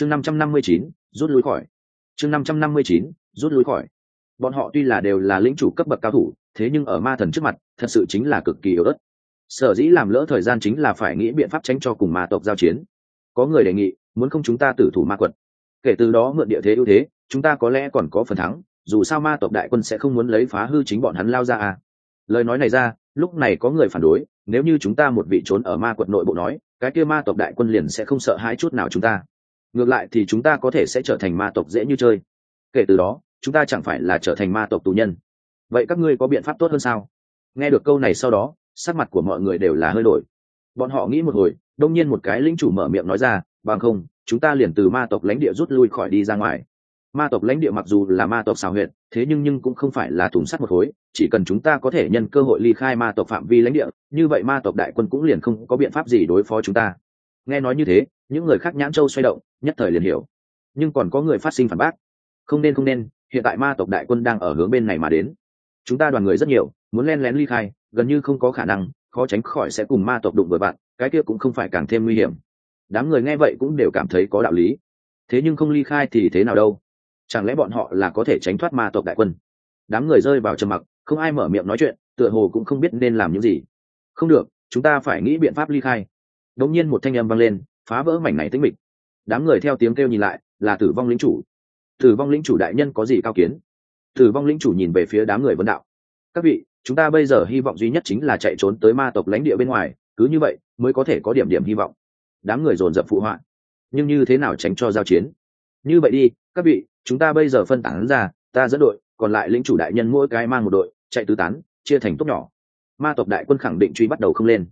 chương năm trăm năm mươi chín, rút lui khỏi. Chương năm trăm năm mươi chín, rút lui khỏi. Bọn họ tuy là đều là lĩnh chủ cấp bậc cao thủ, thế nhưng ở ma thần trước mặt, thật sự chính là cực kỳ yếu ớt. Sở dĩ làm lỡ thời gian chính là phải nghĩ biện pháp tránh cho cùng ma tộc giao chiến. Có người đề nghị, muốn không chúng ta tử thủ ma quật. Kể từ đó mượn địa thế ưu thế, chúng ta có lẽ còn có phần thắng, dù sao ma tộc đại quân sẽ không muốn lấy phá hư chính bọn hắn lao ra à. Lời nói này ra, lúc này có người phản đối, nếu như chúng ta một vị trốn ở ma quật nội bộ nói, cái kia ma tộc đại quân liền sẽ không sợ hãi chút nào chúng ta ngược lại thì chúng ta có thể sẽ trở thành ma tộc dễ như chơi. Kể từ đó, chúng ta chẳng phải là trở thành ma tộc tù nhân. Vậy các ngươi có biện pháp tốt hơn sao? Nghe được câu này sau đó, sắc mặt của mọi người đều là hơi đổi. Bọn họ nghĩ một hồi, đông nhiên một cái lính chủ mở miệng nói ra, bằng không, chúng ta liền từ ma tộc lãnh địa rút lui khỏi đi ra ngoài. Ma tộc lãnh địa mặc dù là ma tộc xào huyệt, thế nhưng nhưng cũng không phải là thùng sắt một khối, chỉ cần chúng ta có thể nhân cơ hội ly khai ma tộc phạm vi lãnh địa, như vậy ma tộc đại quân cũng liền không có biện pháp gì đối phó chúng ta. Nghe nói như thế, những người khác nhãn châu xoay động nhất thời liền hiểu. Nhưng còn có người phát sinh phản bác. Không nên không nên, hiện tại ma tộc đại quân đang ở hướng bên này mà đến. Chúng ta đoàn người rất nhiều, muốn len lén ly khai, gần như không có khả năng, khó tránh khỏi sẽ cùng ma tộc đụng với bạn cái kia cũng không phải càng thêm nguy hiểm. Đám người nghe vậy cũng đều cảm thấy có đạo lý. Thế nhưng không ly khai thì thế nào đâu? Chẳng lẽ bọn họ là có thể tránh thoát ma tộc đại quân? Đám người rơi vào trầm mặc, không ai mở miệng nói chuyện, tựa hồ cũng không biết nên làm những gì. Không được, chúng ta phải nghĩ biện pháp ly khai. Đột nhiên một thanh âm vang lên, phá vỡ mảnh này tĩnh mịch đám người theo tiếng kêu nhìn lại, là tử vong lĩnh chủ. Tử vong lĩnh chủ đại nhân có gì cao kiến? Tử vong lĩnh chủ nhìn về phía đám người vấn đạo. Các vị, chúng ta bây giờ hy vọng duy nhất chính là chạy trốn tới ma tộc lãnh địa bên ngoài, cứ như vậy mới có thể có điểm điểm hy vọng. Đám người dồn dập phụ họa. Nhưng như thế nào tránh cho giao chiến? Như vậy đi, các vị, chúng ta bây giờ phân tán ra, ta dẫn đội, còn lại lĩnh chủ đại nhân mỗi cái mang một đội, chạy tứ tán, chia thành tốt nhỏ. Ma tộc đại quân khẳng định truy bắt đầu không lên.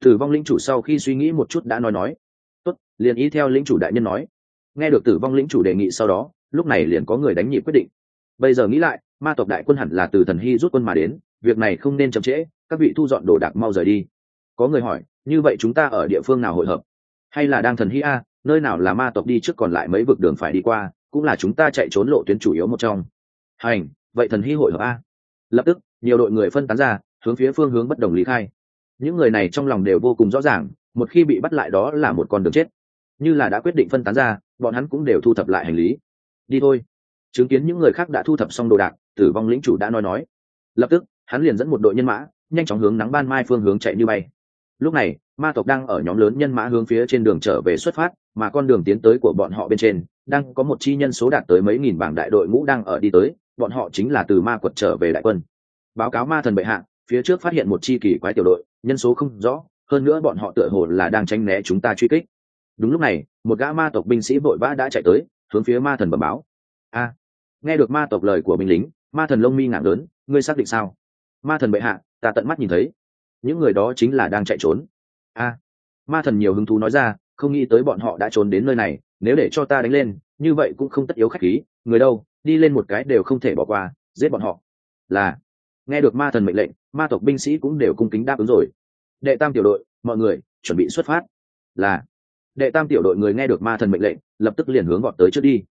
Tử vong lĩnh chủ sau khi suy nghĩ một chút đã nói nói liền ý theo lĩnh chủ đại nhân nói. Nghe được tử vong lĩnh chủ đề nghị sau đó, lúc này liền có người đánh nhị quyết định. Bây giờ nghĩ lại, ma tộc đại quân hẳn là từ thần hy rút quân mà đến, việc này không nên chậm trễ, các vị thu dọn đồ đạc mau rời đi. Có người hỏi, như vậy chúng ta ở địa phương nào hội hợp? Hay là đang thần hy a, nơi nào là ma tộc đi trước còn lại mấy vực đường phải đi qua, cũng là chúng ta chạy trốn lộ tuyến chủ yếu một trong. Hành, vậy thần hy hội hợp a? Lập tức, nhiều đội người phân tán ra, hướng phía phương hướng bất đồng lý khai. Những người này trong lòng đều vô cùng rõ ràng, một khi bị bắt lại đó là một con đường chết như là đã quyết định phân tán ra, bọn hắn cũng đều thu thập lại hành lý. Đi thôi. Chứng kiến những người khác đã thu thập xong đồ đạc, tử vong lĩnh chủ đã nói nói. Lập tức, hắn liền dẫn một đội nhân mã, nhanh chóng hướng nắng ban mai phương hướng chạy như bay. Lúc này, ma tộc đang ở nhóm lớn nhân mã hướng phía trên đường trở về xuất phát, mà con đường tiến tới của bọn họ bên trên, đang có một chi nhân số đạt tới mấy nghìn bảng đại đội ngũ đang ở đi tới, bọn họ chính là từ ma quật trở về đại quân. Báo cáo ma thần bệ hạ, phía trước phát hiện một chi kỳ quái tiểu đội, nhân số không rõ, hơn nữa bọn họ tựa hồ là đang tranh né chúng ta truy kích đúng lúc này, một gã ma tộc binh sĩ vội vã đã chạy tới, hướng phía ma thần bẩm báo. A, nghe được ma tộc lời của binh lính, ma thần lông mi ngạc lớn, ngươi xác định sao? Ma thần bệ hạ, ta tận mắt nhìn thấy. Những người đó chính là đang chạy trốn. A, ma thần nhiều hứng thú nói ra, không nghĩ tới bọn họ đã trốn đến nơi này, nếu để cho ta đánh lên, như vậy cũng không tất yếu khách khí, người đâu, đi lên một cái đều không thể bỏ qua, giết bọn họ. Là, nghe được ma thần mệnh lệnh, ma tộc binh sĩ cũng đều cung kính đáp ứng rồi. Đệ tam tiểu đội, mọi người, chuẩn bị xuất phát. Là đệ tam tiểu đội người nghe được ma thần mệnh lệnh, lập tức liền hướng gọn tới trước đi.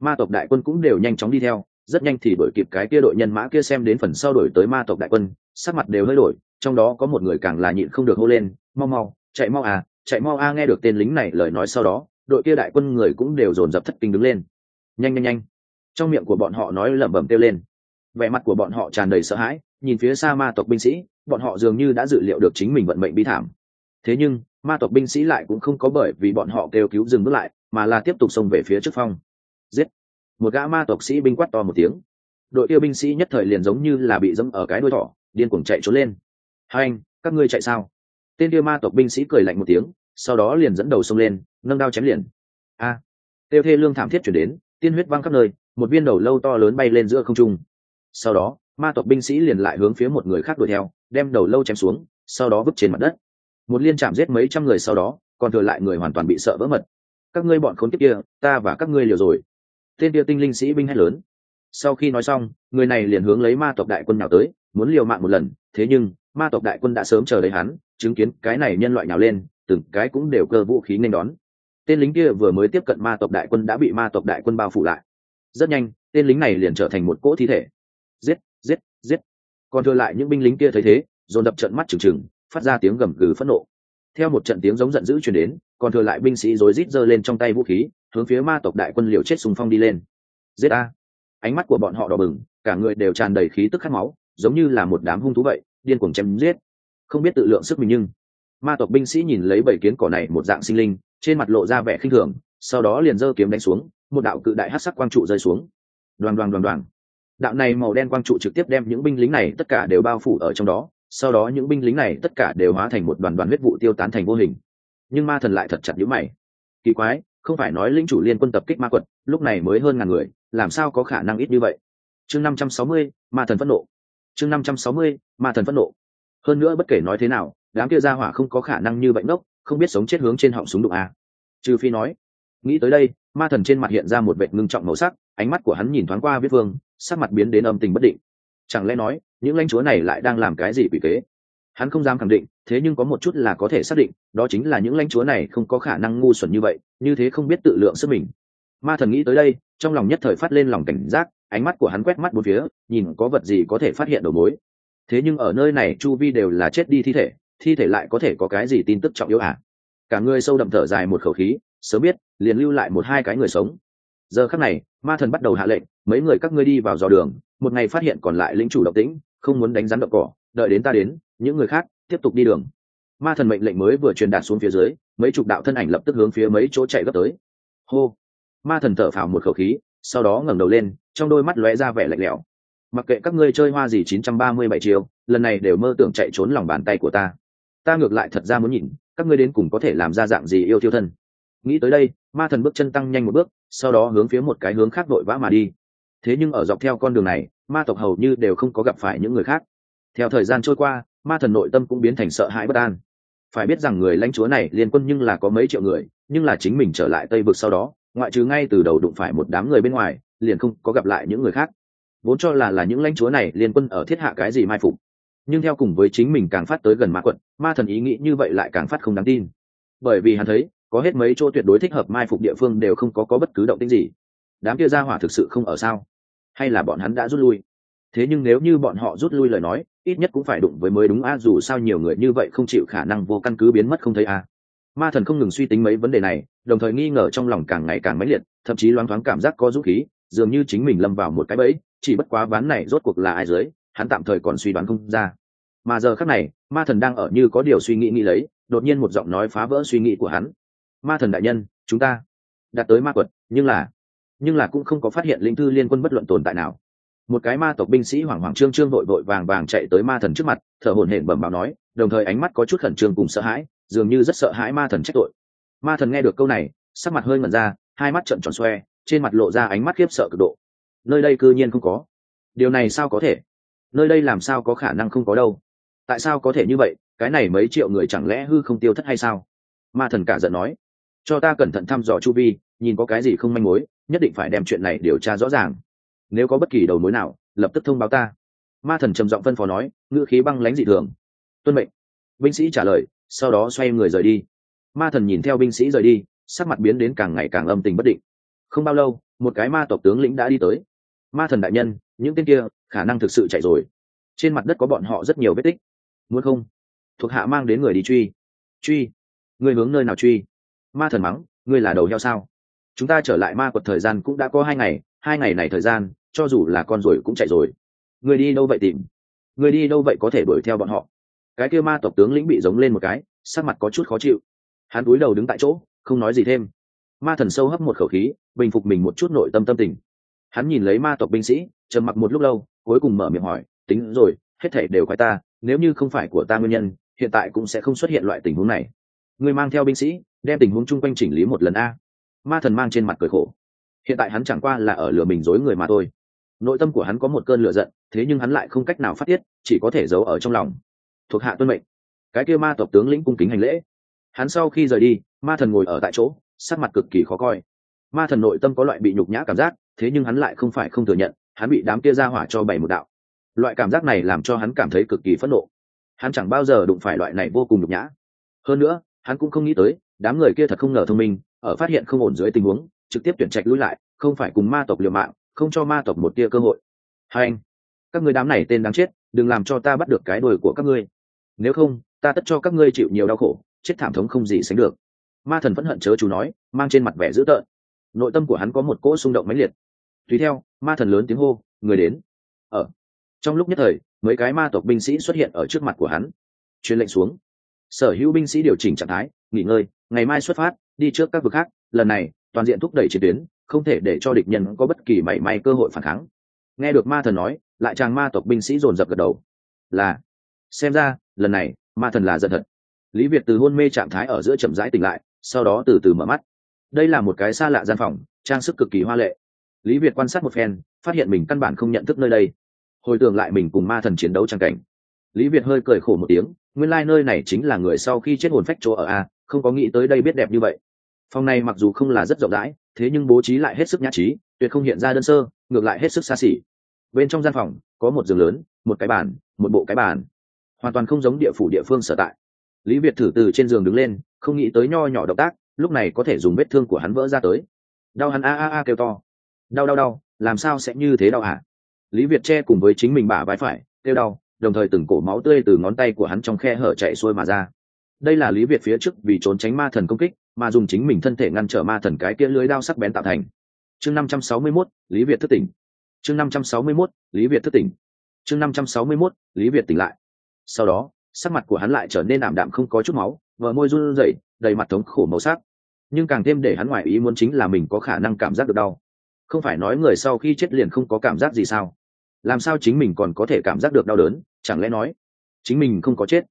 Ma tộc đại quân cũng đều nhanh chóng đi theo, rất nhanh thì đổi kịp cái kia đội nhân mã kia xem đến phần sau đổi tới ma tộc đại quân, sắc mặt đều hơi đổi, trong đó có một người càng là nhịn không được hô lên, mau mau, chạy mau à chạy mau a nghe được tên lính này lời nói sau đó, đội kia đại quân người cũng đều dồn dập thất kinh đứng lên. Nhanh nhanh nhanh. Trong miệng của bọn họ nói lẩm bẩm kêu lên. Vẻ mặt của bọn họ tràn đầy sợ hãi, nhìn phía xa ma tộc binh sĩ, bọn họ dường như đã dự liệu được chính mình vận mệnh bi thảm. Thế nhưng ma tộc binh sĩ lại cũng không có bởi vì bọn họ kêu cứu dừng bước lại mà là tiếp tục xông về phía trước phong. Giết! Một gã ma tộc sĩ binh quát to một tiếng. Đội yêu binh sĩ nhất thời liền giống như là bị dẫm ở cái đuôi thỏ điên cuồng chạy trốn lên. Hai anh các ngươi chạy sao? Tên yêu ma tộc binh sĩ cười lạnh một tiếng sau đó liền dẫn đầu xông lên nâng đao chém liền. A! À, tiêu thê lương thảm thiết chuyển đến tiên huyết văng khắp nơi một viên đầu lâu to lớn bay lên giữa không trung. Sau đó ma tộc binh sĩ liền lại hướng phía một người khác đuổi theo đem đầu lâu chém xuống sau đó vứt trên mặt đất một liên chạm giết mấy trăm người sau đó, còn thừa lại người hoàn toàn bị sợ vỡ mật. Các ngươi bọn khốn kiếp kia, ta và các ngươi liều rồi. Tên kia tinh linh sĩ binh hét lớn. Sau khi nói xong, người này liền hướng lấy ma tộc đại quân nào tới, muốn liều mạng một lần, thế nhưng, ma tộc đại quân đã sớm chờ lấy hắn, chứng kiến cái này nhân loại nào lên, từng cái cũng đều cơ vũ khí nên đón. Tên lính kia vừa mới tiếp cận ma tộc đại quân đã bị ma tộc đại quân bao phủ lại. Rất nhanh, tên lính này liền trở thành một cỗ thi thể. Giết giết giết. Còn thừa lại những binh lính kia thấy thế, dồn đập trận mắt trừng trừng phát ra tiếng gầm gừ phẫn nộ. Theo một trận tiếng giống giận dữ chuyển đến, còn thừa lại binh sĩ rối rít giơ lên trong tay vũ khí, hướng phía ma tộc đại quân liều chết xung phong đi lên. Giết a ánh mắt của bọn họ đỏ bừng, cả người đều tràn đầy khí tức khát máu, giống như là một đám hung thú vậy, điên cuồng chém giết. Không biết tự lượng sức mình nhưng, ma tộc binh sĩ nhìn lấy bảy kiến cỏ này một dạng sinh linh, trên mặt lộ ra vẻ khinh thường, sau đó liền giơ kiếm đánh xuống, một đạo cự đại hát sắc quang trụ rơi xuống. Đoàn đoàn đoàn đoàn đạo này màu đen quang trụ trực tiếp đem những binh lính này tất cả đều bao phủ ở trong đó sau đó những binh lính này tất cả đều hóa thành một đoàn đoàn huyết vụ tiêu tán thành vô hình. Nhưng ma thần lại thật chặt nhữ mày. Kỳ quái, không phải nói lính chủ liên quân tập kích ma quật, lúc này mới hơn ngàn người, làm sao có khả năng ít như vậy? Chương năm trăm sáu mươi, ma thần phẫn nộ. Chương năm trăm sáu mươi, ma thần phẫn nộ. Hơn nữa bất kể nói thế nào, đám kia ra hỏa không có khả năng như vậy ngốc, không biết sống chết hướng trên họng súng đụng à. trừ phi nói, nghĩ tới đây, ma thần trên mặt hiện ra một vệ ngưng trọng màu sắc, ánh mắt của hắn nhìn thoáng qua viết vương, sắc mặt biến đến âm tình bất định. Chẳng lẽ nói những lãnh chúa này lại đang làm cái gì quỷ kế? Hắn không dám khẳng định, thế nhưng có một chút là có thể xác định, đó chính là những lãnh chúa này không có khả năng ngu xuẩn như vậy, như thế không biết tự lượng sức mình. Ma thần nghĩ tới đây, trong lòng nhất thời phát lên lòng cảnh giác, ánh mắt của hắn quét mắt bốn phía, nhìn có vật gì có thể phát hiện đầu mối. Thế nhưng ở nơi này, chu vi đều là chết đi thi thể thi thể lại có thể có cái gì tin tức trọng yếu à? Cả người sâu đậm thở dài một khẩu khí, sớm biết, liền lưu lại một hai cái người sống. Giờ khắc này, ma thần bắt đầu hạ lệnh, mấy người các ngươi đi vào dò đường một ngày phát hiện còn lại lĩnh chủ động tĩnh, không muốn đánh rắn đậu cỏ, đợi đến ta đến, những người khác, tiếp tục đi đường. Ma thần mệnh lệnh mới vừa truyền đạt xuống phía dưới, mấy chục đạo thân ảnh lập tức hướng phía mấy chỗ chạy gấp tới. Hô! Ma thần thở phào một khẩu khí, sau đó ngẩng đầu lên, trong đôi mắt lóe ra vẻ lạnh lẽo. Mặc kệ các ngươi chơi hoa gì chín trăm ba mươi bảy chiều lần này đều mơ tưởng chạy trốn lòng bàn tay của ta. Ta ngược lại thật ra muốn nhìn, các ngươi đến cùng có thể làm ra dạng gì yêu thiêu thân. Nghĩ tới đây, ma thần bước chân tăng nhanh một bước, sau đó hướng phía một cái hướng khác vội vã mà đi thế nhưng ở dọc theo con đường này, ma tộc hầu như đều không có gặp phải những người khác. Theo thời gian trôi qua, ma thần nội tâm cũng biến thành sợ hãi bất an. Phải biết rằng người lãnh chúa này liên quân nhưng là có mấy triệu người, nhưng là chính mình trở lại tây vực sau đó, ngoại trừ ngay từ đầu đụng phải một đám người bên ngoài, liền không có gặp lại những người khác. Vốn cho là là những lãnh chúa này liên quân ở thiết hạ cái gì mai phục. Nhưng theo cùng với chính mình càng phát tới gần ma quận, ma thần ý nghĩ như vậy lại càng phát không đáng tin. Bởi vì hắn thấy, có hết mấy chỗ tuyệt đối thích hợp mai phục địa phương đều không có có bất cứ động tĩnh gì đám kia ra hỏa thực sự không ở sao? Hay là bọn hắn đã rút lui? Thế nhưng nếu như bọn họ rút lui lời nói, ít nhất cũng phải đụng với mới đúng a, dù sao nhiều người như vậy không chịu khả năng vô căn cứ biến mất không thấy a. Ma thần không ngừng suy tính mấy vấn đề này, đồng thời nghi ngờ trong lòng càng ngày càng mãnh liệt, thậm chí loáng thoáng cảm giác có dũng khí, dường như chính mình lâm vào một cái bẫy, chỉ bất quá ván này rốt cuộc là ai dưới, hắn tạm thời còn suy đoán không ra. Mà giờ khác này, ma thần đang ở như có điều suy nghĩ nghĩ lấy, đột nhiên một giọng nói phá vỡ suy nghĩ của hắn. Ma thần đại nhân, chúng ta đạt tới ma quật, nhưng là nhưng là cũng không có phát hiện linh thư liên quân bất luận tồn tại nào. Một cái ma tộc binh sĩ hoảng hoảng trương trương vội vội vàng vàng chạy tới ma thần trước mặt, thở hổn hển bẩm báo nói, đồng thời ánh mắt có chút khẩn trương cùng sợ hãi, dường như rất sợ hãi ma thần trách tội. Ma thần nghe được câu này, sắc mặt hơi ngẩn ra, hai mắt trợn tròn xoe, trên mặt lộ ra ánh mắt khiếp sợ cực độ. Nơi đây cư nhiên không có. Điều này sao có thể? Nơi đây làm sao có khả năng không có đâu? Tại sao có thể như vậy? Cái này mấy triệu người chẳng lẽ hư không tiêu thất hay sao? Ma thần cả giận nói. Cho ta cẩn thận thăm dò chu vi, nhìn có cái gì không manh mối nhất định phải đem chuyện này điều tra rõ ràng. Nếu có bất kỳ đầu mối nào, lập tức thông báo ta. Ma thần trầm giọng phân phó nói, ngữ khí băng lãnh dị thường. Tuân mệnh. Binh sĩ trả lời, sau đó xoay người rời đi. Ma thần nhìn theo binh sĩ rời đi, sắc mặt biến đến càng ngày càng âm tình bất định. Không bao lâu, một cái ma tộc tướng lĩnh đã đi tới. Ma thần đại nhân, những tên kia khả năng thực sự chạy rồi. Trên mặt đất có bọn họ rất nhiều vết tích. Muốn không? Thuộc hạ mang đến người đi truy. Truy? Người hướng nơi nào truy? Ma thần mắng, ngươi là đầu heo sao? Chúng ta trở lại ma quật thời gian cũng đã có hai ngày hai ngày này thời gian, cho dù là con rồi cũng chạy rồi. Người đi đâu vậy tìm? Người đi đâu vậy có thể đuổi theo bọn họ? Cái kia ma tộc tướng lĩnh bị giống lên một cái, sắc mặt có chút khó chịu. Hắn cúi đầu đứng tại chỗ, không nói gì thêm. Ma thần sâu hấp một khẩu khí, bình phục mình một chút nội tâm tâm tình. Hắn nhìn lấy ma tộc binh sĩ, trầm mặc một lúc lâu, cuối cùng mở miệng hỏi, tính rồi, hết thể đều quái ta, nếu như không phải của ta nguyên nhân, hiện tại cũng sẽ không xuất hiện loại tình huống này. Người mang theo binh sĩ, đem tình huống chung quanh chỉnh lý một lần a ma thần mang trên mặt cười khổ. Hiện tại hắn chẳng qua là ở lừa mình dối người mà thôi. Nội tâm của hắn có một cơn lửa giận, thế nhưng hắn lại không cách nào phát tiết, chỉ có thể giấu ở trong lòng. Thuộc hạ tuân mệnh. Cái kia ma tộc tướng lĩnh cung kính hành lễ. Hắn sau khi rời đi, ma thần ngồi ở tại chỗ, sắc mặt cực kỳ khó coi. Ma thần nội tâm có loại bị nhục nhã cảm giác, thế nhưng hắn lại không phải không thừa nhận, hắn bị đám kia ra hỏa cho bảy một đạo. Loại cảm giác này làm cho hắn cảm thấy cực kỳ phẫn nộ. Hắn chẳng bao giờ đụng phải loại này vô cùng nhục nhã. Hơn nữa, hắn cũng không nghĩ tới, đám người kia thật không ngờ thông minh ở phát hiện không ổn dưới tình huống, trực tiếp tuyển trạch lui lại, không phải cùng ma tộc liều mạng, không cho ma tộc một tia cơ hội. Hai anh, các người đám này tên đáng chết, đừng làm cho ta bắt được cái đuôi của các ngươi. Nếu không, ta tất cho các ngươi chịu nhiều đau khổ, chết thảm thống không gì sánh được. Ma thần vẫn hận chớ chú nói, mang trên mặt vẻ dữ tợn. Nội tâm của hắn có một cỗ xung động mãnh liệt. Tùy theo, ma thần lớn tiếng hô, người đến. Ở, trong lúc nhất thời, mấy cái ma tộc binh sĩ xuất hiện ở trước mặt của hắn. Truyền lệnh xuống. Sở hữu binh sĩ điều chỉnh trạng thái, nghỉ ngơi, ngày mai xuất phát đi trước các vực khác, lần này, toàn diện thúc đẩy chiến tuyến, không thể để cho địch nhân có bất kỳ mảy may cơ hội phản kháng. Nghe được ma thần nói, lại chàng ma tộc binh sĩ dồn dập gật đầu. Là, xem ra, lần này, ma thần là giận thật. Lý việt từ hôn mê trạng thái ở giữa chậm rãi tỉnh lại, sau đó từ từ mở mắt. Đây là một cái xa lạ gian phòng, trang sức cực kỳ hoa lệ. Lý việt quan sát một phen, phát hiện mình căn bản không nhận thức nơi đây. Hồi tưởng lại mình cùng ma thần chiến đấu trang cảnh. Lý việt hơi cười khổ một tiếng, nguyên lai、like、nơi này chính là người sau khi chết hồn phách chỗ ở a, không có nghĩ tới đây biết đẹp như vậy phòng này mặc dù không là rất rộng rãi, thế nhưng bố trí lại hết sức nhã trí, tuyệt không hiện ra đơn sơ, ngược lại hết sức xa xỉ. Bên trong gian phòng, có một giường lớn, một cái bàn, một bộ cái bàn. Hoàn toàn không giống địa phủ địa phương sở tại. Lý việt thử từ trên giường đứng lên, không nghĩ tới nho nhỏ động tác, lúc này có thể dùng vết thương của hắn vỡ ra tới. Đau hắn a a a kêu to. Đau đau đau, làm sao sẽ như thế đau hả? Lý việt che cùng với chính mình bả vai phải, kêu đau, đồng thời từng cổ máu tươi từ ngón tay của hắn trong khe hở chạy xuôi mà ra. Đây là lý việt phía trước vì trốn tránh ma thần công kích mà dùng chính mình thân thể ngăn trở ma thần cái kia lưới đao sắc bén tạo thành. Chương năm trăm sáu mươi 561, lý việt thức tỉnh. Chương năm trăm sáu mươi 561, lý việt thức tỉnh. Chương năm trăm sáu mươi 561, lý việt tỉnh lại. Sau đó sắc mặt của hắn lại trở nên ảm đạm không có chút máu vợ môi run rẩy đầy mặt thống khổ màu sắc. Nhưng càng thêm để hắn ngoài ý muốn chính là mình có khả năng cảm giác được đau. Không phải nói người sau khi chết liền không có cảm giác gì sao? Làm sao chính mình còn có thể cảm giác được đau đớn chẳng lẽ nói chính mình không có chết?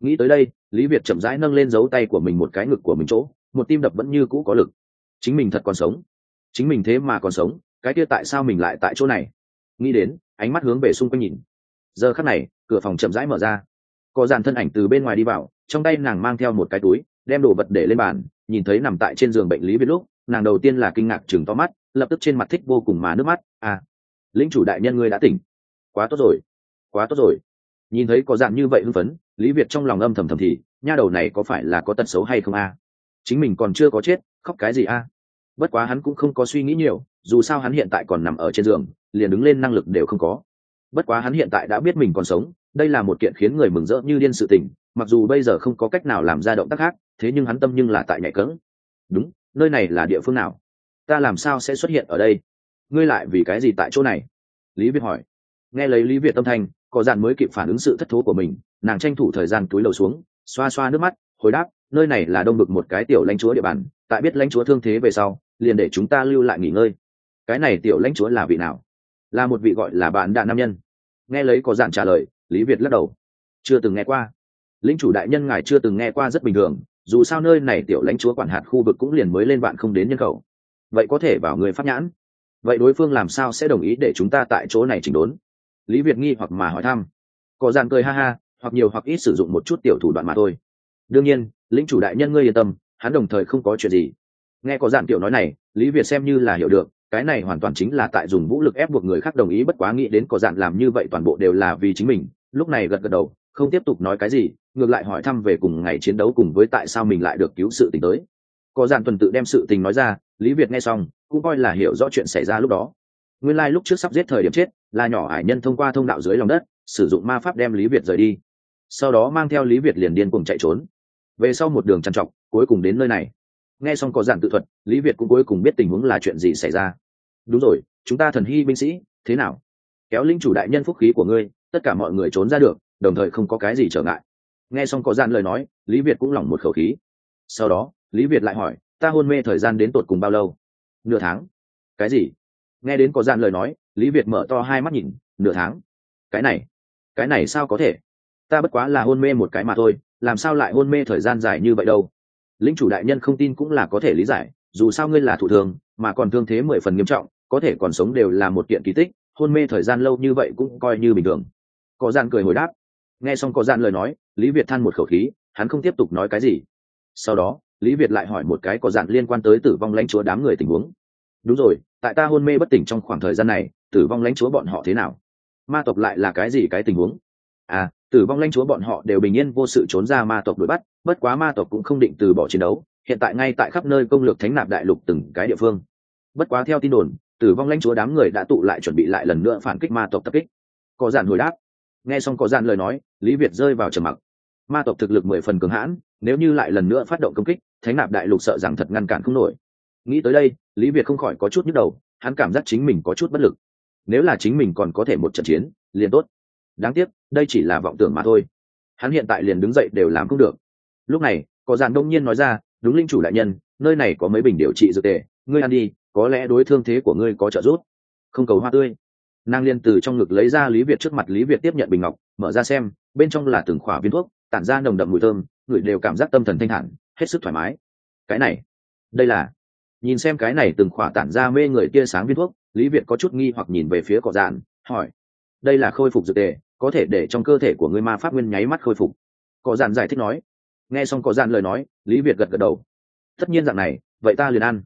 Nghĩ tới đây lý việt chậm rãi nâng lên dấu tay của mình một cái ngực của mình chỗ một tim đập vẫn như cũ có lực. Chính mình thật còn sống. Chính mình thế mà còn sống, cái kia tại sao mình lại tại chỗ này? Nghĩ đến, ánh mắt hướng về xung quanh nhìn. Giờ khắc này, cửa phòng chậm rãi mở ra. Có dàn thân ảnh từ bên ngoài đi vào, trong tay nàng mang theo một cái túi, đem đồ vật để lên bàn, nhìn thấy nằm tại trên giường bệnh lý việt lúc, nàng đầu tiên là kinh ngạc chừng to mắt, lập tức trên mặt thích vô cùng mà nước mắt à lĩnh chủ đại nhân ngươi đã tỉnh. Quá tốt rồi, quá tốt rồi. Nhìn thấy có dạng như vậy hưng phấn, lý việt trong lòng âm thầm thầm thì, nha đầu này có phải là có tật xấu hay không a? Chính mình còn chưa có chết, khóc cái gì a? Bất quá hắn cũng không có suy nghĩ nhiều, dù sao hắn hiện tại còn nằm ở trên giường, liền đứng lên năng lực đều không có. Bất quá hắn hiện tại đã biết mình còn sống, đây là một kiện khiến người mừng rỡ như điên sự tình, mặc dù bây giờ không có cách nào làm ra động tác khác, thế nhưng hắn tâm nhưng là tại nhạy cỡng. Đúng, nơi này là địa phương nào? Ta làm sao sẽ xuất hiện ở đây? Ngươi lại vì cái gì tại chỗ này? Lý việt hỏi. Nghe lấy lý việt tâm thanh, có dàn mới kịp phản ứng sự thất thố của mình, nàng tranh thủ thời gian túi lầu xuống, xoa xoa nước mắt, hồi đáp nơi này là đông bực một cái tiểu lãnh chúa địa bàn, tại biết lãnh chúa thương thế về sau, liền để chúng ta lưu lại nghỉ ngơi. Cái này tiểu lãnh chúa là vị nào? Là một vị gọi là bạn đạn nam nhân. Nghe lấy có dạn trả lời, lý việt lắc đầu. Chưa từng nghe qua. Lính chủ đại nhân ngài chưa từng nghe qua rất bình thường, dù sao nơi này tiểu lãnh chúa quản hạt khu vực cũng liền mới lên bạn không đến nhân khẩu. Vậy có thể bảo người pháp nhãn. Vậy đối phương làm sao sẽ đồng ý để chúng ta tại chỗ này chỉnh đốn? Lý việt nghi hoặc mà hỏi thăm. Có dàn cười ha ha, hoặc nhiều hoặc ít sử dụng một chút tiểu thủ đoạn mà thôi. Đương nhiên lĩnh chủ đại nhân ngươi yên tâm, hắn đồng thời không có chuyện gì. Nghe có dàn tiểu nói này, lý việt xem như là hiểu được, cái này hoàn toàn chính là tại dùng vũ lực ép buộc người khác đồng ý bất quá nghĩ đến có dạn làm như vậy toàn bộ đều là vì chính mình, lúc này gật gật đầu, không tiếp tục nói cái gì, ngược lại hỏi thăm về cùng ngày chiến đấu cùng với tại sao mình lại được cứu sự tình tới. Có dạn tuần tự đem sự tình nói ra, lý việt nghe xong, cũng coi là hiểu rõ chuyện xảy ra lúc đó. Nguyên lai、like、lúc trước sắp giết thời điểm chết, là nhỏ hải nhân thông qua thông đạo dưới lòng đất, sử dụng ma pháp đem lý việt rời đi. Sau đó mang theo lý việt liền điên cùng chạy trốn về sau một đường trằn trọc, cuối cùng đến nơi này. Nghe xong có giản tự thuật, lý việt cũng cuối cùng biết tình huống là chuyện gì xảy ra. Đúng rồi, chúng ta thần hy binh sĩ, thế nào? Kéo linh chủ đại nhân phúc khí của ngươi, tất cả mọi người trốn ra được, đồng thời không có cái gì trở ngại. Nghe xong có gian lời nói, lý việt cũng lỏng một khẩu khí. Sau đó, lý việt lại hỏi, ta hôn mê thời gian đến tột cùng bao lâu? Nửa tháng. Cái gì? Nghe đến có gian lời nói, lý việt mở to hai mắt nhìn, nửa tháng? Cái này cái này sao có thể? Ta bất quá là hôn mê một cái mà thôi làm sao lại hôn mê thời gian dài như vậy đâu? Lính chủ đại nhân không tin cũng là có thể lý giải, dù sao ngươi là thủ thường, mà còn thương thế mười phần nghiêm trọng, có thể còn sống đều là một kiện kỳ tích, hôn mê thời gian lâu như vậy cũng coi như bình thường. Có gian cười hồi đáp. Nghe xong có gian lời nói, lý việt than một khẩu khí, hắn không tiếp tục nói cái gì. Sau đó, lý việt lại hỏi một cái có dạn liên quan tới tử vong lãnh chúa đám người tình huống. Đúng rồi, tại ta hôn mê bất tỉnh trong khoảng thời gian này, tử vong lãnh chúa bọn họ thế nào? Ma tộc lại là cái gì cái tình huống? À tử vong lãnh chúa bọn họ đều bình yên vô sự trốn ra ma tộc đuổi bắt, bất quá ma tộc cũng không định từ bỏ chiến đấu, hiện tại ngay tại khắp nơi công lược thánh nạp đại lục từng cái địa phương. Bất quá theo tin đồn tử vong lãnh chúa đám người đã tụ lại chuẩn bị lại lần nữa phản kích ma tộc tập kích. Có giản hồi đáp. Nghe xong có giản lời nói, lý việt rơi vào trầm mặc. Ma tộc thực lực mười phần cường hãn, nếu như lại lần nữa phát động công kích, thánh nạp đại lục sợ rằng thật ngăn cản không nổi. Nghĩ tới đây, lý việt không khỏi có chút nhức đầu, hắn cảm giác chính mình có chút bất lực. Nếu là chính mình còn có thể một trận chiến, liền tốt đáng tiếc, đây chỉ là vọng tưởng mà thôi. Hắn hiện tại liền đứng dậy đều làm không được. Lúc này, có dàn đông nhiên nói ra, đúng linh chủ đại nhân, nơi này có mấy bình điều trị dược tề, ngươi ăn đi, có lẽ đối thương thế của ngươi có trợ giúp. Không cầu hoa tươi. Nàng liên từ trong ngực lấy ra lý việt trước mặt lý việt tiếp nhận bình ngọc, mở ra xem, bên trong là từng khỏa viên thuốc, tản ra nồng đậm mùi thơm, người đều cảm giác tâm thần thanh thản, hết sức thoải mái. Cái này, đây là nhìn xem cái này từng khỏa tản ra mê người tia sáng viên thuốc, lý việt có chút nghi hoặc nhìn về phía cỏ dạn hỏi đây là khôi phục dược tề, có thể để trong cơ thể của ngươi ma pháp nguyên nháy mắt khôi phục. Có dàn giải thích nói. Nghe xong có dàn lời nói, lý việt gật gật đầu. Tất nhiên dạng này, vậy ta liền ăn.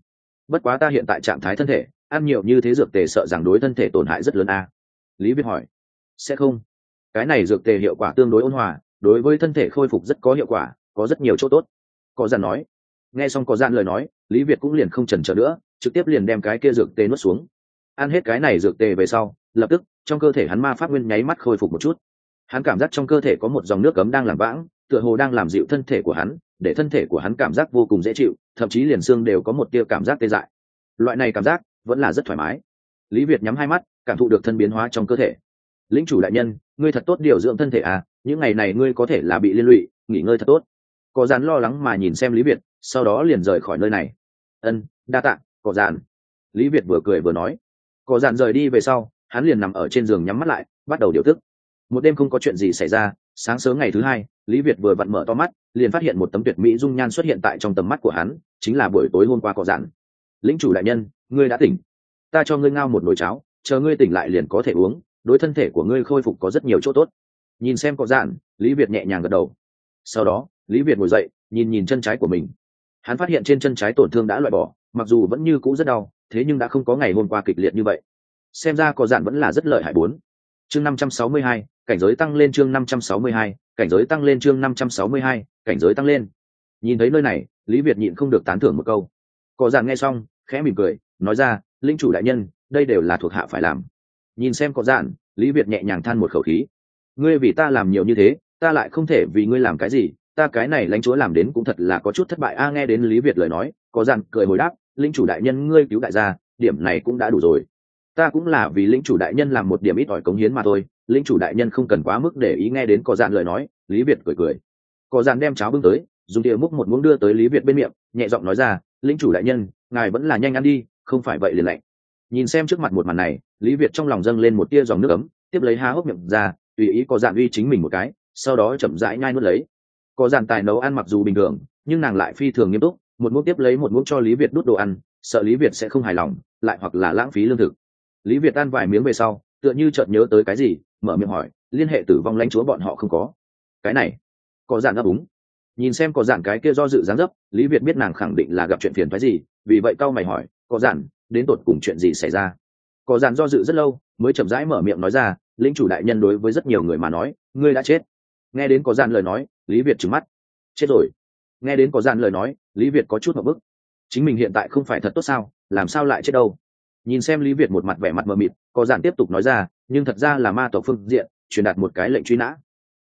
Bất quá ta hiện tại trạng thái thân thể, ăn nhiều như thế dược tề sợ rằng đối thân thể tổn hại rất lớn a. À? lý việt hỏi. Sẽ không. Cái này dược tề hiệu quả tương đối ôn hòa, đối với thân thể khôi phục rất có hiệu quả, có rất nhiều chỗ tốt. Có dàn nói. Nghe xong có dàn lời nói, lý việt cũng liền không chần chờ nữa, trực tiếp liền đem cái kia dược tề nuốt xuống. Ăn hết cái này dược tề về sau, lập tức trong cơ thể hắn ma pháp nguyên nháy mắt khôi phục một chút. Hắn cảm giác trong cơ thể có một dòng nước cấm đang làm vãng, tựa hồ đang làm dịu thân thể của hắn, để thân thể của hắn cảm giác vô cùng dễ chịu, thậm chí liền xương đều có một tia cảm giác tê dại. Loại này cảm giác vẫn là rất thoải mái. Lý việt nhắm hai mắt, cảm thụ được thân biến hóa trong cơ thể. Lính chủ đại nhân, ngươi thật tốt điều dưỡng thân thể à những ngày này ngươi có thể là bị liên lụy, nghỉ ngơi thật tốt. Có dàn lo lắng mà nhìn xem lý việt, sau đó liền rời khỏi nơi này. Ân, đa tạ, có dàn. Lý việt vừa cười vừa nói. Có dàn rời đi về sau hắn liền nằm ở trên giường nhắm mắt lại, bắt đầu điều tức. Một đêm không có chuyện gì xảy ra, sáng sớm ngày thứ hai, lý việt vừa vặn mở to mắt, liền phát hiện một tấm tuyệt mỹ dung nhan xuất hiện tại trong tầm mắt của hắn, chính là buổi tối hôm qua có dàn lính chủ đại nhân, ngươi đã tỉnh. Ta cho ngươi ngao một nồi cháo, chờ ngươi tỉnh lại liền có thể uống, đối thân thể của ngươi khôi phục có rất nhiều chỗ tốt. Nhìn xem có dạn lý việt nhẹ nhàng gật đầu. Sau đó, lý việt ngồi dậy, nhìn nhìn chân trái của mình. Hắn phát hiện trên chân trái tổn thương đã loại bỏ, mặc dù vẫn như cũ rất đau, thế nhưng đã không có ngày hôm qua kịch liệt như vậy xem ra có dạn vẫn là rất lợi hại bốn. Chương năm trăm sáu mươi hai, cảnh giới tăng lên chương năm trăm sáu mươi hai, cảnh giới tăng lên chương năm trăm sáu mươi hai, cảnh giới tăng lên. Nhìn thấy nơi này, lý việt nhịn không được tán thưởng một câu. Có dạn nghe xong, khẽ mỉm cười, nói ra, linh chủ đại nhân, đây đều là thuộc hạ phải làm. Nhìn xem có dạn, lý việt nhẹ nhàng than một khẩu khí. Ngươi vì ta làm nhiều như thế, ta lại không thể vì ngươi làm cái gì, ta cái này lãnh chúa làm đến cũng thật là có chút thất bại. A nghe đến lý việt lời nói, có dạn cười hồi đáp, linh chủ đại nhân, ngươi cứu đại gia, điểm này cũng đã đủ rồi ta cũng là vì linh chủ đại nhân làm một điểm ít ỏi cống hiến mà thôi linh chủ đại nhân không cần quá mức để ý nghe đến có dạn lời nói, lý việt cười cười. Có dạn đem cháo bưng tới, dùng địa múc một muỗng đưa tới lý việt bên miệng, nhẹ giọng nói ra linh chủ đại nhân, ngài vẫn là nhanh ăn đi, không phải vậy liền lạnh. Nhìn xem trước mặt một màn này, lý việt trong lòng dâng lên một tia dòng nước ấm, tiếp lấy há hốc miệng ra, tùy ý có dạn uy chính mình một cái, sau đó chậm rãi nhai nuốt lấy. Có dạn tài nấu ăn mặc dù bình thường, nhưng nàng lại phi thường nghiêm túc, một muỗng tiếp lấy một muỗng cho lý việt đút đồ ăn, sợ lý việt sẽ không hài lòng, lại hoặc là lãng phí lương thực lý việt ăn vài miếng về sau, tựa như chợt nhớ tới cái gì, mở miệng hỏi, liên hệ tử vong lãnh chúa bọn họ không có? Cái này, có dạn ấp úng nhìn xem có dạn cái kia do dự dáng dấp, lý việt biết nàng khẳng định là gặp chuyện phiền phái gì, vì vậy cau mày hỏi, có dạn đến tột cùng chuyện gì xảy ra? Có dạn do dự rất lâu, mới chậm rãi mở miệng nói ra, lĩnh chủ đại nhân đối với rất nhiều người mà nói, ngươi đã chết. Nghe đến có dạn lời nói, lý việt trừng mắt. Chết rồi. Nghe đến có dạn lời nói, lý việt có chút một bức. Chính mình hiện tại không phải thật tốt sao, làm sao lại chết đâu? Nhìn xem lý việt một mặt vẻ mặt mờ mịt, có giản tiếp tục nói ra, nhưng thật ra là ma tộc phương diện, truyền đạt một cái lệnh truy nã.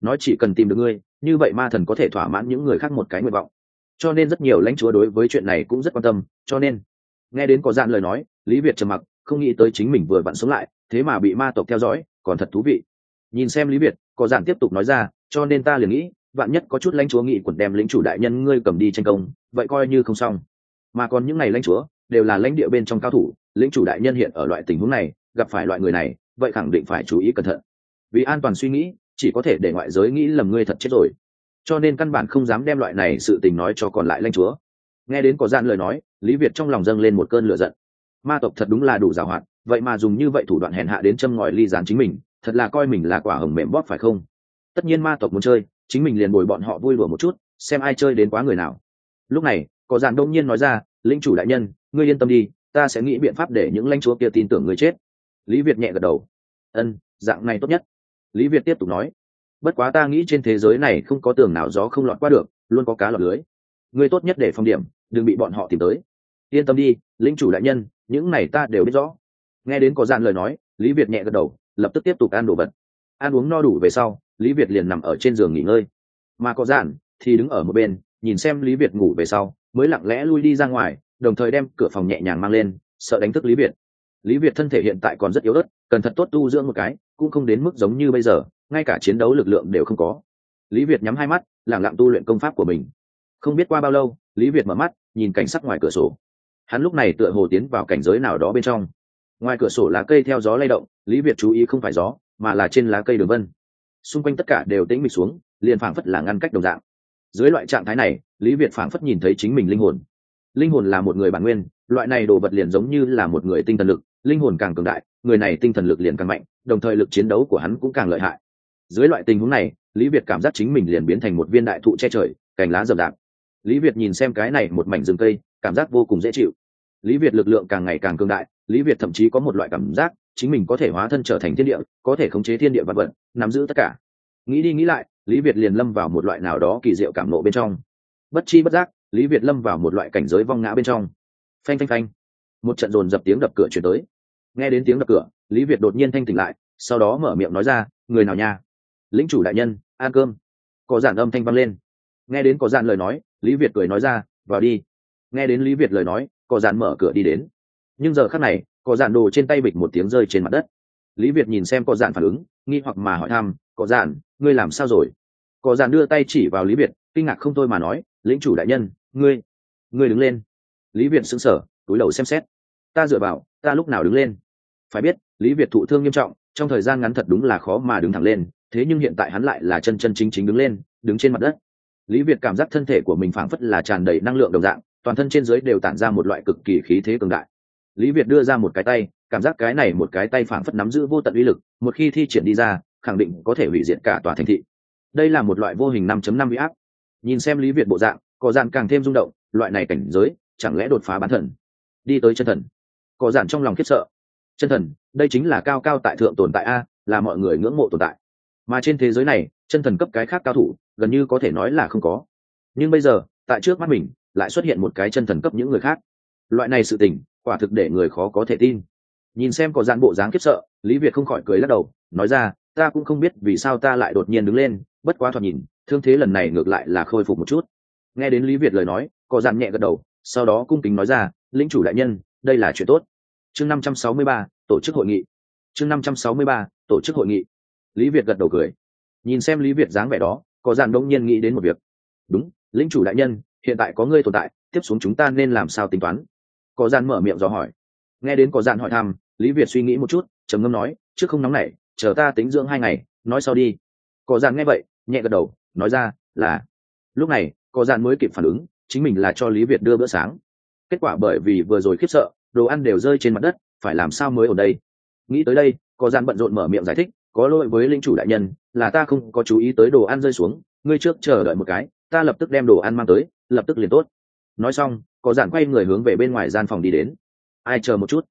Nói chỉ cần tìm được ngươi, như vậy ma thần có thể thỏa mãn những người khác một cái nguyện vọng. Cho nên rất nhiều lãnh chúa đối với chuyện này cũng rất quan tâm, cho nên, nghe đến có dạn lời nói, lý việt trầm mặc, không nghĩ tới chính mình vừa vặn sống lại, thế mà bị ma tộc theo dõi, còn thật thú vị. Nhìn xem lý việt, có dạn tiếp tục nói ra, cho nên ta liền nghĩ, vạn nhất có chút lãnh chúa nghị quẩn đem lính chủ đại nhân ngươi cầm đi tranh công, vậy coi như không xong. Mà còn những ngày lãnh chúa, đều là lãnh địa bên trong cao thủ lĩnh chủ đại nhân hiện ở loại tình huống này, gặp phải loại người này, vậy khẳng định phải chú ý cẩn thận. Vì an toàn suy nghĩ, chỉ có thể để ngoại giới nghĩ lầm ngươi thật chết rồi. Cho nên căn bản không dám đem loại này sự tình nói cho còn lại lãnh chúa. Nghe đến có gian lời nói, lý việt trong lòng dâng lên một cơn lửa giận. Ma tộc thật đúng là đủ giàu hoạt vậy mà dùng như vậy thủ đoạn hèn hạ đến châm ngòi ly gián chính mình, thật là coi mình là quả hồng mềm bóp phải không? Tất nhiên ma tộc muốn chơi, chính mình liền bồi bọn họ vui lùa một chút, xem ai chơi đến quá người nào. Lúc này, có dàn đông nhiên nói ra linh chủ đại nhân, ngươi yên tâm đi ta sẽ nghĩ biện pháp để những lãnh chúa kia tin tưởng ngươi chết. Lý việt nhẹ gật đầu. Ân, dạng này tốt nhất. Lý việt tiếp tục nói. Bất quá ta nghĩ trên thế giới này không có tường nào gió không lọt qua được, luôn có cá lọt lưới. Ngươi tốt nhất để phòng điểm, đừng bị bọn họ tìm tới. Yên tâm đi linh chủ đại nhân, những này ta đều biết rõ. Nghe đến có dàn lời nói, lý việt nhẹ gật đầu, lập tức tiếp tục ăn đồ vật. Ăn uống no đủ về sau, lý việt liền nằm ở trên giường nghỉ ngơi. Mà có dàn thì đứng ở một bên, nhìn xem lý việt ngủ về sau, mới lặng lẽ lui đi ra ngoài đồng thời đem cửa phòng nhẹ nhàng mang lên, sợ đánh thức lý việt. Lý việt thân thể hiện tại còn rất yếu ớt, cần thật tốt tu dưỡng một cái, cũng không đến mức giống như bây giờ, ngay cả chiến đấu lực lượng đều không có. Lý việt nhắm hai mắt, lẳng lặng tu luyện công pháp của mình. Không biết qua bao lâu, lý việt mở mắt, nhìn cảnh sắc ngoài cửa sổ. Hắn lúc này tựa hồ tiến vào cảnh giới nào đó bên trong. Ngoài cửa sổ lá cây theo gió lay động, lý việt chú ý không phải gió, mà là trên lá cây đường vân. Xung quanh tất cả đều tĩnh mịch xuống, liền phảng phất là ngăn cách đồng dạng. Dưới loại trạng thái này, lý việt phảng phất nhìn thấy chính mình linh hồn linh hồn là một người bản nguyên, loại này đồ vật liền giống như là một người tinh thần lực, linh hồn càng cường đại, người này tinh thần lực liền càng mạnh, đồng thời lực chiến đấu của hắn cũng càng lợi hại. Dưới loại tình huống này, lý việt cảm giác chính mình liền biến thành một viên đại thụ che trời, cành lá rậm rạp. Lý việt nhìn xem cái này một mảnh rừng cây, cảm giác vô cùng dễ chịu. Lý việt lực lượng càng ngày càng cường đại, lý việt thậm chí có một loại cảm giác, chính mình có thể hóa thân trở thành thiên địa, có thể khống chế thiên địa vật vật, nắm giữ tất cả. Nghĩ đi nghĩ lại, lý việt liền lâm vào một loại nào đó kỳ diệu cảm nộ bên trong. Bất chi bất giác lý việt lâm vào một loại cảnh giới vong ngã bên trong. Phanh phanh phanh. Một trận dồn dập tiếng đập cửa chuyển tới. Nghe đến tiếng đập cửa, lý việt đột nhiên thanh tỉnh lại, sau đó mở miệng nói ra, người nào nha? Lính chủ đại nhân, ăn cơm. Có giản âm thanh vang lên. Nghe đến có giản lời nói, lý việt cười nói ra, vào đi. Nghe đến lý việt lời nói, có giản mở cửa đi đến. Nhưng giờ khắc này, có giản đồ trên tay bịch một tiếng rơi trên mặt đất. Lý việt nhìn xem có giản phản ứng, nghi hoặc mà hỏi thăm, có giản ngươi làm sao rồi? Có giản đưa tay chỉ vào lý việt, kinh ngạc không thôi mà nói, lĩnh chủ đại nhân ngươi ngươi đứng lên. Lý việt xứng sở túi đầu xem xét. Ta dựa vào, ta lúc nào đứng lên? Phải biết, lý việt thụ thương nghiêm trọng, trong thời gian ngắn thật đúng là khó mà đứng thẳng lên, thế nhưng hiện tại hắn lại là chân chân chính chính đứng lên, đứng trên mặt đất. Lý việt cảm giác thân thể của mình phảng phất là tràn đầy năng lượng đồng dạng, toàn thân trên dưới đều tản ra một loại cực kỳ khí thế cường đại. Lý việt đưa ra một cái tay, cảm giác cái này một cái tay phảng phất nắm giữ vô tận uy lực, một khi thi triển đi ra, khẳng định có thể hủy diệt cả tòa thành thị. Đây là một loại vô hình 5 năm huy áp. Nhìn xem lý việt bộ dạng có dạn càng thêm rung động, loại này cảnh giới, chẳng lẽ đột phá bán thần? Đi tới chân thần. Có dạn trong lòng khiếp sợ. Chân thần, đây chính là cao cao tại thượng tồn tại a, là mọi người ngưỡng mộ tồn tại. Mà trên thế giới này, chân thần cấp cái khác cao thủ, gần như có thể nói là không có. Nhưng bây giờ, tại trước mắt mình, lại xuất hiện một cái chân thần cấp những người khác. Loại này sự tình, quả thực để người khó có thể tin. Nhìn xem có dạn bộ dáng khiếp sợ, lý việt không khỏi cười lắc đầu, nói ra, ta cũng không biết vì sao ta lại đột nhiên đứng lên, bất quá thoạt nhìn, thương thế lần này ngược lại là khôi phục một chút nghe đến lý việt lời nói có Dặn nhẹ gật đầu, sau đó cung kính nói ra, lĩnh chủ đại nhân, đây là chuyện tốt. Chương năm trăm sáu mươi ba, tổ chức hội nghị. Chương năm trăm sáu mươi ba, tổ chức hội nghị. Lý việt gật đầu cười. Nhìn xem lý việt dáng vẻ đó có dàn đông nhiên nghĩ đến một việc. Đúng, lĩnh chủ đại nhân, hiện tại có ngươi tồn tại, tiếp xuống chúng ta nên làm sao tính toán? Có dàn mở miệng dò hỏi. Nghe đến có dàn hỏi thăm, lý việt suy nghĩ một chút, trầm ngâm nói, trước không nóng nảy, chờ ta tính dưỡng hai ngày, nói sau đi. Có dàn nghe vậy, nhẹ gật đầu, nói ra là, lúc này có dàn mới kịp phản ứng, chính mình là cho lý việt đưa bữa sáng. Kết quả bởi vì vừa rồi khiếp sợ, đồ ăn đều rơi trên mặt đất, phải làm sao mới ở đây? Nghĩ tới đây có dàn bận rộn mở miệng giải thích, có lỗi với linh chủ đại nhân, là ta không có chú ý tới đồ ăn rơi xuống, ngươi trước chờ đợi một cái, ta lập tức đem đồ ăn mang tới, lập tức liền tốt. Nói xong có dàn quay người hướng về bên ngoài gian phòng đi đến. Ai chờ một chút?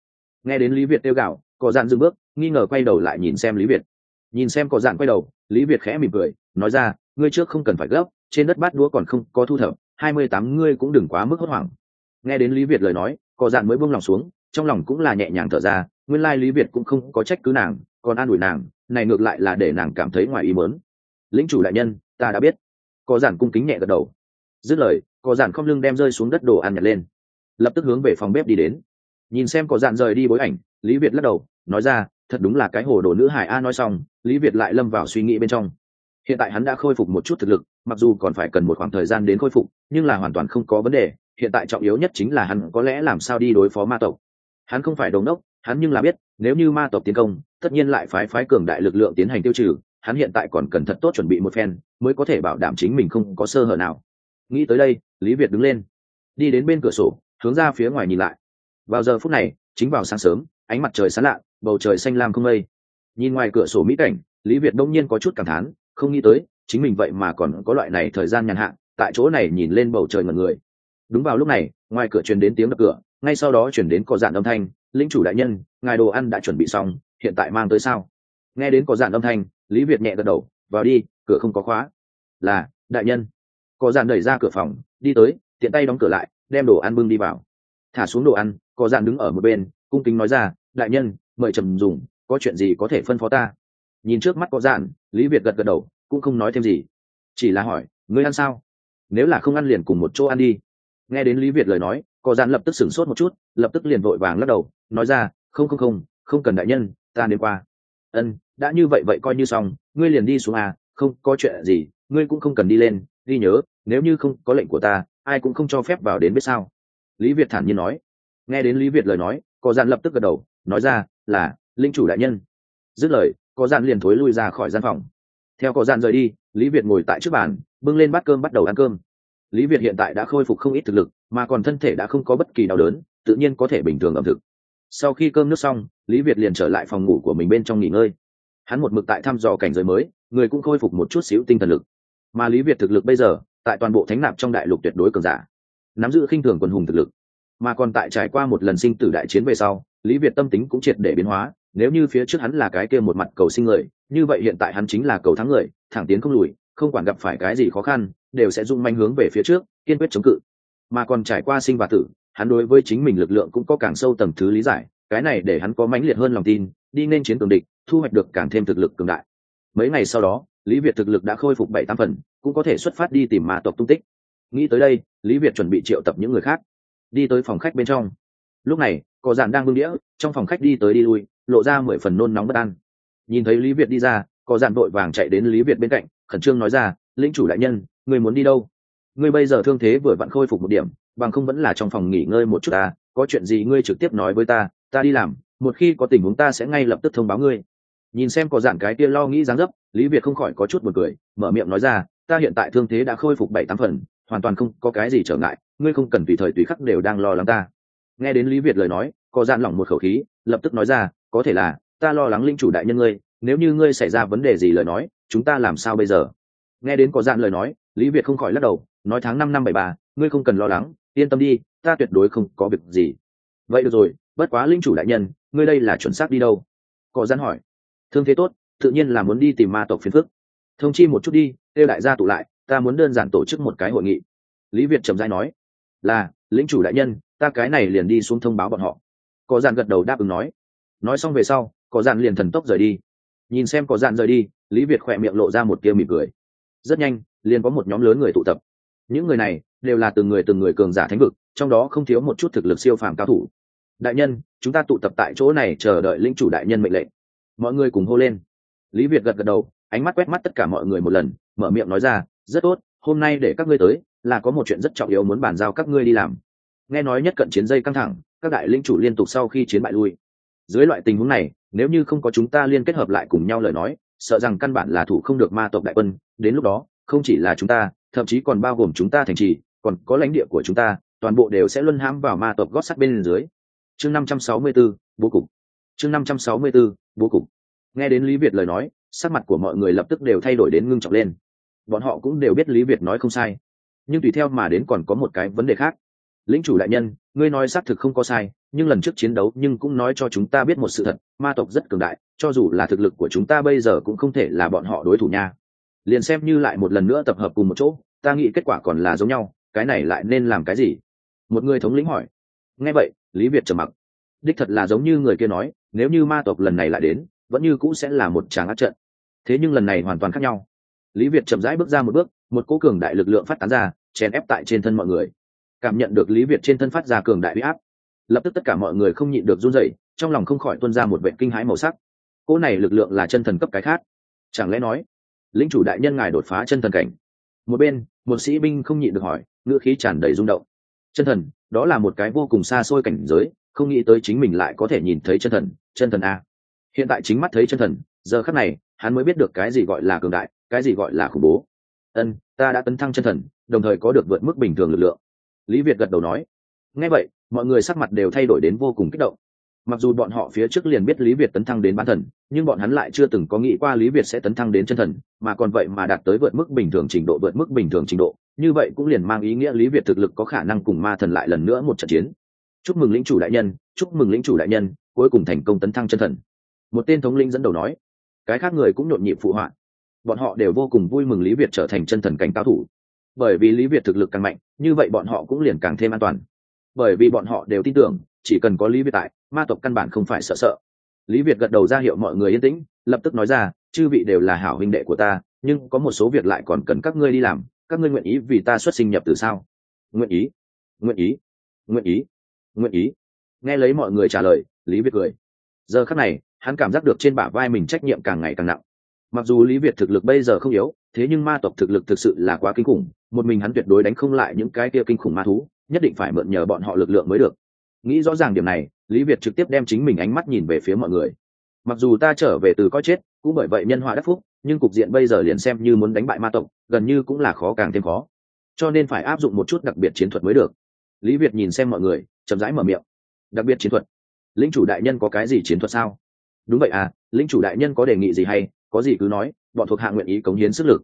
Nghe đến lý việt tiêu gạo có dàn dừng bước, nghi ngờ quay đầu lại nhìn xem lý việt. Nhìn xem có dàn quay đầu, lý việt khẽ mỉm cười, nói ra, ngươi trước không cần phải gấp trên đất bát đũa còn không có thu thập, hai mươi tám ngươi cũng đừng quá mức hốt hoảng. Nghe đến lý việt lời nói, có Dạn mới buông lòng xuống, trong lòng cũng là nhẹ nhàng thở ra, nguyên lai lý việt cũng không có trách cứ nàng, còn an ủi nàng, này ngược lại là để nàng cảm thấy ngoài ý mớn lĩnh chủ đại nhân, ta đã biết. Có giản cung kính nhẹ gật đầu. Dứt lời, có giản không lưng đem rơi xuống đất đồ ăn nhặt lên. Lập tức hướng về phòng bếp đi đến. Nhìn xem có giản rời đi bối ảnh, lý việt lắc đầu, nói ra, thật đúng là cái hồ đồ nữ hải a nói xong, lý việt lại lâm vào suy nghĩ bên trong. Hiện tại hắn đã khôi phục một chút thực lực mặc dù còn phải cần một khoảng thời gian đến khôi phục, nhưng là hoàn toàn không có vấn đề. Hiện tại trọng yếu nhất chính là hắn có lẽ làm sao đi đối phó ma tộc. Hắn không phải đồn đốc, hắn nhưng là biết, nếu như ma tộc tiến công, tất nhiên lại phái phái cường đại lực lượng tiến hành tiêu trừ. Hắn hiện tại còn cần thật tốt chuẩn bị một phen, mới có thể bảo đảm chính mình không có sơ hở nào. Nghĩ tới đây, lý việt đứng lên. Đi đến bên cửa sổ, hướng ra phía ngoài nhìn lại. Vào giờ phút này, chính vào sáng sớm, ánh mặt trời sáng lạ, bầu trời xanh lam không mây. Nhìn ngoài cửa sổ mỹ cảnh, lý việt đông nhiên có chút cảm thán, không nghĩ tới chính mình vậy mà còn có loại này thời gian nhàn hạ, tại chỗ này nhìn lên bầu trời ngần người. Đúng vào lúc này, ngoài cửa truyền đến tiếng đập cửa, ngay sau đó chuyển đến có dạn âm thanh linh chủ đại nhân, ngài đồ ăn đã chuẩn bị xong, hiện tại mang tới sao? Nghe đến có dạn âm thanh, lý việt nhẹ gật đầu, vào đi, cửa không có khóa. Là, đại nhân. Có dạn đẩy ra cửa phòng, đi tới, tiện tay đóng cửa lại, đem đồ ăn bưng đi vào. Thả xuống đồ ăn, có dạn đứng ở một bên, cung kính nói ra, đại nhân, mời trầm dùng, có chuyện gì có thể phân phó ta? Nhìn trước mắt có dạn, lý việt gật gật đầu cũng không nói thêm gì. Chỉ là hỏi, ngươi ăn sao? Nếu là không ăn liền cùng một chỗ ăn đi. Nghe đến lý việt lời nói có gian lập tức sửng sốt một chút, lập tức liền vội vàng lắc đầu, nói ra, không không không không cần đại nhân, ta đến qua. Ân, đã như vậy vậy coi như xong, ngươi liền đi xuống à không có chuyện gì, ngươi cũng không cần đi lên, ghi nhớ, nếu như không có lệnh của ta, ai cũng không cho phép vào đến biết sao. Lý việt thản nhiên nói. Nghe đến lý việt lời nói có gian lập tức gật đầu, nói ra là, linh chủ đại nhân. Dứt lời có gian liền thối lui ra khỏi gian phòng theo có gian rời đi, lý việt ngồi tại trước bàn, bưng lên bát cơm bắt đầu ăn cơm. Lý việt hiện tại đã khôi phục không ít thực lực, mà còn thân thể đã không có bất kỳ đau đớn, tự nhiên có thể bình thường ẩm thực. Sau khi cơm nước xong, lý việt liền trở lại phòng ngủ của mình bên trong nghỉ ngơi. Hắn một mực tại thăm dò cảnh giới mới, người cũng khôi phục một chút xíu tinh thần lực. Mà lý việt thực lực bây giờ, tại toàn bộ thánh nạp trong đại lục tuyệt đối cường giả. Nắm giữ khinh thường quần hùng thực lực. Mà còn tại trải qua một lần sinh tử đại chiến về sau, lý việt tâm tính cũng triệt để biến hóa, nếu như phía trước hắn là cái kia một mặt cầu sinh người như vậy hiện tại hắn chính là cầu thắng người, thẳng tiến không lùi, không quản gặp phải cái gì khó khăn, đều sẽ dung manh hướng về phía trước, kiên quyết chống cự. Mà còn trải qua sinh và tử, hắn đối với chính mình lực lượng cũng có càng sâu tầng thứ lý giải, cái này để hắn có mãnh liệt hơn lòng tin, đi nên chiến cường địch, thu hoạch được càng thêm thực lực cường đại. Mấy ngày sau đó, lý việt thực lực đã khôi phục bảy tám phần, cũng có thể xuất phát đi tìm mà tộc tung tích. Nghĩ tới đây, lý việt chuẩn bị triệu tập những người khác, đi tới phòng khách bên trong. Lúc này, có dàn đang bưng đĩa, trong phòng khách đi tới đi lui, lộ ra mười phần nôn nóng bất an nhìn thấy lý việt đi ra, có dạn vội vàng chạy đến lý việt bên cạnh, khẩn trương nói ra, lĩnh chủ đại nhân, người muốn đi đâu? Ngươi bây giờ thương thế vừa vặn khôi phục một điểm, bằng không vẫn là trong phòng nghỉ ngơi một chút ta, có chuyện gì ngươi trực tiếp nói với ta ta đi làm, một khi có tình huống ta sẽ ngay lập tức thông báo ngươi. Nhìn xem có dạng cái kia lo nghĩ dáng dấp, lý việt không khỏi có chút b u ồ n cười, mở miệng nói ra, ta hiện tại thương thế đã khôi phục bảy tám phần, hoàn toàn không có cái gì trở ngại, ngươi không cần tùy thời tùy khắc đều đang lo lắng ta. Nghe đến lý việt lời nói, có dạn lỏng một khẩu khí, lập tức nói ra, có thể là ta lo lắng linh chủ đại nhân ngươi, nếu như ngươi xảy ra vấn đề gì lời nói, chúng ta làm sao bây giờ? Nghe đến có dạn lời nói, lý việt không khỏi lắc đầu, nói tháng năm năm bảy ba, ngươi không cần lo lắng, yên tâm đi, ta tuyệt đối không có việc gì. Vậy được rồi, bất quá linh chủ đại nhân, ngươi đây là chuẩn xác đi đâu? Có dạn hỏi. Thương thế tốt, tự nhiên là muốn đi tìm ma tộc phiền phức. Thông chi một chút đi, kêu đại gia tụ lại, ta muốn đơn giản tổ chức một cái hội nghị. Lý việt trầm dai nói. Là lính chủ đại nhân, ta cái này liền đi xuống thông báo bọn họ. Có dàn gật đầu đáp ứng nói. Nói xong về sau có dàn liền thần tốc rời đi. Nhìn xem có dàn rời đi, lý việt khỏe miệng lộ ra một tia mỉm cười. Rất nhanh, liền có một nhóm lớn người tụ tập. Những người này đều là từng người từng người cường giả thánh vực, trong đó không thiếu một chút thực lực siêu phàm cao thủ. Đại nhân, chúng ta tụ tập tại chỗ này chờ đợi linh chủ đại nhân mệnh lệnh. Mọi người cùng hô lên. Lý việt gật gật đầu, ánh mắt quét mắt tất cả mọi người một lần, mở miệng nói ra, rất tốt, hôm nay để các ngươi tới, là có một chuyện rất trọng yếu muốn bàn giao các ngươi đi làm. Nghe nói nhất cận chiến dây căng thẳng, các đại linh chủ liên tục sau khi chiến bại lui dưới loại tình huống này nếu như không có chúng ta liên kết hợp lại cùng nhau lời nói sợ rằng căn bản là thủ không được ma tộc đại quân. Đến lúc đó không chỉ là chúng ta thậm chí còn bao gồm chúng ta thành trì còn có lãnh địa của chúng ta toàn bộ đều sẽ luân hãm vào ma tộc gót sắt bên dưới. Chương 564, bố cục. Chương 564, bố cục. Nghe đến lý việt lời nói sắc mặt của mọi người lập tức đều thay đổi đến ngưng trọng lên. Bọn họ cũng đều biết lý việt nói không sai. Nhưng tùy theo mà đến còn có một cái vấn đề khác lĩnh chủ đại nhân, ngươi nói xác thực không có sai, nhưng lần trước chiến đấu nhưng cũng nói cho chúng ta biết một sự thật, ma tộc rất cường đại, cho dù là thực lực của chúng ta bây giờ cũng không thể là bọn họ đối thủ nha. Liền xem như lại một lần nữa tập hợp cùng một chỗ, ta nghĩ kết quả còn là giống nhau, cái này lại nên làm cái gì? Một người thống lĩnh hỏi. Nghe vậy, lý việt trầm mặc. Đích thật là giống như người kia nói, nếu như ma tộc lần này lại đến, vẫn như cũ sẽ là một tràng ác trận. Thế nhưng lần này hoàn toàn khác nhau. Lý việt chậm rãi bước ra một bước, một cố cường đại lực lượng phát tán ra, chèn ép tại trên thân mọi người cảm nhận được lý việt trên thân phát ra cường đại huy áp. Lập tức tất cả mọi người không nhịn được run rẩy, trong lòng không khỏi tuân ra một vệ kinh hãi màu sắc. Cỗ này lực lượng là chân thần cấp cái khác. Chẳng lẽ nói lính chủ đại nhân ngài đột phá chân thần cảnh? Một bên, một sĩ binh không nhịn được hỏi, ngữ khí tràn đầy rung động. Chân thần, đó là một cái vô cùng xa xôi cảnh giới, không nghĩ tới chính mình lại có thể nhìn thấy chân thần chân thần a. Hiện tại chính mắt thấy chân thần, giờ khắc này, hắn mới biết được cái gì gọi là cường đại, cái gì gọi là khủng bố. Ân, ta đã tấn thăng chân thần, đồng thời có được vượt mức bình thường lực lượng lý việt gật đầu nói ngay vậy, mọi người sắc mặt đều thay đổi đến vô cùng kích động. Mặc dù bọn họ phía trước liền biết lý việt tấn thăng đến bán thần, nhưng bọn hắn lại chưa từng có nghĩ qua lý việt sẽ tấn thăng đến chân thần, mà còn vậy mà đạt tới vượt mức bình thường trình độ, vượt mức bình thường trình độ. Như vậy cũng liền mang ý nghĩa lý việt thực lực có khả năng cùng ma thần lại lần nữa một trận chiến. Chúc mừng lĩnh chủ đại nhân, chúc mừng lĩnh chủ đại nhân, cuối cùng thành công tấn thăng chân thần. Một tên thống linh dẫn đầu nói, cái khác người cũng nhộn nhịp phụ họa. Bọn họ đều vô cùng vui mừng lý việt trở thành chân thần cảnh cao thủ bởi vì lý việt thực lực càng mạnh, như vậy bọn họ cũng liền càng thêm an toàn. Bởi vì bọn họ đều tin tưởng, chỉ cần có lý việt tại, ma tộc căn bản không phải sợ sợ. Lý việt gật đầu ra hiệu mọi người yên tĩnh, lập tức nói ra, chư vị đều là hảo huynh đệ của ta, nhưng có một số việc lại còn cần các ngươi đi làm, các ngươi nguyện ý vì ta xuất sinh nhập từ sao? Nguyện ý nguyện ý nguyện ý nguyện ý. Nghe lấy mọi người trả lời, lý việt cười. Giờ khắc này, hắn cảm giác được trên bả vai mình trách nhiệm càng ngày càng nặng mặc dù lý việt thực lực bây giờ không yếu, thế nhưng ma tộc thực lực thực sự là quá kinh khủng, một mình hắn tuyệt đối đánh không lại những cái kia kinh khủng ma thú, nhất định phải mượn nhờ bọn họ lực lượng mới được. Nghĩ rõ ràng điểm này, lý việt trực tiếp đem chính mình ánh mắt nhìn về phía mọi người. Mặc dù ta trở về từ coi chết, cũng bởi vậy nhân họa đắc phúc, nhưng cục diện bây giờ liền xem như muốn đánh bại ma tộc, gần như cũng là khó càng thêm khó. Cho nên phải áp dụng một chút đặc biệt chiến thuật mới được. Lý việt nhìn xem mọi người, chậm rãi mở miệng. Đặc biệt chiến thuật? Lính chủ đại nhân có cái gì chiến thuật sao? Đúng vậy à lính chủ đại nhân có đề nghị gì hay? Có gì cứ nói, bọn thuộc hạ nguyện ý cống hiến sức lực.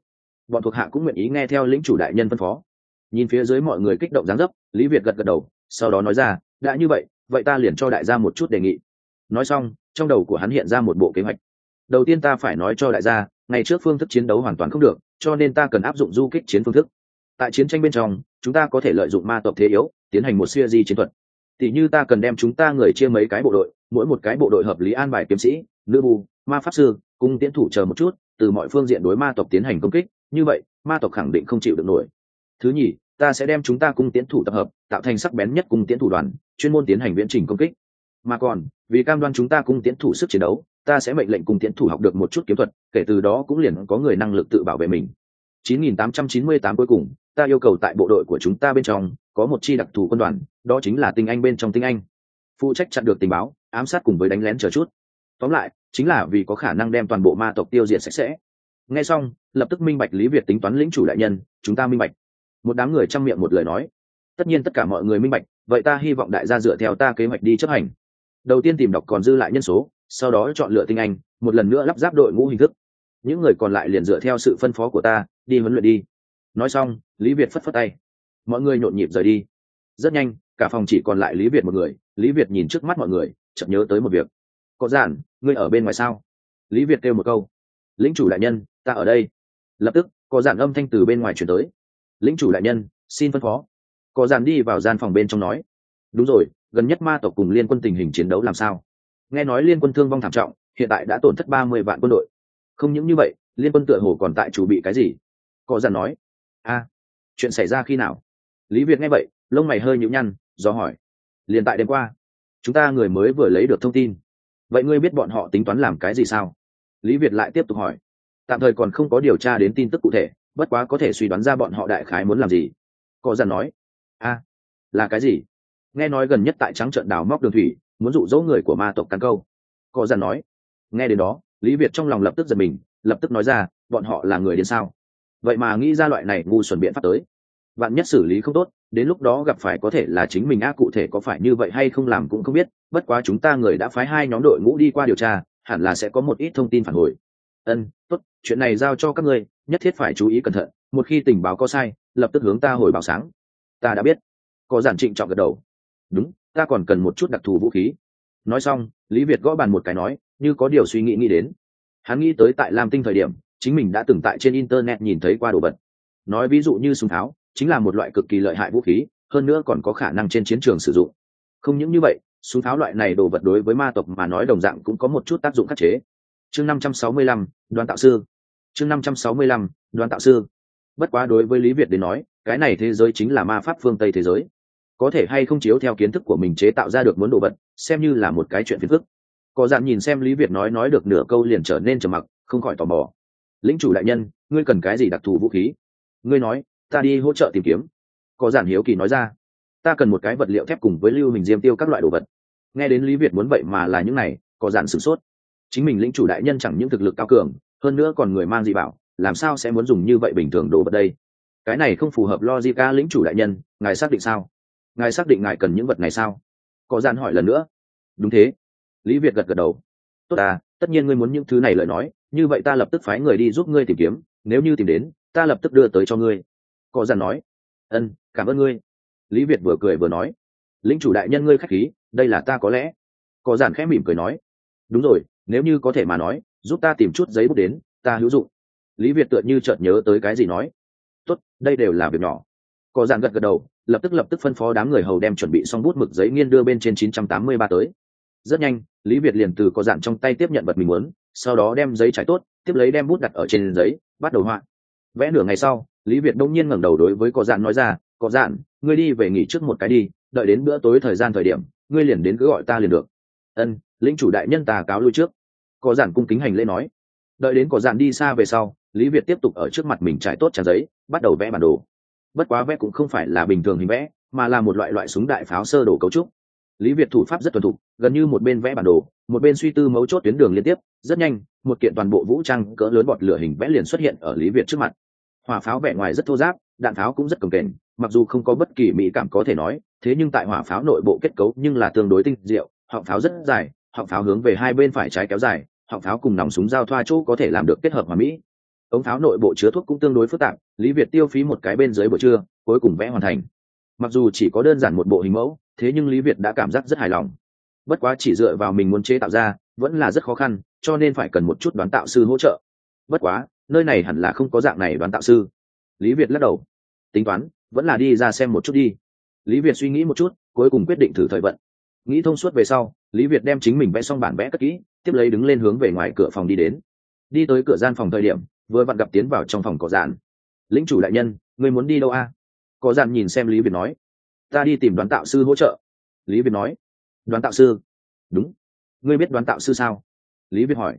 Bọn thuộc hạ cũng nguyện ý nghe theo lĩnh chủ đại nhân phân phó. Nhìn phía dưới mọi người kích động giáng dấp, lý việt gật gật đầu, sau đó nói ra, đã như vậy vậy ta liền cho đại gia một chút đề nghị. Nói xong, trong đầu của hắn hiện ra một bộ kế hoạch. Đầu tiên ta phải nói cho đại gia, ngày trước phương thức chiến đấu hoàn toàn không được, cho nên ta cần áp dụng du kích chiến phương thức. Tại chiến tranh bên trong, chúng ta có thể lợi dụng ma tộc thế yếu, tiến hành một siêu di chiến thuật. Tỷ như ta cần đem chúng ta người chia mấy cái bộ đội, mỗi một cái bộ đội hợp lý an bài kiếm sĩ, nữ bù, ma pháp sư cung tiến thủ chờ một chút, từ mọi phương diện đối ma tộc tiến hành công kích, như vậy, ma tộc khẳng định không chịu được nổi. Thứ nhì, ta sẽ đem chúng ta cung tiến thủ tập hợp, tạo thành sắc bén nhất cung tiến thủ đoàn, chuyên môn tiến hành viễn trình công kích. Mà còn, vì cam đoan chúng ta cung tiến thủ sức chiến đấu, ta sẽ mệnh lệnh cung tiến thủ học được một chút kiếm thuật, kể từ đó cũng liền có người năng lực tự bảo vệ mình. 9898 cuối cùng, ta yêu cầu tại bộ đội của chúng ta bên trong, có một chi đặc thù quân đoàn, đó chính là tinh anh bên trong tinh anh. Phụ trách chặn được tình báo, ám sát cùng với đánh lén chờ chút tóm lại, chính là vì có khả năng đem toàn bộ ma tộc tiêu diệt sạch sẽ. Nghe xong, lập tức minh bạch lý việt tính toán lĩnh chủ đại nhân, chúng ta minh bạch. Một đám người chăm miệng một lời nói. Tất nhiên tất cả mọi người minh bạch, vậy ta hy vọng đại gia dựa theo ta kế hoạch đi chấp hành. Đầu tiên tìm đọc còn dư lại nhân số, sau đó chọn lựa tinh anh, một lần nữa lắp ráp đội ngũ hình thức. Những người còn lại liền dựa theo sự phân phó của ta, đi huấn luyện đi. Nói xong, lý việt phất phất tay. Mọi người nhộn nhịp rời đi. Rất nhanh, cả phòng chỉ còn lại lý việt một người. Lý việt nhìn trước mắt mọi người, chợt nhớ tới một việc. Có giản ngươi ở bên ngoài sao? Lý việt kêu một câu. Lính chủ đại nhân, ta ở đây. Lập tức, có giản âm thanh từ bên ngoài chuyển tới. Lính chủ đại nhân, xin phân phó. Có giản đi vào gian phòng bên trong nói. Đúng rồi, gần nhất ma tộc cùng liên quân tình hình chiến đấu làm sao? Nghe nói liên quân thương vong thảm trọng, hiện tại đã tổn thất ba mươi vạn quân đội. Không những như vậy, liên quân tựa hồ còn tại chủ bị cái gì? Có giản nói. A, chuyện xảy ra khi nào? Lý việt nghe vậy, lông mày hơi nhũ nhăn, do hỏi. Liền tại đêm qua, chúng ta người mới vừa lấy được thông tin vậy ngươi biết bọn họ tính toán làm cái gì sao? Lý việt lại tiếp tục hỏi. Tạm thời còn không có điều tra đến tin tức cụ thể, bất quá có thể suy đoán ra bọn họ đại khái muốn làm gì. Có dàn nói. A, là cái gì? Nghe nói gần nhất tại trắng trận đào móc đường thủy, muốn dụ dỗ người của ma tộc cắn câu. Có dàn nói. Nghe đến đó, lý việt trong lòng lập tức giật mình, lập tức nói ra, bọn họ là người đến sao? Vậy mà nghĩ ra loại này ngu xuẩn biện pháp tới bạn nhất xử lý không tốt, đến lúc đó gặp phải có thể là chính mình a cụ thể có phải như vậy hay không làm cũng không biết, bất quá chúng ta người đã phái hai nhóm đội ngũ đi qua điều tra, hẳn là sẽ có một ít thông tin phản hồi. Ân, tốt, chuyện này giao cho các ngươi, nhất thiết phải chú ý cẩn thận, một khi tình báo có sai, lập tức hướng ta hồi báo sáng. Ta đã biết. Có giản trịnh trọng gật đầu. Đúng, ta còn cần một chút đặc thù vũ khí. Nói xong, lý việt gõ bàn một cái nói, như có điều suy nghĩ nghĩ đến. Hắn nghĩ tới tại lam tinh thời điểm, chính mình đã từng tại trên internet nhìn thấy qua đồ vật. Nói ví dụ như súng tháo chính là một loại cực kỳ lợi hại vũ khí, hơn nữa còn có khả năng trên chiến trường sử dụng. Không những như vậy, súng tháo loại này đồ vật đối với ma tộc mà nói đồng dạng cũng có một chút tác dụng khắc chế. Chương năm trăm sáu mươi lăm đoàn tạo sư. Chương năm trăm sáu mươi lăm đoàn tạo sư. Bất quá đối với lý việt đến nói, cái này thế giới chính là ma pháp phương tây thế giới. Có thể hay không chiếu theo kiến thức của mình chế tạo ra được muốn đồ vật, xem như là một cái chuyện phiền phức. Có dạn nhìn xem lý việt nói nói được nửa câu liền trở nên trầm mặc, không khỏi tò mò. Lính chủ đại nhân, ngươi cần cái gì đặc thù vũ khí? Ngươi nói ta đi hỗ trợ tìm kiếm. Có giản hiếu kỳ nói ra. Ta cần một cái vật liệu thép cùng với lưu hình diêm tiêu các loại đồ vật. Nghe đến lý việt muốn vậy mà là những này, có giản sửng sốt. Chính mình lĩnh chủ đại nhân chẳng những thực lực cao cường, hơn nữa còn người mang dị bảo, làm sao sẽ muốn dùng như vậy bình thường đồ vật đây? Cái này không phù hợp logica lĩnh chủ đại nhân, ngài xác định sao? Ngài xác định ngài cần những vật này sao? Có gian hỏi lần nữa. Đúng thế. Lý việt gật gật đầu. Tốt à tất nhiên ngươi muốn những thứ này lời nói, như vậy ta lập tức phái người đi giúp ngươi tìm kiếm, nếu như tìm đến, ta lập tức đưa tới cho ngươi có Dặn nói. Ân, cảm ơn ngươi. Lý việt vừa cười vừa nói. Lĩnh chủ đại nhân ngươi khách khí, đây là ta có lẽ. Có Dặn khẽ mỉm cười nói. Đúng rồi, nếu như có thể mà nói, giúp ta tìm chút giấy bút đến, ta hữu dụng. Lý việt tựa như chợt nhớ tới cái gì nói. Tốt, đây đều là việc nhỏ. Có Dặn gật gật đầu, lập tức lập tức phân phó đám người hầu đem chuẩn bị xong bút mực giấy nghiên đưa bên trên 983 tới. Rất nhanh, lý việt liền từ có dạn trong tay tiếp nhận vật mình muốn, sau đó đem giấy trải tốt, tiếp lấy đem bút đặt ở trên giấy, bắt đầu họa. Vẽ nửa ngày sau lý việt đông nhiên ngẩng đầu đối với có dạn nói ra có dạn, ngươi đi về nghỉ trước một cái đi, đợi đến bữa tối thời gian thời điểm, ngươi liền đến cứ gọi ta liền được. Ân lính chủ đại nhân ta cáo lui trước. Có dạn cung kính hành lễ nói. Đợi đến có dạn đi xa về sau, lý việt tiếp tục ở trước mặt mình trải tốt trang giấy, bắt đầu vẽ bản đồ. Bất quá vẽ cũng không phải là bình thường hình vẽ, mà là một loại loại súng đại pháo sơ đồ cấu trúc. Lý việt thủ pháp rất thuần thục, gần như một bên vẽ bản đồ, một bên suy tư mấu chốt tuyến đường liên tiếp, rất nhanh, một kiện toàn bộ vũ trang cỡ lớn bọt lửa hình vẽ liền xuất hiện ở lý việt trước mặt hỏa pháo vẻ ngoài rất thô giáp, đạn pháo cũng rất cồng kềnh, mặc dù không có bất kỳ mỹ cảm có thể nói, thế nhưng tại hỏa pháo nội bộ kết cấu nhưng là tương đối tinh diệu, họng pháo rất dài, họng pháo hướng về hai bên phải trái kéo dài, họng pháo cùng nòng súng giao thoa chỗ có thể làm được kết hợp hòa mỹ. Ống pháo nội bộ chứa thuốc cũng tương đối phức tạp, lý việt tiêu phí một cái bên dưới buổi trưa, cuối cùng vẽ hoàn thành. Mặc dù chỉ có đơn giản một bộ hình mẫu, thế nhưng lý việt đã cảm giác rất hài lòng. Bất quá chỉ dựa vào mình muốn chế tạo ra, vẫn là rất khó khăn, cho nên phải cần một chút đoán tạo sư hỗ trợ. Bất quá nơi này hẳn là không có dạng này đoán tạo sư. Lý việt lắc đầu. Tính toán, vẫn là đi ra xem một chút đi. Lý việt suy nghĩ một chút, cuối cùng quyết định thử thời vận. Nghĩ thông suốt về sau, lý việt đem chính mình vẽ xong bản vẽ cất kỹ, tiếp lấy đứng lên hướng về ngoài cửa phòng đi đến. Đi tới cửa gian phòng thời điểm, vừa vặn gặp tiến vào trong phòng có dạn lính chủ đại nhân người muốn đi đâu a? Có dạn nhìn xem lý việt nói. Ta đi tìm đoán tạo sư hỗ trợ. Lý việt nói. Đoán tạo sư? Đúng. Ngươi biết đoán tạo sư sao? Lý việt hỏi.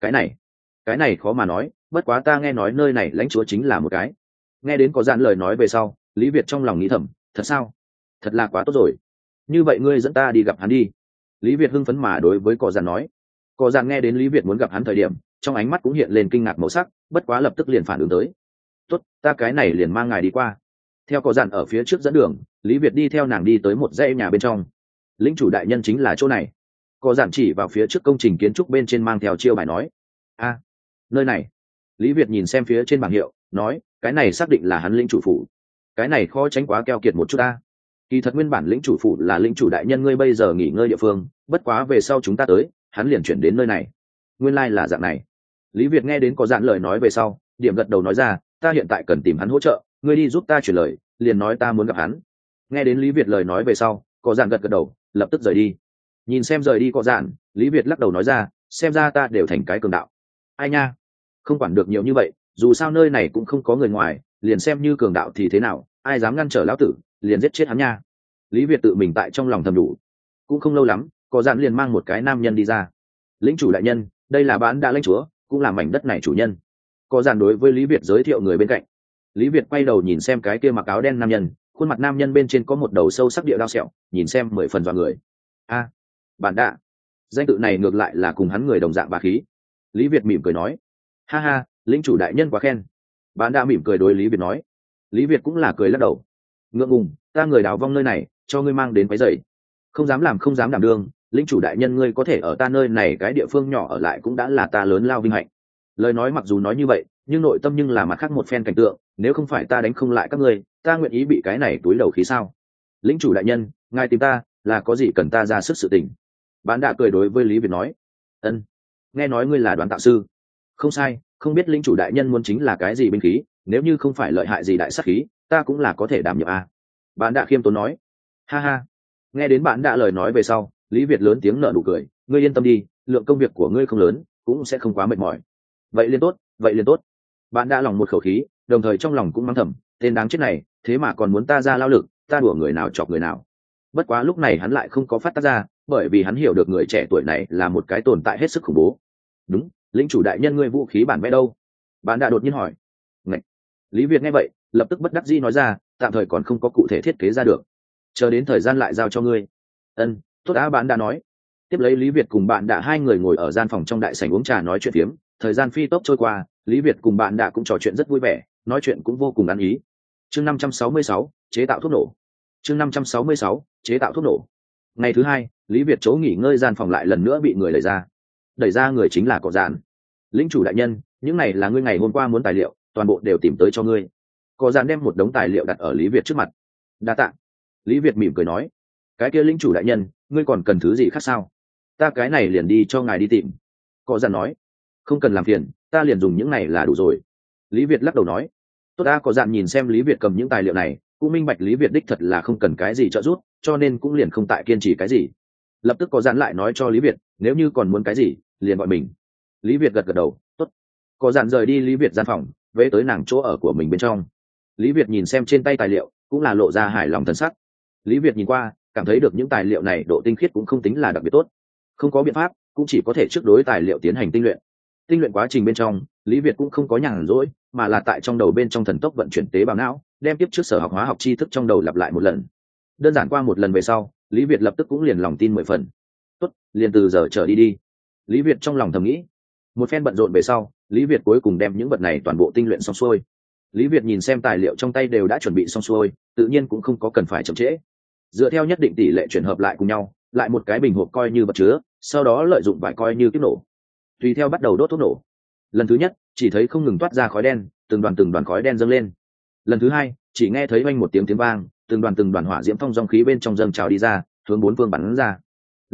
Cái này. Cái này khó mà nói bất quá ta nghe nói nơi này lãnh chúa chính là một cái. Nghe đến có dạn lời nói về sau, lý việt trong lòng nghĩ thầm, thật sao? Thật là quá tốt rồi. Như vậy ngươi dẫn ta đi gặp hắn đi. Lý việt hưng phấn mà đối với cỏ dạn nói. Cỏ dạn nghe đến lý việt muốn gặp hắn thời điểm, trong ánh mắt cũng hiện lên kinh ngạc màu sắc, bất quá lập tức liền phản ứng tới. Tốt, ta cái này liền mang ngài đi qua. Theo cỏ dạn ở phía trước dẫn đường, lý việt đi theo nàng đi tới một dãy nhà bên trong. Lính chủ đại nhân chính là chỗ này. Cỏ dạn chỉ vào phía trước công trình kiến trúc bên trên mang theo chiêu bài nói. A, nơi này lý việt nhìn xem phía trên bảng hiệu, nói, cái này xác định là hắn lĩnh chủ phủ. Cái này khó tránh quá keo kiệt một chút ta. Kỳ thật nguyên bản lĩnh chủ phủ là lĩnh chủ đại nhân ngươi bây giờ nghỉ ngơi địa phương, bất quá về sau chúng ta tới, hắn liền chuyển đến nơi này. Nguyên lai、like、là dạng này. Lý việt nghe đến có dạn lời nói về sau, điểm gật đầu nói ra, ta hiện tại cần tìm hắn hỗ trợ, ngươi đi giúp ta chuyển lời, liền nói ta muốn gặp hắn. Nghe đến lý việt lời nói về sau, có dạn gật gật đầu, lập tức rời đi. Nhìn xem rời đi có dạn lý việt lắc đầu nói ra, xem ra ta đều thành cái cường đạo. Ai nha không quản được nhiều như vậy dù sao nơi này cũng không có người ngoài liền xem như cường đạo thì thế nào ai dám ngăn trở lão tử liền giết chết hắn nha. Lý việt tự mình tại trong lòng thầm đủ. Cũng không lâu lắm có dạn liền mang một cái nam nhân đi ra. Lĩnh chủ đại nhân đây là bán đã lãnh chúa cũng là mảnh đất này chủ nhân. Có dàn đối với lý việt giới thiệu người bên cạnh. Lý việt quay đầu nhìn xem cái kia mặc áo đen nam nhân khuôn mặt nam nhân bên trên có một đầu sâu sắc địa đao sẹo nhìn xem mười phần vào người. A à, bản đạ. Danh tự này ngược lại là cùng hắn người đồng dạng bà khí. Lý việt mỉm cười nói ha ha, lĩnh chủ đại nhân quá khen. Bạn đã mỉm cười đối lý việt nói. Lý việt cũng là cười lắc đầu. Ngượng ngùng, ta người đào vong nơi này, cho ngươi mang đến váy dày không dám làm không dám đảm đương, lĩnh chủ đại nhân ngươi có thể ở ta nơi này, cái địa phương nhỏ ở lại cũng đã là ta lớn lao vinh hạnh. Lời nói mặc dù nói như vậy, nhưng nội tâm nhưng là mặt khác một phen cảnh tượng, nếu không phải ta đánh không lại các ngươi, ta nguyện ý bị cái này túi đầu khí sao? Lĩnh chủ đại nhân, ngài tìm ta, là có gì cần ta ra sức sự tình? Bạn đã cười đối với lý việt nói. Ân, nghe nói ngươi là đoàn tạo sư không sai, không biết linh chủ đại nhân muốn chính là cái gì binh khí, nếu như không phải lợi hại gì đại sắc khí, ta cũng là có thể đảm nhiệm a. À. bạn đã khiêm tốn nói. Ha ha. Nghe đến bạn đã lời nói về sau, lý việt lớn tiếng nợ nụ cười. Ngươi yên tâm đi, lượng công việc của ngươi không lớn, cũng sẽ không quá mệt mỏi. Vậy liền tốt, vậy liền tốt. Bạn đã lòng một khẩu khí, đồng thời trong lòng cũng mắng thầm. Tên đáng chết này, thế mà còn muốn ta ra lao lực, ta đùa người nào chọc người nào. Bất quá lúc này hắn lại không có phát tác ra, bởi vì hắn hiểu được người trẻ tuổi này là một cái tồn tại hết sức khủng bố. Đúng lĩnh chủ đại nhân ngươi vũ khí bản vẽ đâu? Bạn đã đột nhiên hỏi. Ngậy! lý việt nghe vậy, lập tức bất đắc dĩ nói ra, tạm thời còn không có cụ thể thiết kế ra được. Chờ đến thời gian lại giao cho ngươi. Ân, tốt đã bạn đã nói. Tiếp lấy lý việt cùng bạn đã hai người ngồi ở gian phòng trong đại sảnh uống trà nói chuyện phiếm. Thời gian phi tốc trôi qua, lý việt cùng bạn đã cũng trò chuyện rất vui vẻ, nói chuyện cũng vô cùng ăn ý. Chương năm trăm sáu mươi sáu, chế tạo thuốc nổ. Chương năm trăm sáu mươi sáu, chế tạo thuốc nổ. Ngày thứ hai, lý việt chỗ nghỉ ngơi gian phòng lại lần nữa bị người lấy ra đẩy ra người chính là cỏ dạn lính chủ đại nhân, những này là ngươi ngày hôm qua muốn tài liệu, toàn bộ đều tìm tới cho ngươi. Cỏ dạn đem một đống tài liệu đặt ở lý việt trước mặt. Đa t ạ lý việt mỉm cười nói, cái kia lính chủ đại nhân, ngươi còn cần thứ gì khác sao? Ta cái này liền đi cho ngài đi tìm. Cỏ dạn nói, không cần làm phiền, ta liền dùng những này là đủ rồi. Lý việt lắc đầu nói, tốt ta có dạn nhìn xem lý việt cầm những tài liệu này, cũng minh bạch lý việt đích thật là không cần cái gì trợ giúp, cho nên cũng liền không tại kiên trì cái gì. Lập tức có dạn lại nói cho lý việt nếu như còn muốn cái gì, liền gọi mình. Lý việt gật gật đầu t ố t có dặn rời đi lý việt gian phòng vẽ tới nàng chỗ ở của mình bên trong. Lý việt nhìn xem trên tay tài liệu, cũng là lộ ra hài lòng thân sắc. Lý việt nhìn qua, cảm thấy được những tài liệu này độ tinh khiết cũng không tính là đặc biệt tốt. Không có biện pháp, cũng chỉ có thể trước đối tài liệu tiến hành tinh luyện. Tinh luyện quá trình bên trong, lý việt cũng không có nhàn rỗi, mà là tại trong đầu bên trong thần tốc vận chuyển tế bào não, đem tiếp trước sở học hóa học tri thức trong đầu lặp lại một lần. Đơn giản qua một lần về sau, lý việt lập tức cũng liền lòng tin mười phần liền từ giờ trở đi đi. Lý việt trong lòng thầm nghĩ, một phen bận rộn về sau, lý việt cuối cùng đem những vật này toàn bộ tinh luyện xong xuôi. Lý việt nhìn xem tài liệu trong tay đều đã chuẩn bị xong xuôi, tự nhiên cũng không có cần phải chậm trễ. Dựa theo nhất định tỷ lệ chuyển hợp lại cùng nhau, lại một cái bình hộp coi như vật chứa, sau đó lợi dụng vải coi như kiếp nổ. Tùy theo bắt đầu đốt thuốc nổ. Lần thứ nhất, chỉ thấy không ngừng toát ra khói đen, từng đoàn từng đoàn khói đen dâng lên. Lần thứ hai, chỉ nghe thấy oanh một tiếng tiếng vang, từng đoàn từng đoàn hỏa diễm phong dòng khí bên trong dâng trào đi ra, hướng bốn phương bắn ra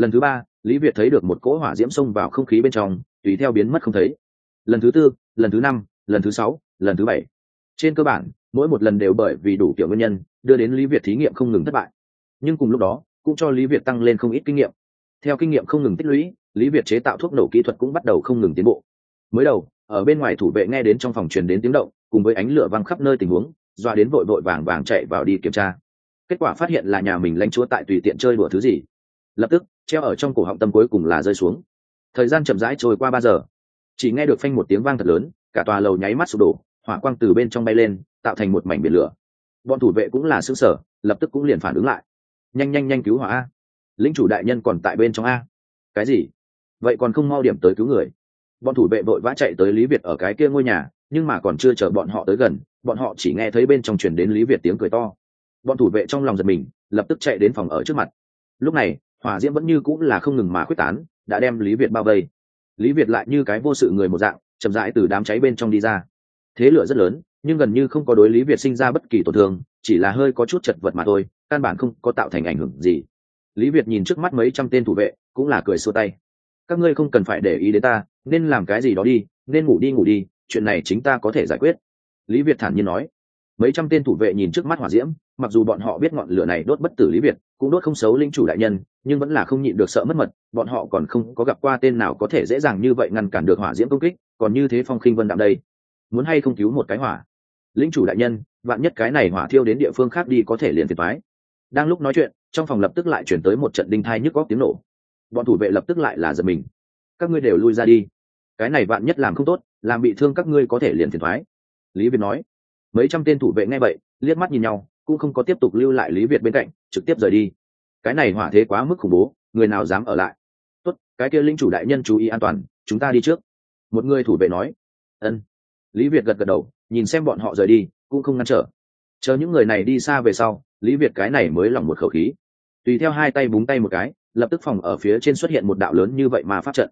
lần thứ ba, lý việt thấy được một cỗ hỏa diễm xông vào không khí bên trong, tùy theo biến mất không thấy. Lần thứ tư, lần thứ năm, lần thứ sáu, lần thứ bảy. Trên cơ bản, mỗi một lần đều bởi vì đủ kiểu nguyên nhân, đưa đến lý việt thí nghiệm không ngừng thất bại. Nhưng cùng lúc đó, cũng cho lý việt tăng lên không ít kinh nghiệm. Theo kinh nghiệm không ngừng tích lũy, lý việt chế tạo thuốc nổ kỹ thuật cũng bắt đầu không ngừng tiến bộ. Mới đầu, ở bên ngoài thủ vệ nghe đến trong phòng truyền đến tiếng động, cùng với ánh lửa văng khắp nơi tình huống, doa đến vội vội vàng vàng chạy vào đi kiểm tra. Kết quả phát hiện là nhà mình lãnh chúa tại tùy tiện chơi đùa thứ gì. Lập tức treo ở trong cổ họng tâm cuối cùng là rơi xuống. Thời gian chậm rãi trôi qua ba giờ. Chỉ nghe được phanh một tiếng vang thật lớn, cả tòa lầu nháy mắt sụp đổ, hỏa quang từ bên trong bay lên, tạo thành một mảnh biển lửa. Bọn thủ vệ cũng là xứ sở lập tức cũng liền phản ứng lại. Nhanh nhanh nhanh cứu hỏa a. Lính chủ đại nhân còn tại bên trong a. Cái gì? Vậy còn không mau điểm tới cứu người. Bọn thủ vệ vội vã chạy tới lý việt ở cái kia ngôi nhà, nhưng mà còn chưa chờ bọn họ tới gần, bọn họ chỉ nghe thấy bên trong truyền đến lý việt tiếng cười to. Bọn thủ vệ trong lòng giật mình, lập tức chạy đến phòng ở trước mặt. Lúc này hỏa diễm vẫn như cũng là không ngừng mà quyết tán, đã đem lý việt bao vây. Lý việt lại như cái vô sự người một dạng, chậm rãi từ đám cháy bên trong đi ra. Thế lửa rất lớn, nhưng gần như không có đối lý việt sinh ra bất kỳ tổn thương, chỉ là hơi có chút chật vật mà thôi, căn bản không có tạo thành ảnh hưởng gì. Lý việt nhìn trước mắt mấy trăm tên thủ vệ, cũng là cười xua tay. Các ngươi không cần phải để ý đến ta, nên làm cái gì đó đi, nên ngủ đi ngủ đi, chuyện này chính ta có thể giải quyết. Lý việt thản nhiên nói mấy trăm tên thủ vệ nhìn trước mắt hỏa diễm, mặc dù bọn họ biết ngọn lửa này đốt bất tử lý việt, cũng đốt không xấu linh chủ đại nhân, nhưng vẫn là không nhịn được sợ mất mật, bọn họ còn không có gặp qua tên nào có thể dễ dàng như vậy ngăn cản được hỏa diễm công kích, còn như thế phong khinh vân đạm đây. Muốn hay không cứu một cái hỏa? Linh chủ đại nhân, vạn nhất cái này hỏa thiêu đến địa phương khác đi có thể liền thiệt mái đang lúc nói chuyện, trong phòng lập tức lại chuyển tới một trận đinh thai nhức góc tiếng nổ. Bọn thủ vệ lập tức lại là giật mình. Các ngươi đều lui ra đi. Cái này vạn nhất làm không tốt, làm bị thương các ngươi có thể liền thiệt thoái lý việt nói mấy trăm tên thủ vệ nghe vậy, liếc mắt nhìn nhau, cũng không có tiếp tục lưu lại lý việt bên cạnh, trực tiếp rời đi. Cái này hỏa thế quá mức khủng bố, người nào dám ở lại? Tốt, cái kia linh chủ đại nhân chú ý an toàn, chúng ta đi trước. Một người thủ vệ nói. Ân. Lý việt gật gật đầu, nhìn xem bọn họ rời đi, cũng không ngăn trở. Chờ những người này đi xa về sau, lý việt cái này mới lỏng một khẩu khí. Tùy theo hai tay búng tay một cái, lập tức phòng ở phía trên xuất hiện một đạo lớn như vậy mà phát trận.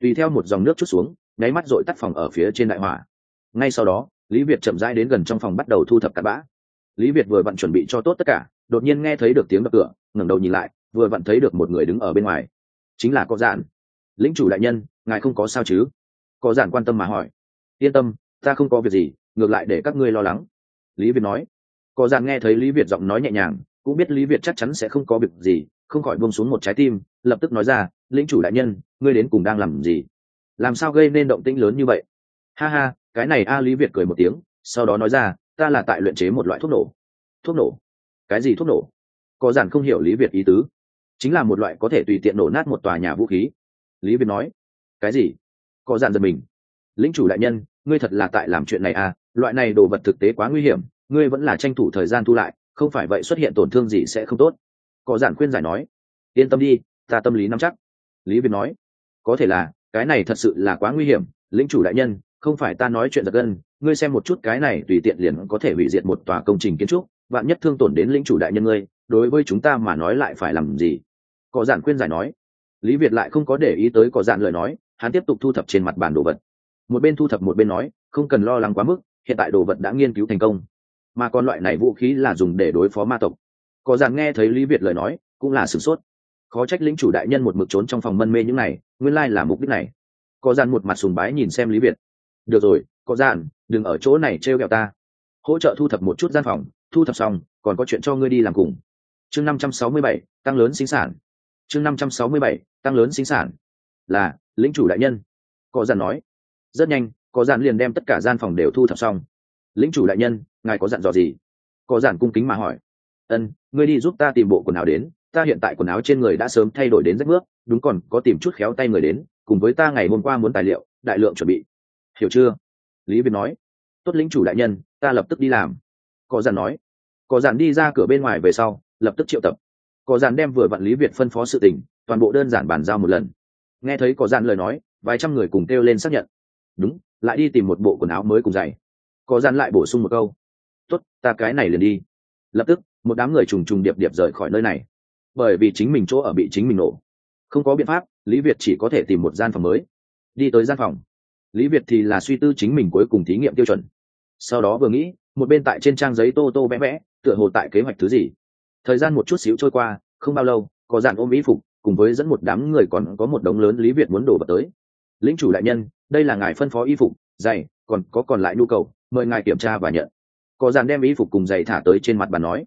Tùy theo một dòng nước chút xuống, nháy mắt dội tắt phòng ở phía trên đại hỏa. Ngay sau đó lý việt chậm rãi đến gần trong phòng bắt đầu thu thập cặn bã. Lý việt vừa vặn chuẩn bị cho tốt tất cả, đột nhiên nghe thấy được tiếng đập cửa, ngẩng đầu nhìn lại, vừa vặn thấy được một người đứng ở bên ngoài. Chính là có dạn lính chủ đại nhân, ngài không có sao chứ? Có dạn quan tâm mà hỏi. Yên tâm, ta không có việc gì, ngược lại để các ngươi lo lắng. Lý việt nói. Có dạn nghe thấy lý việt giọng nói nhẹ nhàng, cũng biết lý việt chắc chắn sẽ không có việc gì, không khỏi buông xuống một trái tim, lập tức nói ra, lĩnh chủ đại nhân, ngươi đến cùng đang làm gì? Làm sao gây nên động tĩnh lớn như vậy? Ha ha cái này a lý việt cười một tiếng, sau đó nói ra, ta là tại luyện chế một loại thuốc nổ. Thuốc nổ? Cái gì thuốc nổ? Có giản không hiểu lý việt ý tứ. Chính là một loại có thể tùy tiện nổ nát một tòa nhà vũ khí. Lý việt nói, cái gì? Có giản giật mình. Lính chủ đại nhân, ngươi thật là tại làm chuyện này à? Loại này đồ vật thực tế quá nguy hiểm, ngươi vẫn là tranh thủ thời gian thu lại, không phải vậy xuất hiện tổn thương gì sẽ không tốt. Có giản khuyên giải nói, yên tâm đi, ta tâm lý nắm chắc. Lý việt nói, có thể là, cái này thật sự là quá nguy hiểm, lĩnh chủ đại nhân không phải ta nói chuyện giật gân, ngươi xem một chút cái này tùy tiện liền có thể hủy diệt một tòa công trình kiến trúc, vạn nhất thương tổn đến lĩnh chủ đại nhân ngươi, đối với chúng ta mà nói lại phải làm gì? Có giản khuyên giải nói. Lý việt lại không có để ý tới có giản lời nói, hắn tiếp tục thu thập trên mặt bàn đồ vật. Một bên thu thập một bên nói, không cần lo lắng quá mức, hiện tại đồ vật đã nghiên cứu thành công. Mà còn loại này vũ khí là dùng để đối phó ma tộc. Có giản nghe thấy lý việt lời nói, cũng là sửng sốt. Khó trách lĩnh chủ đại nhân một mực trốn trong phòng mân mê những này, nguyên lai là mục đích này. Có giản một mặt sùng bái nhìn xem lý việt được rồi có giản, đừng ở chỗ này trêu ghẹo ta. Hỗ trợ thu thập một chút gian phòng, thu thập xong, còn có chuyện cho ngươi đi làm cùng. Chương năm trăm sáu mươi bảy, tăng lớn sinh sản. Chương năm trăm sáu mươi bảy, tăng lớn sinh sản. Là, lĩnh chủ đại nhân. Có dặn nói. Rất nhanh có dặn liền đem tất cả gian phòng đều thu thập xong. Lĩnh chủ đại nhân, ngài có dặn dò gì? Có dặn cung kính mà hỏi. Ân, ngươi đi giúp ta tìm bộ quần áo đến. Ta hiện tại quần áo trên người đã sớm thay đổi đến rách nước đúng còn có tìm chút khéo tay người đến, cùng với ta ngày hôm qua muốn tài liệu, đại lượng chuẩn bị hiểu chưa? Lý việt nói. Tốt lính chủ đại nhân, ta lập tức đi làm. Có dàn nói. Có dàn đi ra cửa bên ngoài về sau, lập tức triệu tập. Có dàn đem vừa vặn lý việt phân phó sự tình, toàn bộ đơn giản bàn giao một lần. Nghe thấy có dàn lời nói, vài trăm người cùng kêu lên xác nhận. Đúng, lại đi tìm một bộ quần áo mới cùng giày. Có dàn lại bổ sung một câu. Tốt, ta cái này liền đi. Lập tức, một đám người trùng trùng điệp điệp rời khỏi nơi này. Bởi vì chính mình chỗ ở bị chính mình nổ. Không có biện pháp, lý việt chỉ có thể tìm một gian phòng mới. Đi tới gian phòng lý việt thì là suy tư chính mình cuối cùng thí nghiệm tiêu chuẩn. Sau đó vừa nghĩ, một bên tại trên trang giấy tô tô vẽ vẽ, tựa hồ tại kế hoạch thứ gì. Thời gian một chút xíu trôi qua, không bao lâu, có dàn ôm ý phục, cùng với dẫn một đám người còn có một đống lớn lý việt muốn đổ vào tới. Lính chủ đại nhân, đây là ngài phân phó y phục, giày, còn có còn lại nhu cầu, mời ngài kiểm tra và nhận. Có dàn đem y phục cùng giày thả tới trên mặt bàn nói.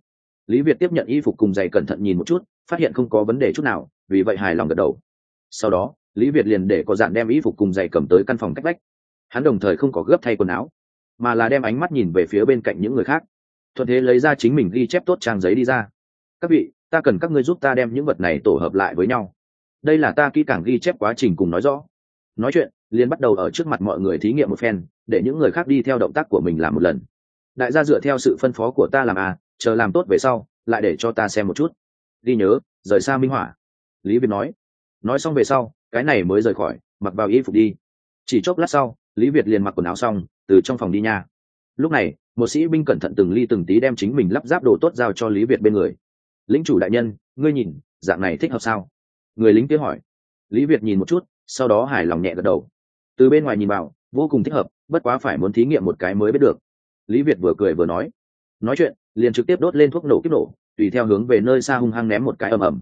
Lý việt tiếp nhận y phục cùng giày cẩn thận nhìn một chút, phát hiện không có vấn đề chút nào, vì vậy hài lòng gật đầu. Sau đó lý việt liền để có dạn đem y phục cùng giày cầm tới căn phòng cách lách. hắn đồng thời không có gấp thay quần áo, mà là đem ánh mắt nhìn về phía bên cạnh những người khác. Thuận thế lấy ra chính mình ghi chép tốt trang giấy đi ra. Các vị, ta cần các ngươi giúp ta đem những vật này tổ hợp lại với nhau. Đây là ta kỹ càng ghi chép quá trình cùng nói rõ. Nói chuyện, liền bắt đầu ở trước mặt mọi người thí nghiệm một phen, để những người khác đi theo động tác của mình làm một lần. Đại gia dựa theo sự phân phó của ta làm à chờ làm tốt về sau, lại để cho ta xem một chút. Đi nhớ, rời xa minh họa. Lý việt nói. Nói xong về sau cái này mới rời khỏi, mặc vào y phục đi. Chỉ chốc lát sau, lý việt liền mặc quần áo xong, từ trong phòng đi nha. Lúc này, một sĩ binh cẩn thận từng ly từng tí đem chính mình lắp ráp đồ tốt giao cho lý việt bên người. Lính chủ đại nhân, ngươi nhìn, dạng này thích hợp sao? Người lính kia hỏi. Lý việt nhìn một chút, sau đó hài lòng nhẹ gật đầu. Từ bên ngoài nhìn vào, vô cùng thích hợp, bất quá phải muốn thí nghiệm một cái mới biết được. Lý việt vừa cười vừa nói. Nói chuyện, liền trực tiếp đốt lên thuốc nổ kiếp nổ, tùy theo hướng về nơi xa hung hăng ném một cái ầm ầm.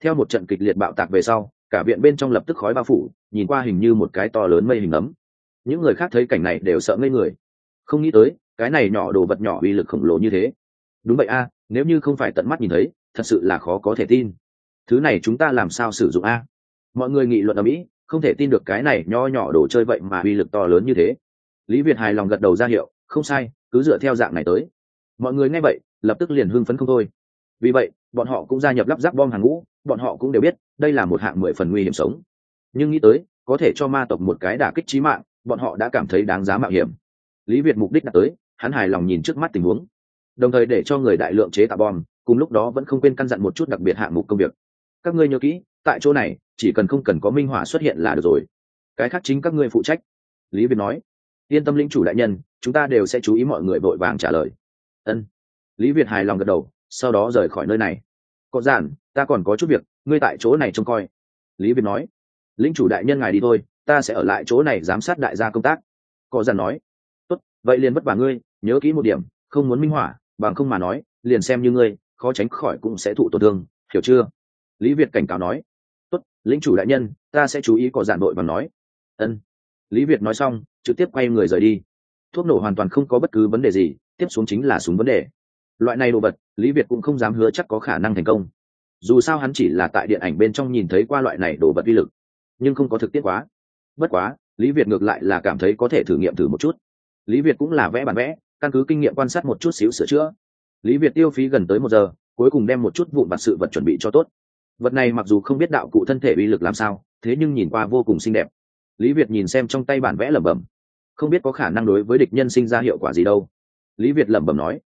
Theo một trận kịch liệt bạo tạc về sau cả viện bên trong lập tức khói bao phủ, nhìn qua hình như một cái to lớn mây hình ấm. Những người khác thấy cảnh này đều sợ ngây người. Không nghĩ tới, cái này nhỏ đồ vật nhỏ uy lực khổng lồ như thế. Đúng vậy a à, nếu như không phải tận mắt nhìn thấy, thật sự là khó có thể tin. Thứ này chúng ta làm sao sử dụng a? Mọi người nghị luận ở mỹ, không thể tin được cái này nho nhỏ đồ chơi vậy mà uy lực to lớn như thế. Lý việt hài lòng gật đầu ra hiệu, không sai, cứ dựa theo dạng này tới. Mọi người nghe vậy, lập tức liền hưng phấn không thôi. Vì vậy bọn họ cũng gia nhập lắp ráp bom hàng ngũ, bọn họ cũng đều biết, đây là một hạng mười phần nguy hiểm sống. Nhưng nghĩ tới, có thể cho ma tộc một cái đả kích trí mạng, bọn họ đã cảm thấy đáng giá mạo hiểm. Lý việt mục đích đã tới, hắn hài lòng nhìn trước mắt tình huống. Đồng thời để cho người đại lượng chế tạo bom, cùng lúc đó vẫn không quên căn dặn một chút đặc biệt hạng mục công việc. Các ngươi nhớ kỹ, tại chỗ này, chỉ cần không cần có minh hỏa xuất hiện là được rồi. Cái khác chính các ngươi phụ trách. Lý việt nói. Yên tâm linh chủ đại nhân, chúng ta đều sẽ chú ý mọi người vội vàng trả lời. Ân. Lý việt hài lòng gật đầu sau đó rời khỏi nơi này. Có giản ta còn có chút việc ngươi tại chỗ này trông coi. Lý việt nói lính chủ đại nhân ngài đi thôi ta sẽ ở lại chỗ này giám sát đại gia công tác. Có giản nói tốt vậy liền vất vả ngươi nhớ kỹ một điểm không muốn minh hỏa, bằng không mà nói liền xem như ngươi khó tránh khỏi cũng sẽ thụ tổn thương hiểu chưa? Lý việt cảnh cáo nói tốt lính chủ đại nhân ta sẽ chú ý có giản đội và nói. Ân. Lý việt nói xong trực tiếp quay người rời đi. Thuốc nổ hoàn toàn không có bất cứ vấn đề gì tiếp xuống chính là súng vấn đề loại này đồ vật, lý việt cũng không dám hứa chắc có khả năng thành công. Dù sao hắn chỉ là tại điện ảnh bên trong nhìn thấy qua loại này đồ vật vi lực, nhưng không có thực tiễn quá. Bất quá, lý việt ngược lại là cảm thấy có thể thử nghiệm thử một chút. Lý việt cũng là vẽ bản vẽ, căn cứ kinh nghiệm quan sát một chút xíu sửa chữa. Lý việt tiêu phí gần tới một giờ, cuối cùng đem một chút vụn vặt sự vật chuẩn bị cho tốt. Vật này mặc dù không biết đạo cụ thân thể uy lực làm sao, thế nhưng nhìn qua vô cùng xinh đẹp. Lý việt nhìn xem trong tay bản vẽ lẩm bẩm. Không biết có khả năng đối với địch nhân sinh ra hiệu quả gì đâu. Lý việt lẩm bẩm nói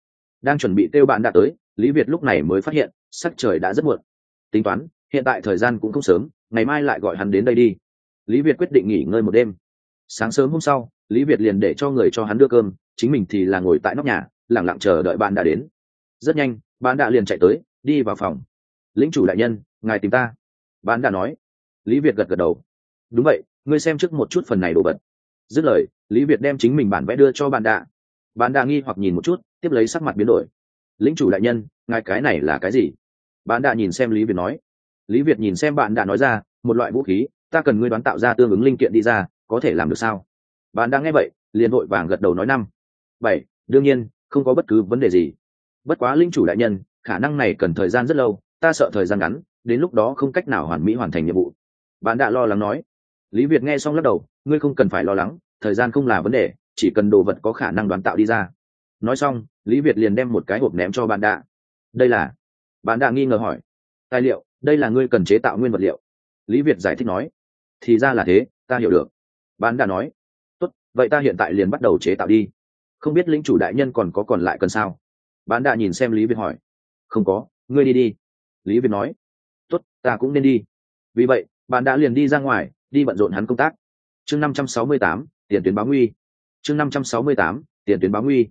đang chuẩn bị kêu bạn đã tới, lý việt lúc này mới phát hiện, sắc trời đã rất muộn. Tính toán, hiện tại thời gian cũng không sớm, ngày mai lại gọi hắn đến đây đi. Lý việt quyết định nghỉ ngơi một đêm. Sáng sớm hôm sau, lý việt liền để cho người cho hắn đưa cơm, chính mình thì là ngồi tại nóc nhà, lẳng lặng chờ đợi bạn đã đến. Rất nhanh, bạn đã liền chạy tới, đi vào phòng. Lính chủ đại nhân, ngài tìm ta. Bạn đã nói. Lý việt gật gật đầu. Đúng vậy, ngươi xem trước một chút phần này đồ vật. Dứt lời, lý việt đem chính mình bản vẽ đưa cho bạn đạ bạn đạ nghi hoặc nhìn một chút, tiếp lấy sắc mặt biến đổi. Lính chủ đại nhân, ngài cái này là cái gì? Bạn đạ nhìn xem lý việt nói. Lý việt nhìn xem bạn đã nói ra, một loại vũ khí, ta cần ngươi đoán tạo ra tương ứng linh kiện đi ra, có thể làm được sao? Bạn đang nghe vậy, liền vội vàng gật đầu nói năm. Bảy, đương nhiên, không có bất cứ vấn đề gì. Bất quá linh chủ đại nhân, khả năng này cần thời gian rất lâu, ta sợ thời gian ngắn, đến lúc đó không cách nào hoàn mỹ hoàn thành nhiệm vụ. Bạn đã lo lắng nói. Lý việt nghe xong lắc đầu, ngươi không cần phải lo lắng, thời gian không là vấn đề chỉ cần đồ vật có khả năng đoán tạo đi ra. Nói xong, lý việt liền đem một cái hộp ném cho bạn đạ. Đây là? Bạn Đạ nghi ngờ hỏi. Tài liệu, đây là ngươi cần chế tạo nguyên vật liệu. Lý việt giải thích nói. Thì ra là thế, ta hiểu được. Bạn Đạ nói. Tốt, vậy ta hiện tại liền bắt đầu chế tạo đi. Không biết lĩnh chủ đại nhân còn có còn lại cần sao? Bạn Đạ nhìn xem lý việt hỏi. Không có, ngươi đi đi. Lý việt nói. Tốt, ta cũng nên đi. Vì vậy, bạn đã liền đi ra ngoài, đi bận rộn hắn công tác. Chương năm trăm sáu mươi tám, tiền tuyến báo nguy chương năm trăm sáu mươi tám, tiền tuyến báo nguy.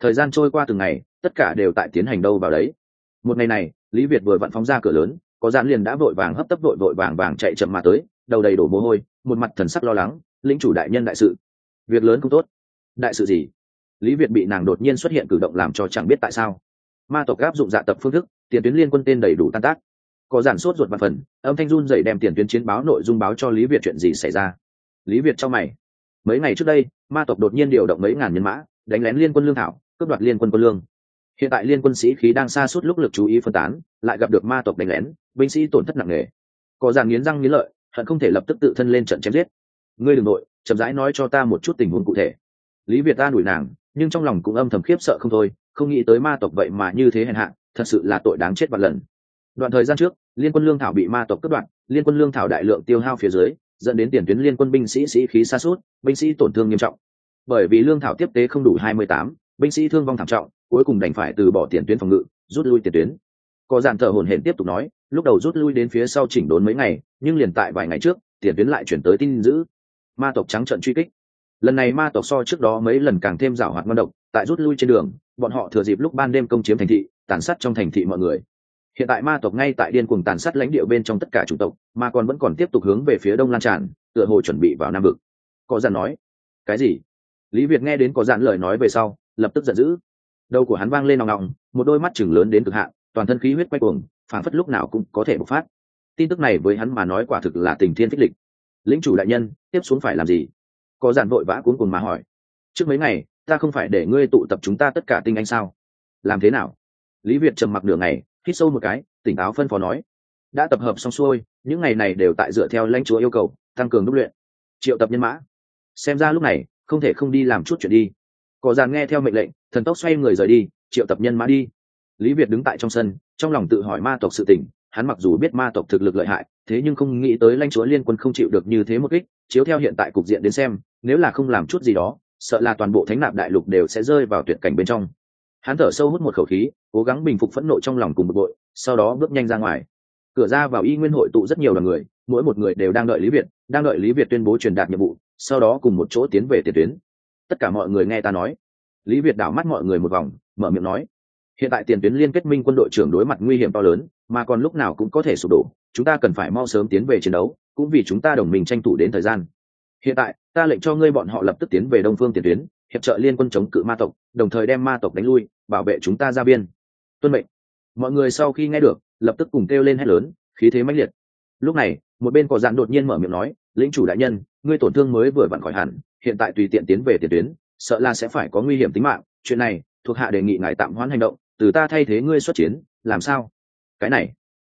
Thời gian trôi qua từng ngày, tất cả đều tại tiến hành đâu vào đấy. Một ngày này, lý việt vừa vặn phóng ra cửa lớn, có dạn liền đã vội vàng hấp tấp vội vội vàng vàng chạy chậm mà tới, đầu đầy đổ mồ hôi, một mặt thần sắc lo lắng, lĩnh chủ đại nhân đại sự. Việc lớn không tốt. Đại sự gì? Lý việt bị nàng đột nhiên xuất hiện cử động làm cho chẳng biết tại sao. Ma tộc áp dụng dạ tập phương thức, tiền tuyến liên quân tên đầy đủ tan tác. Có giản sốt ruột và phần, âm thanh run dậy đem tiền tuyến chiến báo nội dung báo cho lý việt chuyện gì xảy ra. Lý việt cho mày. Mấy ngày trước đây ma tộc đột nhiên điều động mấy ngàn nhân mã đánh lén liên quân lương thảo cướp đoạt liên quân quân lương. Hiện tại liên quân sĩ khí đang xa suốt lúc lực chú ý phân tán lại gặp được ma tộc đánh lén binh sĩ tổn thất nặng nề. Có giản nghiến răng nghiến lợi hận không thể lập tức tự thân lên trận chém giết. Ngươi đừng nội chậm rãi nói cho ta một chút tình huống cụ thể. Lý việt ta đuổi nàng nhưng trong lòng cũng âm thầm khiếp sợ không thôi không nghĩ tới ma tộc vậy mà như thế hèn hạ thật sự là tội đáng chết vạn lần. Đoạn thời gian trước liên quân lương thảo bị ma tộc cướp đoạt, liên quân lương thảo đại lượng tiêu hao phía dưới dẫn đến tiền tuyến liên quân binh sĩ sĩ khí xa suốt binh sĩ tổn thương nghiêm trọng. Bởi vì lương thảo tiếp tế không đủ hai mươi tám, binh sĩ thương vong thảm trọng, cuối cùng đành phải từ bỏ tiền tuyến phòng ngự, rút lui tiền tuyến. Có dàn thở hồn hển tiếp tục nói, lúc đầu rút lui đến phía sau chỉnh đốn mấy ngày, nhưng liền tại vài ngày trước, tiền tuyến lại chuyển tới tin giữ ma tộc trắng trận truy kích. Lần này ma tộc so trước đó mấy lần càng thêm rảo hoạt ngon độc, tại rút lui trên đường, bọn họ thừa dịp lúc ban đêm công chiếm thành thị, tàn sát trong thành thị mọi người hiện tại ma tộc ngay tại điên cuồng tàn sát lãnh địa bên trong tất cả chủng tộc, mà còn vẫn còn tiếp tục hướng về phía đông lan tràn, tựa hồ chuẩn bị vào nam vực. Có dàn nói, cái gì? Lý việt nghe đến có dàn lời nói về sau, lập tức giận dữ. Đầu của hắn vang lên nòng nòng một đôi mắt chừng lớn đến cực hạn, toàn thân khí huyết quay cuồng phản phất lúc nào cũng có thể bộc phát. Tin tức này với hắn mà nói quả thực là tình thiên thích lịch. Lĩnh chủ đại nhân, tiếp xuống phải làm gì? Có dàn vội vã cuốn cùng mà hỏi. Trước mấy ngày, ta không phải để ngươi tụ tập chúng ta tất cả tinh anh sao? Làm thế nào? Lý việt trầm mặc nửa ngày hít sâu một cái, tỉnh táo phân phó nói. Đã tập hợp xong xuôi, những ngày này đều tại dựa theo lãnh chúa yêu cầu, tăng cường đúc luyện. Triệu tập nhân mã. Xem ra lúc này, không thể không đi làm chút chuyện đi. Cỏ dàn nghe theo mệnh lệnh, thần tốc xoay người rời đi, triệu tập nhân mã đi. Lý việt đứng tại trong sân, trong lòng tự hỏi ma tộc sự tình, hắn mặc dù biết ma tộc thực lực lợi hại, thế nhưng không nghĩ tới lãnh chúa liên quân không chịu được như thế một kích, chiếu theo hiện tại cục diện đến xem, nếu là không làm chút gì đó, sợ là toàn bộ thánh nạp đại lục đều sẽ rơi vào tuyệt cảnh bên trong hắn thở sâu hút một khẩu khí, cố gắng bình phục phẫn nộ trong lòng cùng một bội, sau đó bước nhanh ra ngoài. Cửa ra vào y nguyên hội tụ rất nhiều đoàn người, mỗi một người đều đang đợi lý việt, đang đợi lý việt tuyên bố truyền đạt nhiệm vụ, sau đó cùng một chỗ tiến về tiền tuyến. Tất cả mọi người nghe ta nói. Lý việt đảo mắt mọi người một vòng, mở miệng nói. Hiện tại tiền tuyến liên kết minh quân đội trưởng đối mặt nguy hiểm to lớn, mà còn lúc nào cũng có thể sụp đổ, chúng ta cần phải mau sớm tiến về chiến đấu, cũng vì chúng ta đồng minh tranh thủ đến thời gian. Hiện tại, ta lệnh cho ngươi bọn họ lập tức tiến về đông phương tiền tuyến hiệp trợ liên quân chống cự ma tộc, đồng thời đem ma tộc đánh lui, bảo vệ chúng ta ra biên. Tuân mệnh. Mọi người sau khi nghe được, lập tức cùng kêu lên hét lớn, khí thế mãnh liệt. Lúc này, một bên có dạn đột nhiên mở miệng nói, lĩnh chủ đại nhân, ngươi tổn thương mới vừa vặn khỏi hẳn, hiện tại tùy tiện tiến về tiền tuyến, sợ là sẽ phải có nguy hiểm tính mạng. Chuyện này, thuộc hạ đề nghị ngài tạm hoãn hành động, từ ta thay thế ngươi xuất chiến, làm sao? Cái này,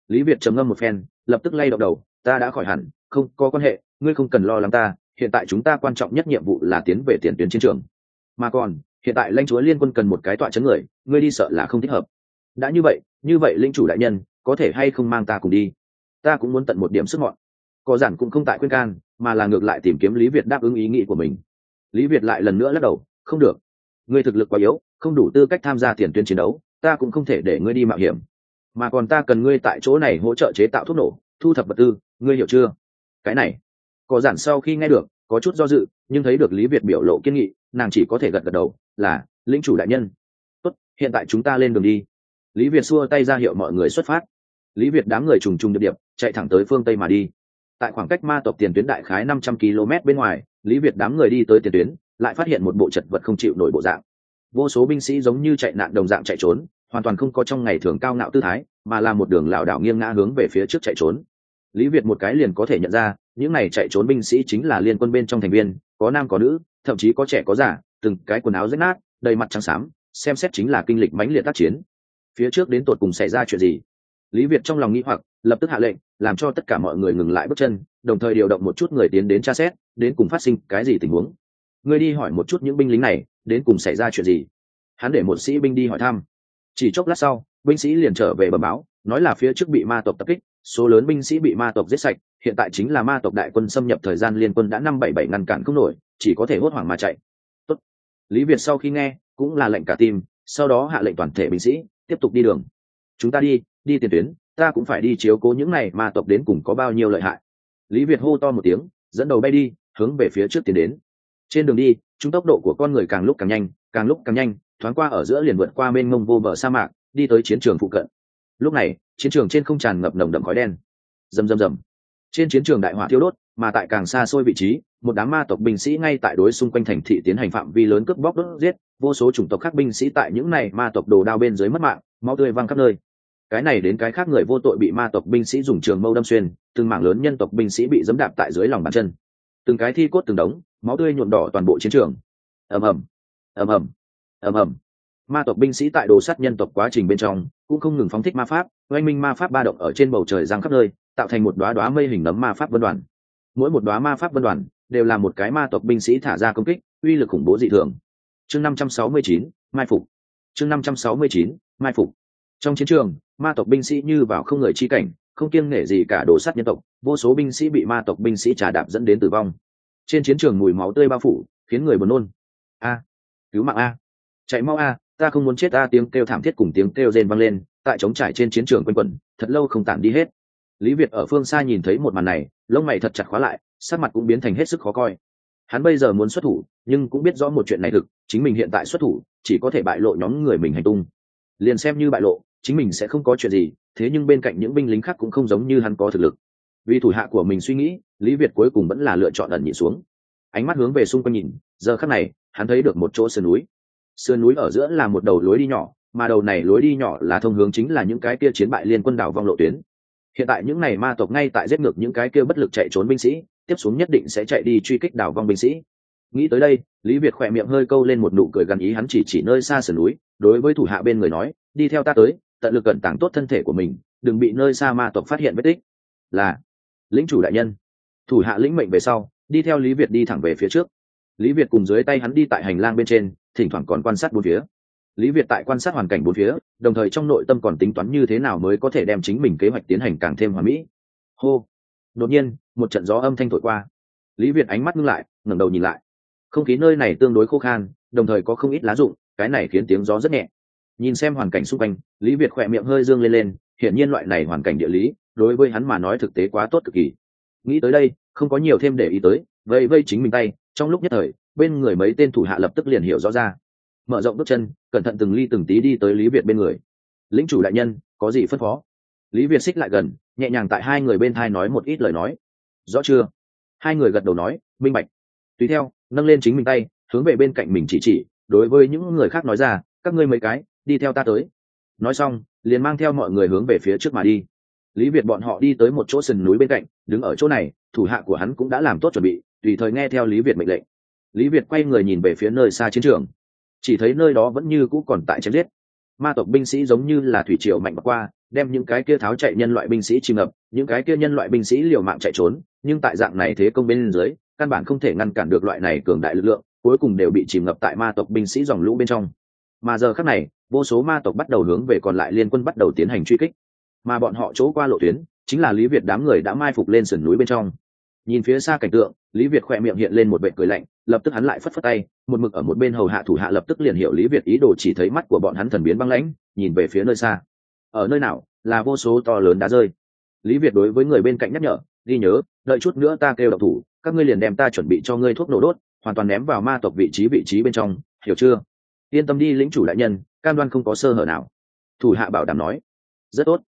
lý việt trầm ngâm một phen, lập tức lay động đầu, ta đã khỏi hẳn, không có quan hệ, ngươi không cần lo lắng ta, hiện tại chúng ta quan trọng nhất nhiệm vụ là tiến về tiền tuyến chiến trường mà còn, hiện tại lãnh chúa liên quân cần một cái tọa chấn người, ngươi đi sợ là không thích hợp. Đã như vậy như vậy linh chủ đại nhân, có thể hay không mang ta cùng đi? Ta cũng muốn tận một điểm sức mọn. Có giản cũng không tại khuyên can, mà là ngược lại tìm kiếm lý việt đáp ứng ý nghĩ của mình. Lý việt lại lần nữa lắc đầu, không được. Ngươi thực lực quá yếu, không đủ tư cách tham gia tiền tuyến chiến đấu, ta cũng không thể để ngươi đi mạo hiểm. Mà còn ta cần ngươi tại chỗ này hỗ trợ chế tạo thuốc nổ, thu thập vật tư, ngươi hiểu chưa? Cái này, có giản sau khi nghe được có chút do dự, nhưng thấy được lý việt biểu lộ kiên nghị, nàng chỉ có thể gật gật đầu, là, lĩnh chủ đại nhân. Tốt, hiện tại chúng ta lên đường đi. Lý việt xua tay ra hiệu mọi người xuất phát. Lý việt đám người trùng trùng điệp điệp, chạy thẳng tới phương tây mà đi. Tại khoảng cách ma tộc tiền tuyến đại khái năm trăm km bên ngoài, lý việt đám người đi tới tiền tuyến, lại phát hiện một bộ chật vật không chịu nổi bộ dạng. Vô số binh sĩ giống như chạy nạn đồng dạng chạy trốn, hoàn toàn không có trong ngày thường cao ngạo tư thái, mà là một đường lảo đảo nghiêng ngã hướng về phía trước chạy trốn. Lý việt một cái liền có thể nhận ra những này chạy trốn binh sĩ chính là liên quân bên trong thành viên, có nam có nữ, thậm chí có trẻ có già, từng cái quần áo rách nát, đầy mặt trắng xám, xem xét chính là kinh lịch mãnh liệt tác chiến. Phía trước đến tột cùng xảy ra chuyện gì? Lý việt trong lòng nghĩ hoặc, lập tức hạ lệnh, làm cho tất cả mọi người ngừng lại bước chân, đồng thời điều động một chút người tiến đến tra xét, đến cùng phát sinh cái gì tình huống. Người đi hỏi một chút những binh lính này, đến cùng xảy ra chuyện gì? Hắn để một sĩ binh đi hỏi thăm. Chỉ chốc lát sau binh sĩ liền trở về bờ báo, nói là phía trước bị ma tộc tập kích, số lớn binh sĩ bị ma tộc giết sạch, hiện tại chính là ma tộc đại quân xâm nhập thời gian liên quân đã năm bảy bảy ngăn cản không nổi, chỉ có thể hốt hoảng mà chạy. Tốt. lý việt sau khi nghe, cũng là lệnh cả tim sau đó hạ lệnh toàn thể binh sĩ, tiếp tục đi đường. Chúng ta đi đi tiền tuyến, ta cũng phải đi chiếu cố những này ma tộc đến cùng có bao nhiêu lợi hại. Lý việt hô to một tiếng, dẫn đầu bay đi, hướng về phía trước tiến đến. Trên đường đi, chúng tốc độ của con người càng lúc càng nhanh, càng lúc càng nhanh, thoáng qua ở giữa liền vượt qua bên mông vô bờ sa mạc đi tới chiến trường phụ cận. Lúc này, chiến trường trên không tràn ngập nồng đậm khói đen. Rầm rầm rầm. Trên chiến trường đại hỏa thiêu đốt, mà tại càng xa xôi vị trí, một đám ma tộc binh sĩ ngay tại đối xung quanh thành thị tiến hành phạm vi lớn cướp bóc đốt giết, vô số chủng tộc khác binh sĩ tại những này ma tộc đồ đao bên dưới mất mạng, máu tươi văng khắp nơi. Cái này đến cái khác người vô tội bị ma tộc binh sĩ dùng trường mâu đâm xuyên, từng mảng lớn nhân tộc binh sĩ bị dẫm đạp tại dưới lòng bàn chân. Từng cái thi cốt từng đống, máu tươi nhuộm đỏ toàn bộ chiến trường. Ầm ầm. Ầm ầm. Ầm ầm ma tộc binh sĩ tại đồ sắt nhân tộc quá trình bên trong cũng không ngừng phóng thích ma pháp, oanh minh ma pháp ba động ở trên bầu trời giang khắp nơi, tạo thành một đoá đoá mây hình nấm ma pháp vân đoàn. Mỗi một đoá ma pháp vân đoàn đều là một cái ma tộc binh sĩ thả ra công kích, uy lực khủng bố dị thường. Chương năm trăm sáu mươi chín, mai phục. Chương năm trăm sáu mươi chín, mai phục. Trong chiến trường, ma tộc binh sĩ như vào không người chi cảnh, không kiêng nể gì cả đồ sắt nhân tộc, vô số binh sĩ bị ma tộc binh sĩ trà đạp dẫn đến tử vong. Trên chiến trường mùi máu tươi bao phủ, khiến người buồn nôn. A, cứu mạng a. Chạy mau a ta không muốn chết, ta tiếng kêu thảm thiết cùng tiếng kêu rên vang lên, tại trống trải trên chiến trường quanh quẩn, thật lâu không tản đi hết. Lý việt ở phương xa nhìn thấy một màn này, lông mày thật chặt khóa lại, sắc mặt cũng biến thành hết sức khó coi. Hắn bây giờ muốn xuất thủ, nhưng cũng biết rõ một chuyện này thực, chính mình hiện tại xuất thủ, chỉ có thể bại lộ nhóm người mình hành tung. Liền xem như bại lộ, chính mình sẽ không có chuyện gì, thế nhưng bên cạnh những binh lính khác cũng không giống như hắn có thực lực. Vì thủ hạ của mình suy nghĩ, lý việt cuối cùng vẫn là lựa chọn ẩn nhịn xuống. Ánh mắt hướng về xung quanh nhìn, giờ khắc này, hắn thấy được một chỗ sườn núi sườn núi ở giữa là một đầu lối đi nhỏ, mà đầu này lối đi nhỏ là thông hướng chính là những cái kia chiến bại liên quân đảo vong lộ tuyến. Hiện tại những này ma tộc ngay tại giết ngược những cái kia bất lực chạy trốn binh sĩ, tiếp xuống nhất định sẽ chạy đi truy kích đảo vong binh sĩ. Nghĩ tới đây, lý việt khỏe miệng hơi câu lên một nụ cười gần ý hắn chỉ chỉ nơi xa sườn núi, đối với thủ hạ bên người nói, đi theo ta tới, tận lực cẩn tàng tốt thân thể của mình, đừng bị nơi xa ma tộc phát hiện vết tích. Là, lĩnh chủ đại nhân. Thủ hạ lĩnh mệnh về sau, đi theo lý việt đi thẳng về phía trước. Lý việt cùng dưới tay hắn đi tại hành lang bên trên thỉnh thoảng còn quan sát bốn phía. Lý việt tại quan sát hoàn cảnh bốn phía, đồng thời trong nội tâm còn tính toán như thế nào mới có thể đem chính mình kế hoạch tiến hành càng thêm hoàn mỹ. Hô! Đột nhiên, một trận gió âm thanh thổi qua. Lý việt ánh mắt ngưng lại, ngẩng đầu nhìn lại. Không khí nơi này tương đối khô khan, đồng thời có không ít lá rụng, cái này khiến tiếng gió rất nhẹ. Nhìn xem hoàn cảnh xung quanh, lý việt khỏe miệng hơi dương lên lên, hiển nhiên loại này hoàn cảnh địa lý, đối với hắn mà nói thực tế quá tốt cực kỳ. Nghĩ tới đây, không có nhiều thêm để ý tới, vây vây chính mình tay, trong lúc nhất thời bên người mấy tên thủ hạ lập tức liền hiểu rõ ra. Mở rộng bước chân, cẩn thận từng ly từng tí đi tới lý việt bên người. Lính chủ đại nhân, có gì phân phó? Lý việt xích lại gần, nhẹ nhàng tại hai người bên thai nói một ít lời nói. Rõ chưa? Hai người gật đầu nói, minh bạch. Tùy theo, nâng lên chính mình tay, hướng về bên cạnh mình chỉ chỉ, đối với những người khác nói ra, các ngươi mấy cái, đi theo ta tới. Nói xong, liền mang theo mọi người hướng về phía trước mà đi. Lý việt bọn họ đi tới một chỗ sườn núi bên cạnh, đứng ở chỗ này, thủ hạ của hắn cũng đã làm tốt chuẩn bị, tùy thời nghe theo lý việt mệnh lệnh lý việt quay người nhìn về phía nơi xa chiến trường. Chỉ thấy nơi đó vẫn như cũ còn tại chém giết. Ma tộc binh sĩ giống như là thủy triều mạnh bạc qua, đem những cái kia tháo chạy nhân loại binh sĩ chìm ngập, những cái kia nhân loại binh sĩ liều mạng chạy trốn, nhưng tại dạng này thế công bên dưới, căn bản không thể ngăn cản được loại này cường đại lực lượng, cuối cùng đều bị chìm ngập tại ma tộc binh sĩ dòng lũ bên trong. Mà giờ khác này, vô số ma tộc bắt đầu hướng về còn lại liên quân bắt đầu tiến hành truy kích. Mà bọn họ chỗ qua lộ tuyến, chính là lý việt đám người đã mai phục lên sườn núi bên trong. Nhìn phía xa cảnh tượng lý việt khỏe miệng hiện lên một vệ cười lạnh, lập tức hắn lại phất phất tay, một mực ở một bên hầu hạ thủ hạ lập tức liền hiểu lý việt ý đồ chỉ thấy mắt của bọn hắn thần biến băng lãnh, nhìn về phía nơi xa. Ở nơi nào, là vô số to lớn đá rơi. Lý việt đối với người bên cạnh nhắc nhở, ghi nhớ, đợi chút nữa ta kêu độc thủ, các ngươi liền đem ta chuẩn bị cho ngươi thuốc nổ đốt, hoàn toàn ném vào ma tộc vị trí vị trí bên trong, hiểu chưa? Yên tâm đi, lĩnh chủ đại nhân, cam đoan không có sơ hở nào. Thủ hạ bảo đảm nói. Rất tốt.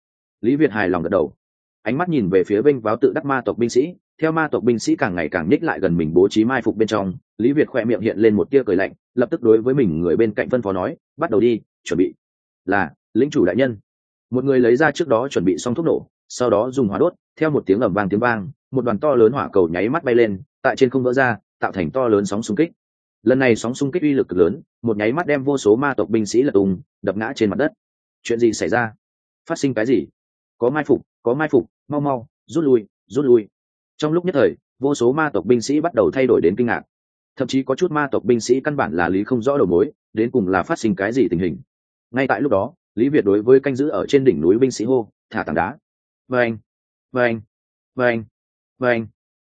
Lý việt hài lòng gật đầu. Ánh mắt nhìn về phía binh báo tự đắc ma tộc binh sĩ theo ma tộc binh sĩ càng ngày càng nhích lại gần mình bố trí mai phục bên trong, lý việt khoe miệng hiện lên một tia cười lạnh, lập tức đối với mình người bên cạnh phân phó nói, bắt đầu đi, chuẩn bị. Là, lĩnh chủ đại nhân. Một người lấy ra trước đó chuẩn bị xong thuốc nổ, sau đó dùng hỏa đốt, theo một tiếng ẩm vang tiếng vang, một đoàn to lớn hỏa cầu nháy mắt bay lên, tại trên không vỡ ra, tạo thành to lớn sóng xung kích. Lần này sóng xung kích uy lực cực lớn, một nháy mắt đem vô số ma tộc binh sĩ lật tung, đập ngã trên mặt đất. Chuyện gì xảy ra? Phát sinh cái gì? Có mai phục, có mai phục, mau mau, rút lui rút lui trong lúc nhất thời, vô số ma tộc binh sĩ bắt đầu thay đổi đến kinh ngạc. Thậm chí có chút ma tộc binh sĩ căn bản là lý không rõ đầu mối, đến cùng là phát sinh cái gì tình hình. Ngay tại lúc đó, lý việt đối với canh giữ ở trên đỉnh núi binh sĩ hô, thả tảng đá. Vâng vâng vâng vâng.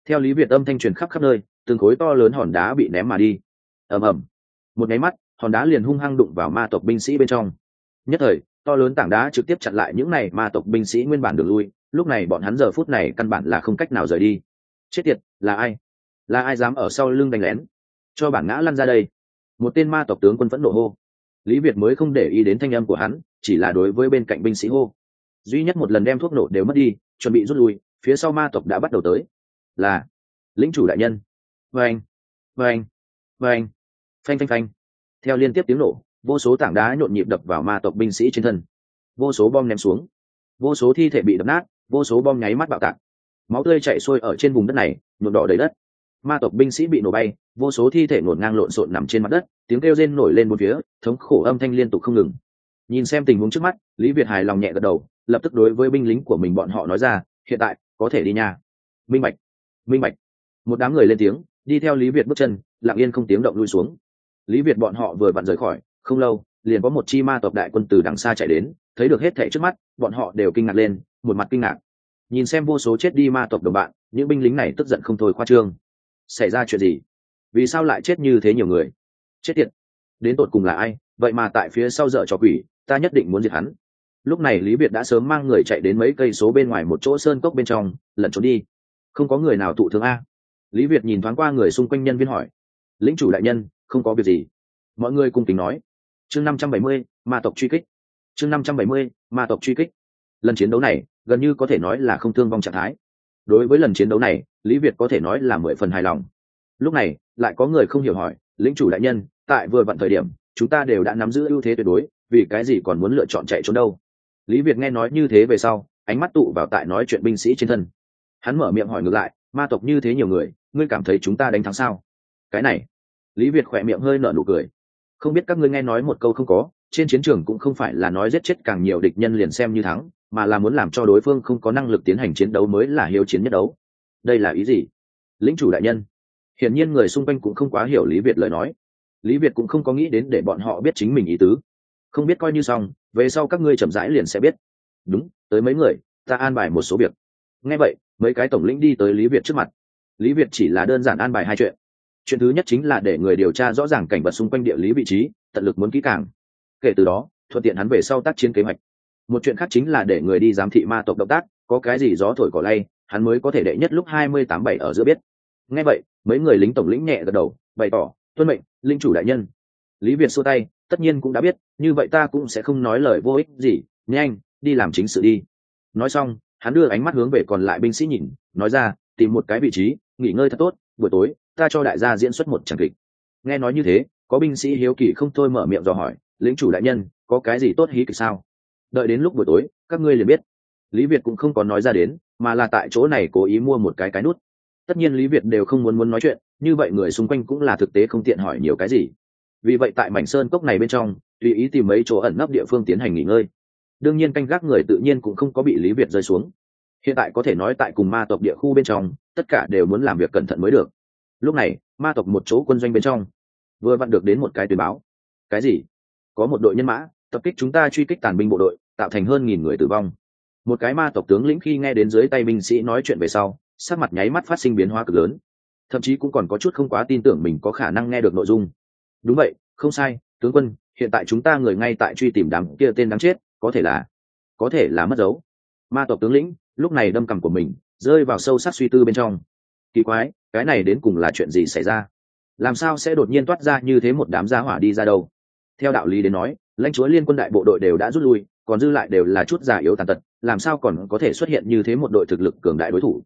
Theo lý việt âm thanh truyền khắp khắp nơi, từng khối to lớn hòn đá bị ném mà đi. Ầm ầm. Một nháy mắt, hòn đá liền hung hăng đụng vào ma tộc binh sĩ bên trong. Nhất thời, to lớn tảng đá trực tiếp chặn lại những này ma tộc binh sĩ nguyên bản đường lui lúc này bọn hắn giờ phút này căn bản là không cách nào rời đi. Chết tiệt, là ai? Là ai dám ở sau lưng đánh lén? Cho bản ngã lăn ra đây. Một tên ma tộc tướng quân vẫn nộ hô. Lý việt mới không để ý đến thanh âm của hắn, chỉ là đối với bên cạnh binh sĩ hô. Duy nhất một lần đem thuốc nổ đều mất đi, chuẩn bị rút lui, phía sau ma tộc đã bắt đầu tới. Là lính chủ đại nhân. Vâng vâng vâng. Phanh phanh phanh. Theo liên tiếp tiếng nổ, vô số tảng đá nhộn nhịp đập vào ma tộc binh sĩ trên thân. Vô số bom ném xuống. Vô số thi thể bị đập nát vô số bom nháy mắt bạo tạc. Máu tươi chạy xuôi ở trên vùng đất này, nhuộm đỏ đầy đất. Ma tộc binh sĩ bị nổ bay, vô số thi thể nổn ngang lộn xộn nằm trên mặt đất, tiếng kêu rên nổi lên một phía, thống khổ âm thanh liên tục không ngừng. Nhìn xem tình huống trước mắt, lý việt hài lòng nhẹ gật đầu, lập tức đối với binh lính của mình bọn họ nói ra, hiện tại, có thể đi nha. Minh bạch minh bạch. Một đám người lên tiếng, đi theo lý việt bước chân, lặng yên không tiếng động lui xuống. Lý việt bọn họ vừa vặn rời khỏi, không lâu liền có một chi ma tộc đại quân từ đằng xa chạy đến, thấy được hết thảy trước mắt, bọn họ đều kinh ngạc lên, một mặt kinh ngạc. Nhìn xem vô số chết đi ma tộc đồng bạn, những binh lính này tức giận không thôi khoa trương. Xảy ra chuyện gì? Vì sao lại chết như thế nhiều người? Chết tiệt! Đến tột cùng là ai? Vậy mà tại phía sau dở trò quỷ, ta nhất định muốn diệt hắn. Lúc này lý việt đã sớm mang người chạy đến mấy cây số bên ngoài một chỗ sơn cốc bên trong, lẩn trốn đi. Không có người nào thụ thương a. Lý việt nhìn thoáng qua người xung quanh nhân viên hỏi. Lĩnh chủ đại nhân, không có việc gì. Mọi người cùng kính nói chương năm trăm bảy mươi, ma tộc truy kích. Chương năm trăm bảy mươi, ma tộc truy kích. Lần chiến đấu này, gần như có thể nói là không thương vong trạng thái. Đối với lần chiến đấu này, lý việt có thể nói là mười phần hài lòng. Lúc này, lại có người không hiểu hỏi, lĩnh chủ đại nhân, tại vừa vặn thời điểm, chúng ta đều đã nắm giữ ưu thế tuyệt đối, vì cái gì còn muốn lựa chọn chạy trốn đâu? Lý việt nghe nói như thế về sau, ánh mắt tụ vào tại nói chuyện binh sĩ trên thân. Hắn mở miệng hỏi ngược lại, ma tộc như thế nhiều người, ngươi cảm thấy chúng ta đánh thắng sao? Cái này, lý việt khỏe miệng hơi nở nụ cười không biết các ngươi nghe nói một câu không có, trên chiến trường cũng không phải là nói giết chết càng nhiều địch nhân liền xem như thắng, mà là muốn làm cho đối phương không có năng lực tiến hành chiến đấu mới là hiếu chiến nhất đấu. Đây là ý gì? Lĩnh chủ đại nhân. Hiển nhiên người xung quanh cũng không quá hiểu lý việt lời nói. Lý việt cũng không có nghĩ đến để bọn họ biết chính mình ý tứ. Không biết coi như xong, về sau các ngươi chậm rãi liền sẽ biết. Đúng, tới mấy người, ta an bài một số việc. Nghe vậy, mấy cái tổng lĩnh đi tới lý việt trước mặt. Lý việt chỉ là đơn giản an bài hai chuyện chuyện thứ nhất chính là để người điều tra rõ ràng cảnh vật xung quanh địa lý vị trí, tận lực muốn kỹ càng. Kể từ đó, thuận tiện hắn về sau tác chiến kế hoạch. Một chuyện khác chính là để người đi giám thị ma tộc động tác, có cái gì gió thổi cỏ lay, hắn mới có thể đệ nhất lúc hai mươi tám bảy ở giữa biết. Nghe vậy, mấy người lính tổng lĩnh nhẹ gật đầu, bày tỏ, tuân mệnh, linh chủ đại nhân. Lý việt xua tay, tất nhiên cũng đã biết, như vậy ta cũng sẽ không nói lời vô ích gì, nhanh, đi làm chính sự đi. Nói xong, hắn đưa ánh mắt hướng về còn lại binh sĩ nhìn, nói ra, tìm một cái vị trí, nghỉ ngơi thật tốt, buổi tối ta cho đại gia diễn xuất một tràng kịch. Nghe nói như thế, có binh sĩ hiếu kỳ không thôi mở miệng dò hỏi, lĩnh chủ đại nhân, có cái gì tốt hí kịch sao? Đợi đến lúc buổi tối, các ngươi liền biết. Lý việt cũng không có nói ra đến, mà là tại chỗ này cố ý mua một cái cái nút. Tất nhiên lý việt đều không muốn muốn nói chuyện, như vậy người xung quanh cũng là thực tế không tiện hỏi nhiều cái gì. Vì vậy tại mảnh sơn cốc này bên trong, tùy ý tìm mấy chỗ ẩn nấp địa phương tiến hành nghỉ ngơi. Đương nhiên canh gác người tự nhiên cũng không có bị lý việt rơi xuống. Hiện tại có thể nói tại cùng ma tộc địa khu bên trong, tất cả đều muốn làm việc cẩn thận mới được lúc này, ma tộc một chỗ quân doanh bên trong, vừa vặn được đến một cái tuyên báo. Cái gì? Có một đội nhân mã, tập kích chúng ta truy kích tàn binh bộ đội, tạo thành hơn nghìn người tử vong. Một cái ma tộc tướng lĩnh khi nghe đến dưới tay binh sĩ nói chuyện về sau, sắc mặt nháy mắt phát sinh biến hóa cực lớn. Thậm chí cũng còn có chút không quá tin tưởng mình có khả năng nghe được nội dung. Đúng vậy, không sai, tướng quân, hiện tại chúng ta người ngay tại truy tìm đám kia tên đáng chết, có thể là, có thể là mất dấu. Ma tộc tướng lĩnh, lúc này đâm cằm của mình, rơi vào sâu sắc suy tư bên trong kỳ quái, cái này đến cùng là chuyện gì xảy ra? Làm sao sẽ đột nhiên toát ra như thế một đám gia hỏa đi ra đâu? Theo đạo lý đến nói, lãnh chúa liên quân đại bộ đội đều đã rút lui, còn dư lại đều là chút già yếu tàn tật, làm sao còn có thể xuất hiện như thế một đội thực lực cường đại đối thủ?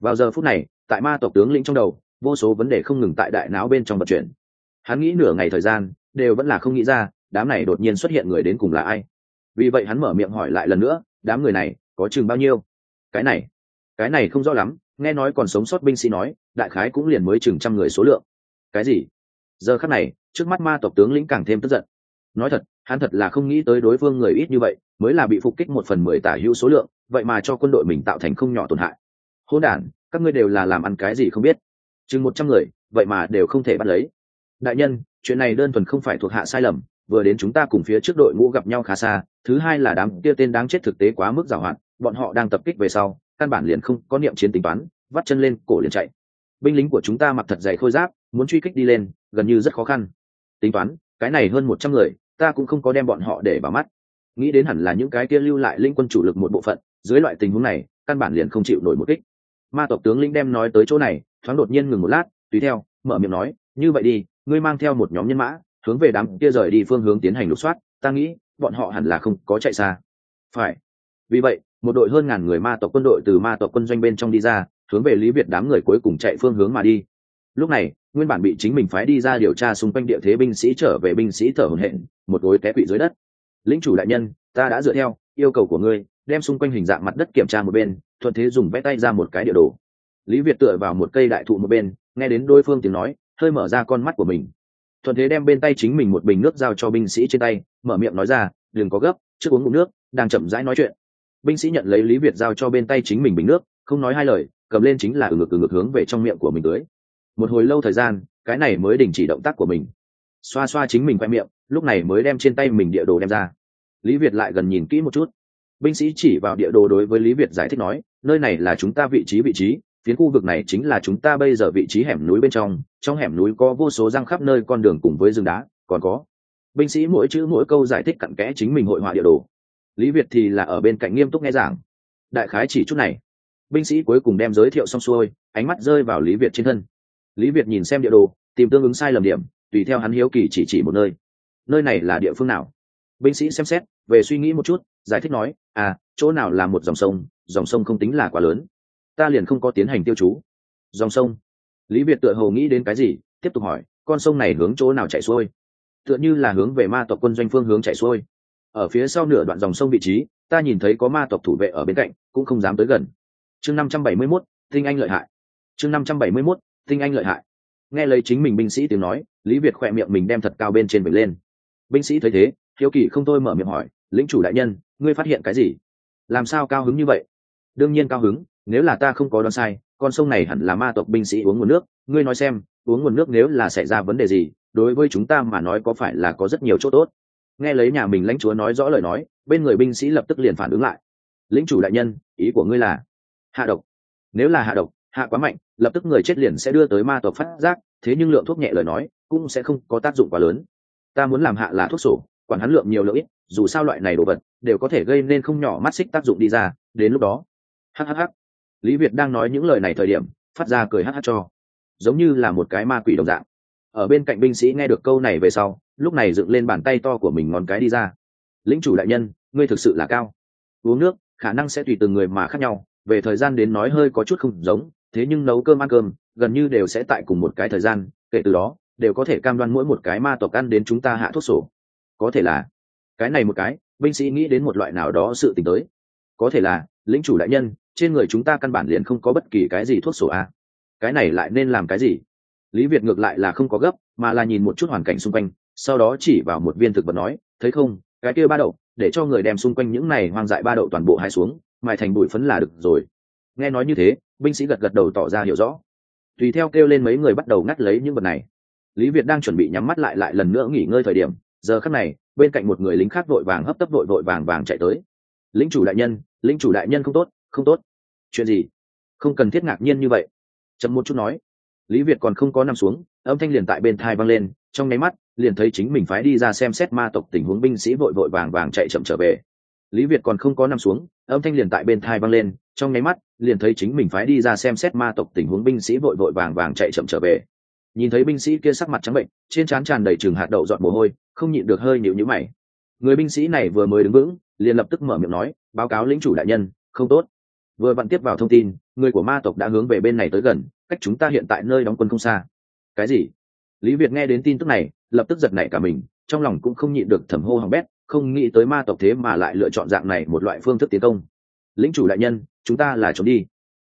Vào giờ phút này, tại ma tộc tướng lĩnh trong đầu, vô số vấn đề không ngừng tại đại não bên trong vận chuyển. Hắn nghĩ nửa ngày thời gian, đều vẫn là không nghĩ ra, đám này đột nhiên xuất hiện người đến cùng là ai? Vì vậy hắn mở miệng hỏi lại lần nữa, đám người này có chừng bao nhiêu? Cái này cái này không rõ lắm nghe nói còn sống sót binh sĩ nói, đại khái cũng liền mới chừng trăm người số lượng. Cái gì? Giờ khắc này, trước mắt ma tộc tướng lĩnh càng thêm tức giận. Nói thật, hắn thật là không nghĩ tới đối phương người ít như vậy, mới là bị phục kích một phần mười tả hữu số lượng, vậy mà cho quân đội mình tạo thành không nhỏ tổn hại. Hôn đản, các ngươi đều là làm ăn cái gì không biết? Chừng một trăm người, vậy mà đều không thể bắt lấy. Đại nhân, chuyện này đơn thuần không phải thuộc hạ sai lầm, vừa đến chúng ta cùng phía trước đội ngũ gặp nhau khá xa, thứ hai là đám kia tên đáng chết thực tế quá mức giàu hạn, bọn họ đang tập kích về sau căn bản liền không có niệm chiến tính toán, vắt chân lên cổ liền chạy. Binh lính của chúng ta mặc thật dày khôi giáp, muốn truy kích đi lên, gần như rất khó khăn. Tính toán, cái này hơn một trăm người, ta cũng không có đem bọn họ để vào mắt. Nghĩ đến hẳn là những cái kia lưu lại linh quân chủ lực một bộ phận, dưới loại tình huống này, căn bản liền không chịu nổi một kích. Ma tộc tướng linh đem nói tới chỗ này, thoáng đột nhiên ngừng một lát, tùy theo, mở miệng nói, như vậy đi, ngươi mang theo một nhóm nhân mã, hướng về đám kia rời đi phương hướng tiến hành lục soát, ta nghĩ, bọn họ hẳn là không có chạy xa. Phải. Vì vậy một đội hơn ngàn người ma tộc quân đội từ ma tộc quân doanh bên trong đi ra, hướng về lý việt đám người cuối cùng chạy phương hướng mà đi. Lúc này, nguyên bản bị chính mình phái đi ra điều tra xung quanh địa thế binh sĩ trở về binh sĩ thở hổn hển, một gối té quỵ dưới đất. Lính chủ đại nhân, ta đã dựa theo yêu cầu của ngươi, đem xung quanh hình dạng mặt đất kiểm tra một bên, thuận thế dùng vẽ tay ra một cái địa đồ. Lý việt tựa vào một cây đại thụ một bên, nghe đến đôi phương tiếng nói, hơi mở ra con mắt của mình. Thuận thế đem bên tay chính mình một bình nước giao cho binh sĩ trên tay, mở miệng nói ra, đừng có gấp, trước uống ngụm nước, đang chậm rãi nói chuyện binh sĩ nhận lấy lý việt giao cho bên tay chính mình bình nước, không nói hai lời, cầm lên chính là ừ ngực ừ ngực hướng về trong miệng của mình tưới. Một hồi lâu thời gian, cái này mới đình chỉ động tác của mình. Xoa xoa chính mình quay miệng, lúc này mới đem trên tay mình địa đồ đem ra. Lý việt lại gần nhìn kỹ một chút. Binh sĩ chỉ vào địa đồ đối với lý việt giải thích nói, nơi này là chúng ta vị trí vị trí, phiến khu vực này chính là chúng ta bây giờ vị trí hẻm núi bên trong trong hẻm núi có vô số răng khắp nơi con đường cùng với rừng đá, còn có. Binh sĩ mỗi chữ mỗi câu giải thích cặn kẽ chính mình hội họa địa đồ lý việt thì là ở bên cạnh nghiêm túc nghe giảng. Đại khái chỉ chút này. Binh sĩ cuối cùng đem giới thiệu xong xuôi, ánh mắt rơi vào lý việt trên thân. Lý việt nhìn xem địa đồ, tìm tương ứng sai lầm điểm, tùy theo hắn hiếu kỳ chỉ chỉ một nơi. Nơi này là địa phương nào? Binh sĩ xem xét, về suy nghĩ một chút, giải thích nói à chỗ nào là một dòng sông dòng sông không tính là quá lớn. Ta liền không có tiến hành tiêu chú. Dòng sông? Lý việt tựa hồ nghĩ đến cái gì, tiếp tục hỏi, con sông này hướng chỗ nào chạy xuôi? Tựa như là hướng về ma tộc quân doanh phương hướng chạy xuôi ở phía sau nửa đoạn dòng sông vị trí, ta nhìn thấy có ma tộc thủ vệ ở bên cạnh, cũng không dám tới gần. Chương năm trăm bảy mươi mốt, tinh anh lợi hại. Chương năm trăm bảy mươi mốt, tinh anh lợi hại. Nghe lấy chính mình binh sĩ tiếng nói, lý việt khỏe miệng mình đem thật cao bên trên vệt lên. Binh sĩ thấy thế hiếu kỳ không thôi mở miệng hỏi, lĩnh chủ đại nhân, ngươi phát hiện cái gì? Làm sao cao hứng như vậy? Đương nhiên cao hứng, nếu là ta không có đoán sai, con sông này hẳn là ma tộc binh sĩ uống nguồn nước. Ngươi nói xem, uống nguồn nước nếu là xảy ra vấn đề gì, đối với chúng ta mà nói có phải là có rất nhiều chỗ tốt? Nghe lấy nhà mình lãnh chúa nói rõ lời nói, bên người binh sĩ lập tức liền phản ứng lại. Lĩnh chủ đại nhân, ý của ngươi là, hạ độc. Nếu là hạ độc, hạ quá mạnh, lập tức người chết liền sẽ đưa tới ma tộc phát giác, thế nhưng lượng thuốc nhẹ lời nói, cũng sẽ không có tác dụng quá lớn. Ta muốn làm hạ là thuốc sổ, quản hắn lượng nhiều lượng ít, dù sao loại này đồ vật, đều có thể gây nên không nhỏ mắt xích tác dụng đi ra, đến lúc đó. Hhh lý việt đang nói những lời này thời điểm, phát ra cười hh cho. Giống như là một cái ma quỷ đồng dạng. Ở bên cạnh binh sĩ nghe được câu này về sau lúc này dựng lên bàn tay to của mình ngón cái đi ra. Lĩnh chủ đại nhân, ngươi thực sự là cao. Uống nước, khả năng sẽ tùy từng người mà khác nhau, về thời gian đến nói hơi có chút không giống, thế nhưng nấu cơm ăn cơm, gần như đều sẽ tại cùng một cái thời gian, kể từ đó, đều có thể cam đoan mỗi một cái ma tộc ăn đến chúng ta hạ thuốc sổ. Có thể là, cái này một cái, binh sĩ nghĩ đến một loại nào đó sự t ì n h tới. Có thể là, lĩnh chủ đại nhân, trên người chúng ta căn bản liền không có bất kỳ cái gì thuốc sổ a cái này lại nên làm cái gì? Lý việt ngược lại là không có gấp, mà là nhìn một chút hoàn cảnh xung quanh sau đó chỉ vào một viên thực vật nói, thấy không, cái kia ba đậu, để cho người đem xung quanh những này hoang dại ba đậu toàn bộ hai xuống, mài thành bụi phấn là được rồi. Nghe nói như thế, binh sĩ gật gật đầu tỏ ra hiểu rõ. Tùy theo kêu lên mấy người bắt đầu ngắt lấy những vật này. Lý việt đang chuẩn bị nhắm mắt lại lại lần nữa nghỉ ngơi thời điểm, giờ khắc này, bên cạnh một người lính khác vội vàng hấp tấp vội vội vàng vàng chạy tới. Lính chủ đại nhân, lính chủ đại nhân không tốt không tốt. Chuyện gì? Không cần thiết ngạc nhiên như vậy. Chậm một chút nói. Lý việt còn không có nằm xuống, âm thanh liền tại bên thai văng lên, trong nháy mắt liền thấy chính mình phái đi ra xem xét ma tộc tình huống binh sĩ vội vội vàng vàng chạy chậm trở về. Lý việt còn không có nằm xuống, âm thanh liền tại bên thai văng lên, trong nháy mắt, liền thấy chính mình phái đi ra xem xét ma tộc tình huống binh sĩ vội vội vàng vàng chạy chậm trở về. Nhìn thấy binh sĩ kia sắc mặt trắng bệnh, trên trán tràn đầy chừng hạt đậu dọn mồ hôi, không nhịn được hơi nhịu nhữ mày. Người binh sĩ này vừa mới đứng vững, liền lập tức mở miệng nói, báo cáo lĩnh chủ đại nhân, không tốt. Vừa vặn tiếp vào thông tin, người của ma tộc đã hướng về bên này tới gần, cách chúng ta hiện tại nơi đóng quân không xa. Cái gì? Lý việt nghe đến tin tức này, lập tức giật nảy cả mình, trong lòng cũng không nhịn được thầm hô hỏng bét, không nghĩ tới ma tộc thế mà lại lựa chọn dạng này một loại phương thức tiến công. Lĩnh chủ đại nhân, chúng ta là trốn đi.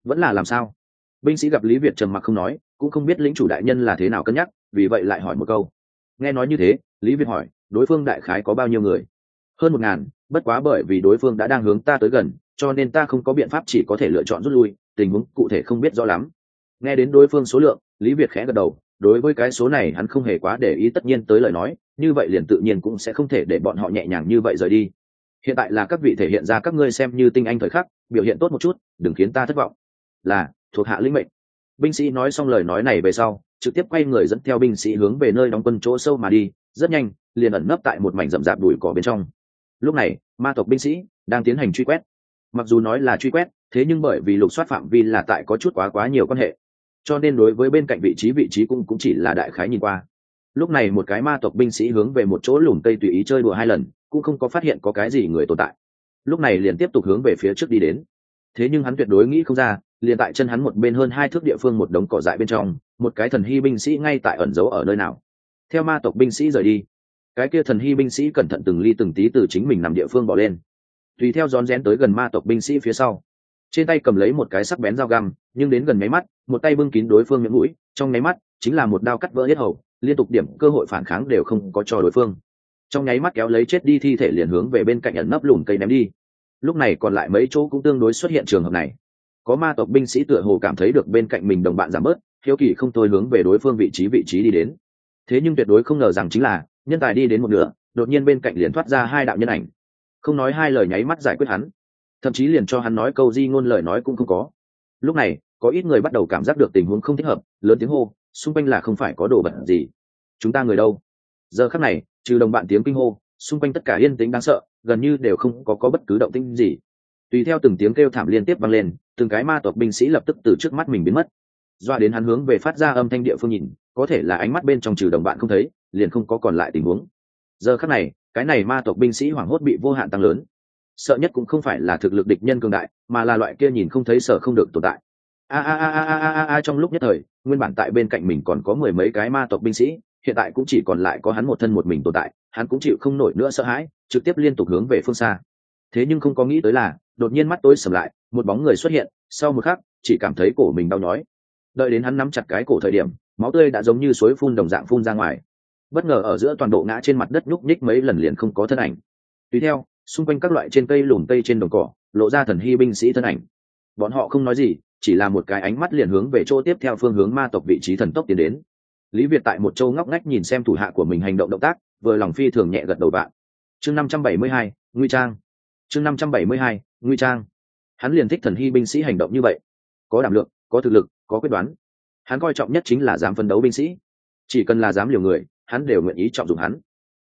Vẫn là làm sao? Binh sĩ gặp lý việt trầm mặc không nói, cũng không biết lĩnh chủ đại nhân là thế nào cân nhắc, vì vậy lại hỏi một câu. Nghe nói như thế, lý việt hỏi, đối phương đại khái có bao nhiêu người? Hơn một ngàn, bất quá bởi vì đối phương đã đang hướng ta tới gần, cho nên ta không có biện pháp chỉ có thể lựa chọn rút lui, tình huống cụ thể không biết rõ lắm. Nghe đến đối phương số lượng, lý việt khẽ gật đầu đối với cái số này hắn không hề quá để ý tất nhiên tới lời nói, như vậy liền tự nhiên cũng sẽ không thể để bọn họ nhẹ nhàng như vậy rời đi. Hiện tại là các vị thể hiện ra các ngươi xem như tinh anh thời khắc, biểu hiện tốt một chút, đừng khiến ta thất vọng. Là, thuộc hạ linh mệnh. Binh sĩ nói xong lời nói này về sau, trực tiếp quay người dẫn theo binh sĩ hướng về nơi đóng quân chỗ sâu mà đi, rất nhanh, liền ẩn nấp tại một mảnh rậm rạp đùi cỏ bên trong. Lúc này, ma tộc binh sĩ đang tiến hành truy quét. Mặc dù nói là truy quét, thế nhưng bởi vì lục soát phạm vi là tại có chút quá quá nhiều quan hệ cho nên đối với bên cạnh vị trí vị trí cũng cũng chỉ là đại khái nhìn qua. Lúc này một cái ma tộc binh sĩ hướng về một chỗ lùm cây tùy ý chơi đùa hai lần, cũng không có phát hiện có cái gì người tồn tại. Lúc này liền tiếp tục hướng về phía trước đi đến. Thế nhưng hắn tuyệt đối nghĩ không ra, liền tại chân hắn một bên hơn hai thước địa phương một đống cỏ dại bên trong, một cái thần hy binh sĩ ngay tại ẩn giấu ở nơi nào. Theo ma tộc binh sĩ rời đi, cái kia thần hy binh sĩ cẩn thận từng ly từng tí từ chính mình nằm địa phương bỏ lên. Tùy theo rón rén tới gần ma tộc binh sĩ phía sau, trên tay cầm lấy một cái sắc bén dao găm, nhưng đến gần máy mắt một tay bưng kín đối phương miệng mũi, trong nháy mắt, chính là một đao cắt vỡ hết hầu, liên tục điểm cơ hội phản kháng đều không có cho đối phương. Trong nháy mắt kéo lấy chết đi thi thể liền hướng về bên cạnh ẩn nấp lùn cây ném đi. Lúc này còn lại mấy chỗ cũng tương đối xuất hiện trường hợp này. Có ma tộc binh sĩ tựa hồ cảm thấy được bên cạnh mình đồng bạn giảm bớt, hiếu kỳ không thôi hướng về đối phương vị trí vị trí đi đến. Thế nhưng tuyệt đối không ngờ rằng chính là, nhân tài đi đến một nửa, đột nhiên bên cạnh liền thoát ra hai đạo nhân ảnh. Không nói hai lời nháy mắt giải quyết hắn. Thậm chí liền cho hắn nói câu di ngôn lời nói cũng không có. Lúc này có ít người bắt đầu cảm giác được tình huống không thích hợp lớn tiếng hô xung quanh là không phải có đồ vật gì. Chúng ta người đâu? Giờ khắc này trừ đồng bạn tiếng kinh hô xung quanh tất cả yên tĩnh đáng sợ gần như đều không có, có bất cứ động tĩnh gì. Tùy theo từng tiếng kêu thảm liên tiếp vang lên từng cái ma tộc binh sĩ lập tức từ trước mắt mình biến mất. Doa đến hắn hướng về phát ra âm thanh địa phương nhìn có thể là ánh mắt bên trong trừ đồng bạn không thấy liền không có còn lại tình huống. Giờ khắc này cái này ma tộc binh sĩ hoảng hốt bị vô hạn tăng lớn. Sợ nhất cũng không phải là thực lực địch nhân cường đại mà là loại kia nhìn không thấy sợ không được tồn tại a a a a a a trong lúc nhất thời, nguyên bản tại bên cạnh mình còn có mười mấy cái ma tộc binh sĩ, hiện tại cũng chỉ còn lại có hắn một thân một mình tồn tại, hắn cũng chịu không nổi nữa sợ hãi, trực tiếp liên tục hướng về phương xa. Thế nhưng không có nghĩ tới là, đột nhiên mắt tối sầm lại, một bóng người xuất hiện, sau một khắc, chỉ cảm thấy cổ mình đau nhói. Đợi đến hắn nắm chặt cái cổ thời điểm, máu tươi đã giống như suối phun đồng dạng phun ra ngoài. Bất ngờ ở giữa toàn bộ ngã trên mặt đất nhúc nhích mấy lần liền không có thân ảnh. Tùy theo, xung quanh các loại trên cây lùm cây trên đồng cỏ, lộ ra thần hy binh sĩ thân ảnh bọn họ không nói gì, chỉ là một cái ánh mắt liền hướng về chỗ tiếp theo phương hướng ma tộc vị trí thần tốc tiến đến. Lý việt tại một châu ngóc ngách nhìn xem thủ hạ của mình hành động động tác, vừa lòng phi thường nhẹ gật đầu bạn. Chương năm trăm bảy mươi hai, nguy trang. Chương năm trăm bảy mươi hai, nguy trang. Hắn liền thích thần hy binh sĩ hành động như vậy. Có đảm lượng, có thực lực, có quyết đoán. Hắn coi trọng nhất chính là dám phân đấu binh sĩ. Chỉ cần là dám liều người, hắn đều nguyện ý trọng dụng hắn.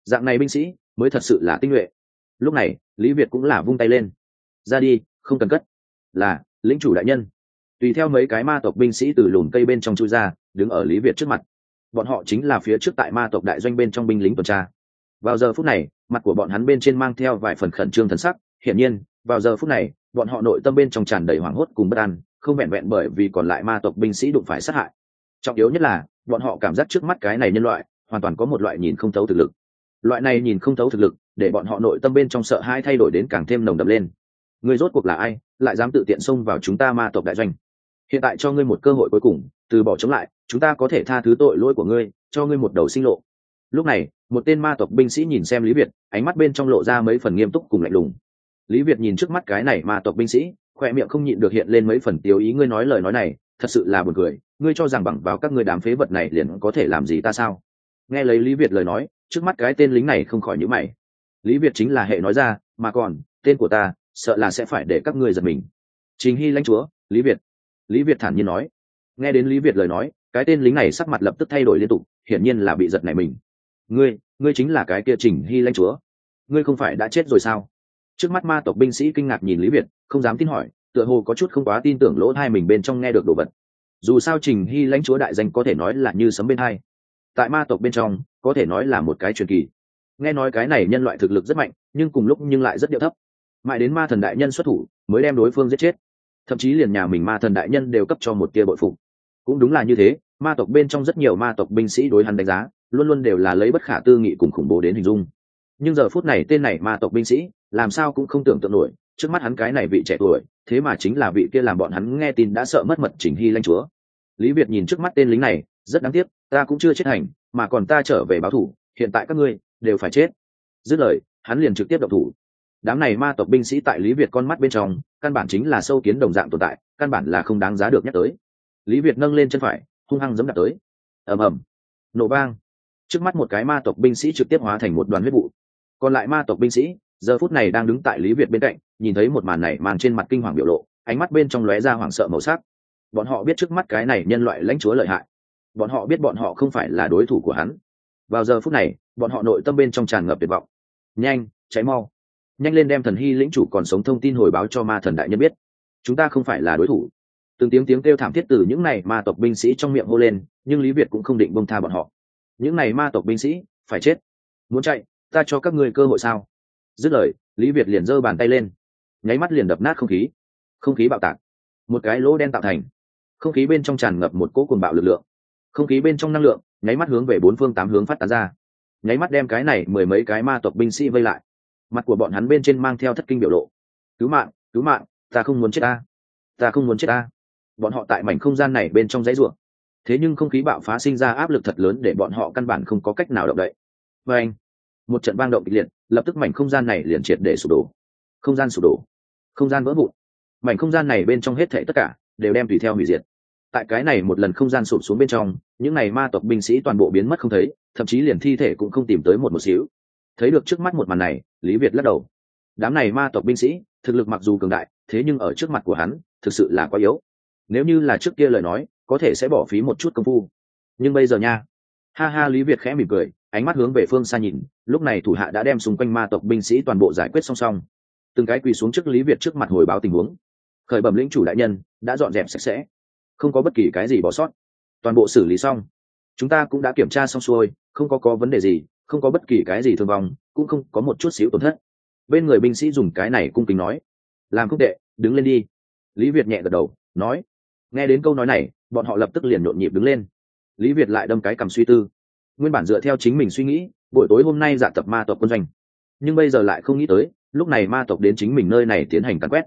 Dạng này binh sĩ, mới thật sự là tinh nhuệ. Lúc này, lý việt cũng là vung tay lên. Ra đi, không cần cất. Là lĩnh chủ đại nhân. Tùy theo mấy cái ma tộc binh sĩ từ lùm cây bên trong chui ra, đứng ở lý việt trước mặt. Bọn họ chính là phía trước tại ma tộc đại doanh bên trong binh lính tuần tra. Vào giờ phút này, mặt của bọn hắn bên trên mang theo vài phần khẩn trương thần sắc. Hiển nhiên, vào giờ phút này, bọn họ nội tâm bên trong tràn đầy hoảng hốt cùng bất an, không vẹn vẹn bởi vì còn lại ma tộc binh sĩ đụng phải sát hại. Trọng yếu nhất là, bọn họ cảm giác trước mắt cái này nhân loại, hoàn toàn có một loại nhìn không thấu thực lực. Loại này nhìn không thấu thực lực, để bọn họ nội tâm bên trong sợ hai thay đổi đến càng thêm nồng đậm lên. Người rốt cuộc là ai? Lại dám tự tiện xông vào chúng ta ma tộc đại doanh. Hiện tại cho ngươi một cơ hội cuối cùng, từ bỏ chống lại, chúng ta có thể tha thứ tội lỗi của ngươi, cho ngươi một đầu sinh lộ. Lúc này, một tên ma tộc binh sĩ nhìn xem lý việt, ánh mắt bên trong lộ ra mấy phần nghiêm túc cùng lạnh lùng. Lý việt nhìn trước mắt cái này ma tộc binh sĩ, khoe miệng không nhịn được hiện lên mấy phần tiêu ý, ngươi nói lời nói này, thật sự là buồn cười, ngươi cho rằng bằng vào các ngươi đám phế vật này liền có thể làm gì ta sao? Nghe lấy lý việt lời nói, trước mắt cái tên lính này không khỏi nhữ mày. Lý việt chính là hệ nói ra, mà còn, tên của ta sợ là sẽ phải để các ngươi giật mình. Chính hy lãnh chúa, lý việt. Lý việt thản nhiên nói. Nghe đến lý việt lời nói, cái tên lính này sắc mặt lập tức thay đổi liên tục, hiển nhiên là bị giật này mình. Ngươi ngươi chính là cái kia trình hy lãnh chúa. Ngươi không phải đã chết rồi sao? Trước mắt ma tộc binh sĩ kinh ngạc nhìn lý việt, không dám tin hỏi, tựa hồ có chút không quá tin tưởng lỗ hai mình bên trong nghe được đồ vật. Dù sao trình hy lãnh chúa đại danh có thể nói là như sấm bên hai. Tại ma tộc bên trong, có thể nói là một cái truyền kỳ. Nghe nói cái này nhân loại thực lực rất mạnh, nhưng cùng lúc nhưng lại rất điệu thấp mãi đến ma thần đại nhân xuất thủ, mới đem đối phương giết chết. Thậm chí liền nhà mình ma thần đại nhân đều cấp cho một tia bội phục. Cũng đúng là như thế, ma tộc bên trong rất nhiều ma tộc binh sĩ đối hắn đánh giá, luôn luôn đều là lấy bất khả tư nghị cùng khủng bố đến hình dung. Nhưng giờ phút này tên này ma tộc binh sĩ, làm sao cũng không tưởng tượng nổi, trước mắt hắn cái này vị trẻ tuổi, thế mà chính là vị kia làm bọn hắn nghe tin đã sợ mất mật chỉnh hy lanh chúa. Lý việt nhìn trước mắt tên lính này, rất đáng tiếc, ta cũng chưa chết hành, mà còn ta trở về báo thủ, hiện tại các ngươi đều phải chết. Dứt lời, hắn liền trực tiếp động thủ đám này ma tộc binh sĩ tại lý việt con mắt bên trong, căn bản chính là sâu kiến đồng dạng tồn tại, căn bản là không đáng giá được nhắc tới. Lý việt nâng lên chân phải, hung hăng giấm đặt tới. Ầm ầm. Nổ vang. Trước mắt một cái ma tộc binh sĩ trực tiếp hóa thành một đoàn huyết vụ. Còn lại ma tộc binh sĩ, giờ phút này đang đứng tại lý việt bên cạnh, nhìn thấy một màn này mang trên mặt kinh hoàng biểu lộ, ánh mắt bên trong lóe ra hoảng sợ màu sắc. Bọn họ biết trước mắt cái này nhân loại lãnh chúa lợi hại. Bọn họ biết bọn họ không phải là đối thủ của hắn. Vào giờ phút này, bọn họ nội tâm bên trong tràn ngập tuyệt vọng. Nhanh cháy mau nhanh lên đem thần hy lĩnh chủ còn sống thông tin hồi báo cho ma thần đại nhân biết. Chúng ta không phải là đối thủ. Từng tiếng tiếng kêu thảm thiết từ những này ma tộc binh sĩ trong miệng hô lên, nhưng lý việt cũng không định bông tha bọn họ. Những này ma tộc binh sĩ, phải chết. Muốn chạy, ta cho các ngươi cơ hội sao? Dứt lời, lý việt liền giơ bàn tay lên. Nháy mắt liền đập nát không khí. Không khí bạo tạc. Một cái lỗ đen tạo thành. Không khí bên trong tràn ngập một cỗ cuồng bạo lực lượng. Không khí bên trong năng lượng, nháy mắt hướng về bốn phương tám hướng phát tán ra. Nháy mắt đem cái này mười mấy cái ma tộc binh sĩ vây lại mặt của bọn hắn bên trên mang theo thất kinh biểu lộ. Cứu mạng cứu mạng, ta không muốn chết ta. Ta không muốn chết ta. Bọn họ tại mảnh không gian này bên trong dãy ruộng thế nhưng không khí bạo phá sinh ra áp lực thật lớn để bọn họ căn bản không có cách nào động đậy. Và anh, một trận vang động kịch liệt, lập tức mảnh không gian này liền triệt để sụp đổ. Không gian sụp đổ. Không gian vỡ vụn. Mảnh không gian này bên trong hết thệ tất cả đều đem tùy theo hủy diệt. Tại cái này một lần không gian sụp xuống bên trong, những này ma tộc binh sĩ toàn bộ biến mất không thấy, thậm chí liền thi thể cũng không tìm tới một một xíu thấy được trước mắt một màn này, lý việt lắc đầu. Đám này ma tộc binh sĩ, thực lực mặc dù cường đại, thế nhưng ở trước mặt của hắn, thực sự là quá yếu. Nếu như là trước kia lời nói, có thể sẽ bỏ phí một chút công phu. Nhưng bây giờ nha. Ha ha, lý việt khẽ mỉm cười, ánh mắt hướng về phương xa nhìn, lúc này thủ hạ đã đem xung quanh ma tộc binh sĩ toàn bộ giải quyết song song. Từng cái quỳ xuống trước lý việt trước mặt hồi báo tình huống. Khởi bẩm lĩnh chủ đại nhân, đã dọn dẹp sạch sẽ. Không có bất kỳ cái gì bỏ sót. Toàn bộ xử lý xong. Chúng ta cũng đã kiểm tra xong xuôi, không có có vấn đề gì không có bất kỳ cái gì thương vong, cũng không có một chút xíu tổn thất. Bên người binh sĩ dùng cái này cung kính nói, làm không tệ, đứng lên đi. Lý việt nhẹ gật đầu, nói, nghe đến câu nói này, bọn họ lập tức liền nhộn nhịp đứng lên. Lý việt lại đâm cái cầm suy tư. Nguyên bản dựa theo chính mình suy nghĩ, buổi tối hôm nay giả tập ma tộc quân doanh. Nhưng bây giờ lại không nghĩ tới, lúc này ma tộc đến chính mình nơi này tiến hành cắn quét.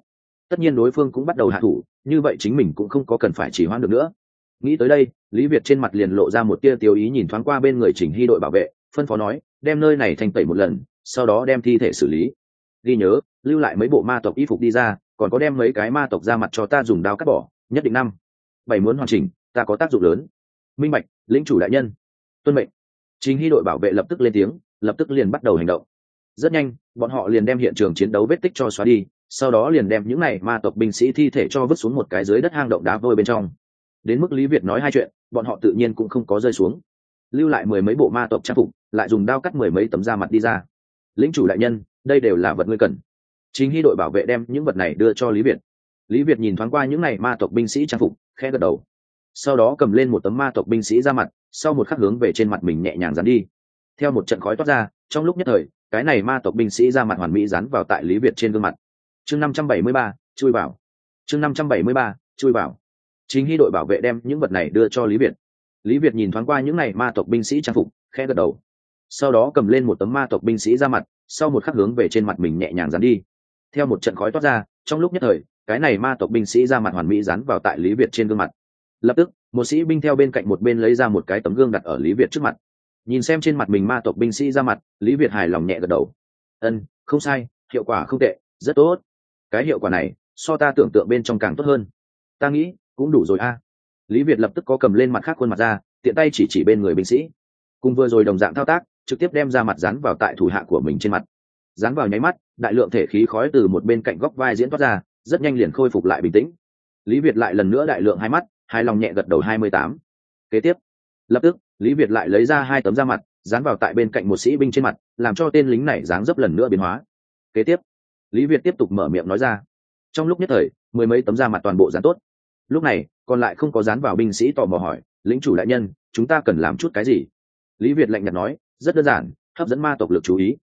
Tất nhiên đối phương cũng bắt đầu hạ thủ, như vậy chính mình cũng không có cần phải chỉ hoãn được nữa. Nghĩ tới đây, lý việt trên mặt liền lộ ra một tia tiêu ý nhìn thoáng qua bên người chỉnh hy đội bảo vệ phân phó nói, đem nơi này thành tẩy một lần, sau đó đem thi thể xử lý. Ghi nhớ, lưu lại mấy bộ ma tộc y phục đi ra, còn có đem mấy cái ma tộc ra mặt cho ta dùng đao cắt bỏ, nhất định năm. Bảy muốn hoàn chỉnh, ta có tác dụng lớn. Minh mạch lĩnh chủ đại nhân. Tuân mệnh. Chính hy đội bảo vệ lập tức lên tiếng, lập tức liền bắt đầu hành động. Rất nhanh, bọn họ liền đem hiện trường chiến đấu vết tích cho xóa đi, sau đó liền đem những này ma tộc binh sĩ thi thể cho vứt xuống một cái dưới đất hang động đá vôi bên trong. Đến mức lý việt nói hai chuyện, bọn họ tự nhiên cũng không có rơi xuống lưu lại mười mấy bộ ma tộc trang phục, lại dùng đao cắt mười mấy tấm da mặt đi ra. Lính chủ đại nhân, đây đều là vật ngươi cần. Chính hy đội bảo vệ đem những vật này đưa cho lý việt. Lý việt nhìn thoáng qua những n à y ma tộc binh sĩ trang phục khe gật đầu. Sau đó cầm lên một tấm ma tộc binh sĩ ra mặt, sau một khắc hướng về trên mặt mình nhẹ nhàng dán đi. Theo một trận khói toát ra, trong lúc nhất thời, cái này ma tộc binh sĩ ra mặt hoàn mỹ dán vào tại lý việt trên gương mặt. Chương năm trăm bảy mươi ba, chui vào. Chương năm trăm bảy mươi ba, chui vào. Chính hy đội bảo vệ đem những vật này đưa cho lý việt lý việt nhìn thoáng qua những n à y ma tộc binh sĩ trang phục, khẽ gật đầu. Sau đó cầm lên một tấm ma tộc binh sĩ ra mặt, sau một khắc hướng về trên mặt mình nhẹ nhàng dán đi. Theo một trận khói toát ra, trong lúc nhất thời, cái này ma tộc binh sĩ ra mặt hoàn mỹ dán vào tại lý việt trên gương mặt. Lập tức, một sĩ binh theo bên cạnh một bên lấy ra một cái tấm gương đặt ở lý việt trước mặt. Nhìn xem trên mặt mình ma tộc binh sĩ ra mặt, lý việt hài lòng nhẹ gật đầu. Ân, không sai, hiệu quả không tệ, rất tốt. Cái hiệu quả này, so ta tưởng tượng bên trong càng tốt hơn. Ta nghĩ, cũng đủ rồi a lý việt lập tức có cầm lên mặt khác khuôn mặt ra, tiện tay chỉ chỉ bên người binh sĩ. Cùng vừa rồi đồng dạng thao tác, trực tiếp đem ra mặt dán vào tại thủ hạ của mình trên mặt. Dán vào nháy mắt, đại lượng thể khí khói từ một bên cạnh góc vai diễn toát ra, rất nhanh liền khôi phục lại bình tĩnh. Lý việt lại lần nữa đại lượng hai mắt, hai lòng nhẹ gật đầu hai mươi tám. Kế tiếp, lập tức, lý việt lại lấy ra hai tấm da mặt, dán vào tại bên cạnh một sĩ binh trên mặt, làm cho tên lính này dáng dấp lần nữa biến hóa. Kế tiếp, lý việt tiếp tục mở miệng nói ra. Trong lúc nhất thời, mười mấy tấm da mặt toàn bộ dán tốt lúc này, còn lại không có dán vào binh sĩ tò mò hỏi lính chủ đại nhân, chúng ta cần làm chút cái gì? Lý việt lạnh nhạt nói, rất đơn giản, hấp dẫn ma tộc lực chú ý.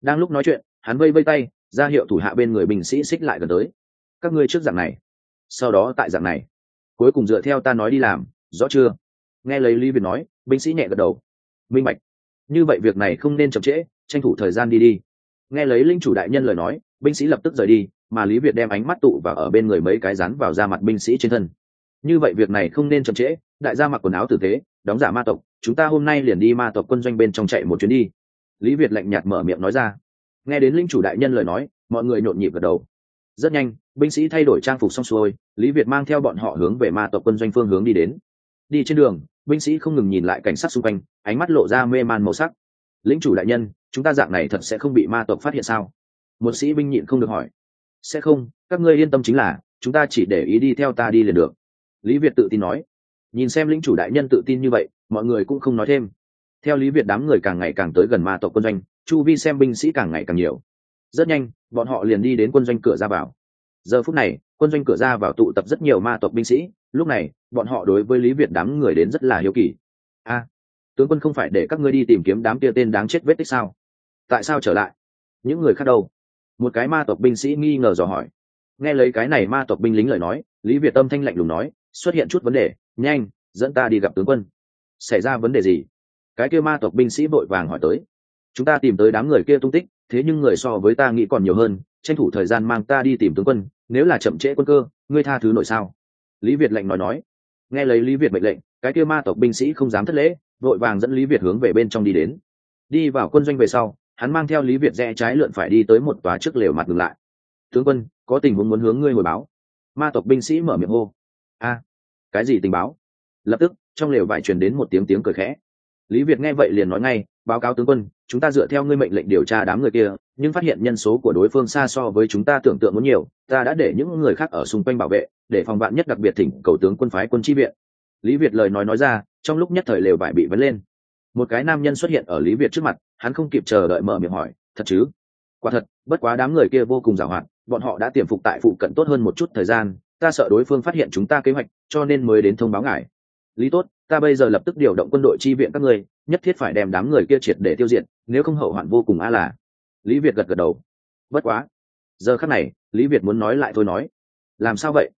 Đang lúc nói chuyện, hắn vây vây tay, ra hiệu thủ hạ bên người binh sĩ xích lại gần tới. Các ngươi trước dạng này, sau đó tại dạng này. Cuối cùng dựa theo ta nói đi làm, rõ chưa? Nghe lấy lý việt nói, binh sĩ nhẹ gật đầu. Minh bạch. Như vậy việc này không nên chậm trễ, tranh thủ thời gian đi đi. Nghe lấy linh chủ đại nhân lời nói, binh sĩ lập tức rời đi mà lý việt đem ánh mắt tụ và ở bên người mấy cái rắn vào da mặt binh sĩ trên thân. Như vậy việc này không nên chậm trễ, đại gia mặc quần áo tử tế, đóng giả ma tộc, chúng ta hôm nay liền đi ma tộc quân doanh bên trong chạy một chuyến đi. Lý việt lạnh nhạt mở miệng nói ra. Nghe đến linh chủ đại nhân lời nói, mọi người nhộn nhịp gật đầu. Rất nhanh, binh sĩ thay đổi trang phục xong xuôi, lý việt mang theo bọn họ hướng về ma tộc quân doanh phương hướng đi đến. Đi trên đường, binh sĩ không ngừng nhìn lại cảnh sát xung quanh, ánh mắt lộ ra mê man màu sắc. Lính chủ đại nhân, chúng ta dạng này thật sẽ không bị ma tộc phát hiện sao? Một sĩ binh nhịn không được hỏi sẽ không, các ngươi yên tâm chính là, chúng ta chỉ để ý đi theo ta đi liền được. Lý việt tự tin nói. Nhìn xem lĩnh chủ đại nhân tự tin như vậy, mọi người cũng không nói thêm. Theo lý việt đám người càng ngày càng tới gần ma tộc quân doanh, chu vi xem binh sĩ càng ngày càng nhiều. Rất nhanh, bọn họ liền đi đến quân doanh cửa ra vào. Giờ phút này, quân doanh cửa ra vào tụ tập rất nhiều ma tộc binh sĩ, lúc này, bọn họ đối với lý việt đám người đến rất là hiếu kỳ. A, tướng quân không phải để các ngươi đi tìm kiếm đám kia tên đáng chết vết tích sao? Tại sao trở lại? Những người khác đâu? Một cái ma tộc binh sĩ nghi ngờ dò hỏi. Nghe lấy cái này ma tộc binh lính lời nói, lý việt tâm thanh lạnh lùng nói, xuất hiện chút vấn đề, nhanh, dẫn ta đi gặp tướng quân. Xảy ra vấn đề gì? Cái kia ma tộc binh sĩ vội vàng hỏi tới. Chúng ta tìm tới đám người kia tung tích, thế nhưng người so với ta nghĩ còn nhiều hơn, tranh thủ thời gian mang ta đi tìm tướng quân, nếu là chậm trễ quân cơ, ngươi tha thứ nội sao? Lý việt lệnh nói nói. Nghe lấy lý việt mệnh lệnh, cái kia ma tộc binh sĩ không dám thất lễ, vội vàng dẫn lý việt hướng về bên trong đi đến. Đi vào quân doanh về sau hắn mang theo lý việt rẽ trái lượn phải đi tới một tòa trước lều mặt ngừng lại. Tướng quân, có tình huống muốn hướng ngươi hồi báo. Ma tộc binh sĩ mở miệng hô. A, cái gì tình báo? Lập tức, trong lều vải truyền đến một tiếng tiếng cười khẽ. Lý việt nghe vậy liền nói ngay, báo cáo tướng quân, chúng ta dựa theo ngươi mệnh lệnh điều tra đám người kia, nhưng phát hiện nhân số của đối phương xa so với chúng ta tưởng tượng muốn nhiều, ta đã để những người khác ở xung quanh bảo vệ, để phòng bạn nhất đặc biệt thỉnh cầu tướng quân phái quân chi viện. Lý việt lời nói nói ra, trong lúc nhất thời lều vải bị vấn lên một cái nam nhân xuất hiện ở lý việt trước mặt, hắn không kịp chờ đợi mở miệng hỏi, thật chứ? Quả thật, bất quá đám người kia vô cùng giàu hoạt, bọn họ đã tiềm phục tại phụ cận tốt hơn một chút thời gian, ta sợ đối phương phát hiện chúng ta kế hoạch, cho nên mới đến thông báo ngài. Lý tốt, ta bây giờ lập tức điều động quân đội chi viện các ngươi, nhất thiết phải đem đám người kia triệt để tiêu diệt, nếu không hậu hoạn vô cùng a là. Lý việt gật gật đầu. Bất quá, giờ khắc này, lý việt muốn nói lại thôi nói. Làm sao vậy?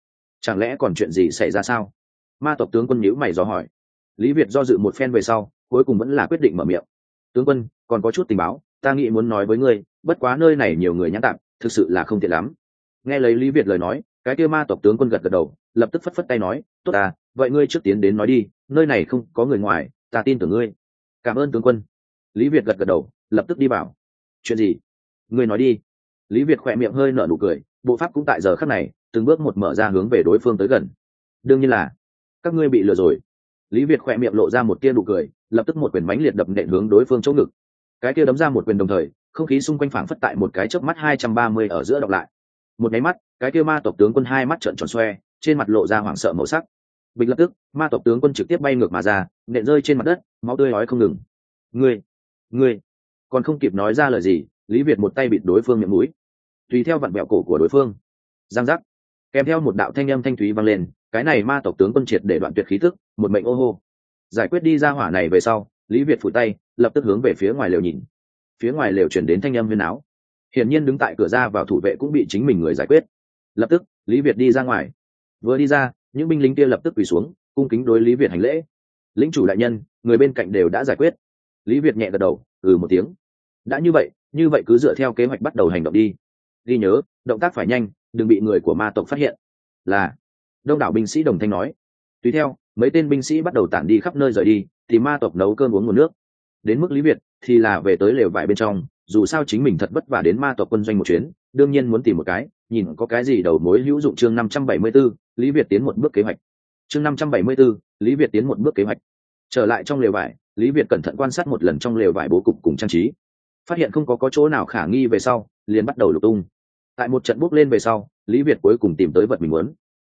Chẳng lẽ còn chuyện gì xảy ra sao? Ma tộc tướng quân nhữ mày dò hỏi. Lý việt do dự một phen về sau cuối cùng vẫn là quyết định mở miệng. Tướng quân, còn có chút tình báo, ta nghĩ muốn nói với ngươi, bất quá nơi này nhiều người nhãn tạm, thực sự là không tiện lắm. Nghe lấy lý việt lời nói, cái kia ma tộc tướng quân gật gật đầu, lập tức phất phất tay nói, tốt à vậy ngươi trước tiến đến nói đi, nơi này không có người ngoài, ta tin tưởng ngươi. Cảm ơn tướng quân. Lý việt gật gật đầu, lập tức đi vào. Chuyện gì? Ngươi nói đi. Lý việt khỏe miệng hơi nở nụ cười, bộ pháp cũng tại giờ khắc này, từng bước một mở ra hướng về đối phương tới gần. Đương nhiên là, các ngươi bị lừa rồi lý việt khỏe miệng lộ ra một tia nụ cười, lập tức một quyền mánh liệt đập nện hướng đối phương chỗ ngực. Cái kia đấm ra một quyền đồng thời, không khí xung quanh phảng phất tại một cái chớp mắt hai trăm ba mươi ở giữa đọc lại. Một máy mắt, cái kia ma tộc tướng quân hai mắt trợn tròn xoe, trên mặt lộ ra hoảng sợ màu sắc. Bịch lập tức, ma tộc tướng quân trực tiếp bay ngược mà ra, nện rơi trên mặt đất, máu tươi nói không ngừng. Ngươi ngươi! Còn không kịp nói ra lời gì, lý việt một tay bịt đối phương miệng mũi. Tùy theo vặn bẹo cổ của đối phương. Giang giác. Kèm theo một đạo thanh âm thanh thúy vang lên cái này ma tộc tướng quân triệt để đoạn tuyệt khí thức, một mệnh ô hô. Giải quyết đi ra hỏa này về sau, lý việt phủi tay, lập tức hướng về phía ngoài lều nhìn. Phía ngoài lều chuyển đến thanh âm huyên áo. Hiển nhiên đứng tại cửa ra vào thủ vệ cũng bị chính mình người giải quyết. Lập tức, lý việt đi ra ngoài. Vừa đi ra, những binh lính kia lập tức quỳ xuống, cung kính đối lý việt hành lễ. Lính chủ đại nhân, người bên cạnh đều đã giải quyết. Lý việt nhẹ gật đầu ừ một tiếng. Đã như vậy như vậy cứ dựa theo kế hoạch bắt đầu hành động đi. Ghi nhớ, động tác phải nhanh, đừng bị người của ma tộc phát hiện. Là đông đảo binh sĩ đồng thanh nói. Tùy theo mấy tên binh sĩ bắt đầu tản đi khắp nơi rời đi thì ma tộc nấu cơm uống nguồn nước. Đến mức lý việt thì là về tới lều vải bên trong dù sao chính mình thật vất vả đến ma tộc quân doanh một chuyến đương nhiên muốn tìm một cái nhìn có cái gì đầu mối hữu dụng chương năm trăm bảy mươi 574, lý việt tiến một bước kế hoạch. Chương năm trăm bảy mươi 574, lý việt tiến một bước kế hoạch. Trở lại trong lều vải lý việt cẩn thận quan sát một lần trong lều vải bố cục cùng trang trí. Phát hiện không có, có chỗ nào khả nghi về sau liền bắt đầu lục tung. Tại một trận bước lên về sau lý việt cuối cùng tìm tới vật mình muốn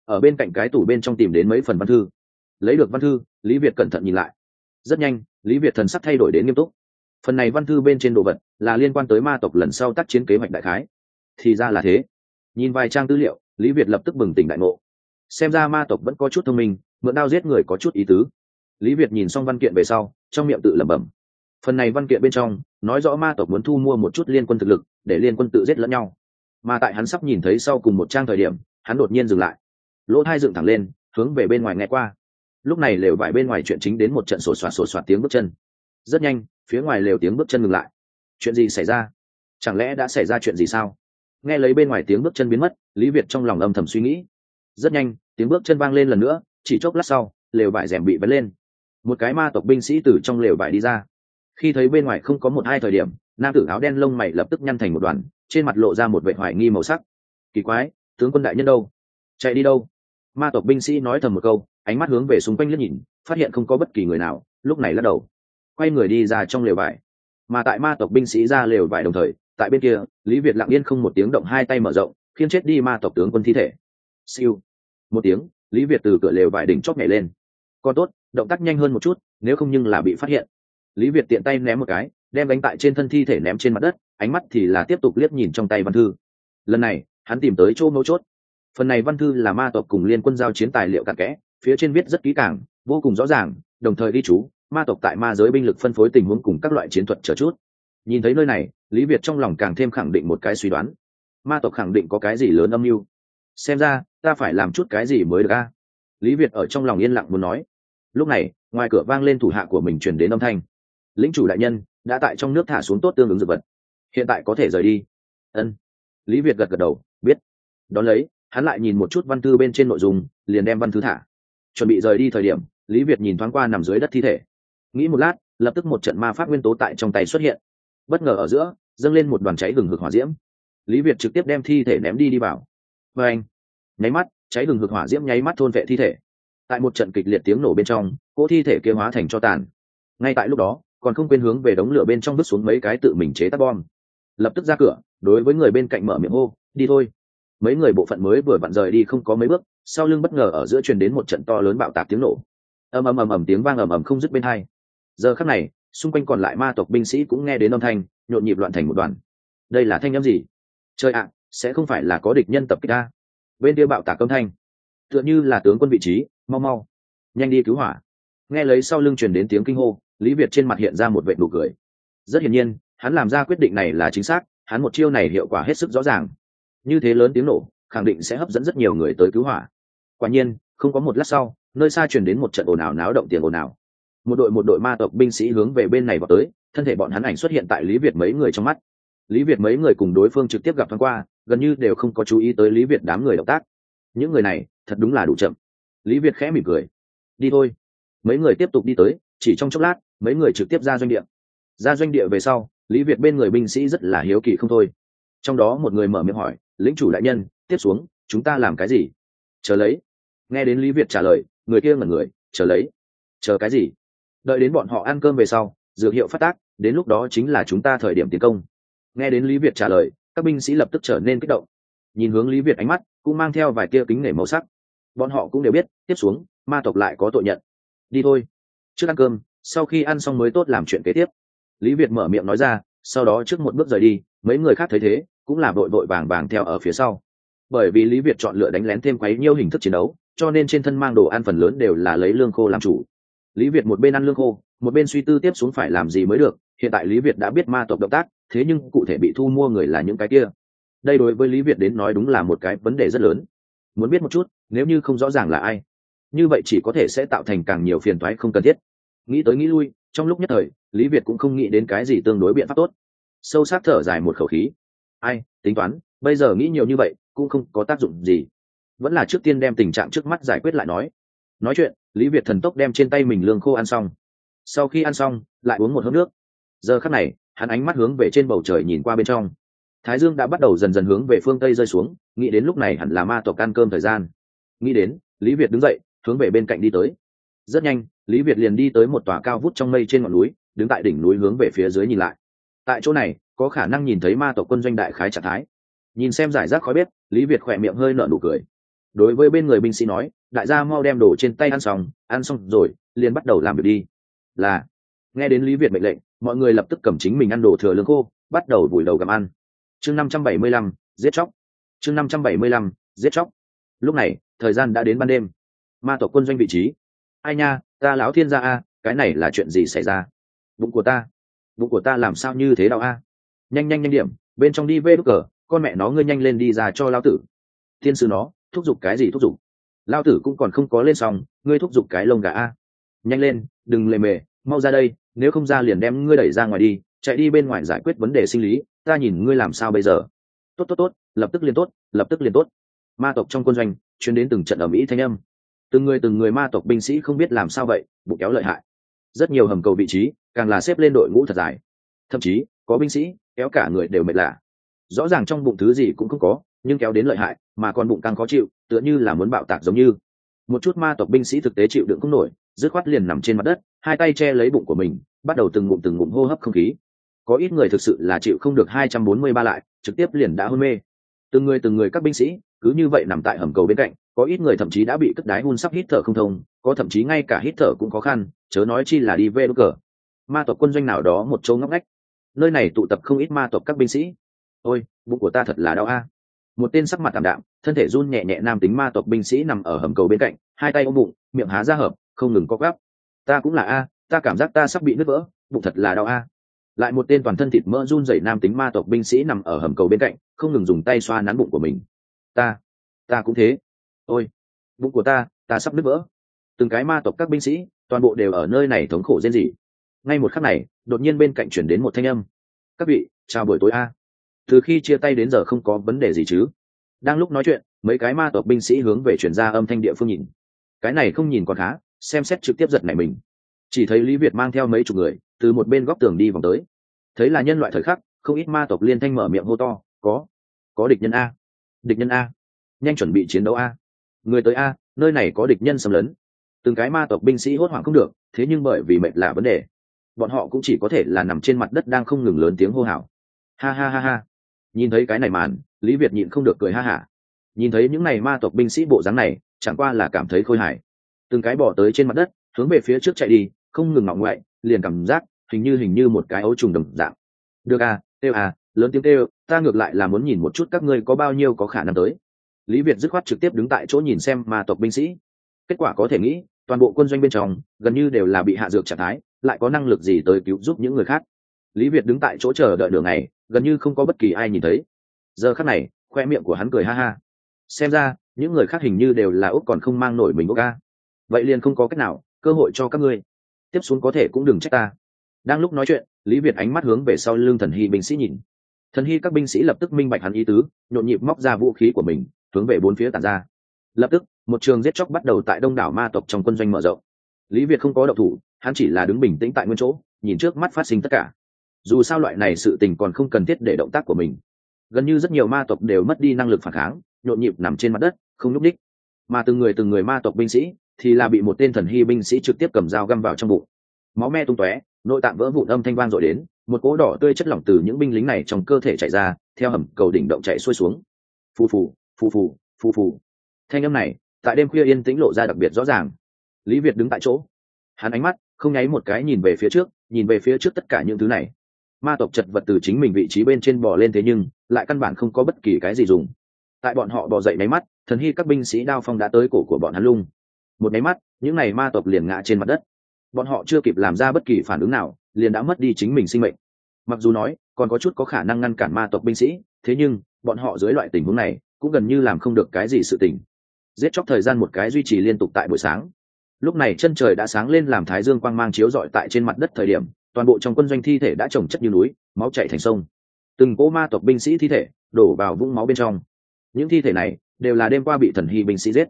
ở bên cạnh cái tủ bên trong tìm đến mấy phần văn thư. Lấy được văn thư, lý việt cẩn thận nhìn lại. Rất nhanh, lý việt thần sắc thay đổi đến nghiêm túc. Phần này văn thư bên trên đồ vật là liên quan tới ma tộc lần sau tác chiến kế hoạch đại khái. Thì ra là thế. Nhìn vài trang tư liệu, lý việt lập tức bừng tỉnh đại ngộ. Xem ra ma tộc vẫn có chút thông minh, mượn đao giết người có chút ý tứ. Lý việt nhìn xong văn kiện về sau, trong miệng tự lẩm bẩm. Phần này văn kiện bên trong, nói rõ ma tộc muốn thu mua một chút liên quân thực lực, để liên quân tự giết lẫn nhau. Mà tại hắn sắp nhìn thấy sau cùng một trang thời điểm, hắn đột nhiên dừng lại lỗ thai dựng thẳng lên, hướng về bên ngoài nghe qua. Lúc này lều vải bên ngoài chuyện chính đến một trận sổ soạt sổ soạt tiếng bước chân. Rất nhanh, phía ngoài lều tiếng bước chân ngừng lại. Chuyện gì xảy ra? Chẳng lẽ đã xảy ra chuyện gì sao? Nghe lấy bên ngoài tiếng bước chân biến mất, lý việt trong lòng âm thầm suy nghĩ. Rất nhanh, tiếng bước chân vang lên lần nữa, chỉ chốc lát sau, lều vải rèm bị vấn lên. Một cái ma tộc binh sĩ từ trong lều vải đi ra. Khi thấy bên ngoài không có một hai thời điểm, nam tử áo đen lông mày lập tức nhăn thành một đoàn, trên mặt lộ ra một vệ hoài nghi màu sắc. Kỳ quái, tướng quân đại nhân đâu? Chạy đi đâu? Ma tộc binh sĩ nói thầm một câu, ánh mắt hướng về xung quanh liếc nhìn, phát hiện không có bất kỳ người nào, lúc này lắc đầu. Quay người đi ra trong lều vải. Mà tại ma tộc binh sĩ ra lều vải đồng thời, tại bên kia, lý việt lặng yên không một tiếng động hai tay mở rộng khiến chết đi ma tộc tướng quân thi thể. Siêu. Một tiếng, lý việt từ cửa lều vải đỉnh chót nhảy lên. Còn tốt, động tác nhanh hơn một chút, nếu không nhưng là bị phát hiện. Lý việt tiện tay ném một cái, đem đánh tại trên thân thi thể ném trên mặt đất, ánh mắt thì là tiếp tục liếc nhìn trong tay văn thư. Lần này, hắn tìm tới chỗ mấu chốt phần này văn thư là ma tộc cùng liên quân giao chiến tài liệu cặn kẽ, phía trên viết rất kỹ càng, vô cùng rõ ràng, đồng thời đi chú, ma tộc tại ma giới binh lực phân phối tình huống cùng các loại chiến thuật chờ chút. Nhìn thấy nơi này, lý việt trong lòng càng thêm khẳng định một cái suy đoán. Ma tộc khẳng định có cái gì lớn âm mưu? Xem ra, ta phải làm chút cái gì mới được a? Lý việt ở trong lòng yên lặng muốn nói. Lúc này, ngoài cửa vang lên thủ hạ của mình chuyển đến âm thanh. Lĩnh chủ đại nhân, đã tại trong nước thả xuống tốt tương ứng dược vật. Hiện tại có thể rời đi. Ân. Lý việt gật gật đầu, biết. Đón lấy hắn lại nhìn một chút văn thư bên trên nội dung, liền đem văn thư thả. Chuẩn bị rời đi thời điểm, lý việt nhìn thoáng qua nằm dưới đất thi thể. Nghĩ một lát, lập tức một trận ma pháp nguyên tố tại trong tay xuất hiện. Bất ngờ ở giữa, dâng lên một đoàn cháy gừng hực hỏa diễm. Lý việt trực tiếp đem thi thể ném đi đi vào. Và anh, nháy mắt, cháy gừng hực hỏa diễm nháy mắt thôn vệ thi thể. Tại một trận kịch liệt tiếng nổ bên trong, cỗ thi thể kia hóa thành cho tàn. Ngay tại lúc đó, còn không quên hướng về đống lửa bên trong bước xuống mấy cái tự mình chế tắt bom. Lập tức ra cửa, đối với người bên cạnh mở miệng hô, đi thôi mấy người bộ phận mới vừa vặn rời đi không có mấy bước, sau lưng bất ngờ ở giữa truyền đến một trận to lớn bạo tạc tiếng nổ. Ầm ầm ầm ầm, tiếng vang ầm ầm không dứt bên hai. Giờ khắc này, xung quanh còn lại ma tộc binh sĩ cũng nghe đến âm thanh, nhộn nhịp loạn thành một đoàn. Đây là thanh âm gì? Trời ạ, sẽ không phải là có địch nhân tập kích ta. Bên kia bạo tạc âm thanh. Tựa như là tướng quân vị trí, mau mau. Nhanh đi cứu hỏa. Nghe lấy sau lưng truyền đến tiếng kinh hô, lý việt trên mặt hiện ra một vệ nụ cười. Rất hiển nhiên, hắn làm ra quyết định này là chính xác, hắn một chiêu này hiệu quả hết sức rõ ràng như thế lớn tiếng nổ, khẳng định sẽ hấp dẫn rất nhiều người tới cứu hỏa. Quả nhiên, không có một lát sau, nơi xa truyền đến một trận ồn ào náo động tiền ồn ào. Một đội một đội ma tộc binh sĩ hướng về bên này vào tới, thân thể bọn hắn ảnh xuất hiện tại lý việt mấy người trong mắt. Lý việt mấy người cùng đối phương trực tiếp gặp thoáng qua, gần như đều không có chú ý tới lý việt đám người động tác. Những người này, thật đúng là đủ chậm. Lý việt khẽ mỉm cười. Đi thôi. Mấy người tiếp tục đi tới, chỉ trong chốc lát, mấy người trực tiếp ra doanh địa. Ra doanh địa về sau, lý việt bên người binh sĩ rất là hiếu kỳ không thôi trong đó một người mở miệng hỏi, lĩnh chủ đại nhân, tiếp xuống, chúng ta làm cái gì? Chờ lấy. Nghe đến lý việt trả lời, người kia ngẩn người, chờ lấy. Chờ cái gì? Đợi đến bọn họ ăn cơm về sau, dược hiệu phát tác, đến lúc đó chính là chúng ta thời điểm tiến công. Nghe đến lý việt trả lời, các binh sĩ lập tức trở nên kích động. Nhìn hướng lý việt ánh mắt, cũng mang theo vài tia kính nể màu sắc. Bọn họ cũng đều biết, tiếp xuống, ma tộc lại có tội nhận. Đi thôi. Trước ăn cơm, sau khi ăn xong mới tốt làm chuyện kế tiếp. Lý việt mở miệng nói ra, sau đó trước một bước rời đi, mấy người khác thấy thế cũng là vội vội vàng vàng theo ở phía sau. Bởi vì lý việt chọn lựa đánh lén thêm quấy nhiêu hình thức chiến đấu, cho nên trên thân mang đồ ăn phần lớn đều là lấy lương khô làm chủ. Lý việt một bên ăn lương khô, một bên suy tư tiếp xuống phải làm gì mới được, hiện tại lý việt đã biết ma tộc động tác, thế nhưng cụ thể bị thu mua người là những cái kia. Đây đối với lý việt đến nói đúng là một cái vấn đề rất lớn. Muốn biết một chút, nếu như không rõ ràng là ai, như vậy chỉ có thể sẽ tạo thành càng nhiều phiền toái không cần thiết. Nghĩ tới nghĩ lui, trong lúc nhất thời, lý việt cũng không nghĩ đến cái gì tương đối biện pháp tốt. Sâu sắc thở dài một khẩu khí ai, tính toán, bây giờ nghĩ nhiều như vậy, cũng không có tác dụng gì. Vẫn là trước tiên đem tình trạng trước mắt giải quyết lại nói. Nói chuyện, lý việt thần tốc đem trên tay mình lương khô ăn xong. Sau khi ăn xong, lại uống một hớp nước. Giờ khắc này, hắn ánh mắt hướng về trên bầu trời nhìn qua bên trong. Thái dương đã bắt đầu dần dần hướng về phương tây rơi xuống, nghĩ đến lúc này hẳn là ma tộc ăn cơm thời gian. Nghĩ đến, lý việt đứng dậy, hướng về bên cạnh đi tới. Rất nhanh, lý việt liền đi tới một tòa cao vút trong mây trên ngọn núi, đứng tại đỉnh núi hướng về phía dưới nhìn lại. Tại chỗ này có khả năng nhìn thấy ma tộc quân doanh đại khái trạng thái. Nhìn xem giải rác khói bếp, lý việt khỏe miệng hơi nở nụ cười. Đối với bên người binh sĩ nói, đại gia mau đem đồ trên tay ăn xong ăn xong rồi, liền bắt đầu làm việc đi. Là, nghe đến lý việt mệnh lệnh, mọi người lập tức cầm chính mình ăn đồ thừa lương khô, bắt đầu vùi đầu gặm ăn. Chương năm trăm bảy mươi lăm, giết chóc. Chương năm trăm bảy mươi lăm, giết chóc. Lúc này, thời gian đã đến ban đêm. Ma tộc quân doanh vị trí. Ai nha, ta lão thiên gia a, cái này là chuyện gì xảy ra? Bụng của ta, bụng của ta làm sao như thế đau a? Nhanh nhanh nhanh điểm, bên trong đi vê đúc cờ, con mẹ nó ngươi nhanh lên đi ra cho lao tử. Thiên sư nó, thúc giục cái gì thúc giục? Lao tử cũng còn không có lên xong, ngươi thúc giục cái lông gà a. Nhanh lên, đừng lề mề, mau ra đây, nếu không ra liền đem ngươi đẩy ra ngoài đi, chạy đi bên ngoài giải quyết vấn đề sinh lý, ta nhìn ngươi làm sao bây giờ. Tốt tốt tốt, lập tức liền tốt, lập tức liền tốt. Ma tộc trong quân doanh, chuyến đến từng trận ở mỹ thanh âm. Từng người từng người ma tộc binh sĩ không biết làm sao vậy, bụng kéo lợi hại. Rất nhiều hầm cầu vị trí, càng là xếp lên đội ngũ thật dài. Thậm chí có binh sĩ, kéo cả người đều mệt lạ. Rõ ràng trong bụng thứ gì cũng không có, nhưng kéo đến lợi hại, mà còn bụng càng khó chịu, tựa như là muốn bạo tạc giống như. Một chút ma tộc binh sĩ thực tế chịu đựng không nổi, dứt khoát liền nằm trên mặt đất, hai tay che lấy bụng của mình, bắt đầu từng ngụm từng ngụm hô hấp không khí. Có ít người thực sự là chịu không được hai trăm bốn mươi ba lại, trực tiếp liền đã hôn mê. Từng người từng người các binh sĩ, cứ như vậy nằm tại hầm cầu bên cạnh, có ít người thậm chí đã bị cất đái hun sắp hít thở không thông, có thậm chí ngay cả hít thở cũng khó khăn, chớ nói chi là đi về đốt cờ. Ma tộc quân doanh nào đó một chỗ ngóc ngách nơi này tụ tập không ít ma tộc các binh sĩ. Ôi, bụng của ta thật là đau a. Một tên sắc mặt tạm đạm, thân thể run nhẹ nhẹ nam tính ma tộc binh sĩ nằm ở hầm cầu bên cạnh, hai tay ôm bụng, miệng há ra hợp, không ngừng co gắp ta cũng là a, ta cảm giác ta sắp bị nứt vỡ, bụng thật là đau a. Lại một tên toàn thân thịt mỡ run rẩy nam tính ma tộc binh sĩ nằm ở hầm cầu bên cạnh, không ngừng dùng tay xoa nắn bụng của mình. Ta ta cũng thế. Ôi, bụng của ta ta sắp nứt vỡ. Từng cái ma tộc các binh sĩ, toàn bộ đều ở nơi này thống khổ rên rỉ ngay một khắc này, đột nhiên bên cạnh chuyển đến một thanh âm. Các vị, chào buổi tối a. Từ khi chia tay đến giờ không có vấn đề gì chứ? Đang lúc nói chuyện, mấy cái ma tộc binh sĩ hướng về chuyển ra âm thanh địa phương nhìn. Cái này không nhìn còn khá, xem xét trực tiếp giật này mình. Chỉ thấy lý việt mang theo mấy chục người, từ một bên góc tường đi vòng tới. Thấy là nhân loại thời khắc, không ít ma tộc liên thanh mở miệng hô to, có có địch nhân a, địch nhân a, nhanh chuẩn bị chiến đấu a, người tới a, nơi này có địch nhân xâm lấn. Từng cái ma tộc binh sĩ hốt hoảng không được, thế nhưng bởi vì mệnh là vấn đề bọn họ cũng chỉ có thể là nằm trên mặt đất đang không ngừng lớn tiếng hô hào. Ha ha ha ha. Nhìn thấy cái này màn, lý việt nhịn không được cười ha hả. Nhìn thấy những n à y ma tộc binh sĩ bộ dáng này, chẳng qua là cảm thấy khôi hài. Từng cái bỏ tới trên mặt đất, hướng về phía trước chạy đi, không ngừng ngọng ngoại, liền cảm giác hình như hình như một cái ấu trùng đồng dạng. Được à têu à lớn tiếng têu, ta ngược lại là muốn nhìn một chút các ngươi có bao nhiêu có khả năng tới. Lý việt dứt khoát trực tiếp đứng tại chỗ nhìn xem ma tộc binh sĩ. Kết quả có thể nghĩ, toàn bộ quân doanh bên trong gần như đều là bị hạ dược trạng thái lại có năng lực gì tới cứu giúp những người khác. Lý việt đứng tại chỗ chờ đợi đường này, gần như không có bất kỳ ai nhìn thấy. Giờ khắc này, khoe miệng của hắn cười ha ha. Xem ra, những người khác hình như đều là úc còn không mang nổi mình úc ca vậy liền không có cách nào, cơ hội cho các ngươi. Tiếp xuống có thể cũng đừng trách ta. Đang lúc nói chuyện, lý việt ánh mắt hướng về sau lưng thần hy binh sĩ nhìn. Thần hy các binh sĩ lập tức minh bạch hắn ý tứ, nhộn nhịp móc ra vũ khí của mình, hướng về bốn phía tàn ra. Lập tức, một trường giết chóc bắt đầu tại đông đảo ma tộc trong quân doanh mở rộng lý việt không có độc thủ, hắn chỉ là đứng bình tĩnh tại nguyên chỗ, nhìn trước mắt phát sinh tất cả. Dù sao loại này sự tình còn không cần thiết để động tác của mình. Gần như rất nhiều ma tộc đều mất đi năng lực phản kháng, nhộn nhịp nằm trên mặt đất, không nhúc ních mà từng người từng người ma tộc binh sĩ thì là bị một tên thần hy binh sĩ trực tiếp cầm dao găm vào trong bụng. Máu me tung tóe, nội tạng vỡ vụn âm thanh vang dội đến, một cỗ đỏ tươi chất lỏng từ những binh lính này trong cơ thể chạy ra, theo hầm cầu đỉnh động chạy xuôi xuống. Phù phù phù phù phù phù. Thanh âm này, tại đêm khuya yên tĩnh lộ ra đặc biệt rõ ràng lý việt đứng tại chỗ. Hắn ánh mắt không nháy một cái nhìn về phía trước, nhìn về phía trước tất cả những thứ này. Ma tộc chật vật từ chính mình vị trí bên trên bò lên thế nhưng lại căn bản không có bất kỳ cái gì dùng. Tại bọn họ bò dậy máy mắt, thần hy các binh sĩ đao phong đã tới cổ của bọn hắn lung. Một máy mắt, những n à y ma tộc liền ngã trên mặt đất. Bọn họ chưa kịp làm ra bất kỳ phản ứng nào, liền đã mất đi chính mình sinh mệnh. Mặc dù nói, còn có chút có khả năng ngăn cản ma tộc binh sĩ, thế nhưng, bọn họ dưới loại tình huống này, cũng gần như làm không được cái gì sự tình. Giết chóc thời gian một cái duy trì liên tục tại buổi sáng lúc này chân trời đã sáng lên làm thái dương quang mang chiếu rọi tại trên mặt đất thời điểm, toàn bộ trong quân doanh thi thể đã trồng chất như núi, máu chảy thành sông. Từng cỗ ma tộc binh sĩ thi thể đổ vào vũng máu bên trong. Những thi thể này đều là đêm qua bị thần hy binh sĩ giết.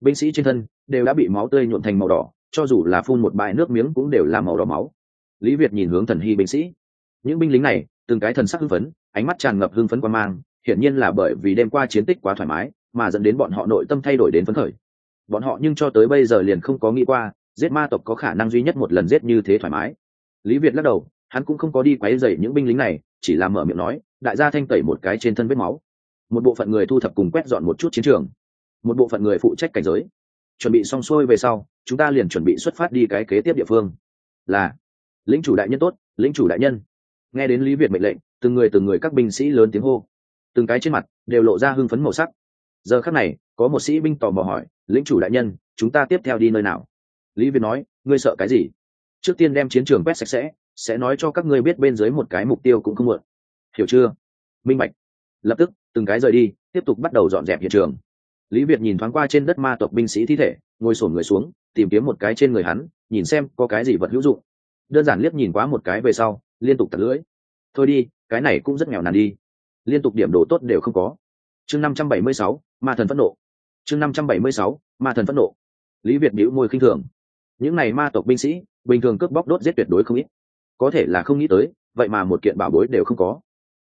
Binh sĩ trên thân đều đã bị máu tươi nhuộn thành màu đỏ, cho dù là phun một bãi nước miếng cũng đều là màu đỏ máu. Lý việt nhìn hướng thần hy binh sĩ. Những binh lính này, từng cái thần sắc hưng phấn, ánh mắt tràn ngập hưng phấn quan mang, hiển nhiên là bởi vì đêm qua chiến tích quá thoải mái, mà dẫn đến bọn họ nội tâm thay đổi đến phấn khởi bọn họ nhưng cho tới bây giờ liền không có nghĩ qua, giết ma tộc có khả năng duy nhất một lần giết như thế thoải mái. Lý việt lắc đầu, hắn cũng không có đi quấy dậy những binh lính này, chỉ là mở miệng nói, đại gia thanh tẩy một cái trên thân vết máu. Một bộ phận người thu thập cùng quét dọn một chút chiến trường. Một bộ phận người phụ trách cảnh giới. Chuẩn bị xong xuôi về sau, chúng ta liền chuẩn bị xuất phát đi cái kế tiếp địa phương. Là, lĩnh chủ đại nhân tốt, lĩnh chủ đại nhân. Nghe đến lý việt mệnh lệnh, từng người từng người các binh sĩ lớn tiếng hô. Từng cái trên mặt đều lộ ra hưng phấn màu sắc. Giờ khắc này có một sĩ binh tò mò hỏi, lĩnh chủ đại nhân, chúng ta tiếp theo đi nơi nào? Lý việt nói, ngươi sợ cái gì? Trước tiên đem chiến trường quét sạch sẽ sẽ nói cho các ngươi biết bên dưới một cái mục tiêu cũng không mượn hiểu chưa? Minh bạch. Lập tức, từng cái rời đi, tiếp tục bắt đầu dọn dẹp hiện trường. Lý việt nhìn thoáng qua trên đất ma tộc binh sĩ thi thể, ngồi sổn người xuống, tìm kiếm một cái trên người hắn, nhìn xem có cái gì vật hữu dụng. Đơn giản liếc nhìn quá một cái về sau, liên tục tật lưỡi. Thôi đi, cái này cũng rất nghèo nàn đi. Liên tục điểm đồ tốt đều không có. Chương năm trăm bảy mươi sáu, ma thần phẫn nộ chương năm trăm bảy mươi sáu, ma thần phẫn nộ. Lý việt bĩu môi khinh thường. Những này ma tộc binh sĩ, bình thường cướp bóc đốt giết tuyệt đối không ít. Có thể là không nghĩ tới, vậy mà một kiện bảo bối đều không có.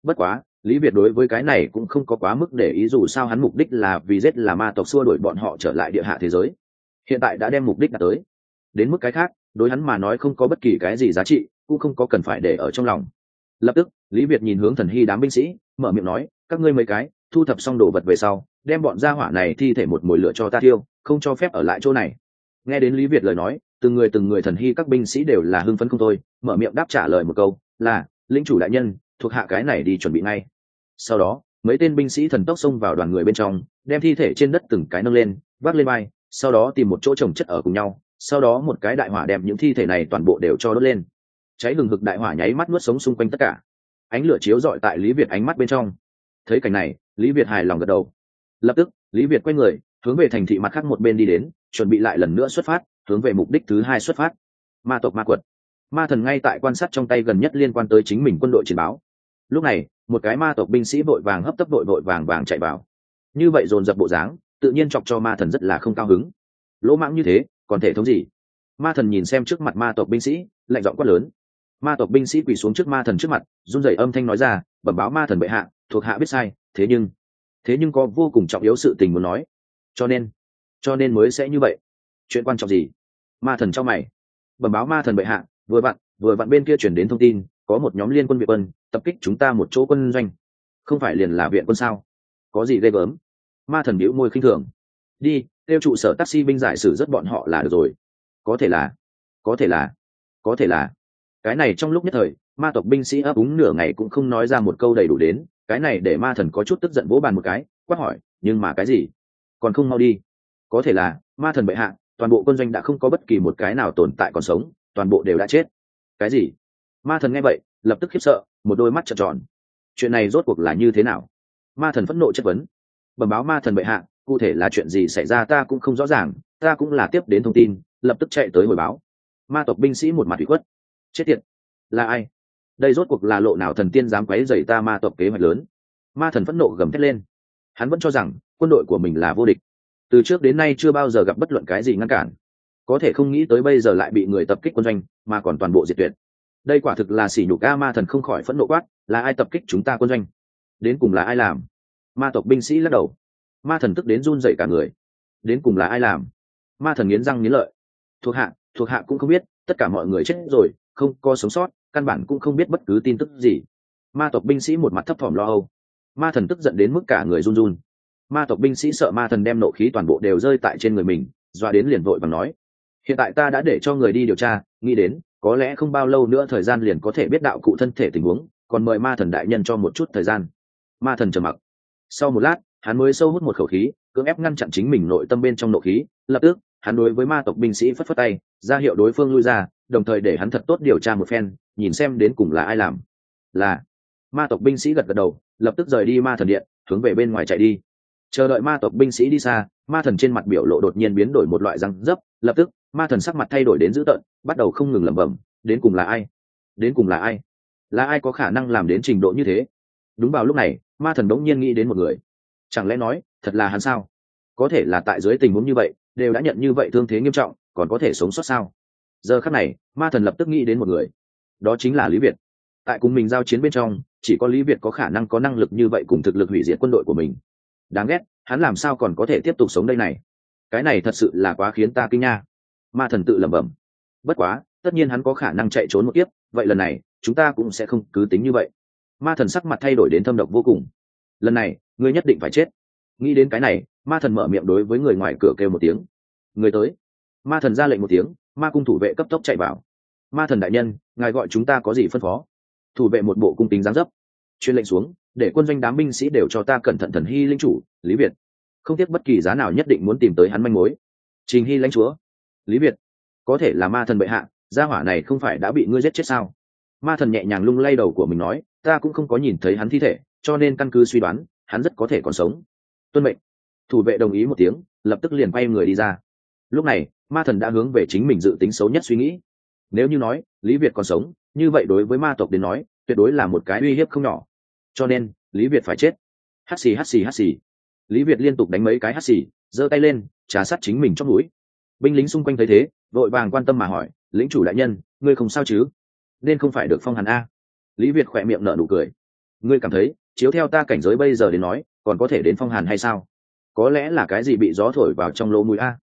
Bất quá, lý việt đối với cái này cũng không có quá mức để ý dù sao hắn mục đích là vì giết là ma tộc xua đuổi bọn họ trở lại địa hạ thế giới. Hiện tại đã đem mục đích đạt tới. Đến mức cái khác, đối hắn mà nói không có bất kỳ cái gì giá trị, cũng không có cần phải để ở trong lòng. Lập tức, lý việt nhìn hướng thần hy đám binh sĩ, mở miệng nói, các ngươi mấy cái thu thập xong đồ vật về sau, đem bọn gia hỏa này thi thể một mồi lửa cho ta thiêu, không cho phép ở lại chỗ này. Nghe đến lý việt lời nói, từng người từng người thần hy các binh sĩ đều là hưng phấn không thôi, mở miệng đáp trả lời một câu, là lính chủ đại nhân, thuộc hạ cái này đi chuẩn bị ngay. Sau đó, mấy tên binh sĩ thần tốc xông vào đoàn người bên trong, đem thi thể trên đất từng cái nâng lên, vác lên bay sau đó tìm một chỗ trồng chất ở cùng nhau, sau đó một cái đại hỏa đem những thi thể này toàn bộ đều cho đốt lên. Cháy lừng hực đại hỏa nháy mắt nuốt sống xung quanh tất cả. Ánh lửa chiếu rọi tại lý việt ánh mắt bên trong. Thấy cảnh này lý việt hài lòng gật đầu. Lập tức, lý việt quay người, hướng về thành thị mặt khác một bên đi đến, chuẩn bị lại lần nữa xuất phát, hướng về mục đích thứ hai xuất phát. Ma tộc ma quật. Ma thần ngay tại quan sát trong tay gần nhất liên quan tới chính mình quân đội chiến báo. Lúc này, một cái ma tộc binh sĩ vội vàng hấp tấp vội vội vàng vàng chạy vào. Như vậy dồn dập bộ dáng, tự nhiên chọc cho ma thần rất là không cao hứng. Lỗ mãng như thế, còn thể thống gì? Ma thần nhìn xem trước mặt ma tộc binh sĩ, lạnh giọng quát lớn. Ma tộc binh sĩ quỳ xuống trước ma thần trước mặt, run rẩy âm thanh nói ra, bẩm báo ma thần bệ hạ, thuộc hạ biết sai thế nhưng thế nhưng có vô cùng trọng yếu sự tình muốn nói. Cho nên cho nên mới sẽ như vậy. Chuyện quan trọng gì? Ma thần cho mày. Bẩm báo ma thần bệ hạ, vừa vặn vừa vặn bên kia chuyển đến thông tin, có một nhóm liên quân việt quân, tập kích chúng ta một chỗ quân doanh. Không phải liền là viện quân sao? Có gì ghê gớm? Ma thần biểu môi khinh thường. Đi tiêu trụ sở taxi binh giải xử rất bọn họ là được rồi. Có thể là, có thể là, có thể là. Cái này trong lúc nhất thời, ma tộc binh sĩ ấp úng nửa ngày cũng không nói ra một câu đầy đủ đến cái này để ma thần có chút tức giận vỗ bàn một cái, quát hỏi, nhưng mà cái gì? Còn không mau đi. Có thể là, ma thần bệ hạ, toàn bộ quân doanh đã không có bất kỳ một cái nào tồn tại còn sống, toàn bộ đều đã chết. Cái gì? Ma thần nghe vậy, lập tức khiếp sợ, một đôi mắt trợn tròn. Chuyện này rốt cuộc là như thế nào? Ma thần phẫn nộ chất vấn. Bẩm báo ma thần bệ hạ, cụ thể là chuyện gì xảy ra ta cũng không rõ ràng, ta cũng là tiếp đến thông tin, lập tức chạy tới hồi báo. Ma tộc binh sĩ một mặt bị khuất. Chết tiệt. Là ai? Đây rốt cuộc là lộ nào thần tiên dám quấy dày ta ma tộc kế hoạch lớn? Ma thần phẫn nộ gầm thét lên. Hắn vẫn cho rằng, quân đội của mình là vô địch. Từ trước đến nay chưa bao giờ gặp bất luận cái gì ngăn cản. Có thể không nghĩ tới bây giờ lại bị người tập kích quân doanh, mà còn toàn bộ diệt tuyệt. Đây quả thực là sỉ nhục a ma thần không khỏi phẫn nộ quát, là ai tập kích chúng ta quân doanh? Đến cùng là ai làm? Ma tộc binh sĩ lắc đầu. Ma thần tức đến run dậy cả người. Đến cùng là ai làm? Ma thần nghiến răng nghiến lợi. Thuộc hạ thuộc hạ cũng không biết, tất cả mọi người chết rồi không có sống sót, căn bản cũng không biết bất cứ tin tức gì. Ma tộc binh sĩ một mặt thấp thỏm lo âu. Ma thần tức giận đến mức cả người run run. Ma tộc binh sĩ sợ ma thần đem nộ khí toàn bộ đều rơi tại trên người mình, doa đến liền vội bằng nói, hiện tại ta đã để cho người đi điều tra, nghĩ đến, có lẽ không bao lâu nữa thời gian liền có thể biết đạo cụ thân thể tình huống, còn mời ma thần đại nhân cho một chút thời gian. Ma thần trầm mặc. Sau một lát, hắn mới sâu hút một khẩu khí, cưỡng ép ngăn chặn chính mình nội tâm bên trong nộ khí, lập tức, hắn đối với ma tộc binh sĩ phất phất tay, ra hiệu đối phương lui ra đồng thời để hắn thật tốt điều tra một phen, nhìn xem đến cùng là ai làm. Là, ma tộc binh sĩ gật gật đầu, lập tức rời đi ma thần điện, hướng về bên ngoài chạy đi. Chờ đợi ma tộc binh sĩ đi xa, ma thần trên mặt biểu lộ đột nhiên biến đổi một loại răng dấp, lập tức, ma thần sắc mặt thay đổi đến dữ tợn, bắt đầu không ngừng lẩm bẩm, đến cùng là ai? Đến cùng là ai? Là ai có khả năng làm đến trình độ như thế? Đúng vào lúc này, ma thần đống nhiên nghĩ đến một người. Chẳng lẽ nói, thật là hắn sao? Có thể là tại dưới tình huống như vậy, đều đã nhận như vậy thương thế nghiêm trọng, còn có thể sống sót sao? Giờ khắc này, ma thần lập tức nghĩ đến một người. Đó chính là lý việt. Tại cùng mình giao chiến bên trong, chỉ có lý việt có khả năng có năng lực như vậy cùng thực lực hủy diệt quân đội của mình. Đáng ghét, hắn làm sao còn có thể tiếp tục sống đây này? Cái này thật sự là quá khiến ta kinh nha. Ma thần tự lẩm bẩm. Bất quá, tất nhiên hắn có khả năng chạy trốn một tiếp vậy lần này, chúng ta cũng sẽ không cứ tính như vậy. Ma thần sắc mặt thay đổi đến thâm độc vô cùng. Lần này, ngươi nhất định phải chết. Nghĩ đến cái này, ma thần mở miệng đối với người ngoài cửa kêu một tiếng. Người tới ma thần ra lệnh một tiếng, ma cung thủ vệ cấp tốc chạy vào. Ma thần đại nhân, ngài gọi chúng ta có gì phân phó? Thủ vệ một bộ cung tính giáng dấp. Chuyên lệnh xuống, để quân doanh đám binh sĩ đều cho ta cẩn thận thần hy linh chủ, lý việt. Không tiếc bất kỳ giá nào nhất định muốn tìm tới hắn manh mối. Trình hy lãnh chúa. Lý việt, có thể là ma thần bệ hạ, gia hỏa này không phải đã bị ngươi giết chết sao? Ma thần nhẹ nhàng lung lay đầu của mình nói, ta cũng không có nhìn thấy hắn thi thể, cho nên căn cứ suy đoán, hắn rất có thể còn sống. Tuân mệnh. Thủ vệ đồng ý một tiếng, lập tức liền quay người đi ra lúc này, ma thần đã hướng về chính mình dự tính xấu nhất suy nghĩ. Nếu như nói, lý việt còn sống, như vậy đối với ma tộc đến nói, tuyệt đối là một cái uy hiếp không nhỏ. Cho nên, lý việt phải chết. Hắt xì hắt xì hắt xì. Lý việt liên tục đánh mấy cái hắt xì, giơ tay lên, trà sát chính mình trong núi. Binh lính xung quanh thấy thế, vội vàng quan tâm mà hỏi lính chủ đại nhân, ngươi không sao chứ? Nên không phải được phong hàn a. Lý việt khỏe miệng nở nụ cười. Ngươi cảm thấy, chiếu theo ta cảnh giới bây giờ đến nói, còn có thể đến phong hàn hay sao? Có lẽ là cái gì bị gió thổi vào trong lỗ mũi a?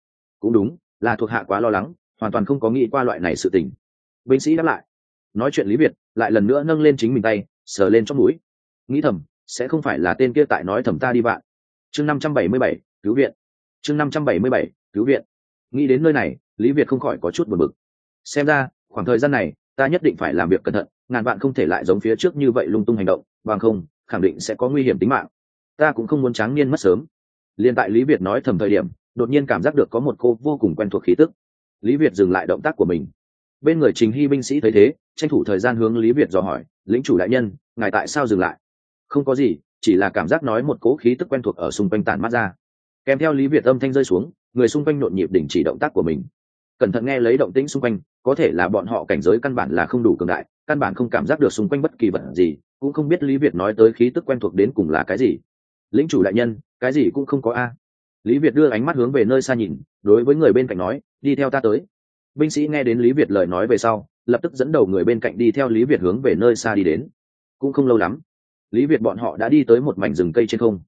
Cũng đúng, là thuộc hạ quá lo lắng, hoàn toàn không có nghĩ qua loại này sự tình. Binh sĩ đáp lại, nói chuyện lý việt, lại lần nữa nâng lên chính mình tay, sờ lên trong mũi. Nghĩ thầm, sẽ không phải là tên kia tại nói thầm ta đi bạn chương năm trăm bảy mươi bảy, cứu viện. Chương năm trăm bảy mươi bảy, cứu viện. Nghĩ đến nơi này, lý việt không khỏi có chút buồn bực. Xem ra, khoảng thời gian này, ta nhất định phải làm việc cẩn thận, ngàn bạn không thể lại giống phía trước như vậy lung tung hành động, bằng không, khẳng định sẽ có nguy hiểm tính mạng. Ta cũng không muốn tráng niên mất sớm. Liền tại lý việt nói thầm thời điểm đột nhiên cảm giác được có một cô vô cùng quen thuộc khí tức. Lý việt dừng lại động tác của mình. Bên người trình hy binh sĩ thấy thế, tranh thủ thời gian hướng lý việt dò hỏi lính chủ đại nhân, ngài tại sao dừng lại? Không có gì, chỉ là cảm giác nói một cố khí tức quen thuộc ở xung quanh tản mắt ra. Kèm theo lý việt âm thanh rơi xuống, người xung quanh nhộn nhịp đình chỉ động tác của mình. Cẩn thận nghe lấy động tĩnh xung quanh, có thể là bọn họ cảnh giới căn bản là không đủ cường đại, căn bản không cảm giác được xung quanh bất kỳ vật gì, cũng không biết lý việt nói tới khí tức quen thuộc đến cùng là cái gì. Lĩnh chủ đại nhân, cái gì cũng không có a lý việt đưa ánh mắt hướng về nơi xa nhìn, đối với người bên cạnh nói, đi theo ta tới. Binh sĩ nghe đến lý việt lời nói về sau, lập tức dẫn đầu người bên cạnh đi theo lý việt hướng về nơi xa đi đến. Cũng không lâu lắm, lý việt bọn họ đã đi tới một mảnh rừng cây trên không.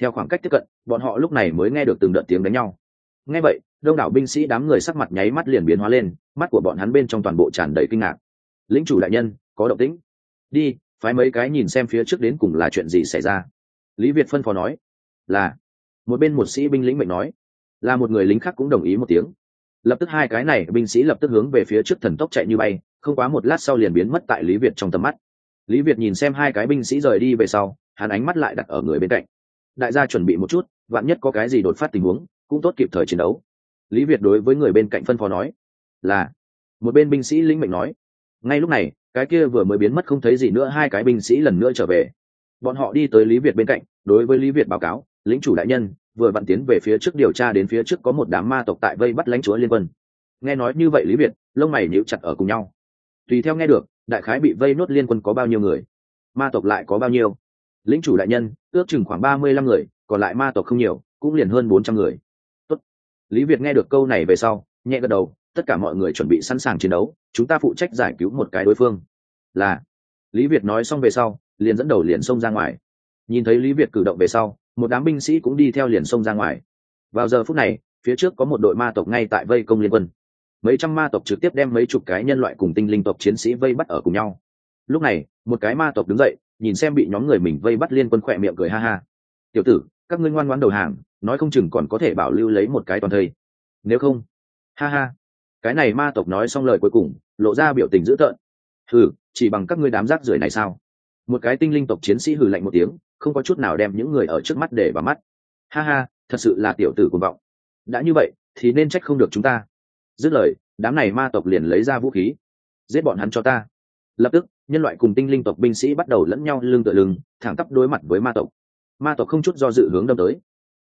Theo khoảng cách tiếp cận, bọn họ lúc này mới nghe được từng đợt tiếng đánh nhau. Nghe vậy, đông đảo binh sĩ đám người sắc mặt nháy mắt liền biến hóa lên, mắt của bọn hắn bên trong toàn bộ tràn đầy kinh ngạc. Lính chủ đại nhân, có động tĩnh. Đi, phái mấy cái nhìn xem phía trước đến cùng là chuyện gì xảy ra. Lý việt phân phó nói, là một bên một sĩ binh lính mệnh nói. Là một người lính khác cũng đồng ý một tiếng. Lập tức hai cái này binh sĩ lập tức hướng về phía trước thần tốc chạy như bay, không quá một lát sau liền biến mất tại lý việt trong tầm mắt. Lý việt nhìn xem hai cái binh sĩ rời đi về sau, hắn ánh mắt lại đặt ở người bên cạnh. Đại gia chuẩn bị một chút, vạn nhất có cái gì đột phát tình huống, cũng tốt kịp thời chiến đấu. Lý việt đối với người bên cạnh phân phó nói. Là. Một bên binh sĩ lĩnh mệnh nói. Ngay lúc này, cái kia vừa mới biến mất không thấy gì nữa, hai cái binh sĩ lần nữa trở về. Bọn họ đi tới lý việt bên cạnh, đối với lý việt báo cáo lĩnh chủ đại nhân, vừa vặn tiến về phía trước điều tra đến phía trước có một đám ma tộc tại vây bắt lãnh chúa liên quân. Nghe nói như vậy lý việt, lông mày níu chặt ở cùng nhau. Tùy theo nghe được, đại khái bị vây nốt liên quân có bao nhiêu người? Ma tộc lại có bao nhiêu? Lĩnh chủ đại nhân, ước chừng khoảng ba mươi lăm người, còn lại ma tộc không nhiều, cũng liền hơn bốn trăm người. Tốt. lý việt nghe được câu này về sau, nhẹ gật đầu, tất cả mọi người chuẩn bị sẵn sàng chiến đấu, chúng ta phụ trách giải cứu một cái đối phương. Là. Lý việt nói xong về sau, liền dẫn đầu liền xông ra ngoài. Nhìn thấy lý việt cử động về sau một đám binh sĩ cũng đi theo liền sông ra ngoài. Vào giờ phút này, phía trước có một đội ma tộc ngay tại vây công liên quân. Mấy trăm ma tộc trực tiếp đem mấy chục cái nhân loại cùng tinh linh tộc chiến sĩ vây bắt ở cùng nhau. Lúc này, một cái ma tộc đứng dậy, nhìn xem bị nhóm người mình vây bắt liên quân khỏe miệng cười ha ha. Tiểu tử, các ngươi ngoan ngoãn đầu hàng, nói không chừng còn có thể bảo lưu lấy một cái toàn thây. Nếu không, ha ha. Cái này ma tộc nói xong lời cuối cùng, lộ ra biểu tình dữ tợn. Hừ, chỉ bằng các ngươi đám rác rưởi này sao? Một cái tinh linh tộc chiến sĩ hừ lạnh một tiếng không có chút nào đem những người ở trước mắt để vào mắt. Ha ha, thật sự là tiểu tử cuồng vọng. Đã như vậy, thì nên trách không được chúng ta. Dứt lời, đám này ma tộc liền lấy ra vũ khí. Giết bọn hắn cho ta. Lập tức, nhân loại cùng tinh linh tộc binh sĩ bắt đầu lẫn nhau lưng tựa lưng, thẳng tắp đối mặt với ma tộc. Ma tộc không chút do dự hướng đâm tới.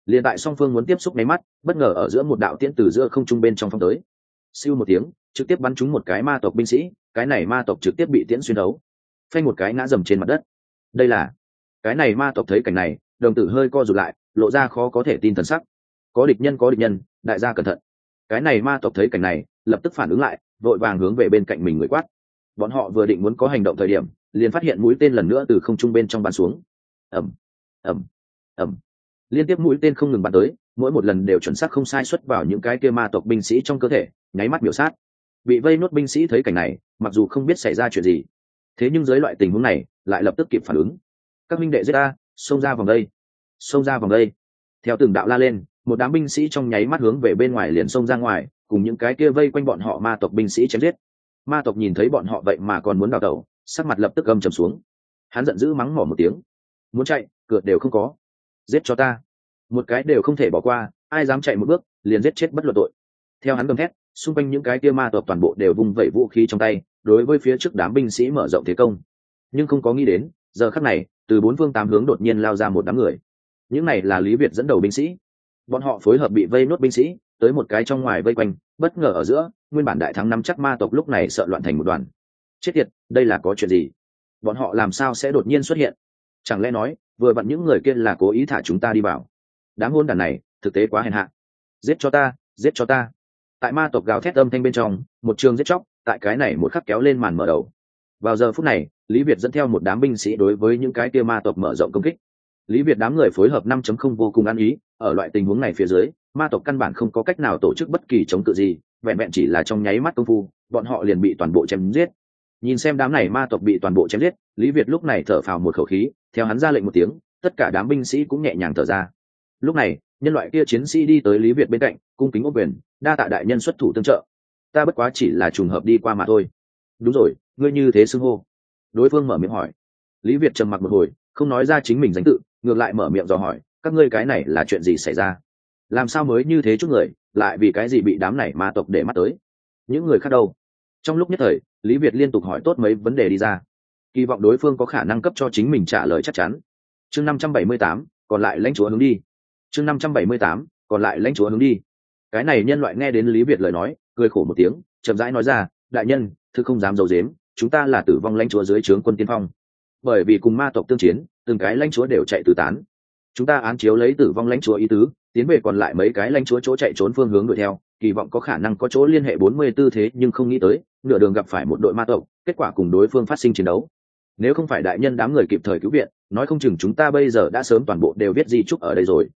Liền tại song phương muốn tiếp xúc máy mắt, bất ngờ ở giữa một đạo tiễn từ giữa không trung bên trong phong tới. Siêu một tiếng, trực tiếp bắn trúng một cái ma tộc binh sĩ, cái này ma tộc trực tiếp bị tiễn xuyên đấu. Phanh một cái ngã dầm trên mặt đất. Đây là cái này ma tộc thấy cảnh này, đồng tử hơi co rụt lại, lộ ra khó có thể tin thần sắc. Có địch nhân, có địch nhân, đại gia cẩn thận. Cái này ma tộc thấy cảnh này, lập tức phản ứng lại, vội vàng hướng về bên cạnh mình người quát. Bọn họ vừa định muốn có hành động thời điểm, liền phát hiện mũi tên lần nữa từ không trung bên trong bắn xuống. Ẩm ẩm ẩm liên tiếp mũi tên không ngừng bắn tới, mỗi một lần đều chuẩn xác không sai xuất vào những cái kia ma tộc binh sĩ trong cơ thể, nháy mắt biểu sát. Bị vây nốt binh sĩ thấy cảnh này, mặc dù không biết xảy ra chuyện gì, thế nhưng dưới loại tình huống này, lại lập tức kịp phản ứng các minh đệ giết ta, xông ra vòng đây. Xông ra vòng đây. Theo từng đạo la lên, một đám binh sĩ trong nháy mắt hướng về bên ngoài liền xông ra ngoài, cùng những cái kia vây quanh bọn họ ma tộc binh sĩ chém giết. Ma tộc nhìn thấy bọn họ vậy mà còn muốn đào tẩu, sắc mặt lập tức gầm trầm xuống. Hắn giận dữ mắng mỏ một tiếng. Muốn chạy, cửa đều không có. Giết cho ta. Một cái đều không thể bỏ qua, ai dám chạy một bước, liền giết chết bất luận tội. Theo hắn gầm thét, xung quanh những cái kia ma tộc toàn bộ đều vung vẩy vũ khí trong tay, đối với phía trước đám binh sĩ mở rộng thế công. Nhưng không có nghĩ đến, giờ khắc này từ bốn phương tám hướng đột nhiên lao ra một đám người. Những này là lý việt dẫn đầu binh sĩ. Bọn họ phối hợp bị vây nốt binh sĩ, tới một cái trong ngoài vây quanh, bất ngờ ở giữa, nguyên bản đại thắng năm chắc ma tộc lúc này sợ loạn thành một đoàn. Chết tiệt, đây là có chuyện gì? Bọn họ làm sao sẽ đột nhiên xuất hiện? Chẳng lẽ nói, vừa vặn những người kia là cố ý thả chúng ta đi vào? Đám hôn đàn này, thực tế quá hèn hạ. Giết cho ta, giết cho ta. Tại ma tộc gào thét âm thanh bên trong, một trường giết chóc, tại cái này một khắc kéo lên màn mở đầu vào giờ phút này, lý việt dẫn theo một đám binh sĩ đối với những cái kia ma tộc mở rộng công kích. Lý việt đám người phối hợp năm chấm không vô cùng ăn ý, ở loại tình huống này phía dưới, ma tộc căn bản không có cách nào tổ chức bất kỳ chống cự gì, vẹn vẹn chỉ là trong nháy mắt công phu, bọn họ liền bị toàn bộ chém giết. Nhìn xem đám này ma tộc bị toàn bộ chém giết, lý việt lúc này thở phào một khẩu khí, theo hắn ra lệnh một tiếng, tất cả đám binh sĩ cũng nhẹ nhàng thở ra. Lúc này, nhân loại kia chiến sĩ đi tới lý việt bên cạnh, cung kính ốc quyền, đa tạ đại nhân xuất thủ tương trợ. Ta bất quá chỉ là trùng hợp đi qua mà thôi đúng rồi, ngươi như thế xưng hô. Đối phương mở miệng hỏi. Lý việt trầm mặc một hồi, không nói ra chính mình danh tự, ngược lại mở miệng dò hỏi, các ngươi cái này là chuyện gì xảy ra? Làm sao mới như thế chút người, lại vì cái gì bị đám này ma tộc để mắt tới? Những người khác đâu? Trong lúc nhất thời, lý việt liên tục hỏi tốt mấy vấn đề đi ra. Kỳ vọng đối phương có khả năng cấp cho chính mình trả lời chắc chắn. Chương năm trăm bảy mươi tám, còn lại lãnh chúa hướng đi. Chương năm trăm bảy mươi tám, còn lại lãnh chúa hướng đi. Cái này nhân loại nghe đến lý việt lời nói, cười khổ một tiếng, chậm rãi nói ra, đại nhân thư không dám d i ấ u dếm, chúng ta là tử vong lãnh chúa dưới trướng quân tiên phong. Bởi vì cùng ma tộc tương chiến, từng cái lãnh chúa đều chạy tứ tán. Chúng ta án chiếu lấy tử vong lãnh chúa ý tứ, tiến về còn lại mấy cái lãnh chúa chỗ chạy trốn phương hướng đuổi theo, kỳ vọng có khả năng có chỗ liên hệ bốn mươi tư thế, nhưng không nghĩ tới, nửa đường gặp phải một đội ma tộc, kết quả cùng đối phương phát sinh chiến đấu. Nếu không phải đại nhân đám người kịp thời cứu viện, nói không chừng chúng ta bây giờ đã sớm toàn bộ đều viết di trúc ở đây rồi.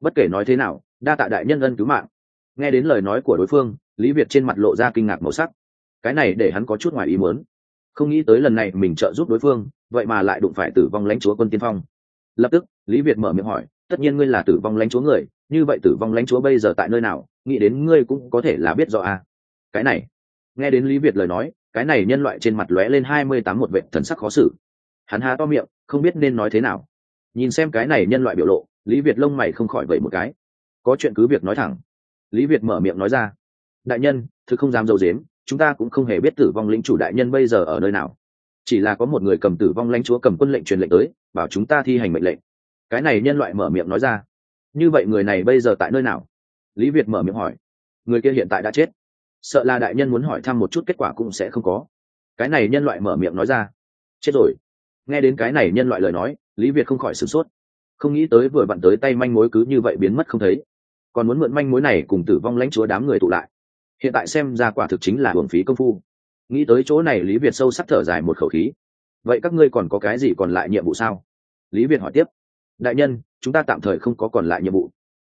Bất kể nói thế nào, đa tạ đại nhân ân cứu mạng. Nghe đến lời nói của đối phương, lý việt trên mặt lộ ra kinh ngạc màu sắc cái này để hắn có chút ngoài ý muốn. Không nghĩ tới lần này mình trợ giúp đối phương, vậy mà lại đụng phải tử vong lãnh chúa quân tiên phong. Lập tức, lý việt mở miệng hỏi, tất nhiên ngươi là tử vong lãnh chúa người, như vậy tử vong lãnh chúa bây giờ tại nơi nào? Nghĩ đến ngươi cũng có thể là biết rõ à. cái này. Nghe đến lý việt lời nói, cái này nhân loại trên mặt lóe lên hai mươi tám một vệ thần sắc khó xử. Hắn há to miệng, không biết nên nói thế nào. Nhìn xem cái này nhân loại biểu lộ, lý việt lông mày không khỏi vậy một cái. Có chuyện cứ việc nói thẳng. Lý việt mở miệng nói ra, đại nhân thứ không dám dầu dếm chúng ta cũng không hề biết tử vong lĩnh chủ đại nhân bây giờ ở nơi nào. Chỉ là có một người cầm tử vong lãnh chúa cầm quân lệnh truyền lệnh tới, bảo chúng ta thi hành mệnh lệnh. Cái này nhân loại mở miệng nói ra. Như vậy người này bây giờ tại nơi nào? Lý việt mở miệng hỏi. Người kia hiện tại đã chết. Sợ là đại nhân muốn hỏi thăm một chút kết quả cũng sẽ không có. Cái này nhân loại mở miệng nói ra. Chết rồi. Nghe đến cái này nhân loại lời nói, lý việt không khỏi sửng sốt. Không nghĩ tới vừa vặn tới tay manh mối cứ như vậy biến mất không thấy. Còn muốn mượn manh mối này cùng tử vong lãnh chúa đám người tụ lại hiện tại xem ra quả thực chính là hưởng phí công phu. Nghĩ tới chỗ này lý việt sâu sắc thở dài một khẩu khí. Vậy các ngươi còn có cái gì còn lại nhiệm vụ sao? Lý việt hỏi tiếp. Đại nhân, chúng ta tạm thời không có còn lại nhiệm vụ.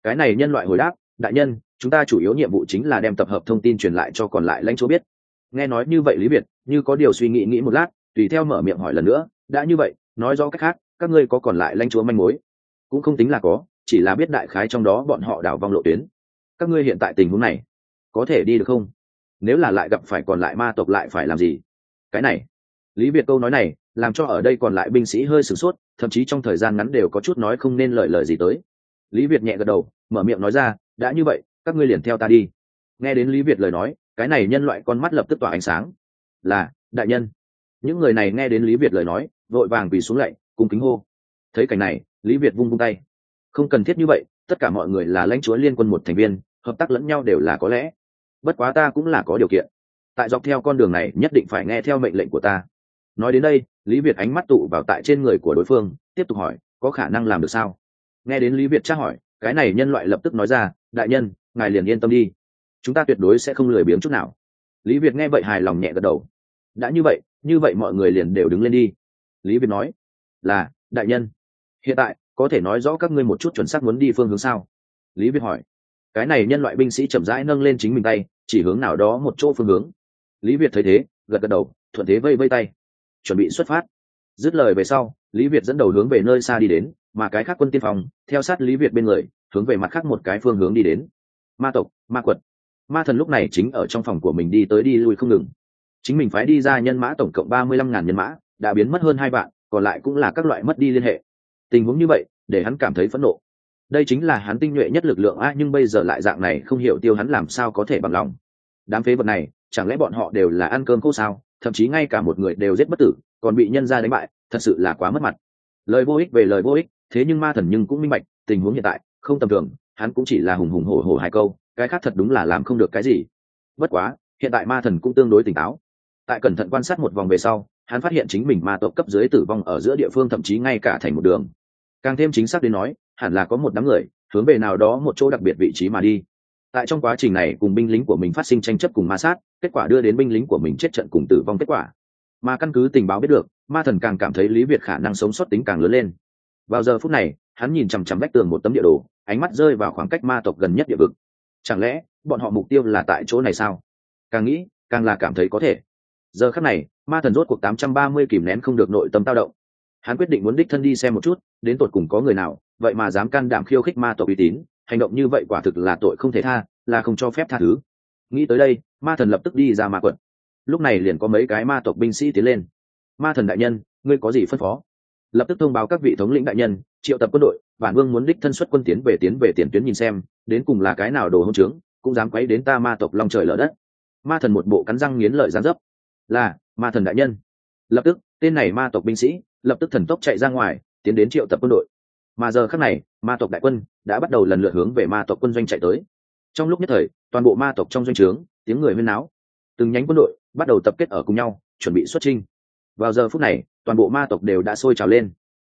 Cái này nhân loại hồi đáp, đại nhân, chúng ta chủ yếu nhiệm vụ chính là đem tập hợp thông tin truyền lại cho còn lại lãnh chúa biết. Nghe nói như vậy lý việt, như có điều suy nghĩ nghĩ một lát, tùy theo mở miệng hỏi lần nữa, đã như vậy, nói rõ cách khác, các ngươi có còn lại lãnh chúa manh mối? Cũng không tính là có, chỉ là biết đại khái trong đó bọn họ đảo vong lộ tuyến. Các ngươi hiện tại tình huống này có thể đi được không? Nếu là lại gặp phải còn lại ma tộc lại phải làm gì? Cái này, lý việt câu nói này làm cho ở đây còn lại binh sĩ hơi sửng sốt, thậm chí trong thời gian ngắn đều có chút nói không nên lời lời gì tới. Lý việt nhẹ gật đầu, mở miệng nói ra, đã như vậy, các ngươi liền theo ta đi. Nghe đến lý việt lời nói, cái này nhân loại con mắt lập tức tỏa ánh sáng. Là, đại nhân. Những người này nghe đến lý việt lời nói, vội vàng vì xuống lạy, cùng kính hô. Thấy cảnh này, lý việt vung vung tay. Không cần thiết như vậy, tất cả mọi người là lãnh chúa liên quân một thành viên, hợp tác lẫn nhau đều là có lẽ bất quá ta cũng là có điều kiện. Tại dọc theo con đường này, nhất định phải nghe theo mệnh lệnh của ta. Nói đến đây, lý việt ánh mắt tụ vào tại trên người của đối phương, tiếp tục hỏi, có khả năng làm được sao? Nghe đến lý việt tra hỏi, cái này nhân loại lập tức nói ra, đại nhân, ngài liền yên tâm đi. Chúng ta tuyệt đối sẽ không lười biếng chút nào. Lý việt nghe vậy hài lòng nhẹ gật đầu. Đã như vậy như vậy mọi người liền đều đứng lên đi. Lý việt nói, là, đại nhân. Hiện tại, có thể nói rõ các ngươi một chút chuẩn xác muốn đi phương hướng sao? Lý việt hỏi, cái này nhân loại binh sĩ chậm rãi nâng lên chính mình tay chỉ hướng nào đó một chỗ phương hướng. Lý việt thấy thế, gật gật đầu, thuận thế vây vây tay. Chuẩn bị xuất phát. Dứt lời về sau, lý việt dẫn đầu hướng về nơi xa đi đến, mà cái khác quân tiên phòng theo sát lý việt bên người, hướng về mặt khác một cái phương hướng đi đến. Ma tộc, ma quật. Ma thần lúc này chính ở trong phòng của mình đi tới đi lui không ngừng. Chính mình phái đi ra nhân mã tổng cộng ba mươi lăm ngàn nhân mã, đã biến mất hơn hai vạn, còn lại cũng là các loại mất đi liên hệ. Tình huống như vậy, để hắn cảm thấy phẫn nộ. Đây chính là hắn tinh nhuệ nhất lực lượng a nhưng bây giờ lại dạng này không hiểu tiêu hắn làm sao có thể bằng lòng đám phế vật này, chẳng lẽ bọn họ đều là ăn cơm khô sao? Thậm chí ngay cả một người đều giết bất tử, còn bị nhân ra đánh bại, thật sự là quá mất mặt. Lời vô ích về lời vô ích, thế nhưng ma thần nhưng cũng minh bạch, tình huống hiện tại, không tầm thường, hắn cũng chỉ là hùng hùng hổ hổ hai câu, cái khác thật đúng là làm không được cái gì. Bất quá, hiện tại ma thần cũng tương đối tỉnh táo. Tại cẩn thận quan sát một vòng về sau, hắn phát hiện chính mình ma tộc cấp dưới tử vong ở giữa địa phương thậm chí ngay cả thành một đường. Càng thêm chính xác đến nói, hẳn là có một đám người, hướng về nào đó một chỗ đặc biệt vị trí mà đi tại trong quá trình này cùng binh lính của mình phát sinh tranh chấp cùng ma sát, kết quả đưa đến binh lính của mình chết trận cùng tử vong kết quả. Mà căn cứ tình báo biết được, ma thần càng cảm thấy lý việt khả năng sống sót tính càng lớn lên. Vào giờ phút này, hắn nhìn chằm chằm vách tường một tấm địa đồ, ánh mắt rơi vào khoảng cách ma tộc gần nhất địa vực. Chẳng lẽ, bọn họ mục tiêu là tại chỗ này sao? Càng nghĩ, càng là cảm thấy có thể. Giờ khắc này, ma thần rốt cuộc tám trăm ba mươi kìm nén không được nội tâm tao động. Hắn quyết định muốn đích thân đi xem một chút, đến tột cùng có người nào, vậy mà dám can đảm khiêu khích ma tộc uy tín hành động như vậy quả thực là tội không thể tha, là không cho phép tha thứ. Nghĩ tới đây, ma thần lập tức đi ra ma quận lúc này liền có mấy cái ma tộc binh sĩ tiến lên. Ma thần đại nhân, ngươi có gì phân phó? Lập tức thông báo các vị thống lĩnh đại nhân, triệu tập quân đội, bản vương muốn đích thân xuất quân tiến về tiến về tiền tuyến nhìn xem, đến cùng là cái nào đồ hỗn trướng, cũng dám quấy đến ta ma tộc long trời lở đất. Ma thần một bộ cắn răng nghiến lợi gián dấp. Là, ma thần đại nhân. Lập tức, tên này ma tộc binh sĩ, lập tức thần tốc chạy ra ngoài, tiến đến triệu tập quân đội mà giờ khác này, ma tộc đại quân đã bắt đầu lần lượt hướng về ma tộc quân doanh chạy tới. Trong lúc nhất thời, toàn bộ ma tộc trong doanh trướng, tiếng người huyên náo. Từng nhánh quân đội bắt đầu tập kết ở cùng nhau, chuẩn bị xuất trinh vào giờ phút này, toàn bộ ma tộc đều đã sôi trào lên.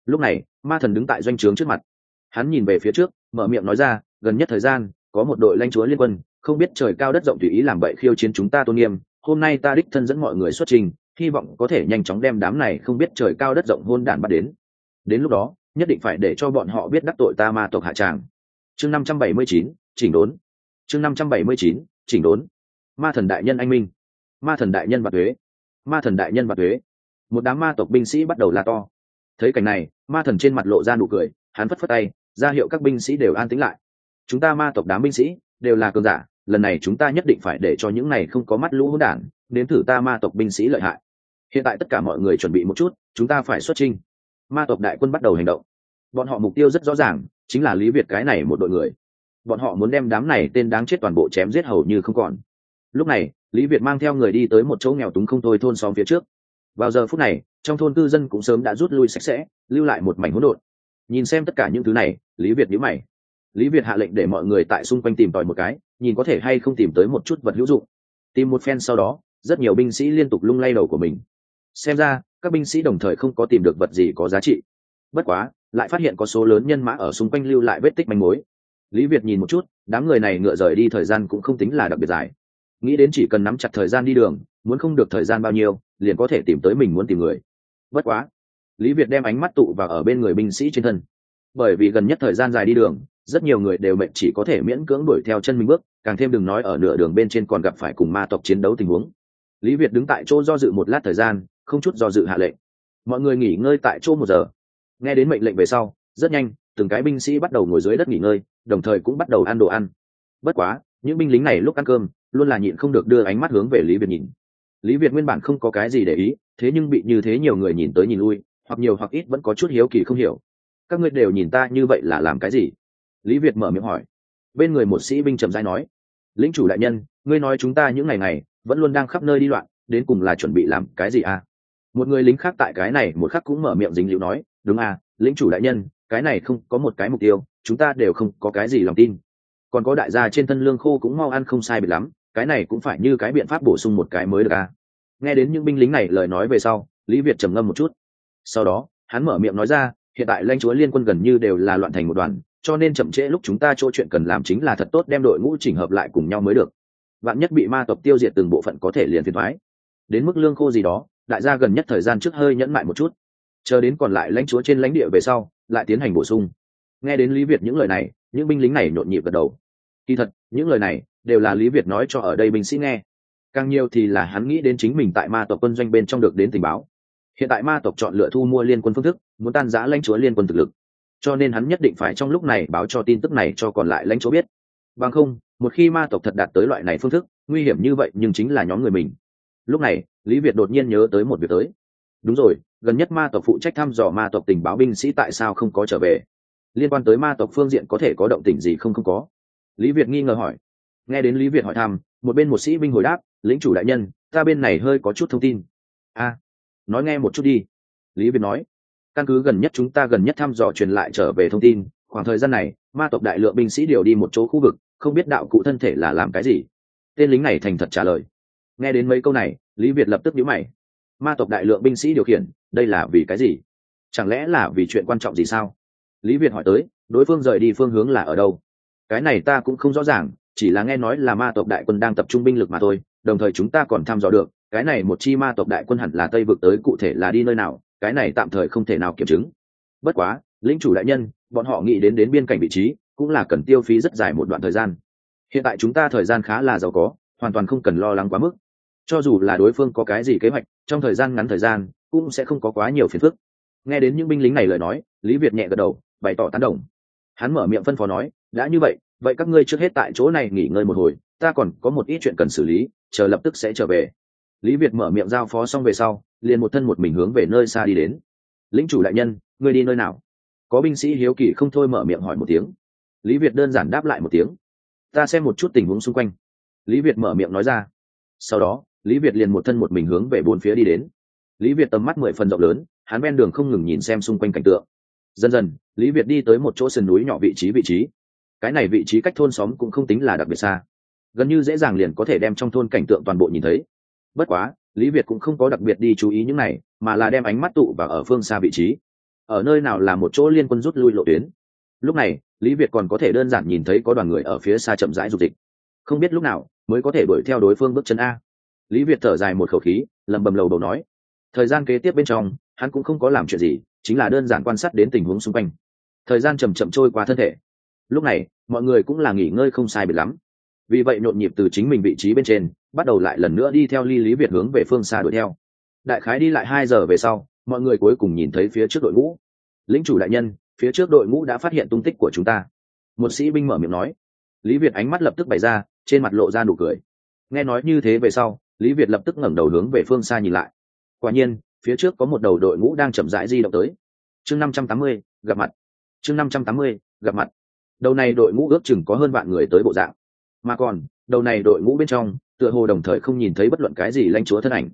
Lúc này, ma thần đứng tại doanh trướng trước mặt. Hắn nhìn về phía trước, mở miệng nói ra, gần nhất thời gian, có một đội lãnh chúa liên quân, không biết trời cao đất rộng tùy ý làm bậy khiêu chiến chúng ta tôn nghiêm, hôm nay ta đích thân dẫn mọi người xuất trình hy vọng có thể nhanh chóng đem đám này không biết trời cao đất rộng hôn đản bắt đến. Đến lúc đó nhất định phải để cho bọn họ biết đắc tội ta ma tộc hạ tràng. Chương năm trăm bảy mươi chín, chỉnh đốn. Chương năm trăm bảy mươi chín, chỉnh đốn. Ma thần đại nhân anh minh. Ma thần đại nhân và thuế. Ma thần đại nhân và thuế. Một đám ma tộc binh sĩ bắt đầu la to. Thấy cảnh này, ma thần trên mặt lộ ra nụ cười, hắn phất phất tay, ra hiệu các binh sĩ đều an tĩnh lại. Chúng ta ma tộc đám binh sĩ, đều là cường giả, lần này chúng ta nhất định phải để cho những này không có mắt lũ hỗn đản, nếm thử ta ma tộc binh sĩ lợi hại. Hiện tại tất cả mọi người chuẩn bị một chút, chúng ta phải xuất trình ma tộc đại quân bắt đầu hành động. Bọn họ mục tiêu rất rõ ràng, chính là lý việt cái này một đội người. Bọn họ muốn đem đám này tên đáng chết toàn bộ chém giết hầu như không còn. Lúc này, lý việt mang theo người đi tới một chỗ nghèo túng không thôi thôn xóm phía trước. Vào giờ phút này, trong thôn cư dân cũng sớm đã rút lui sạch sẽ, lưu lại một mảnh hỗn độn. Nhìn xem tất cả những thứ này, lý việt nhíu mày. Lý việt hạ lệnh để mọi người tại xung quanh tìm tòi một cái, nhìn có thể hay không tìm tới một chút vật hữu dụng. Tìm một phen sau đó, rất nhiều binh sĩ liên tục lung lay đầu của mình. Xem ra các binh sĩ đồng thời không có tìm được vật gì có giá trị. Bất quá, lại phát hiện có số lớn nhân mã ở xung quanh lưu lại vết tích manh mối. Lý việt nhìn một chút, đám người này ngựa rời đi thời gian cũng không tính là đặc biệt dài. Nghĩ đến chỉ cần nắm chặt thời gian đi đường, muốn không được thời gian bao nhiêu, liền có thể tìm tới mình muốn tìm người. Bất quá, lý việt đem ánh mắt tụ vào ở bên người binh sĩ trên thân. Bởi vì gần nhất thời gian dài đi đường, rất nhiều người đều mệnh chỉ có thể miễn cưỡng đuổi theo chân mình bước, càng thêm đừng nói ở nửa đường bên trên còn gặp phải cùng ma tộc chiến đấu tình huống. Lý việt đứng tại chỗ do dự một lát thời gian không chút do dự hạ lệnh. Mọi người nghỉ ngơi tại chỗ một giờ. Nghe đến mệnh lệnh về sau, rất nhanh, từng cái binh sĩ bắt đầu ngồi dưới đất nghỉ ngơi, đồng thời cũng bắt đầu ăn đồ ăn. Bất quá, những binh lính này lúc ăn cơm, luôn là nhịn không được đưa ánh mắt hướng về lý việt nhìn. Lý việt nguyên bản không có cái gì để ý, thế nhưng bị như thế nhiều người nhìn tới nhìn lui, hoặc nhiều hoặc ít vẫn có chút hiếu kỳ không hiểu. Các ngươi đều nhìn ta như vậy là làm cái gì? Lý việt mở miệng hỏi. Bên người một sĩ binh trầm dai nói. Lính chủ đại nhân, ngươi nói chúng ta những ngày này vẫn luôn đang khắp nơi đi loạn, đến cùng là chuẩn bị làm cái gì à? Một người lính khác tại cái này một khắc cũng mở miệng dính liễu nói, đúng à lính chủ đại nhân, cái này không có một cái mục tiêu, chúng ta đều không có cái gì lòng tin. Còn có đại gia trên thân lương khô cũng mau ăn không sai biệt lắm, cái này cũng phải như cái biện pháp bổ sung một cái mới được à. Nghe đến những binh lính này lời nói về sau, lý việt trầm ngâm một chút. Sau đó, hắn mở miệng nói ra, hiện tại lãnh chúa liên quân gần như đều là loạn thành một đoàn, cho nên chậm trễ lúc chúng ta chỗ chuyện cần làm chính là thật tốt đem đội ngũ chỉnh hợp lại cùng nhau mới được. Vạn nhất bị ma tộc tiêu diệt từng bộ phận có thể liền phiền thoái. Đến mức lương khô gì đó đại gia gần nhất thời gian trước hơi nhẫn mại một chút. Chờ đến còn lại lãnh chúa trên lãnh địa về sau, lại tiến hành bổ sung. Nghe đến lý việt những lời này, những binh lính này nhộn nhịp gật đầu. Kỳ thật, những lời này đều là lý việt nói cho ở đây binh sĩ nghe. Càng nhiều thì là hắn nghĩ đến chính mình tại ma tộc quân doanh bên trong được đến tình báo. Hiện tại ma tộc chọn lựa thu mua liên quân phương thức, muốn tan giã lãnh chúa liên quân thực lực. Cho nên hắn nhất định phải trong lúc này báo cho tin tức này cho còn lại lãnh chúa biết. Bằng không, một khi ma tộc thật đạt tới loại này phương thức, nguy hiểm như vậy nhưng chính là nhóm người mình. Lúc này lý việt đột nhiên nhớ tới một việc tới. Đúng rồi, gần nhất ma tộc phụ trách thăm dò ma tộc tình báo binh sĩ tại sao không có trở về? Liên quan tới ma tộc phương diện có thể có động tình gì không không có? Lý việt nghi ngờ hỏi. Nghe đến lý việt hỏi thăm, một bên một sĩ binh hồi đáp lính chủ đại nhân, ta bên này hơi có chút thông tin. A, nói nghe một chút đi. Lý việt nói. Căn cứ gần nhất chúng ta gần nhất thăm dò truyền lại trở về thông tin, khoảng thời gian này, ma tộc đại lượng binh sĩ điều đi một chỗ khu vực, không biết đạo cụ thân thể là làm cái gì? Tên lính này thành thật trả lời nghe đến mấy câu này, lý việt lập tức nhíu mày. Ma tộc đại lượng binh sĩ điều khiển, đây là vì cái gì? Chẳng lẽ là vì chuyện quan trọng gì sao? Lý việt hỏi tới, đối phương rời đi phương hướng là ở đâu? Cái này ta cũng không rõ ràng, chỉ là nghe nói là ma tộc đại quân đang tập trung binh lực mà thôi, đồng thời chúng ta còn thăm dò được, cái này một chi ma tộc đại quân hẳn là tây vực tới cụ thể là đi nơi nào, cái này tạm thời không thể nào kiểm chứng. Bất quá lính chủ đại nhân, bọn họ nghĩ đến đến biên cảnh vị trí, cũng là cần tiêu phí rất dài một đoạn thời gian. Hiện tại chúng ta thời gian khá là giàu có, hoàn toàn không cần lo lắng quá mức cho dù là đối phương có cái gì kế hoạch, trong thời gian ngắn thời gian, cũng sẽ không có quá nhiều phiền phức. Nghe đến những binh lính này lời nói, lý việt nhẹ gật đầu, bày tỏ tán đồng. Hắn mở miệng phân phó nói, đã như vậy vậy các ngươi trước hết tại chỗ này nghỉ ngơi một hồi, ta còn có một ít chuyện cần xử lý, chờ lập tức sẽ trở về. Lý việt mở miệng giao phó xong về sau, liền một thân một mình hướng về nơi xa đi đến. Lính chủ đại nhân, ngươi đi nơi nào? Có binh sĩ hiếu kỳ không thôi mở miệng hỏi một tiếng. Lý việt đơn giản đáp lại một tiếng. Ta xem một chút tình huống xung quanh. Lý việt mở miệng nói ra. Sau đó lý việt liền một thân một mình hướng về bốn phía đi đến. Lý việt tầm mắt mười phần rộng lớn, hắn ven đường không ngừng nhìn xem xung quanh cảnh tượng. Dần dần, lý việt đi tới một chỗ sườn núi nhỏ vị trí vị trí. Cái này vị trí cách thôn xóm cũng không tính là đặc biệt xa. Gần như dễ dàng liền có thể đem trong thôn cảnh tượng toàn bộ nhìn thấy. Bất quá, lý việt cũng không có đặc biệt đi chú ý những này, mà là đem ánh mắt tụ và ở phương xa vị trí. Ở nơi nào là một chỗ liên quân rút lui lộ tuyến. Lúc này, lý việt còn có thể đơn giản nhìn thấy có đoàn người ở phía xa chậm rãi dục dịch. Không biết lúc nào, mới có thể đuổi theo đối phương bước chân a lý việt thở dài một khẩu khí, lẩm bẩm lầu đầu nói. Thời gian kế tiếp bên trong, hắn cũng không có làm chuyện gì, chính là đơn giản quan sát đến tình huống xung quanh. Thời gian chầm chậm trôi qua thân thể. Lúc này, mọi người cũng là nghỉ ngơi không sai biệt lắm. Vì vậy nhộn nhịp từ chính mình vị trí bên trên, bắt đầu lại lần nữa đi theo ly lý việt hướng về phương xa đuổi theo. Đại khái đi lại hai giờ về sau, mọi người cuối cùng nhìn thấy phía trước đội ngũ. Lính chủ đại nhân, phía trước đội ngũ đã phát hiện tung tích của chúng ta. Một sĩ binh mở miệng nói. Lý việt ánh mắt lập tức bày ra, trên mặt lộ ra nụ cười. Nghe nói như thế về sau lý việt lập tức ngẩng đầu hướng về phương xa nhìn lại. Quả nhiên, phía trước có một đầu đội ngũ đang chậm rãi di động tới. Chương năm trăm tám mươi, gặp mặt. Chương năm trăm tám mươi, gặp mặt. Đầu này đội ngũ ước chừng có hơn vạn người tới bộ dạng. Mà còn, đầu này đội ngũ bên trong, tựa hồ đồng thời không nhìn thấy bất luận cái gì lãnh chúa thân ảnh.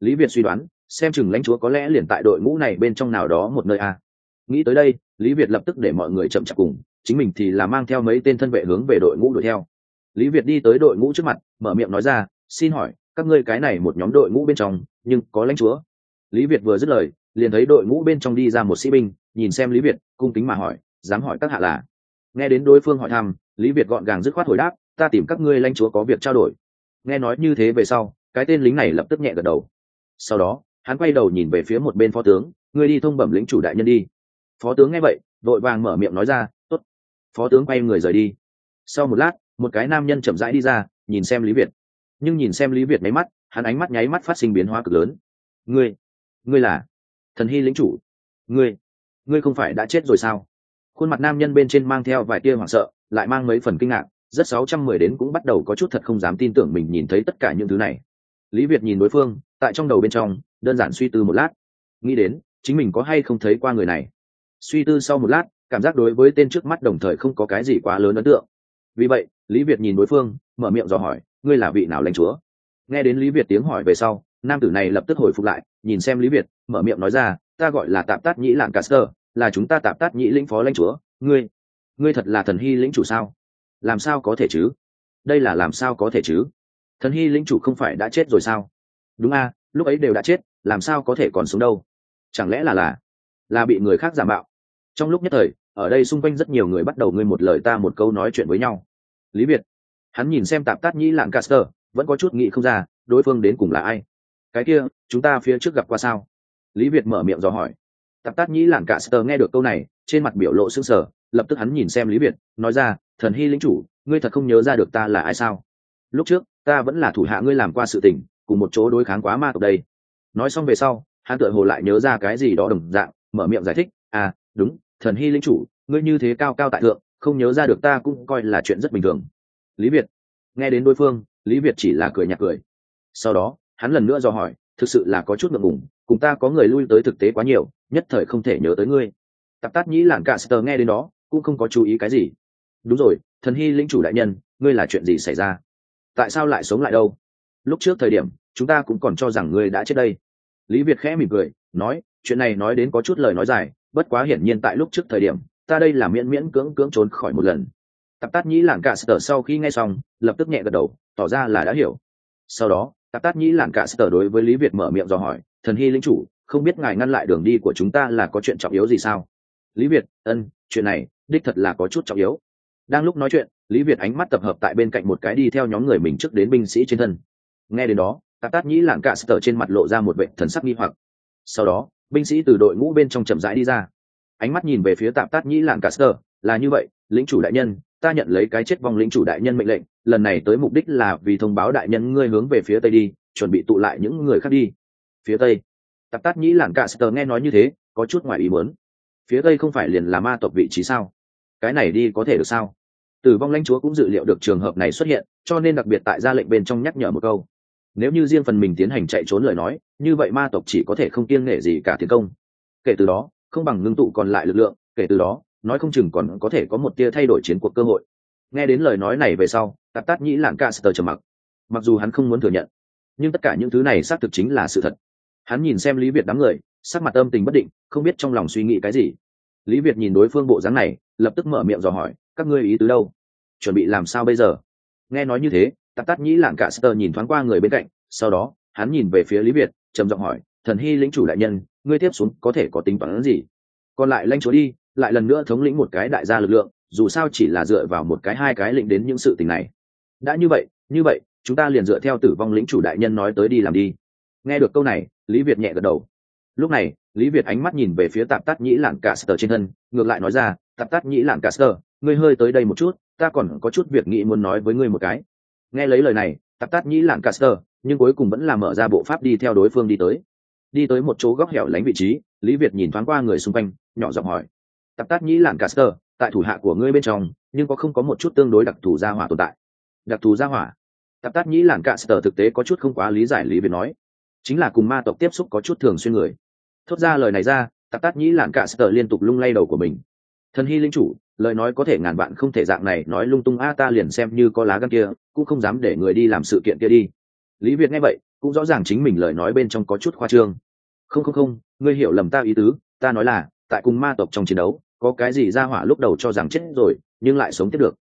Lý việt suy đoán, xem chừng lãnh chúa có lẽ liền tại đội ngũ này bên trong nào đó một nơi a. Nghĩ tới đây, lý việt lập tức để mọi người chậm chạp cùng, chính mình thì là mang theo mấy tên thân vệ hướng về đội ngũ đuổi theo. Lý việt đi tới đội ngũ trước mặt, mở miệng nói ra, xin hỏi các ngươi cái này một nhóm đội ngũ bên trong, nhưng có lãnh chúa. Lý việt vừa dứt lời, liền thấy đội ngũ bên trong đi ra một sĩ binh, nhìn xem lý việt, cung kính mà hỏi, dám hỏi các hạ là? Nghe đến đối phương hỏi thăm, lý việt gọn gàng dứt khoát hồi đáp, ta tìm các ngươi lãnh chúa có việc trao đổi. Nghe nói như thế về sau, cái tên lính này lập tức nhẹ gật đầu. Sau đó, hắn quay đầu nhìn về phía một bên phó tướng, ngươi đi thông bẩm lĩnh chủ đại nhân đi. Phó tướng nghe vậy, vội vàng mở miệng nói ra t ố t phó tướng quay người rời đi. Sau một lát, một cái nam nhân chậm rãi đi ra, nhìn xem lý việt nhưng nhìn xem lý việt máy mắt, hắn ánh mắt nháy mắt phát sinh biến hóa cực lớn. Ngươi ngươi là thần hy lính chủ. Ngươi ngươi không phải đã chết rồi sao? Khuôn mặt nam nhân bên trên mang theo vài tia hoảng sợ, lại mang mấy phần kinh ngạc, rất sáu trăm mười đến cũng bắt đầu có chút thật không dám tin tưởng mình nhìn thấy tất cả những thứ này. Lý việt nhìn đối phương, tại trong đầu bên trong, đơn giản suy tư một lát. Nghĩ đến, chính mình có hay không thấy qua người này. Suy tư sau một lát, cảm giác đối với tên trước mắt đồng thời không có cái gì quá lớn ấn tượng. Vì vậy, lý việt nhìn đối phương, mở miệng dò hỏi ngươi là vị nào lãnh chúa? Nghe đến lý việt tiếng hỏi về sau, nam tử này lập tức hồi phục lại, nhìn xem lý việt, mở miệng nói ra, ta gọi là tạm tát nhĩ lạng caster là chúng ta tạm tát nhĩ lĩnh phó lãnh chúa. Ngươi ngươi thật là thần hy lĩnh chủ sao? Làm sao có thể chứ? Đây là làm sao có thể chứ? Thần hy lĩnh chủ không phải đã chết rồi sao? Đúng a, lúc ấy đều đã chết, làm sao có thể còn sống đâu? Chẳng lẽ là là là bị người khác giả mạo? Trong lúc nhất thời, ở đây xung quanh rất nhiều người bắt đầu ngươi một lời ta một câu nói chuyện với nhau. Lý việt hắn nhìn xem tạp tát nhĩ lạng caster vẫn có chút nghĩ không ra, đối phương đến cùng là ai. Cái kia, chúng ta phía trước gặp qua sao? Lý việt mở miệng dò hỏi. Tạp tát nhĩ lạng caster nghe được câu này, trên mặt biểu lộ s ư n g sở lập tức hắn nhìn xem lý việt, nói ra, thần hy lính chủ, ngươi thật không nhớ ra được ta là ai sao? Lúc trước, ta vẫn là thủ hạ ngươi làm qua sự tình, cùng một chỗ đối kháng quá ma tộc đây. Nói xong về sau, hắn tựa hồ lại nhớ ra cái gì đó đồng dạng, mở miệng giải thích à đúng, thần hy linh chủ, ngươi như thế cao cao tại thượng, không nhớ ra được ta cũng coi là chuyện rất bình thường lý việt. Nghe đến đối phương, lý việt chỉ là cười nhạt cười. Sau đó, hắn lần nữa do hỏi, thực sự là có chút ngượng ngùng, cùng ta có người lui tới thực tế quá nhiều, nhất thời không thể nhớ tới ngươi. Tạp tát nhĩ lảng cả sờ nghe đến đó, cũng không có chú ý cái gì. Đúng rồi, thần hy lĩnh chủ đại nhân, ngươi là chuyện gì xảy ra? Tại sao lại sống lại đâu? Lúc trước thời điểm, chúng ta cũng còn cho rằng ngươi đã chết đây. Lý việt khẽ mỉm cười, nói, chuyện này nói đến có chút lời nói dài, bất quá hiển nhiên tại lúc trước thời điểm, ta đây là miễn miễn cưỡng cưỡng trốn khỏi một lần tạp tát nhĩ lạng cả sở sau khi nghe xong, lập tức nhẹ gật đầu, tỏ ra là đã hiểu. Sau đó, tạp tát nhĩ lạng cả sở đối với lý việt mở miệng dò hỏi, thần hy lính chủ, không biết ngài ngăn lại đường đi của chúng ta là có chuyện trọng yếu gì sao? Lý việt, ân, chuyện này, đích thật là có chút trọng yếu. Đang lúc nói chuyện, lý việt ánh mắt tập hợp tại bên cạnh một cái đi theo nhóm người mình trước đến binh sĩ trên thân. Nghe đến đó, tạp tát nhĩ lạng cả sở trên mặt lộ ra một vệ thần sắc nghi hoặc. Sau đó, binh sĩ từ đội ngũ bên trong chậm rãi đi ra. Ánh mắt nhìn về phía tạp tát nhĩ làng cả sở, là như vậy, lĩnh chủ đại nhân ta nhận lấy cái chết vong lĩnh chủ đại nhân mệnh lệnh, lần này tới mục đích là vì thông báo đại nhân ngươi hướng về phía tây đi, chuẩn bị tụ lại những người khác đi. Phía tây, tạp tát nhĩ lẳng cả sờ nghe nói như thế, có chút ngoài ý muốn. Phía tây không phải liền là ma tộc vị trí sao? Cái này đi có thể được sao? Tử vong lãnh chúa cũng dự liệu được trường hợp này xuất hiện, cho nên đặc biệt tại ra lệnh bên trong nhắc nhở một câu. Nếu như riêng phần mình tiến hành chạy trốn lời nói, như vậy ma tộc chỉ có thể không kiêng nể gì cả tiến công. Kể từ đó, không bằng ngưng tụ còn lại lực lượng, kể từ đó nói không chừng còn có thể có một tia thay đổi chiến cuộc cơ hội. Nghe đến lời nói này về sau, tạp tát nhĩ lạng ca sờ trầm mặc. Mặc dù hắn không muốn thừa nhận, nhưng tất cả những thứ này xác thực chính là sự thật. Hắn nhìn xem lý việt đám người, sắc mặt âm tình bất định, không biết trong lòng suy nghĩ cái gì. Lý việt nhìn đối phương bộ dáng này, lập tức mở miệng dò hỏi, các ngươi ý tứ đâu? Chuẩn bị làm sao bây giờ? Nghe nói như thế, tạp tát nhĩ lạng cả sơ nhìn thoáng qua người bên cạnh, sau đó, hắn nhìn về phía lý việt, trầm giọng hỏi, thần hy lĩnh chủ đại nhân, ngươi tiếp xuống có thể có tính toán gì? Còn lại lanh chúa đi lại lần nữa thống lĩnh một cái đại gia lực lượng, dù sao chỉ là dựa vào một cái hai cái lĩnh đến những sự tình này. Đã như vậy như vậy, chúng ta liền dựa theo tử vong lĩnh chủ đại nhân nói tới đi làm đi. Nghe được câu này, lý việt nhẹ gật đầu. Lúc này, lý việt ánh mắt nhìn về phía tạp tắt nhĩ lạng cả sờ trên thân, ngược lại nói ra, tạp tắt nhĩ lạng cả sờ ngươi hơi tới đây một chút, ta còn có chút việc nghĩ muốn nói với ngươi một cái. Nghe lấy lời này, tạp tắt nhĩ lạng cả sờ nhưng cuối cùng vẫn là mở ra bộ pháp đi theo đối phương đi tới. Đi tới một chỗ góc hẻo lánh vị trí, lý việt nhìn thoáng qua người xung quanh, nhỏ giọng hỏi tạp tát nhĩ lạng caster tại thủ hạ của ngươi bên trong, nhưng có không có một chút tương đối đặc thù gia hỏa tồn tại. Đặc thù gia hỏa? Tạp tát nhĩ lạng caster thực tế có chút không quá lý giải lý việt nói. Chính là cùng ma tộc tiếp xúc có chút thường xuyên người. Thốt ra lời này ra, tạp tát nhĩ lạn caster liên tục lung lay đầu của mình. Thần hy linh chủ, lời nói có thể ngàn bạn không thể dạng này, nói lung tung, a, ta liền xem như có lá gan kia, cũng không dám để người đi làm sự kiện kia đi. Lý việt nghe vậy, cũng rõ ràng chính mình lời nói bên trong có chút khoa trương. Không không không, ngươi hiểu lầm ta ý tứ, ta nói là, tại cùng ma tộc trong chiến đấu có cái gì ra hỏa lúc đầu cho rằng chết rồi, nhưng lại sống tiếp được.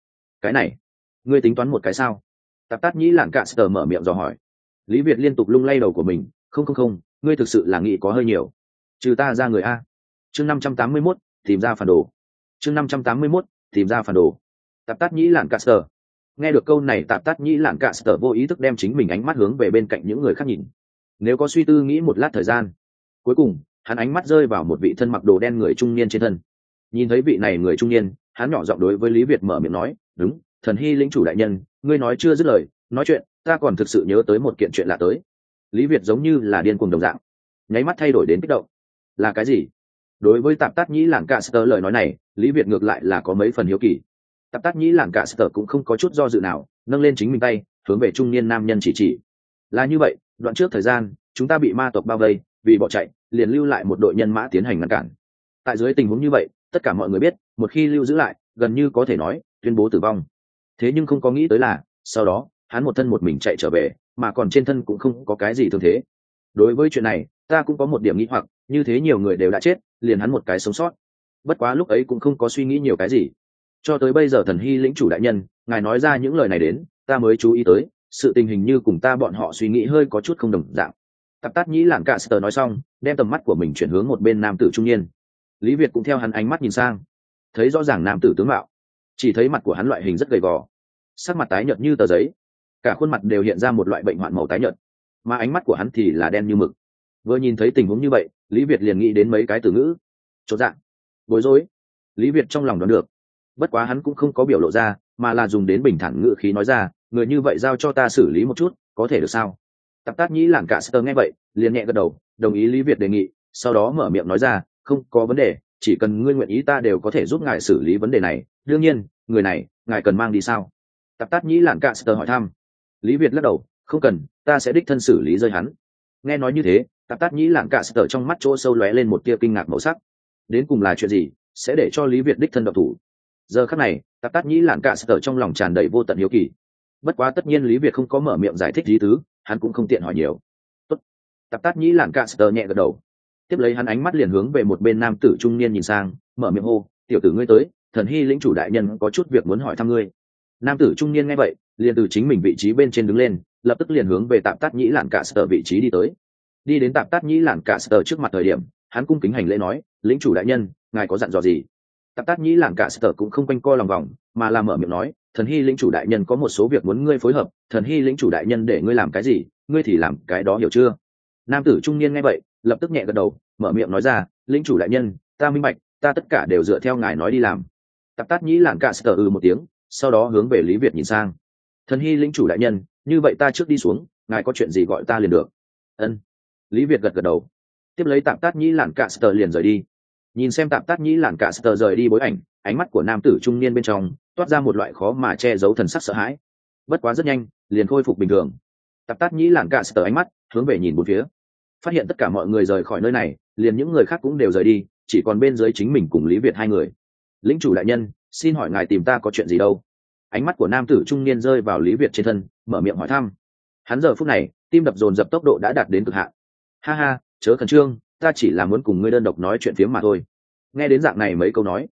Cái này, ngươi tính toán một cái sao? Tạp tát nhĩ lạng cạ sờ mở miệng dò hỏi. Lý việt liên tục lung lay đầu của mình, không không không, ngươi thực sự là nghĩ có hơi nhiều. Trừ ta ra người a. Chương năm trăm tám mươi mốt, tìm ra phản đồ. Chương năm trăm tám mươi mốt, tìm ra phản đồ. Tạp tát nhĩ lạng cạ sờ. Nghe được câu này, tạp tát nhĩ lạng cạ sờ vô ý thức đem chính mình ánh mắt hướng về bên cạnh những người khác nhìn. Nếu có suy tư nghĩ một lát thời gian, cuối cùng, hắn ánh mắt rơi vào một vị thân mặc đồ đen người trung niên trên thân nhìn thấy vị này người trung niên, hắn nhỏ giọng đối với lý việt mở miệng nói, đúng, thần hy lĩnh chủ đại nhân, ngươi nói chưa dứt lời, nói chuyện, ta còn thực sự nhớ tới một kiện chuyện lạ tới. Lý việt giống như là điên cuồng đồng dạng, nháy mắt thay đổi đến kích động. Là cái gì? Đối với tạp tát nhĩ làng cả sơ lời nói này, lý việt ngược lại là có mấy phần hiếu kỳ. Tạp tát nhĩ làng cả sơ cũng không có chút do dự nào, nâng lên chính mình tay, hướng về trung niên nam nhân chỉ chỉ. Là như vậy, đoạn trước thời gian, chúng ta bị ma tộc bao vây, vì bỏ chạy, liền lưu lại một đội nhân mã tiến hành ngăn cản. Tại dưới tình huống như vậy tất cả mọi người biết, một khi lưu giữ lại, gần như có thể nói, tuyên bố tử vong. Thế nhưng không có nghĩ tới là, sau đó, hắn một thân một mình chạy trở về, mà còn trên thân cũng không có cái gì thương thế. Đối với chuyện này, ta cũng có một điểm nghĩ hoặc, như thế nhiều người đều đã chết, liền hắn một cái sống sót. Bất quá lúc ấy cũng không có suy nghĩ nhiều cái gì. Cho tới bây giờ thần hy lĩnh chủ đại nhân, ngài nói ra những lời này đến, ta mới chú ý tới, sự tình hình như cùng ta bọn họ suy nghĩ hơi có chút không đồng dạng. Tạp tát nhĩ lạng cạ sờ nói xong, đem tầm mắt của mình chuyển hướng một bên nam tử trung niên lý việt cũng theo hắn ánh mắt nhìn sang. Thấy rõ ràng nam tử tướng mạo, chỉ thấy mặt của hắn loại hình rất gầy gò, sắc mặt tái nhợt như tờ giấy. Cả khuôn mặt đều hiện ra một loại bệnh hoạn màu tái nhợt, mà ánh mắt của hắn thì là đen như mực. Vừa nhìn thấy tình huống như vậy, lý việt liền nghĩ đến mấy cái từ ngữ. Chốt dạng bối rối. Lý việt trong lòng đoán được. Bất quá hắn cũng không có biểu lộ ra, mà là dùng đến bình thản ngữ khí nói ra, người như vậy giao cho ta xử lý một chút, có thể được sao? Tạp tát nhĩ làng cả sơ nghe vậy, liền nhẹ gật đầu, đồng ý lý việt đề nghị, sau đó mở miệng nói ra không có vấn đề chỉ cần ngươi nguyện ý ta đều có thể giúp ngài xử lý vấn đề này. Đương nhiên người này ngài cần mang đi sao? Tạp tát nhĩ Lạng cả sơ hỏi thăm. Lý việt lắc đầu không cần ta sẽ đích thân xử lý rơi hắn. Nghe nói như thế tạp tát nhĩ lạng cả sờ trong mắt chỗ sâu lóe lên một tia kinh ngạc màu sắc. Đến cùng là chuyện gì sẽ để cho lý việt đích thân độc thủ? Giờ khắc này tạp tát nhĩ lạng cả sờ trong lòng tràn đầy vô tận hiếu kỳ. Bất quá tất nhiên lý việt không có mở miệng giải thích lý thứ, hắn cũng không tiện hỏi nhiều. Tốt. tạp tát nhĩ lạng cả sờ nhẹ gật đầu tiếp lấy hắn ánh mắt liền hướng về một bên nam tử trung niên nhìn sang, mở miệng hô, tiểu tử ngươi tới, thần hy lĩnh chủ đại nhân có chút việc muốn hỏi thăm ngươi. Nam tử trung niên nghe vậy, liền từ chính mình vị trí bên trên đứng lên, lập tức liền hướng về tạm tát nhĩ lạn cả sở vị trí đi tới. Đi đến tạm tát nhĩ lạn cả sở trước mặt thời điểm, hắn cung kính hành lễ nói, lĩnh chủ đại nhân, ngài có dặn dò gì? Tạm tát nhĩ lạn cả sở cũng không quanh co lòng vòng, mà làm mở miệng nói, thần hy lĩnh chủ đại nhân có một số việc muốn ngươi phối hợp, thần hy lĩnh chủ đại nhân để ngươi làm cái gì, ngươi thì làm cái đó hiểu chưa? Nam tử trung niên nghe vậy lập tức nhẹ gật đầu, mở miệng nói ra, lĩnh chủ đại nhân, ta minh bạch, ta tất cả đều dựa theo ngài nói đi làm. Tạp tát nhĩ lạn cả sờ ừ một tiếng, sau đó hướng về lý việt nhìn sang. Thần hy lĩnh chủ đại nhân, như vậy ta trước đi xuống, ngài có chuyện gì gọi ta liền được. Ân. Lý việt gật gật đầu. Tiếp lấy tạp tát nhĩ lạn cả sờ liền rời đi. Nhìn xem tạp tát nhĩ lạn cả sờ rời đi bối ảnh, ánh mắt của nam tử trung niên bên trong toát ra một loại khó mà che giấu thần sắc sợ hãi. Bất quá rất nhanh, liền khôi phục bình thường. Tạp tát nhĩ lạn cả sờ ánh mắt hướng về nhìn bốn phía phát hiện tất cả mọi người rời khỏi nơi này, liền những người khác cũng đều rời đi, chỉ còn bên dưới chính mình cùng lý việt hai người. Lính chủ đại nhân, xin hỏi ngài tìm ta có chuyện gì đâu? Ánh mắt của nam tử trung niên rơi vào lý việt trên thân, mở miệng hỏi thăm. Hắn giờ phút này, tim đập dồn dập tốc độ đã đạt đến cực hạn. Ha ha, chớ khẩn trương, ta chỉ là muốn cùng ngươi đơn độc nói chuyện phiếm mà thôi. Nghe đến dạng này mấy câu nói,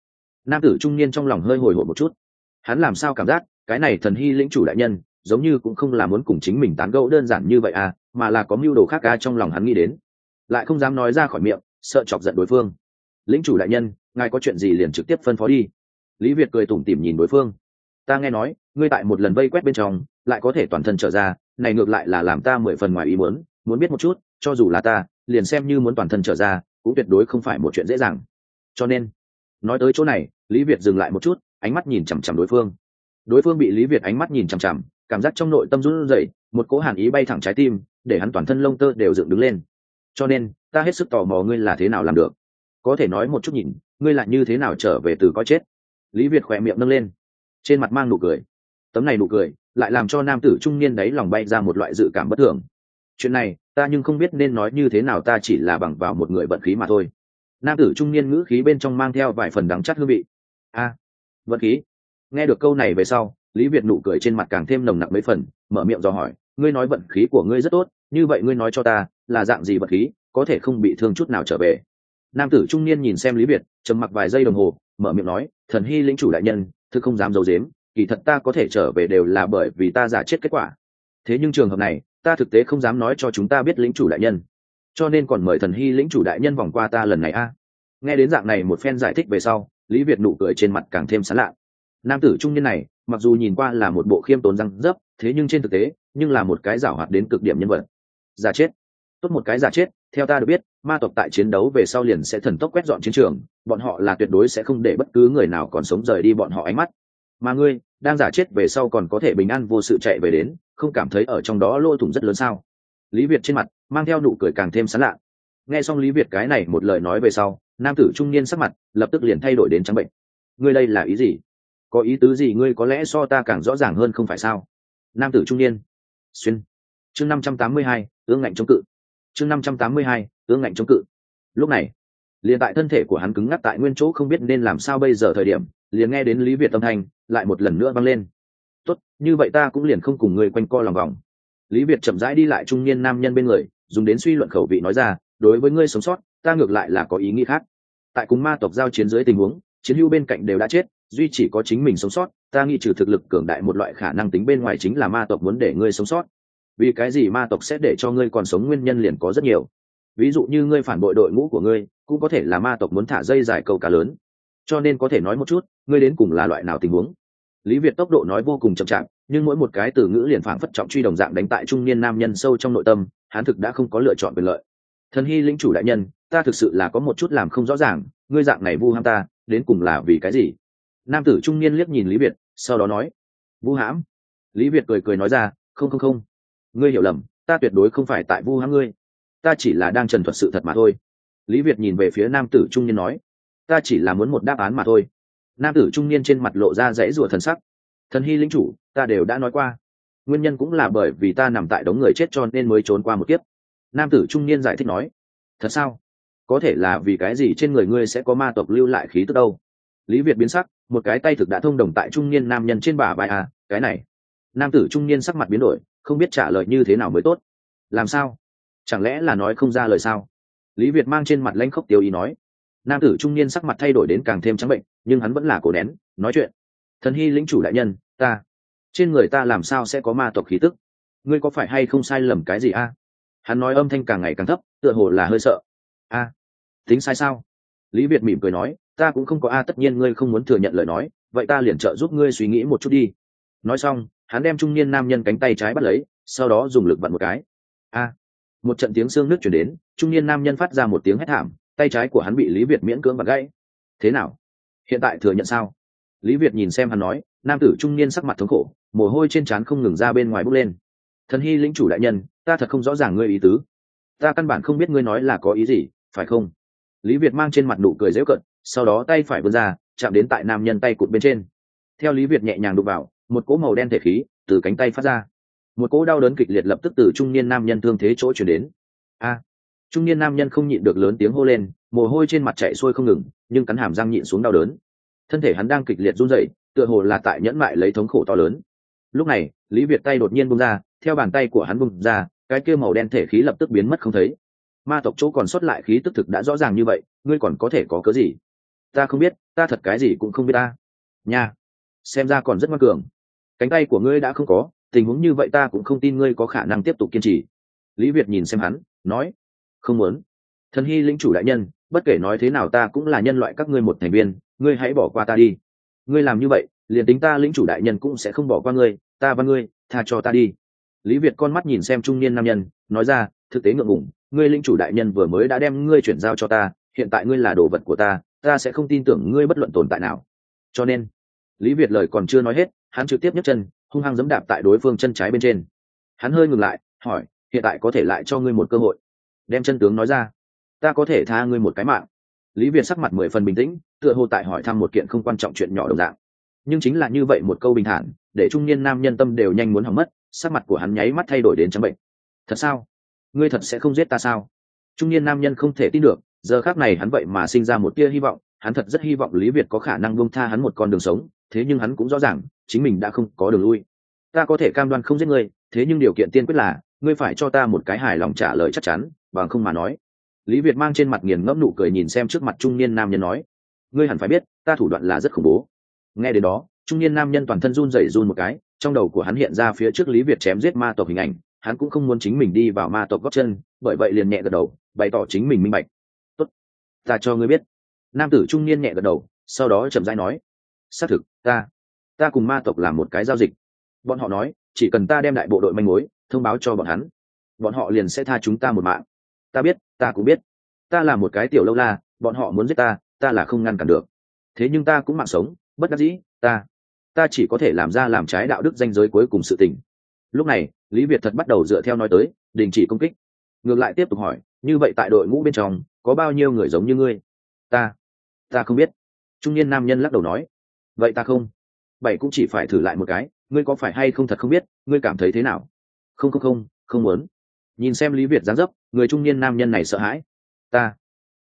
nam tử trung niên trong lòng hơi hồi hộp một chút. Hắn làm sao cảm giác, cái này thần hy lĩnh chủ đại nhân, giống như cũng không là muốn cùng chính mình tán gẫu đơn giản như vậy à? Mà là có mưu đồ khác ca trong lòng hắn nghĩ đến. Lại không dám nói ra khỏi miệng, sợ chọc giận đối phương. Lĩnh chủ đại nhân, ngài có chuyện gì liền trực tiếp phân phó đi. Lý việt cười tủm tỉm nhìn đối phương. Ta nghe nói, ngươi tại một lần vây quét bên trong, lại có thể toàn thân trở ra, này ngược lại là làm ta mười phần ngoài ý muốn muốn biết một chút, cho dù là ta, liền xem như muốn toàn thân trở ra, cũng tuyệt đối không phải một chuyện dễ dàng. Cho nên, nói tới chỗ này, lý việt dừng lại một chút, ánh mắt nhìn chằm chằm đối phương. Đối phương bị lý việt ánh mắt nhìn chằm chằm, cảm giác trong nội tâm run rẩy một cỗ hàn ý bay thẳng trái tim, để hắn toàn thân lông tơ đều dựng đứng lên. Cho nên, ta hết sức tò mò ngươi là thế nào làm được. Có thể nói một chút nhìn, ngươi lại như thế nào trở về từ có chết? Lý việt khỏe miệng nâng lên, trên mặt mang nụ cười. Tấm này nụ cười, lại làm cho nam tử trung niên đấy lòng bay ra một loại dự cảm bất thường. Chuyện này, ta nhưng không biết nên nói như thế nào, ta chỉ là bằng vào một người vận khí mà thôi. Nam tử trung niên ngữ khí bên trong mang theo vài phần đắng chắt hương vị. A, vận khí. Nghe được câu này về sau, lý việt nụ cười trên mặt càng thêm nồng nặc mấy phần, mở miệng do hỏi ngươi nói vận khí của ngươi rất tốt, như vậy ngươi nói cho ta, là dạng gì vận khí, có thể không bị thương chút nào trở về. Nam tử trung niên nhìn xem lý việt, trầm mặc vài giây đồng hồ, mở miệng nói, thần hy lĩnh chủ đại nhân thư không dám d i ấ u dếm kỳ thật ta có thể trở về đều là bởi vì ta giả chết kết quả. Thế nhưng trường hợp này, ta thực tế không dám nói cho chúng ta biết lĩnh chủ đại nhân. Cho nên còn mời thần hy lĩnh chủ đại nhân vòng qua ta lần này a. Nghe đến dạng này một phen giải thích về sau, lý việt nụ cười trên mặt càng thêm sán lạ. Nam tử trung niên này, mặc dù nhìn qua là một bộ khiêm tốn răng dấp, thế nhưng trên thực tế nhưng là một cái giảo hoạt đến cực điểm nhân vật. Giả chết. Tốt một cái giả chết, theo ta được biết, ma tộc tại chiến đấu về sau liền sẽ thần tốc quét dọn chiến trường, bọn họ là tuyệt đối sẽ không để bất cứ người nào còn sống rời đi bọn họ ánh mắt. Mà ngươi, đang giả chết về sau còn có thể bình an vô sự chạy về đến, không cảm thấy ở trong đó lỗ thủng rất lớn sao? Lý việt trên mặt, mang theo nụ cười càng thêm sán lạ. Nghe xong lý việt cái này một lời nói về sau, nam tử trung niên sắc mặt lập tức liền thay đổi đến trắng bệnh. Ngươi đây là ý gì? Có ý tứ gì ngươi có lẽ so ta càng rõ ràng hơn không phải sao? Nam tử trung niên xuyên. Chương năm trăm tám mươi hai, ương ngạnh chống cự. Chương năm trăm tám mươi hai, ương ngạnh chống cự. Lúc này, liền tại thân thể của hắn cứng ngắc tại nguyên chỗ không biết nên làm sao bây giờ thời điểm, liền nghe đến lý việt tâm thanh, lại một lần nữa vang lên. Tốt, như vậy ta cũng liền không cùng ngươi quanh co lòng vòng. Lý việt chậm rãi đi lại trung niên nam nhân bên người, dùng đến suy luận khẩu vị nói ra, đối với ngươi sống sót, ta ngược lại là có ý nghĩ khác. Tại cùng ma tộc giao chiến dưới tình huống, chiến hữu bên cạnh đều đã chết duy chỉ có chính mình sống sót, ta nghĩ trừ thực lực cường đại một loại khả năng tính bên ngoài chính là ma tộc muốn để ngươi sống sót. Vì cái gì ma tộc sẽ để cho ngươi còn sống nguyên nhân liền có rất nhiều. Ví dụ như ngươi phản bội đội ngũ của ngươi, cũng có thể là ma tộc muốn thả dây dài câu cá lớn. Cho nên có thể nói một chút, ngươi đến cùng là loại nào tình huống? Lý việt tốc độ nói vô cùng chậm chạp, nhưng mỗi một cái từ ngữ liền phản phất trọng truy đồng dạng đánh tại trung niên nam nhân sâu trong nội tâm, hắn thực đã không có lựa chọn quyền lợi. Thần hy lĩnh chủ đại nhân, ta thực sự là có một chút làm không rõ ràng, ngươi dạng này vu ham ta, đến cùng là vì cái gì? Nam tử trung niên liếc nhìn lý việt, sau đó nói, vu hãm. Lý việt cười cười nói ra, không không không. Ngươi hiểu lầm, ta tuyệt đối không phải tại vu hãm ngươi. Ta chỉ là đang trần thuật sự thật mà thôi. Lý việt nhìn về phía nam tử trung niên nói, ta chỉ là muốn một đáp án mà thôi. Nam tử trung niên trên mặt lộ ra dãy rùa thần sắc. Thần hy lính chủ, ta đều đã nói qua. Nguyên nhân cũng là bởi vì ta nằm tại đống người chết cho nên mới trốn qua một kiếp. Nam tử trung niên giải thích nói, thật sao? Có thể là vì cái gì trên người ngươi sẽ có ma tộc lưu lại khí tức đâu? Lý việt biến sắc một cái tay thực đã thông đồng tại trung niên nam nhân trên bả vai à cái này. Nam tử trung niên sắc mặt biến đổi, không biết trả lời như thế nào mới tốt. Làm sao? Chẳng lẽ là nói không ra lời sao? Lý việt mang trên mặt lãnh khốc tiêu ý nói. Nam tử trung niên sắc mặt thay đổi đến càng thêm trắng bệnh, nhưng hắn vẫn là cổ nén, nói chuyện. Thần hy lĩnh chủ đại nhân, ta. Trên người ta làm sao sẽ có ma tộc khí tức? Ngươi có phải hay không sai lầm cái gì a? Hắn nói âm thanh càng ngày càng thấp, tựa hồ là hơi sợ. A. Tính sai sao? Lý việt mỉm cười nói ta cũng không có a, tất nhiên ngươi không muốn thừa nhận lời nói, vậy ta liền trợ giúp ngươi suy nghĩ một chút đi. Nói xong, hắn đem trung niên nam nhân cánh tay trái bắt lấy, sau đó dùng lực vặn một cái. A! Một trận tiếng xương nước chuyển đến, trung niên nam nhân phát ra một tiếng hét thảm, tay trái của hắn bị lý việt miễn cưỡng vặn gãy. Thế nào? Hiện tại thừa nhận sao? Lý việt nhìn xem hắn nói, nam tử trung niên sắc mặt thống khổ, mồ hôi trên trán không ngừng ra bên ngoài bốc lên. Thần hy lĩnh chủ đại nhân, ta thật không rõ ràng ngươi ý tứ. Ta căn bản không biết ngươi nói là có ý gì, phải không? Lý việt mang trên mặt nụ cười dễu cận sau đó tay phải vươn ra, chạm đến tại nam nhân tay cụt bên trên. Theo lý việt nhẹ nhàng đụng vào, một cỗ màu đen thể khí từ cánh tay phát ra. Một cỗ đau đớn kịch liệt lập tức từ trung niên nam nhân thương thế chỗ chuyển đến. A! Trung niên nam nhân không nhịn được lớn tiếng hô lên, mồ hôi trên mặt chạy sôi không ngừng, nhưng cắn hàm răng nhịn xuống đau đớn. Thân thể hắn đang kịch liệt run rẩy, tựa hồ là tại nhẫn mại lấy thống khổ to lớn. Lúc này, lý việt tay đột nhiên bung ra, theo bàn tay của hắn bung ra, cái kia màu đen thể khí lập tức biến mất không thấy. Ma tộc chỗ còn sót lại khí tức thực đã rõ ràng như vậy, ngươi còn có thể có cớ gì? Ta không biết, ta thật cái gì cũng không biết ta. Nha, xem ra còn rất ngoan cường. Cánh tay của ngươi đã không có, tình huống như vậy ta cũng không tin ngươi có khả năng tiếp tục kiên trì. Lý việt nhìn xem hắn, nói, không muốn. Thần hy lĩnh chủ đại nhân, bất kể nói thế nào ta cũng là nhân loại các ngươi một thành viên, ngươi hãy bỏ qua ta đi. Ngươi làm như vậy, liền tính ta lĩnh chủ đại nhân cũng sẽ không bỏ qua ngươi, ta và ngươi, tha cho ta đi. Lý việt con mắt nhìn xem trung niên nam nhân, nói ra, thực tế ngượng ngủng ngươi lĩnh chủ đại nhân vừa mới đã đem ngươi chuyển giao cho ta, hiện tại ngươi là đồ vật của ta ta sẽ không tin tưởng ngươi bất luận tồn tại nào. Cho nên, lý việt lời còn chưa nói hết, hắn trực tiếp nhấc chân, hung hăng dẫm đạp tại đối phương chân trái bên trên. Hắn hơi ngừng lại, hỏi, hiện tại có thể lại cho ngươi một cơ hội. Đem chân tướng nói ra. Ta có thể tha ngươi một cái mạng. Lý việt sắc mặt mười phần bình tĩnh, tựa hồ tại hỏi thăm một kiện không quan trọng chuyện nhỏ đồng dạng. Nhưng chính là như vậy một câu bình thản, để trung niên nam nhân tâm đều nhanh muốn hỏng mất, sắc mặt của hắn nháy mắt thay đổi đến trắng bệnh. Thật sao? Ngươi thật sẽ không giết ta sao? Trung niên nam nhân không thể tin được giờ khác này hắn vậy mà sinh ra một tia hy vọng, hắn thật rất hy vọng lý việt có khả năng bông tha hắn một con đường sống, thế nhưng hắn cũng rõ ràng, chính mình đã không có đường lui. Ta có thể cam đoan không giết ngươi, thế nhưng điều kiện tiên quyết là, ngươi phải cho ta một cái hài lòng trả lời chắc chắn, bằng không mà nói. Lý việt mang trên mặt nghiền ngẫm nụ cười nhìn xem trước mặt trung niên nam nhân nói, ngươi hẳn phải biết, ta thủ đoạn là rất khủng bố. Nghe đến đó, trung niên nam nhân toàn thân run rẩy run một cái, trong đầu của hắn hiện ra phía trước lý việt chém giết ma tộc hình ảnh, hắn cũng không muốn chính mình đi vào ma tộc góp chân, bởi vậy liền nhẹ gật đầu, bày tỏ chính mình minh bạch ta cho ngươi biết. Nam tử trung niên nhẹ gật đầu, sau đó chậm rãi nói, xác thực, ta ta cùng ma tộc làm một cái giao dịch. Bọn họ nói, chỉ cần ta đem đại bộ đội manh mối thông báo cho bọn hắn, bọn họ liền sẽ tha chúng ta một mạng. Ta biết, ta cũng biết. Ta là một cái tiểu lâu la, bọn họ muốn giết ta ta là không ngăn cản được. Thế nhưng ta cũng mạng sống, bất đắc dĩ, ta ta chỉ có thể làm ra làm trái đạo đức danh giới cuối cùng sự tình. Lúc này, lý việt thật bắt đầu dựa theo nói tới, đình chỉ công kích. Ngược lại tiếp tục hỏi, như vậy tại đội ngũ bên trong có bao nhiêu người giống như ngươi? Ta ta không biết. Trung niên nam nhân lắc đầu nói. Vậy ta không. Bảy cũng chỉ phải thử lại một cái. Ngươi có phải hay không thật không biết? Ngươi cảm thấy thế nào? Không không không không muốn. Nhìn xem lý việt gián dấp, người trung niên nam nhân này sợ hãi. Ta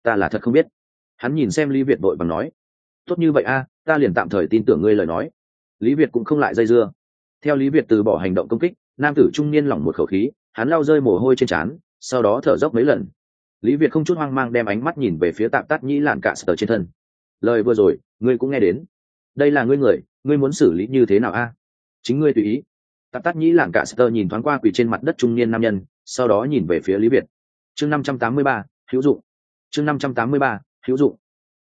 ta là thật không biết. Hắn nhìn xem lý việt vội bằng nói. Tốt như vậy a, ta liền tạm thời tin tưởng ngươi lời nói. Lý việt cũng không lại dây dưa. Theo lý việt từ bỏ hành động công kích, nam tử trung niên lỏng một khẩu khí, hắn lao rơi mồ hôi trên trán, sau đó thở dốc mấy lần lý việt không chút hoang mang đem ánh mắt nhìn về phía tạm tắt nhĩ lạn cạ sờ trên thân. Lời vừa rồi, ngươi cũng nghe đến. Đây là ngươi người, ngươi muốn xử lý như thế nào a? Chính ngươi tùy ý. Tạm tắt nhĩ lạn cạ sờ nhìn thoáng qua quỳ trên mặt đất trung niên nam nhân, sau đó nhìn về phía lý việt. Chương năm trăm tám mươi ba, hữu dụng. Chương năm trăm tám mươi ba, hữu dụng.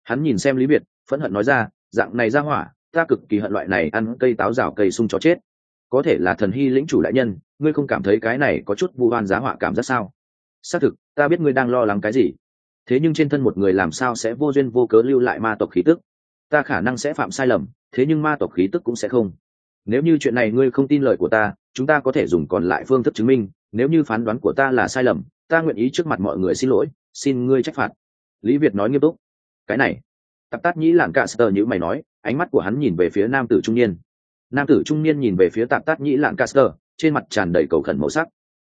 Hắn nhìn xem lý việt, phẫn hận nói ra, dạng này ra hỏa, ta cực kỳ hận loại này ăn cây táo rào cây sung chó chết. Có thể là thần hy lĩnh chủ đại nhân, ngươi không cảm thấy cái này có chút vu oan giá họa cảm giác sao? Xác thực, ta biết ngươi đang lo lắng cái gì. Thế nhưng trên thân một người làm sao sẽ vô duyên vô cớ lưu lại ma tộc khí tức? Ta khả năng sẽ phạm sai lầm, thế nhưng ma tộc khí tức cũng sẽ không. Nếu như chuyện này ngươi không tin lời của ta, chúng ta có thể dùng còn lại phương thức chứng minh. Nếu như phán đoán của ta là sai lầm, ta nguyện ý trước mặt mọi người xin lỗi, xin ngươi trách phạt. Lý việt nói nghiêm túc. Cái này. Tạp tát nhĩ lạn cạ sờ như mày nói, ánh mắt của hắn nhìn về phía nam tử trung niên. Nam tử trung niên nhìn về phía tạp tát nhĩ lạn cạ sờ, trên mặt tràn đầy cầu khẩn màu sắc.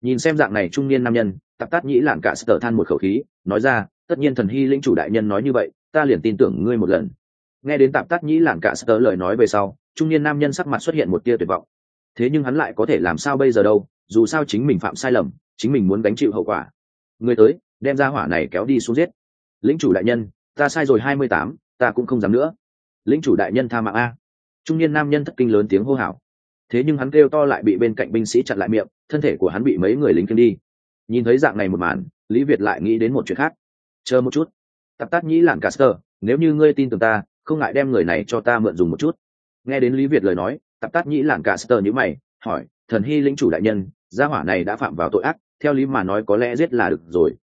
Nhìn xem dạng này trung niên nam nhân tạp tát nhĩ lạn cả sờ than một khẩu khí, nói ra, tất nhiên thần hy lĩnh chủ đại nhân nói như vậy, ta liền tin tưởng ngươi một lần. Nghe đến tạp tát nhĩ lạn cả sờ lời nói về sau, trung niên nam nhân sắc mặt xuất hiện một tia tuyệt vọng. Thế nhưng hắn lại có thể làm sao bây giờ đâu, dù sao chính mình phạm sai lầm, chính mình muốn gánh chịu hậu quả. Người tới, đem ra hỏa này kéo đi xuống giết. Lĩnh chủ đại nhân, ta sai rồi hai mươi tám, ta cũng không dám nữa. Lĩnh chủ đại nhân tha mạng a. Trung niên nam nhân thất kinh lớn tiếng hô hào. Thế nhưng hắn kêu to lại bị bên cạnh binh sĩ chặn lại miệng, thân thể của hắn bị mấy người lính kiên đi nhìn thấy dạng này một màn, lý việt lại nghĩ đến một chuyện khác. Chờ một chút. Tạp tát nhĩ làng sơ, nếu như ngươi tin tưởng ta, không ngại đem người này cho ta mượn dùng một chút. Nghe đến lý việt lời nói, Tạp tát nhĩ làng sơ nhữ mày, hỏi, thần hy lĩnh chủ đại nhân, gia hỏa này đã phạm vào tội ác, theo lý mà nói có lẽ giết là được rồi.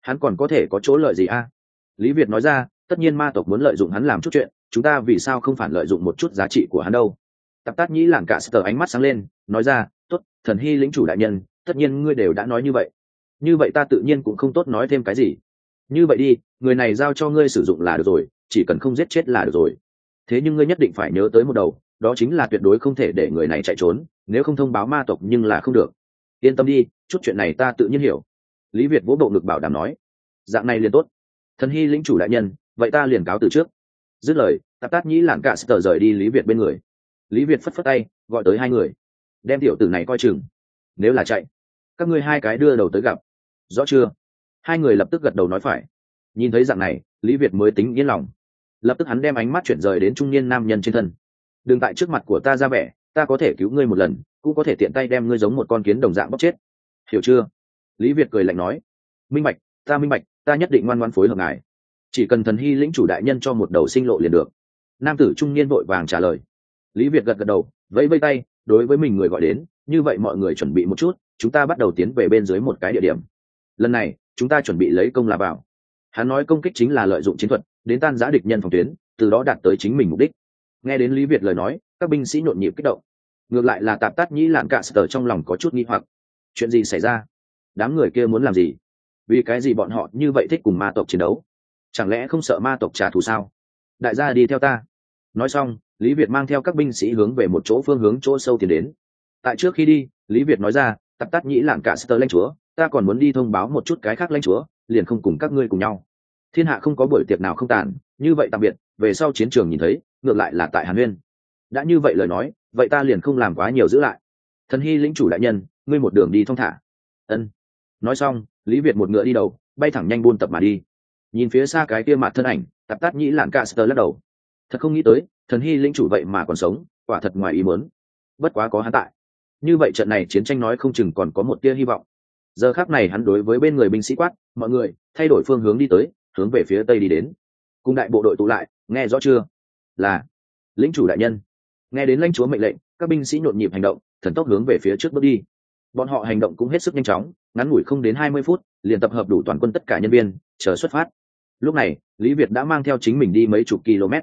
Hắn còn có thể có chỗ lợi gì a? Lý việt nói ra, tất nhiên ma tộc muốn lợi dụng hắn làm chút chuyện, chúng ta vì sao không phản lợi dụng một chút giá trị của hắn đâu? Tạp tát nhĩ làng cả sờ ánh mắt sáng lên, nói ra t ố t thần hy lĩnh chủ đại nhân, tất nhiên ngươi đều đã nói như vậy như vậy ta tự nhiên cũng không tốt nói thêm cái gì. Như vậy đi, người này giao cho ngươi sử dụng là được rồi, chỉ cần không giết chết là được rồi. Thế nhưng ngươi nhất định phải nhớ tới một đầu, đó chính là tuyệt đối không thể để người này chạy trốn, nếu không thông báo ma tộc nhưng là không được. Yên tâm đi, chút chuyện này ta tự nhiên hiểu. Lý việt vỗ bộ ngực bảo đảm nói. Dạng này liền tốt. Thần hy lĩnh chủ đại nhân, vậy ta liền cáo từ trước. Dứt lời, tạp tát nhĩ lạng cả sờ rời đi lý việt bên người. Lý việt phất phất tay, gọi tới hai người. Đem tiểu tử này coi chừng. Nếu là chạy, các ngươi hai cái đưa đầu tới gặp rõ chưa? Hai người lập tức gật đầu nói phải. Nhìn thấy dạng này, lý việt mới tính yên lòng. Lập tức hắn đem ánh mắt chuyển rời đến trung niên nam nhân trên thân. Đừng tại trước mặt của ta ra vẻ, ta có thể cứu ngươi một lần, cũng có thể tiện tay đem ngươi giống một con kiến đồng dạng bóc chết. Hiểu chưa? Lý việt cười lạnh nói. Minh bạch, ta minh bạch, ta nhất định ngoan ngoan phối hợp ngài. Chỉ cần thần hy lĩnh chủ đại nhân cho một đầu sinh lộ liền được. Nam tử trung niên vội vàng trả lời. Lý việt gật gật đầu, vẫy vây tay, đối với mình người gọi đến, như vậy mọi người chuẩn bị một chút, chúng ta bắt đầu tiến về bên dưới một cái địa điểm lần này, chúng ta chuẩn bị lấy công là vào. Hắn nói công kích chính là lợi dụng chiến thuật, đến tan giã địch nhân phòng tuyến, từ đó đạt tới chính mình mục đích. Nghe đến lý việt lời nói, các binh sĩ nhộn nhịp kích động. Ngược lại là tạp tát nhĩ lạn cạ sờ trong lòng có chút nghi hoặc. Chuyện gì xảy ra? Đám người kia muốn làm gì? Vì cái gì bọn họ như vậy thích cùng ma tộc chiến đấu? Chẳng lẽ không sợ ma tộc trả thù sao? Đại gia đi theo ta. Nói xong, lý việt mang theo các binh sĩ hướng về một chỗ phương hướng chỗ sâu tiến đến. Tại trước khi đi, lý việt nói ra, tạp tát nhĩ lạn cả sờ lanh chúa ta còn muốn đi thông báo một chút cái khác lãnh chúa, liền không cùng các ngươi cùng nhau. Thiên hạ không có buổi tiệc nào không tàn, như vậy tạm biệt, về sau chiến trường nhìn thấy, ngược lại là tại hàn nguyên đã như vậy lời nói, vậy ta liền không làm quá nhiều giữ lại. Thần hy lĩnh chủ đại nhân, ngươi một đường đi thong thả. Ân. Nói xong, lý việt một ngựa đi đầu, bay thẳng nhanh buôn tập mà đi. Nhìn phía xa cái kia mặt thân ảnh, tạp tát nhĩ lạng ca sơ lắc đầu. Thật không nghĩ tới, thần hy lĩnh chủ vậy mà còn sống, quả thật ngoài ý muốn. Bất quá có hắn tại. Như vậy trận này chiến tranh nói không chừng còn có một tia hy vọng giờ khác này hắn đối với bên người binh sĩ quát, mọi người, thay đổi phương hướng đi tới, hướng về phía tây đi đến. Cùng đại bộ đội tụ lại, nghe rõ chưa? Là, lĩnh chủ đại nhân. Nghe đến lãnh chúa mệnh lệnh, các binh sĩ nhộn nhịp hành động, thần tốc hướng về phía trước bước đi. Bọn họ hành động cũng hết sức nhanh chóng, ngắn ngủi không đến hai mươi phút, liền tập hợp đủ toàn quân tất cả nhân viên, chờ xuất phát. Lúc này, lý việt đã mang theo chính mình đi mấy chục km.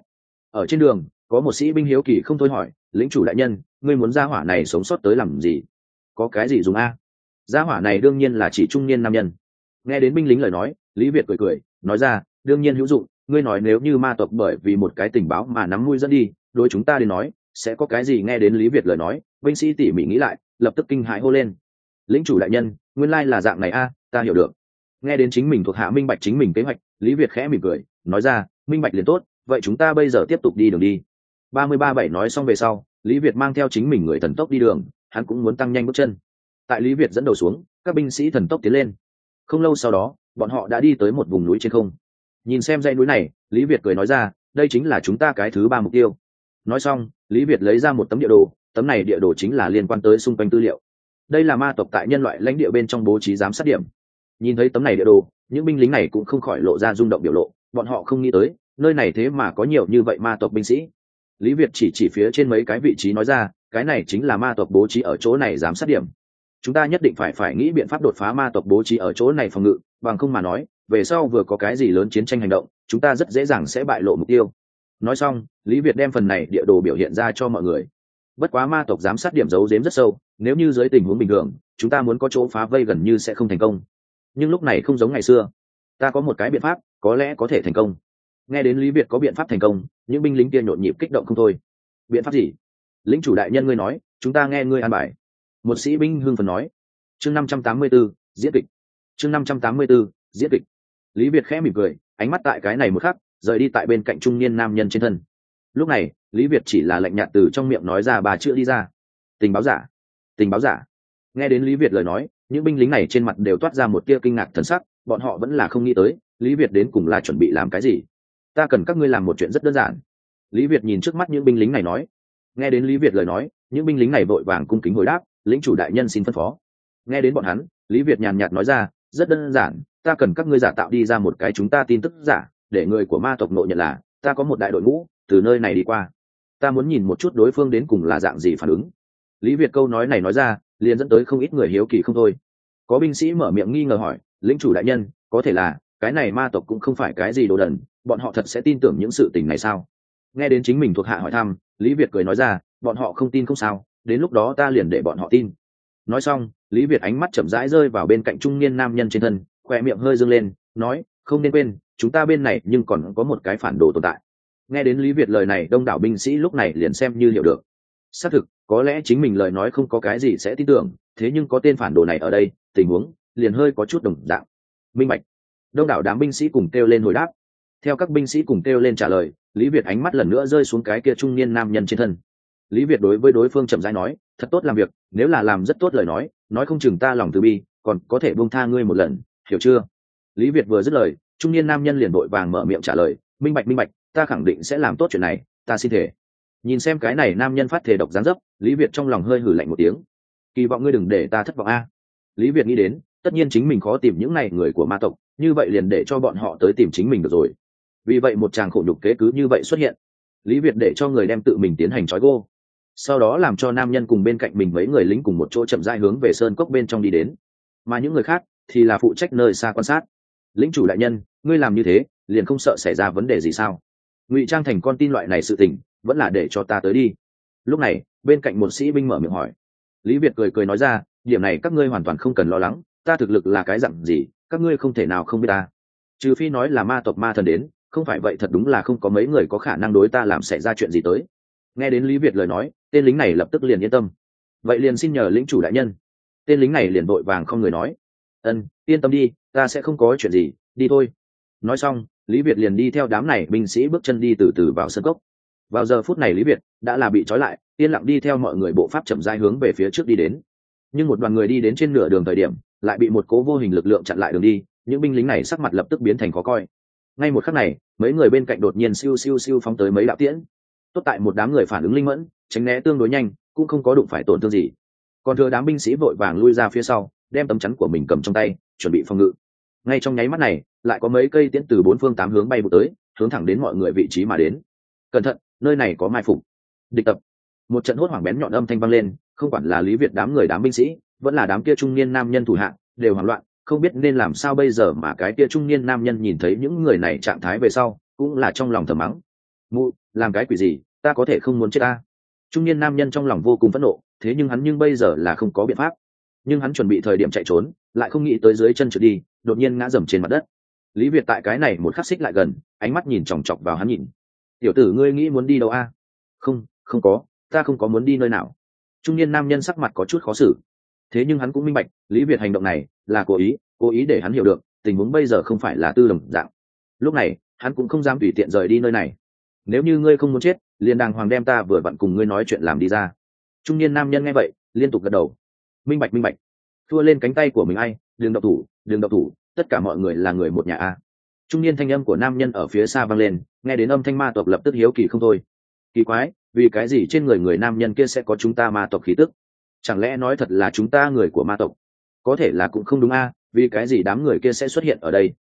Ở trên đường, có một sĩ binh hiếu kỳ không thôi hỏi lính chủ đại nhân, ngươi muốn ra hỏa này sống sót tới làm gì? Có cái gì dùng a? Gia hỏa này đương nhiên là chỉ trung niên nam nhân. Nghe đến binh lính lời nói, lý việt cười cười, nói ra, đương nhiên hữu dụng, ngươi nói nếu như ma tộc bởi vì một cái tình báo mà nắm mũi dẫn đi, đối chúng ta đến nói, sẽ có cái gì? Nghe đến lý việt lời nói, binh sĩ tỉ mỉ nghĩ lại, lập tức kinh hãi hô lên. Lính chủ đại nhân, nguyên lai là dạng này a, ta hiểu được. Nghe đến chính mình thuộc hạ minh bạch chính mình kế hoạch, lý việt khẽ mỉm cười, nói ra, minh bạch liền tốt, vậy chúng ta bây giờ tiếp tục đi đường đi. Ba mươi ba bảy nói xong về sau, lý việt mang theo chính mình người thần tốc đi đường, hắn cũng muốn tăng nhanh bước chân tại lý việt dẫn đầu xuống, các binh sĩ thần tốc tiến lên. Không lâu sau đó, bọn họ đã đi tới một vùng núi trên không. Nhìn xem dãy núi này, lý việt cười nói ra, đây chính là chúng ta cái thứ ba mục tiêu. Nói xong, lý việt lấy ra một tấm địa đồ, tấm này địa đồ chính là liên quan tới xung quanh tư liệu. Đây là ma tộc tại nhân loại lãnh địa bên trong bố trí giám sát điểm. Nhìn thấy tấm này địa đồ, những binh lính này cũng không khỏi lộ ra rung động biểu lộ, bọn họ không nghĩ tới, nơi này thế mà có nhiều như vậy ma tộc binh sĩ. Lý việt chỉ chỉ phía trên mấy cái vị trí nói ra, cái này chính là ma tộc bố trí ở chỗ này giám sát điểm chúng ta nhất định phải phải nghĩ biện pháp đột phá ma tộc bố trí ở chỗ này phòng ngự, bằng không mà nói, về sau vừa có cái gì lớn chiến tranh hành động, chúng ta rất dễ dàng sẽ bại lộ mục tiêu. Nói xong, lý việt đem phần này địa đồ biểu hiện ra cho mọi người. Bất quá ma tộc giám sát điểm giấu giếm rất sâu, nếu như dưới tình huống bình thường, chúng ta muốn có chỗ phá vây gần như sẽ không thành công. Nhưng lúc này không giống ngày xưa. Ta có một cái biện pháp, có lẽ có thể thành công. Nghe đến lý việt có biện pháp thành công, những binh lính kia nhộn nhịp kích động không thôi. Biện pháp gì? Lính chủ đại nhân ngươi nói, chúng ta nghe ngươi an bài một sĩ binh hưng phần nói. Chương năm trăm tám mươi b ố diễn kịch. Chương năm trăm tám mươi b ố diễn kịch. Lý việt khẽ mỉm cười, ánh mắt tại cái này một khắc, rời đi tại bên cạnh trung niên nam nhân trên thân. Lúc này, lý việt chỉ là lạnh nhạt từ trong miệng nói ra bà chữ đi ra. Tình báo giả. Tình báo giả. Nghe đến lý việt lời nói, những binh lính này trên mặt đều toát ra một tia kinh ngạc thần sắc, bọn họ vẫn là không nghĩ tới, lý việt đến cùng là chuẩn bị làm cái gì. Ta cần các ngươi làm một chuyện rất đơn giản. Lý việt nhìn trước mắt những binh lính này nói. Nghe đến lý việt lời nói những binh lính này vội vàng cung kính hồi đáp lính chủ đại nhân xin phân phó. Nghe đến bọn hắn, lý việt nhàn nhạt nói ra, rất đơn giản, ta cần các ngươi giả tạo đi ra một cái chúng ta tin tức giả, để người của ma tộc nội nhận là, ta có một đại đội ngũ, từ nơi này đi qua. Ta muốn nhìn một chút đối phương đến cùng là dạng gì phản ứng. Lý việt câu nói này nói ra, liền dẫn tới không ít người hiếu kỳ không thôi. Có binh sĩ mở miệng nghi ngờ hỏi, lĩnh chủ đại nhân, có thể là, cái này ma tộc cũng không phải cái gì đồ đần, bọn họ thật sẽ tin tưởng những sự tình này sao? Nghe đến chính mình thuộc hạ hỏi thăm, lý việt cười nói ra bọn họ không tin không sao, đến lúc đó ta liền để bọn họ tin. Nói xong, lý việt ánh mắt chậm rãi rơi vào bên cạnh trung niên nam nhân trên thân, khoe miệng hơi dâng lên, nói, không nên quên, chúng ta bên này nhưng còn có một cái phản đồ tồn tại. Nghe đến lý việt lời này, đông đảo binh sĩ lúc này liền xem như hiểu được. Xác thực, có lẽ chính mình lời nói không có cái gì sẽ tin tưởng, thế nhưng có tên phản đồ này ở đây, tình huống liền hơi có chút đồng dạng. Minh bạch. Đông đảo đám binh sĩ cùng kêu lên hồi đáp. Theo các binh sĩ cùng kêu lên trả lời, lý việt ánh mắt lần nữa rơi xuống cái kia trung niên nam nhân trên thân lý việt đối với đối phương chậm rãi nói, thật tốt làm việc, nếu là làm rất tốt lời nói nói không chừng ta lòng từ bi, còn có thể buông tha ngươi một lần, hiểu chưa? Lý việt vừa dứt lời, trung niên nam nhân liền vội vàng mở miệng trả lời, minh bạch minh bạch, ta khẳng định sẽ làm tốt chuyện này, ta xin thể nhìn xem cái này nam nhân phát thể độc gián dấp, lý việt trong lòng hơi hử lạnh một tiếng. Kỳ vọng ngươi đừng để ta thất vọng a. Lý việt nghĩ đến, tất nhiên chính mình khó tìm những này người của ma tộc, như vậy liền để cho bọn họ tới tìm chính mình được rồi. Vì vậy một chàng khổ nhục kế cứ như vậy xuất hiện. Lý việt để cho người đem tự mình tiến hành trói gô sau đó làm cho nam nhân cùng bên cạnh mình mấy người lính cùng một chỗ chậm rãi hướng về sơn cốc bên trong đi đến. Mà những người khác thì là phụ trách nơi xa quan sát. Lính chủ đại nhân, ngươi làm như thế, liền không sợ xảy ra vấn đề gì sao? Ngụy trang thành con tin loại này sự tình, vẫn là để cho ta tới đi. Lúc này, bên cạnh một sĩ binh mở miệng hỏi. Lý việt cười cười nói ra, điểm này các ngươi hoàn toàn không cần lo lắng, ta thực lực là cái dặn gì, các ngươi không thể nào không biết ta. Trừ phi nói là ma tộc ma thần đến, không phải vậy thật đúng là không có mấy người có khả năng đối ta làm xảy ra chuyện gì tới nghe đến lý việt lời nói, tên lính này lập tức liền yên tâm. Vậy liền xin nhờ lính chủ đại nhân. Tên lính này liền vội vàng không người nói. Ân, yên tâm đi, ta sẽ không có chuyện gì, đi thôi. Nói xong, lý việt liền đi theo đám này binh sĩ bước chân đi từ từ vào sân cốc. Vào giờ phút này lý việt đã là bị trói lại, yên lặng đi theo mọi người bộ pháp chậm dai hướng về phía trước đi đến. Nhưng một đoàn người đi đến trên nửa đường thời điểm, lại bị một cố vô hình lực lượng chặn lại đường đi, những binh lính này sắc mặt lập tức biến thành khó coi. Ngay một khắc này, mấy người bên cạnh đột nhiên siêu siêu siêu phóng tới mấy đạo tiễn tốt tại một đám người phản ứng linh mẫn tránh né tương đối nhanh cũng không có đụng phải tổn thương gì. Còn thừa đám binh sĩ vội vàng lui ra phía sau đem tấm chắn của mình cầm trong tay chuẩn bị phòng ngự. Ngay trong nháy mắt này lại có mấy cây tiễn từ bốn phương tám hướng bay vụ tới hướng thẳng đến mọi người vị trí mà đến. Cẩn thận nơi này có mai phục. Địch tập. Một trận hốt hoảng bén nhọn âm thanh vang lên không quản là lý việt đám người đám binh sĩ vẫn là đám kia trung niên nam nhân thủ hạ, đều hoảng loạn không biết nên làm sao bây giờ mà cái kia trung niên nam nhân nhìn thấy những người này trạng thái về sau cũng là trong lòng thầm mắng. Mụ làm cái quỷ gì, ta có thể không muốn chết ta. Trung niên nam nhân trong lòng vô cùng phẫn nộ, thế nhưng hắn nhưng bây giờ là không có biện pháp. Nhưng hắn chuẩn bị thời điểm chạy trốn, lại không nghĩ tới dưới chân trượt đi, đột nhiên ngã dầm trên mặt đất. Lý việt tại cái này một khắc xích lại gần, ánh mắt nhìn chòng chọc vào hắn nhìn. Tiểu tử ngươi nghĩ muốn đi đâu a? Không không có, ta không có muốn đi nơi nào. Trung niên nam nhân sắc mặt có chút khó xử. Thế nhưng hắn cũng minh bạch, lý việt hành động này là cố ý cố ý để hắn hiểu được, tình huống bây giờ không phải là tư đồng dạng. Lúc này, hắn cũng không dám tùy tiện rời đi nơi này nếu như ngươi không muốn chết, liền đàng hoàng đem ta vừa vặn cùng ngươi nói chuyện làm đi ra. Trung niên nam nhân nghe vậy, liên tục gật đầu. Minh bạch minh bạch. Thua lên cánh tay của mình ai đường độc thủ đường độc thủ, tất cả mọi người là người một nhà a. Trung niên thanh âm của nam nhân ở phía xa vang lên, nghe đến âm thanh ma tộc lập tức hiếu kỳ không thôi. Kỳ quái, vì cái gì trên người người nam nhân kia sẽ có chúng ta ma tộc khí tức? Chẳng lẽ nói thật là chúng ta người của ma tộc? Có thể là cũng không đúng a, vì cái gì đám người kia sẽ xuất hiện ở đây?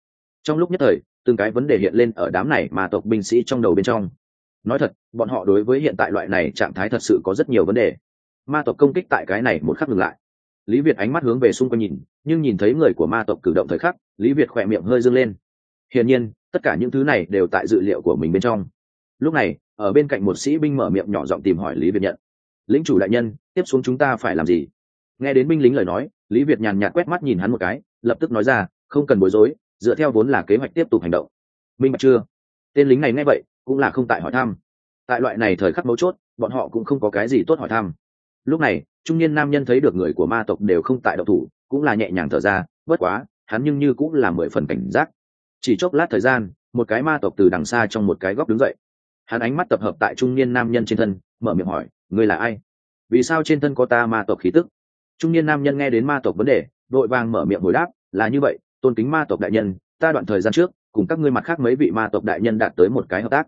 Trong lúc nhất thời từng cái vấn đề hiện lên ở đám này mà tộc binh sĩ trong đầu bên trong. Nói thật, bọn họ đối với hiện tại loại này trạng thái thật sự có rất nhiều vấn đề. Ma tộc công kích tại cái này một khắc ngừng lại. Lý việt ánh mắt hướng về xung quanh nhìn, nhưng nhìn thấy người của ma tộc cử động thời khắc, lý việt khỏe miệng hơi dâng lên. Hiển nhiên, tất cả những thứ này đều tại dự liệu của mình bên trong. Lúc này, ở bên cạnh một sĩ binh mở miệng nhỏ giọng tìm hỏi lý việt nhận. Lính chủ đại nhân, tiếp xuống chúng ta phải làm gì? Nghe đến binh lính lời nói, lý việt nhàn nhạt quét mắt nhìn hắn một cái, lập tức nói ra, không cần bối rối dựa theo vốn là kế hoạch tiếp tục hành động. Minh bạch chưa? Tên lính này nghe vậy, cũng là không tại hỏi thăm. Tại loại này thời khắc mấu chốt, bọn họ cũng không có cái gì tốt hỏi thăm. Lúc này, trung niên nam nhân thấy được người của ma tộc đều không tại độc thủ, cũng là nhẹ nhàng thở ra, bất quá, hắn nhưng như cũng là mười phần cảnh giác. Chỉ chốc lát thời gian, một cái ma tộc từ đằng xa trong một cái góc đứng dậy. Hắn ánh mắt tập hợp tại trung niên nam nhân trên thân, mở miệng hỏi, ngươi là ai? Vì sao trên thân có ta ma tộc khí tức? Trung niên nam nhân nghe đến ma tộc vấn đề, đội vàng mở miệng hồi đáp, là như vậy tôn kính ma tộc đại nhân, ta đoạn thời gian trước, cùng các ngươi mặt khác mấy vị ma tộc đại nhân đạt tới một cái hợp tác.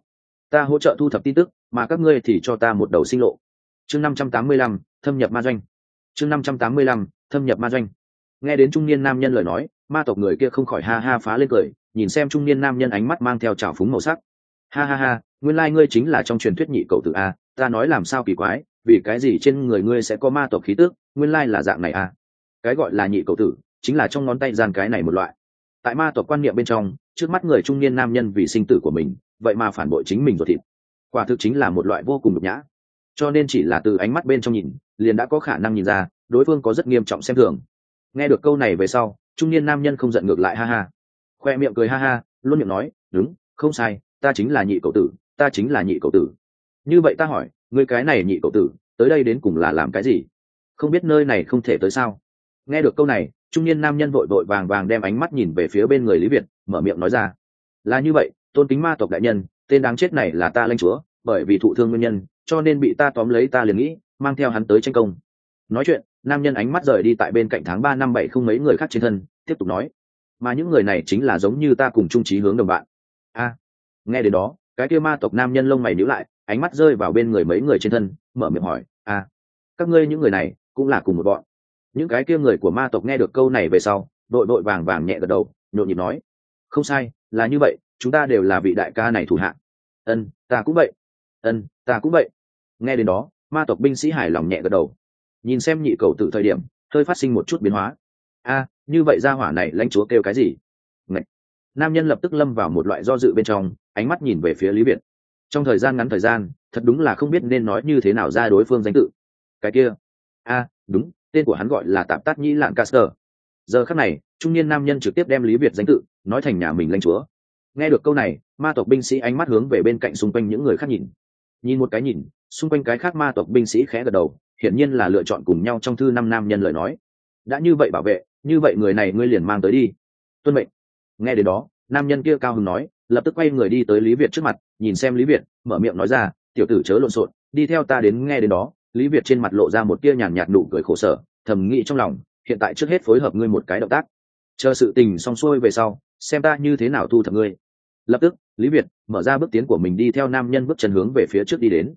Ta hỗ trợ thu thập tin tức, mà các ngươi thì cho ta một đầu sinh lộ. Chương năm trăm tám mươi lăm, thâm nhập ma doanh. Chương năm trăm tám mươi lăm, thâm nhập ma doanh. Nghe đến trung niên nam nhân lời nói, ma tộc người kia không khỏi ha ha phá lên cười, nhìn xem trung niên nam nhân ánh mắt mang theo trào phúng màu sắc. Ha ha ha, nguyên lai、like、ngươi chính là trong truyền thuyết nhị cậu tự a, ta nói làm sao kỳ quái, vì cái gì trên người ngươi sẽ có ma tộc khí tước nguyên lai là dạng này a. Cái gọi là nhị cậu tử chính là trong ngón tay gian cái này một loại. Tại ma tộc quan niệm bên trong, trước mắt người trung niên nam nhân vì sinh tử của mình, vậy mà phản bội chính mình ruột thịt. Quả thực chính là một loại vô cùng nhục nhã. Cho nên chỉ là từ ánh mắt bên trong nhìn, liền đã có khả năng nhìn ra, đối phương có rất nghiêm trọng xem thường. Nghe được câu này về sau, trung niên nam nhân không giận ngược lại ha ha. Khoe miệng cười ha ha, luôn miệng nói, đúng, không sai, ta chính là nhị cậu tử, ta chính là nhị cậu tử. Như vậy ta hỏi người cái này nhị cậu tử, tới đây đến cùng là làm cái gì? Không biết nơi này không thể tới sao? Nghe được câu này trung niên nam nhân vội vội vàng vàng đem ánh mắt nhìn về phía bên người lý việt, mở miệng nói ra. Là như vậy, tôn kính ma tộc đại nhân, tên đáng chết này là ta lanh chúa, bởi vì thụ thương nguyên nhân, cho nên bị ta tóm lấy ta liền nghĩ, mang theo hắn tới tranh công. Nói chuyện, nam nhân ánh mắt rời đi tại bên cạnh tháng ba năm bảy không mấy người khác trên thân, tiếp tục nói. Mà những người này chính là giống như ta cùng trung trí hướng đồng bạn. A, nghe đến đó, cái kia ma tộc nam nhân lông mày nhíu lại, ánh mắt rơi vào bên người mấy người trên thân, mở miệng hỏi. A, các ngươi những người này cũng là cùng một bọn những cái kia người của ma tộc nghe được câu này về sau, đội đội vàng vàng nhẹ gật đầu, nhộn nhịp nói, không sai, là như vậy, chúng ta đều là vị đại ca này thủ hạ. Ân, ta cũng vậy. Ân, ta cũng vậy. Nghe đến đó, ma tộc binh sĩ hài lòng nhẹ gật đầu. Nhìn xem nhị cầu từ thời điểm, hơi phát sinh một chút biến hóa. A, như vậy ra hỏa này lãnh chúa kêu cái gì? Ngậy. nam nhân lập tức lâm vào một loại do dự bên trong, ánh mắt nhìn về phía lý việt. Trong thời gian ngắn thời gian, thật đúng là không biết nên nói như thế nào ra đối phương danh tự. Cái kia. A, đúng tên của hắn gọi là tạp tát nhĩ lạng caster giờ khắc này, trung niên nam nhân trực tiếp đem lý việt danh tự, nói thành nhà mình lãnh chúa. Nghe được câu này, ma tộc binh sĩ ánh mắt hướng về bên cạnh xung quanh những người khác nhìn. Nhìn một cái nhìn, xung quanh cái khác ma tộc binh sĩ khẽ gật đầu, hiển nhiên là lựa chọn cùng nhau trong thư năm nam nhân lời nói. Đã như vậy bảo vệ, như vậy người này ngươi liền mang tới đi. Tuân mệnh. Nghe đến đó, nam nhân kia cao hứng nói, lập tức quay người đi tới lý việt trước mặt, nhìn xem lý việt, mở miệng nói ra, tiểu tử chớ lộn xộn, đi theo ta đến nghe đến đó lý việt trên mặt lộ ra một tia nhàn nhạt nụ cười khổ sở, thầm nghĩ trong lòng, hiện tại trước hết phối hợp ngươi một cái động tác. Chờ sự tình xong xuôi về sau, xem ta như thế nào thu thập ngươi. Lập tức, lý việt mở ra bước tiến của mình đi theo nam nhân bước chân hướng về phía trước đi đến.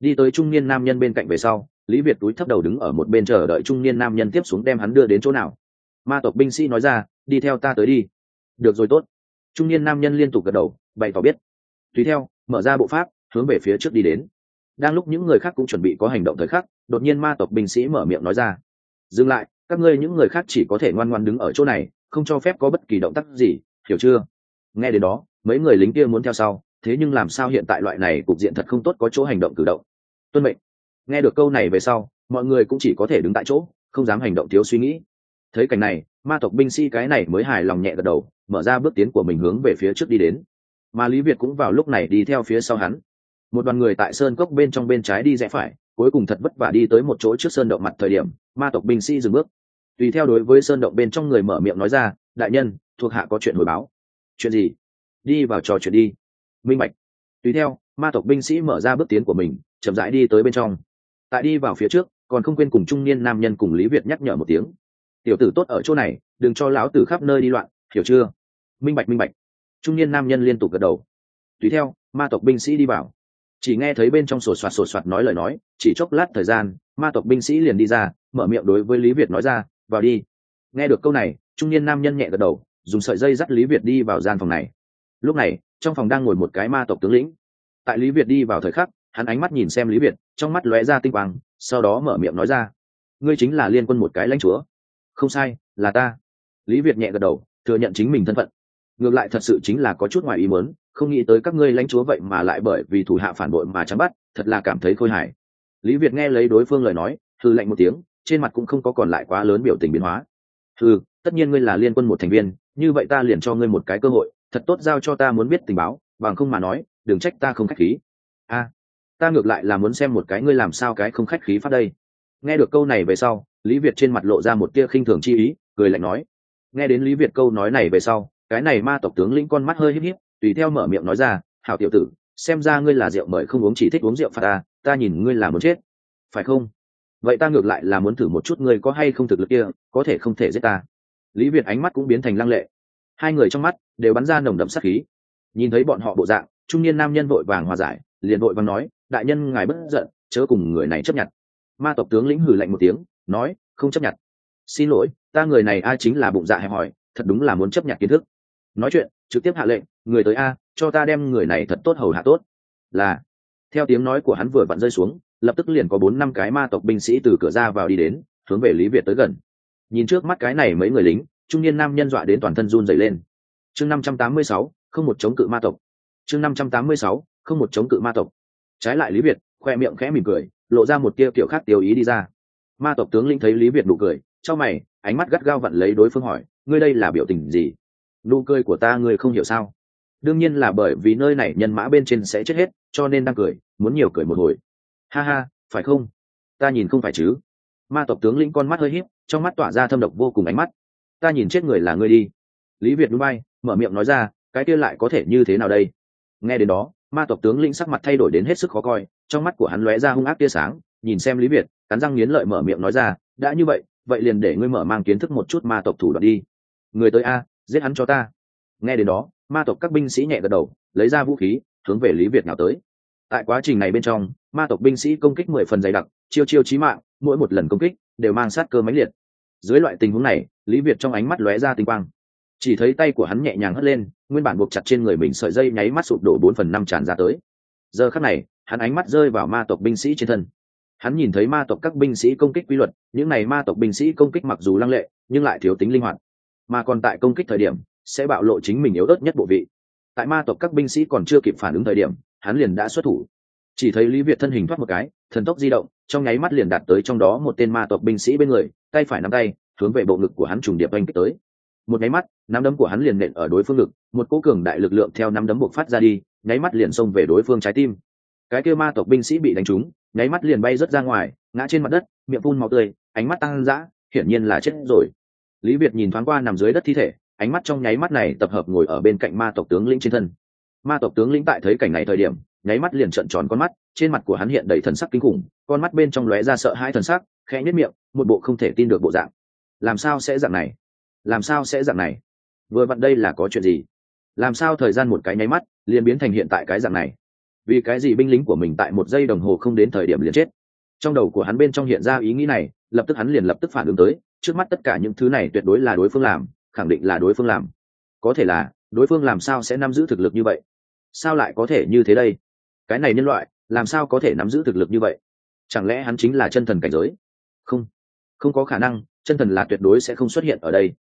Đi tới trung niên nam nhân bên cạnh về sau, lý việt túi thấp đầu đứng ở một bên chờ đợi trung niên nam nhân tiếp xuống đem hắn đưa đến chỗ nào. Ma tộc binh sĩ nói ra, đi theo ta tới đi. Được rồi, tốt. Trung niên nam nhân liên tục gật đầu, bày tỏ biết. Tùy theo, mở ra bộ pháp, hướng về phía trước đi đến đang lúc những người khác cũng chuẩn bị có hành động thời khắc, đột nhiên ma tộc binh sĩ mở miệng nói ra. Dừng lại, các ngươi những người khác chỉ có thể ngoan ngoan đứng ở chỗ này, không cho phép có bất kỳ động tác gì, hiểu chưa? Nghe đến đó, mấy người lính kia muốn theo sau, thế nhưng làm sao hiện tại loại này cục diện thật không tốt có chỗ hành động cử động? Tuân mệnh. Nghe được câu này về sau, mọi người cũng chỉ có thể đứng tại chỗ, không dám hành động thiếu suy nghĩ. Thấy cảnh này, ma tộc binh sĩ cái này mới hài lòng nhẹ gật đầu, mở ra bước tiến của mình hướng về phía trước đi đến. Mà lý việt cũng vào lúc này đi theo phía sau hắn một đoàn người tại sơn cốc bên trong bên trái đi rẽ phải, cuối cùng thật vất vả đi tới một chỗ trước sơn động mặt thời điểm, ma tộc binh sĩ dừng bước. Tùy theo đối với sơn động bên trong người mở miệng nói ra, đại nhân, thuộc hạ có chuyện hồi báo. Chuyện gì? Đi vào trò chuyện đi. Minh bạch. Tùy theo, ma tộc binh sĩ mở ra bước tiến của mình, chậm rãi đi tới bên trong. Tại đi vào phía trước, còn không quên cùng trung niên nam nhân cùng lý việt nhắc nhở một tiếng. Tiểu tử tốt ở chỗ này, đừng cho lão tử khắp nơi đi loạn, hiểu chưa? Minh bạch minh bạch. Trung niên nam nhân liên tục gật đầu. Tùy theo, ma tộc binh sĩ đi vào chỉ nghe thấy bên trong sổ soạt sổ soạt nói lời nói, chỉ chốc lát thời gian, ma tộc binh sĩ liền đi ra, mở miệng đối với lý việt nói ra, vào đi. Nghe được câu này, trung niên nam nhân nhẹ gật đầu, dùng sợi dây dắt lý việt đi vào gian phòng này. Lúc này, trong phòng đang ngồi một cái ma tộc tướng lĩnh. Tại lý việt đi vào thời khắc, hắn ánh mắt nhìn xem lý việt, trong mắt lóe ra tinh quang, sau đó mở miệng nói ra, ngươi chính là liên quân một cái lãnh chúa. Không sai, là ta. Lý việt nhẹ gật đầu, thừa nhận chính mình thân phận. Ngược lại thật sự chính là có chút ngoài ý muốn không nghĩ tới các ngươi lãnh chúa vậy mà lại bởi vì thủ hạ phản bội mà chắm bắt, thật là cảm thấy khôi hài. Lý việt nghe lấy đối phương lời nói thư lệnh một tiếng, trên mặt cũng không có còn lại quá lớn biểu tình biến hóa. Thư tất nhiên ngươi là liên quân một thành viên, như vậy ta liền cho ngươi một cái cơ hội, thật tốt giao cho ta muốn biết tình báo, bằng không mà nói, đừng trách ta không khách khí. A, ta ngược lại là muốn xem một cái ngươi làm sao cái không khách khí phát đây. Nghe được câu này về sau, lý việt trên mặt lộ ra một tia khinh thường chi ý, cười lạnh nói. Nghe đến lý việt câu nói này về sau, cái này ma tộc tướng lĩnh con mắt hơi híp híp tùy theo mở miệng nói ra, hảo tiểu tử, xem ra ngươi là rượu mời không uống chỉ thích uống rượu phạt ta ta nhìn ngươi là muốn chết. Phải không? Vậy ta ngược lại là muốn thử một chút ngươi có hay không thực lực kia, có thể không thể giết ta. Lý việt ánh mắt cũng biến thành lăng lệ. Hai người trong mắt đều bắn ra nồng đậm sắc khí. Nhìn thấy bọn họ bộ dạng, trung niên nam nhân vội vàng hòa giải, liền vội vàng nói, đại nhân ngài bất giận, chớ cùng người này chấp nhận. Ma tộc tướng lĩnh hử lạnh một tiếng, nói, không chấp nhận. Xin lỗi, ta người này ai chính là bụng dạ hẹp hòi, thật đúng là muốn chấp nhận kiến thức. Nói chuyện trực tiếp hạ lệnh, người tới a, cho ta đem người này thật tốt hầu hạ tốt. Là. Theo tiếng nói của hắn vừa vặn rơi xuống, lập tức liền có bốn năm cái ma tộc binh sĩ từ cửa ra vào đi đến, hướng về lý việt tới gần. Nhìn trước mắt cái này mấy người lính, trung niên nam nhân dọa đến toàn thân run dày lên. Chương năm trăm tám mươi sáu, không một chống cự ma tộc. Chương năm trăm tám mươi sáu, không một chống cự ma tộc. Trái lại lý việt, khoe miệng khẽ mỉm cười, lộ ra một tia kiểu khác tiêu ý đi ra. Ma tộc tướng lĩnh thấy lý việt nụ cười trong mày, ánh mắt gắt gao vặn lấy đối phương hỏi, ngươi đây là biểu tình gì? Nụ cười của ta ngươi không hiểu sao? Đương nhiên là bởi vì nơi này nhân mã bên trên sẽ chết hết, cho nên đang cười, muốn nhiều cười một hồi. Ha ha, phải không? Ta nhìn không phải chứ? Ma tộc tướng lĩnh con mắt hơi híp, trong mắt tỏa ra thâm độc vô cùng ánh mắt. Ta nhìn chết người là ngươi đi. Lý việt núi bay mở miệng nói ra, cái kia lại có thể như thế nào đây? Nghe đến đó, ma tộc tướng lĩnh sắc mặt thay đổi đến hết sức khó coi, trong mắt của hắn lóe ra hung ác tia sáng, nhìn xem lý việt, cắn răng nghiến lợi mở miệng nói ra, đã như vậy vậy liền để ngươi mở mang kiến thức một chút ma tộc thủ đoạn đi. Người tới a giết hắn cho ta. Nghe đến đó, ma tộc các binh sĩ nhẹ gật đầu, lấy ra vũ khí, hướng về lý việt nào tới. Tại quá trình này bên trong, ma tộc binh sĩ công kích mười phần dày đặc, chiêu chiêu chí mạng, mỗi một lần công kích đều mang sát cơ mãnh liệt. Dưới loại tình huống này, lý việt trong ánh mắt lóe ra tinh quang. Chỉ thấy tay của hắn nhẹ nhàng hất lên, nguyên bản buộc chặt trên người mình sợi dây nháy mắt sụp đổ bốn phần năm tràn ra tới. Giờ khắc này, hắn ánh mắt rơi vào ma tộc binh sĩ trên thân. Hắn nhìn thấy ma tộc các binh sĩ công kích quy luật, những này ma tộc binh sĩ công kích mặc dù lăng lệ, nhưng lại thiếu tính linh hoạt mà còn tại công kích thời điểm, sẽ bạo lộ chính mình yếu ớt nhất bộ vị. Tại ma tộc các binh sĩ còn chưa kịp phản ứng thời điểm, hắn liền đã xuất thủ. Chỉ thấy lý việt thân hình thoát một cái, thần tốc di động, trong nháy mắt liền đạt tới trong đó một tên ma tộc binh sĩ bên người, tay phải nắm tay, hướng về bộ ngực của hắn trùng điệp oanh kích tới. Một nháy mắt, nắm đấm của hắn liền nện ở đối phương ngực, một cố cường đại lực lượng theo nắm đấm buộc phát ra đi, nháy mắt liền xông về đối phương trái tim. Cái kêu ma tộc binh sĩ bị đánh trúng, nháy mắt liền bay rớt ra ngoài, ngã trên mặt đất, miệng phun màu tươi, ánh mắt tăng dã, hiển nhiên là chết rồi lý việt nhìn thoáng qua nằm dưới đất thi thể, ánh mắt trong nháy mắt này tập hợp ngồi ở bên cạnh ma tộc tướng lĩnh trên thân. Ma tộc tướng lĩnh tại thấy cảnh này thời điểm, nháy mắt liền trợn tròn con mắt, trên mặt của hắn hiện đầy thần sắc kinh khủng, con mắt bên trong lóe ra sợ hãi thần sắc, khẽ nhất miệng, một bộ không thể tin được bộ dạng. Làm sao sẽ dạng này? Làm sao sẽ dạng này? Vừa vặn đây là có chuyện gì? Làm sao thời gian một cái nháy mắt, liền biến thành hiện tại cái dạng này? Vì cái gì binh lính của mình tại một giây đồng hồ không đến thời điểm liền chết? Trong đầu của hắn bên trong hiện ra ý nghĩ này, lập tức hắn liền lập tức phản ứng tới trước mắt tất cả những thứ này tuyệt đối là đối phương làm, khẳng định là đối phương làm. Có thể là, đối phương làm sao sẽ nắm giữ thực lực như vậy? Sao lại có thể như thế đây? Cái này nhân loại, làm sao có thể nắm giữ thực lực như vậy? Chẳng lẽ hắn chính là chân thần cảnh giới? Không. Không có khả năng, chân thần là tuyệt đối sẽ không xuất hiện ở đây.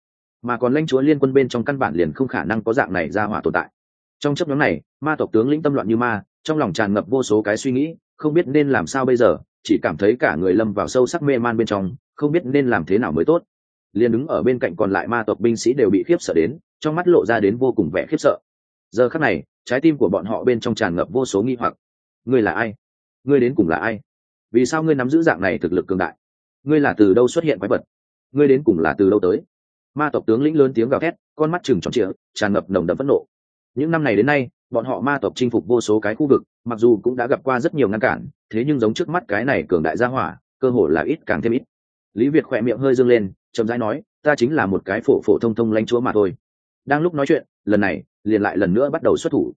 Mà còn lãnh chúa liên quân bên trong căn bản liền không khả năng có dạng này ra hỏa tồn tại. Trong chấp nhóm này, ma tộc tướng lĩnh tâm loạn như ma, trong lòng tràn ngập vô số cái suy nghĩ, không biết nên làm sao bây giờ chỉ cảm thấy cả người lâm vào sâu sắc mê man bên trong, không biết nên làm thế nào mới tốt. Liền đứng ở bên cạnh còn lại ma tộc binh sĩ đều bị khiếp sợ đến, trong mắt lộ ra đến vô cùng vẻ khiếp sợ. Giờ khắc này, trái tim của bọn họ bên trong tràn ngập vô số nghi hoặc. Ngươi là ai? Ngươi đến cùng là ai? Vì sao ngươi nắm giữ dạng này thực lực cường đại? Ngươi là từ đâu xuất hiện quái vật? Ngươi đến cùng là từ đâu tới? Ma tộc tướng lĩnh lớn tiếng gào thét, con mắt chừng tròn trịa, tràn ngập nồng đậm phẫn nộ. Những năm này đến nay, bọn họ ma tộc chinh phục vô số cái khu vực mặc dù cũng đã gặp qua rất nhiều ngăn cản, thế nhưng giống trước mắt cái này cường đại gia hỏa, cơ hội là ít càng thêm ít. Lý việt khỏe miệng hơi dâng lên, chậm rãi nói, ta chính là một cái phổ phổ thông thông lãnh chúa mà thôi. Đang lúc nói chuyện, lần này, liền lại lần nữa bắt đầu xuất thủ.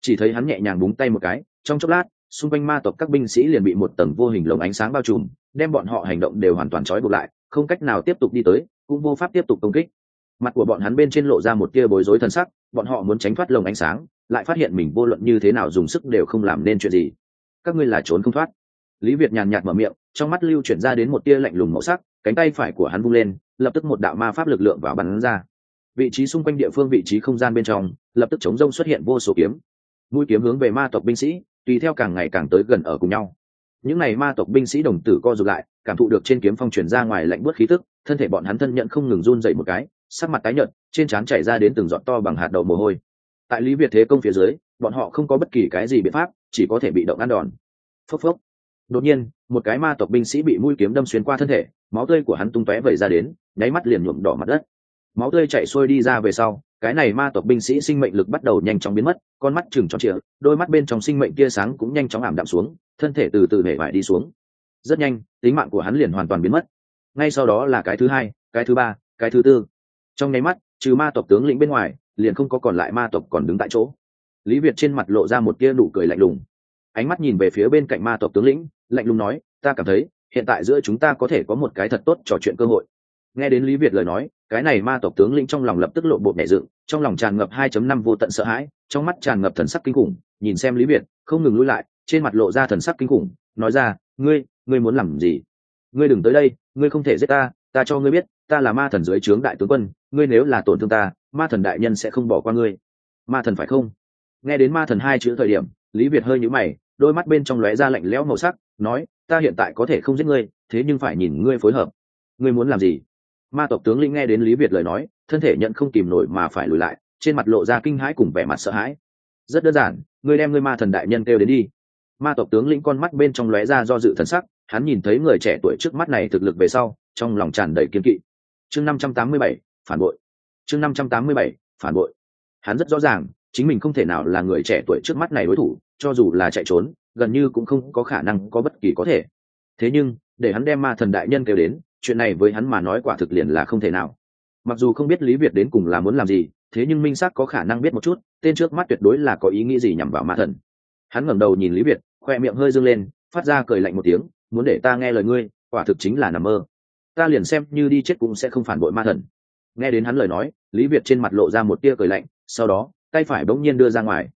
Chỉ thấy hắn nhẹ nhàng búng tay một cái, trong chốc lát, xung quanh ma tộc các binh sĩ liền bị một tầng vô hình lồng ánh sáng bao trùm, đem bọn họ hành động đều hoàn toàn trói buộc lại, không cách nào tiếp tục đi tới, cũng vô pháp tiếp tục công kích. Mặt của bọn hắn bên trên lộ ra một tia bối rối thân sắc, bọn họ muốn tránh thoát lồng ánh sáng lại phát hiện mình vô luận như thế nào dùng sức đều không làm nên chuyện gì. Các ngươi là trốn không thoát. Lý việt nhàn nhạt mở miệng, trong mắt lưu chuyển ra đến một tia lạnh lùng màu sắc, cánh tay phải của hắn vung lên, lập tức một đạo ma pháp lực lượng vào bắn ra. Vị trí xung quanh địa phương vị trí không gian bên trong, lập tức chống rông xuất hiện vô số kiếm. Mũi kiếm hướng về ma tộc binh sĩ, tùy theo càng ngày càng tới gần ở cùng nhau. Những n à y ma tộc binh sĩ đồng tử co rụt lại, cảm thụ được trên kiếm phong chuyển ra ngoài lạnh bớt khí tức, thân thể bọn hắn thân nhận không ngừng run dậy một cái, sắc mặt tái nhợt, trên trán chảy ra đến từng giọt to bằng hạt đậu mồ hôi tại lý việt thế công phía dưới, bọn họ không có bất kỳ cái gì biện pháp, chỉ có thể bị động ăn đòn. Phốc phốc. Đột nhiên, một cái ma tộc binh sĩ bị mũi kiếm đâm xuyên qua thân thể, máu tươi của hắn tung tóe vẩy ra đến, nháy mắt liền nhuộm đỏ mặt đất. Máu tươi chảy xuôi đi ra về sau, cái này ma tộc binh sĩ sinh mệnh lực bắt đầu nhanh chóng biến mất, con mắt chừng tròn trịa, đôi mắt bên trong sinh mệnh tia sáng cũng nhanh chóng ảm đạm xuống, thân thể từ từ hể vải đi xuống. Rất nhanh, tính mạng của hắn liền hoàn toàn biến mất. Ngay sau đó là cái thứ hai, cái thứ ba, cái thứ tư. Trong nháy mắt, trừ ma tộc tướng lĩnh bên ngoài liền không có còn lại ma tộc còn đứng tại chỗ. Lý việt trên mặt lộ ra một tia nụ cười lạnh lùng. Ánh mắt nhìn về phía bên cạnh ma tộc tướng lĩnh, lạnh lùng nói, ta cảm thấy, hiện tại giữa chúng ta có thể có một cái thật tốt trò chuyện cơ hội. Nghe đến lý việt lời nói, cái này ma tộc tướng lĩnh trong lòng lập tức lộ bộ nhẹ dựng, trong lòng tràn ngập 2.5 vô tận sợ hãi, trong mắt tràn ngập thần sắc kinh khủng, nhìn xem lý việt, không ngừng lui lại, trên mặt lộ ra thần sắc kinh khủng, nói ra, ngươi ngươi muốn làm gì? Ngươi đừng tới đây, ngươi không thể giết ta ta cho ngươi biết, ta là ma thần dưới trướng đại tướng quân ngươi nếu là tổn thương ta, ma thần đại nhân sẽ không bỏ qua ngươi. Ma thần phải không? Nghe đến ma thần hai chữ thời điểm, lý việt hơi nhíu mày, đôi mắt bên trong lóe ra lạnh lẽo màu sắc, nói, ta hiện tại có thể không giết ngươi, thế nhưng phải nhìn ngươi phối hợp. Ngươi muốn làm gì? Ma tộc tướng lĩnh nghe đến lý việt lời nói, thân thể nhận không kìm nổi mà phải lùi lại, trên mặt lộ ra kinh hãi cùng vẻ mặt sợ hãi. Rất đơn giản, ngươi đem ngươi ma thần đại nhân kêu đến đi. Ma tộc tướng lĩnh con mắt bên trong lóe ra do dự thần sắc, hắn nhìn thấy người trẻ tuổi trước mắt này thực lực về sau, trong lòng tràn đầy kiên kỵ. Chương năm trăm tám mươi bảy phản bội. Chương năm trăm tám mươi bảy, phản bội. Hắn rất rõ ràng, chính mình không thể nào là người trẻ tuổi trước mắt này đối thủ, cho dù là chạy trốn, gần như cũng không có khả năng có bất kỳ có thể. Thế nhưng, để hắn đem ma thần đại nhân kêu đến, chuyện này với hắn mà nói quả thực liền là không thể nào. Mặc dù không biết lý việt đến cùng là muốn làm gì, thế nhưng minh sắc có khả năng biết một chút, tên trước mắt tuyệt đối là có ý nghĩ gì nhằm vào ma thần. Hắn ngẩng đầu nhìn lý việt, khoe miệng hơi dâng lên, phát ra cười lạnh một tiếng, muốn để ta nghe lời ngươi, quả thực chính là nằm mơ. Ta liền xem như đi chết cũng sẽ không phản bội ma thần nghe đến hắn lời nói, lý việt trên mặt lộ ra một tia cười lạnh, sau đó, tay phải bỗng nhiên đưa ra ngoài.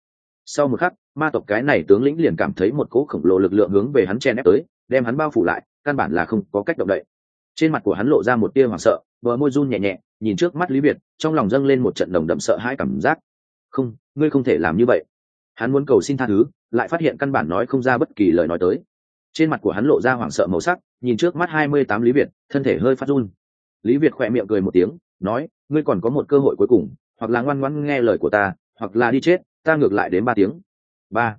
Sau một khắc, ma tộc cái này tướng lĩnh liền cảm thấy một cỗ khổng lồ lực lượng hướng về hắn chen ép tới, đem hắn bao phủ lại, căn bản là không có cách động đậy. Trên mặt của hắn lộ ra một tia hoảng sợ, bờ môi run nhẹ nhẹ, nhìn trước mắt lý việt, trong lòng dâng lên một trận đồng đậm sợ hãi cảm giác. Không, ngươi không thể làm như vậy. Hắn muốn cầu xin tha thứ, lại phát hiện căn bản nói không ra bất kỳ lời nói tới. Trên mặt của hắn lộ ra hoảng sợ màu sắc, nhìn trước mắt hai mươi tám lý việt, thân thể hơi phát run. Lý việt khỏe miệng cười một tiếng nói, ngươi còn có một cơ hội cuối cùng, hoặc là ngoan ngoãn nghe lời của ta, hoặc là đi chết, ta ngược lại đến ba tiếng. Ba.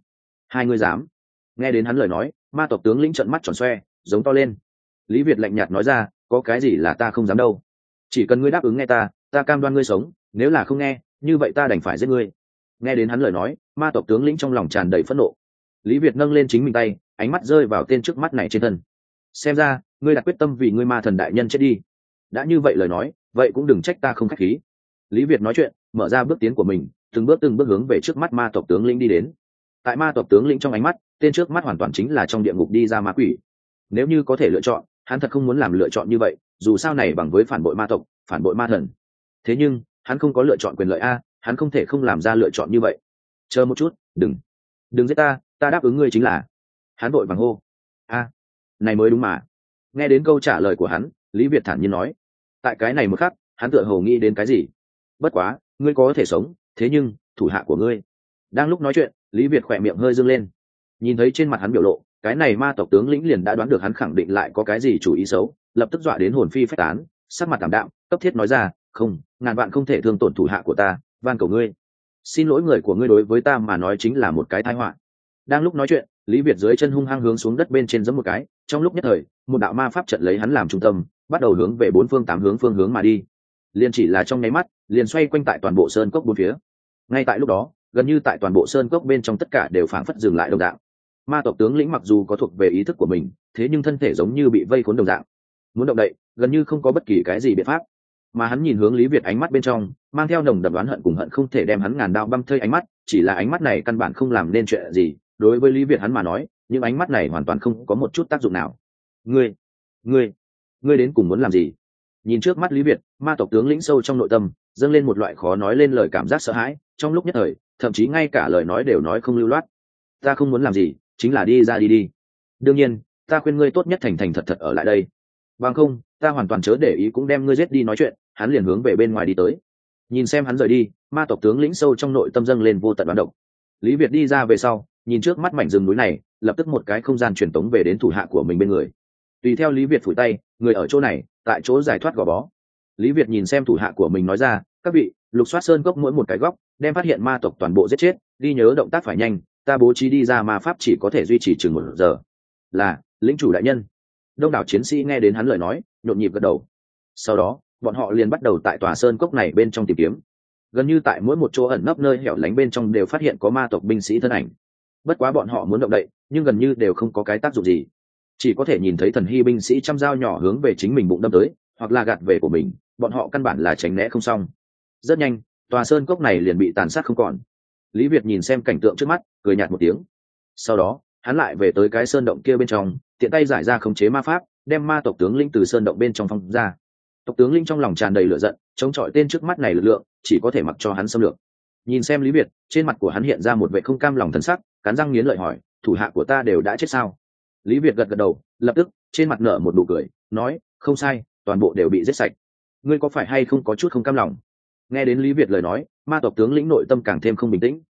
Hai ngươi dám. Nghe đến hắn lời nói, ma tộc tướng lĩnh trận mắt tròn xoe, giống to lên. Lý việt lạnh nhạt nói ra, có cái gì là ta không dám đâu? Chỉ cần ngươi đáp ứng nghe ta ta cam đoan ngươi sống, nếu là không nghe, như vậy ta đành phải giết ngươi. Nghe đến hắn lời nói, ma tộc tướng lĩnh trong lòng tràn đầy phẫn nộ. Lý việt nâng lên chính mình tay, ánh mắt rơi vào tên trước mắt này trên thân. Xem ra, ngươi đã quyết tâm vì ngươi ma thần đại nhân chết đi. Đã như vậy lời nói vậy cũng đừng trách ta không khách khí. Lý việt nói chuyện, mở ra bước tiến của mình, từng bước từng bước hướng về trước mắt ma tộc tướng lĩnh đi đến. Tại ma tộc tướng lĩnh trong ánh mắt, tên trước mắt hoàn toàn chính là trong địa ngục đi ra ma quỷ. Nếu như có thể lựa chọn, hắn thật không muốn làm lựa chọn như vậy, dù sao này bằng với phản bội ma tộc, phản bội ma thần. Thế nhưng, hắn không có lựa chọn quyền lợi a, hắn không thể không làm ra lựa chọn như vậy. Chờ một chút, đừng. Đừng giết ta ta đáp ứng ngươi chính là. Hắn vội vàng hô. A, này mới đúng mà. Nghe đến câu trả lời của hắn, lý việt thản nhiên nói tại cái này một khắc, hắn tựa hồ nghĩ đến cái gì? Bất quá, ngươi có thể sống, thế nhưng, thủ hạ của ngươi. Đang lúc nói chuyện, lý việt khỏe miệng hơi dâng lên. Nhìn thấy trên mặt hắn biểu lộ, cái này ma tộc tướng lĩnh liền đã đoán được hắn khẳng định lại có cái gì chủ ý xấu, lập tức dọa đến hồn phi phách tán, sắc mặt tảm đạm, cấp thiết nói ra, không, ngàn vạn không thể thương tổn thủ hạ của ta, van cầu ngươi. Xin lỗi người của ngươi đối với ta mà nói chính là một cái tai họa. Đang lúc nói chuyện, lý việt dưới chân hung hăng hướng xuống đất bên trên giấm một cái, trong lúc nhất thời, một đạo ma pháp trận lấy hắn làm trung tâm bắt đầu hướng về bốn phương tám hướng phương hướng mà đi. Liền chỉ là trong nháy mắt, liền xoay quanh tại toàn bộ sơn cốc bốn phía. Ngay tại lúc đó, gần như tại toàn bộ sơn cốc bên trong tất cả đều phảng phất dừng lại đồng dạng. Ma tộc tướng lĩnh mặc dù có thuộc về ý thức của mình, thế nhưng thân thể giống như bị vây khốn đồng dạng. Muốn động đậy, gần như không có bất kỳ cái gì biện pháp. Mà hắn nhìn hướng lý việt ánh mắt bên trong, mang theo nồng đậm đoán hận cùng hận không thể đem hắn ngàn đao băm thơi ánh mắt, chỉ là ánh mắt này căn bản không làm nên chuyện gì. Đối với lý việt hắn mà nói, những ánh mắt này hoàn toàn không có một chút tác dụng nào. Ngươi ngươi ngươi đến cùng muốn làm gì? Nhìn trước mắt lý việt, ma tộc tướng lĩnh sâu trong nội tâm, dâng lên một loại khó nói lên lời cảm giác sợ hãi, trong lúc nhất thời, thậm chí ngay cả lời nói đều nói không lưu loát. Ta không muốn làm gì, chính là đi ra đi đi. Đương nhiên, ta khuyên ngươi tốt nhất thành thành thật thật ở lại đây. Bằng không, ta hoàn toàn chớ để ý cũng đem ngươi giết đi nói chuyện, hắn liền hướng về bên ngoài đi tới. Nhìn xem hắn rời đi, ma tộc tướng lĩnh sâu trong nội tâm dâng lên vô tận đoán động lý việt đi ra về sau, nhìn trước mắt mảnh rừng núi này, lập tức một cái không gian truyền tống về đến thủ hạ của mình bên người tùy theo lý việt phủi tay, người ở chỗ này, tại chỗ giải thoát gò bó. Lý việt nhìn xem thủ hạ của mình nói ra, các vị, lục soát sơn cốc mỗi một cái góc, đem phát hiện ma tộc toàn bộ giết chết, đi nhớ động tác phải nhanh, ta bố trí đi ra ma pháp chỉ có thể duy trì chừng một giờ. Là lính chủ đại nhân. Đông đảo chiến sĩ nghe đến hắn lời nói, nhộn nhịp gật đầu. Sau đó, bọn họ liền bắt đầu tại tòa sơn cốc này bên trong tìm kiếm. Gần như tại mỗi một chỗ ẩn nấp nơi hẻo lánh bên trong đều phát hiện có ma tộc binh sĩ thân ảnh. Bất quá bọn họ muốn động đậy, nhưng gần như đều không có cái tác dụng gì chỉ có thể nhìn thấy thần hy binh sĩ chăm dao nhỏ hướng về chính mình bụng đâm tới, hoặc là gạt về của mình, bọn họ căn bản là tránh né không xong. Rất nhanh, tòa sơn cốc này liền bị tàn sát không còn. Lý việt nhìn xem cảnh tượng trước mắt, cười nhạt một tiếng. Sau đó, hắn lại về tới cái sơn động kia bên trong, tiện tay giải ra khống chế ma pháp, đem ma tộc tướng linh từ sơn động bên trong phong ra. Tộc tướng linh trong lòng tràn đầy lửa giận, chống chọi tên trước mắt này lực lượng, chỉ có thể mặc cho hắn xâm lược. Nhìn xem lý việt, trên mặt của hắn hiện ra một vệ không cam lòng thân sắc, cắn răng nghiến lợi hỏi, thủ hạ của ta đều đã chết sao? Lý việt gật gật đầu, lập tức, trên mặt nở một nụ cười, nói, không sai, toàn bộ đều bị giết sạch. Ngươi có phải hay không có chút không cam lòng? Nghe đến lý việt lời nói, ma tộc tướng lĩnh nội tâm càng thêm không bình tĩnh.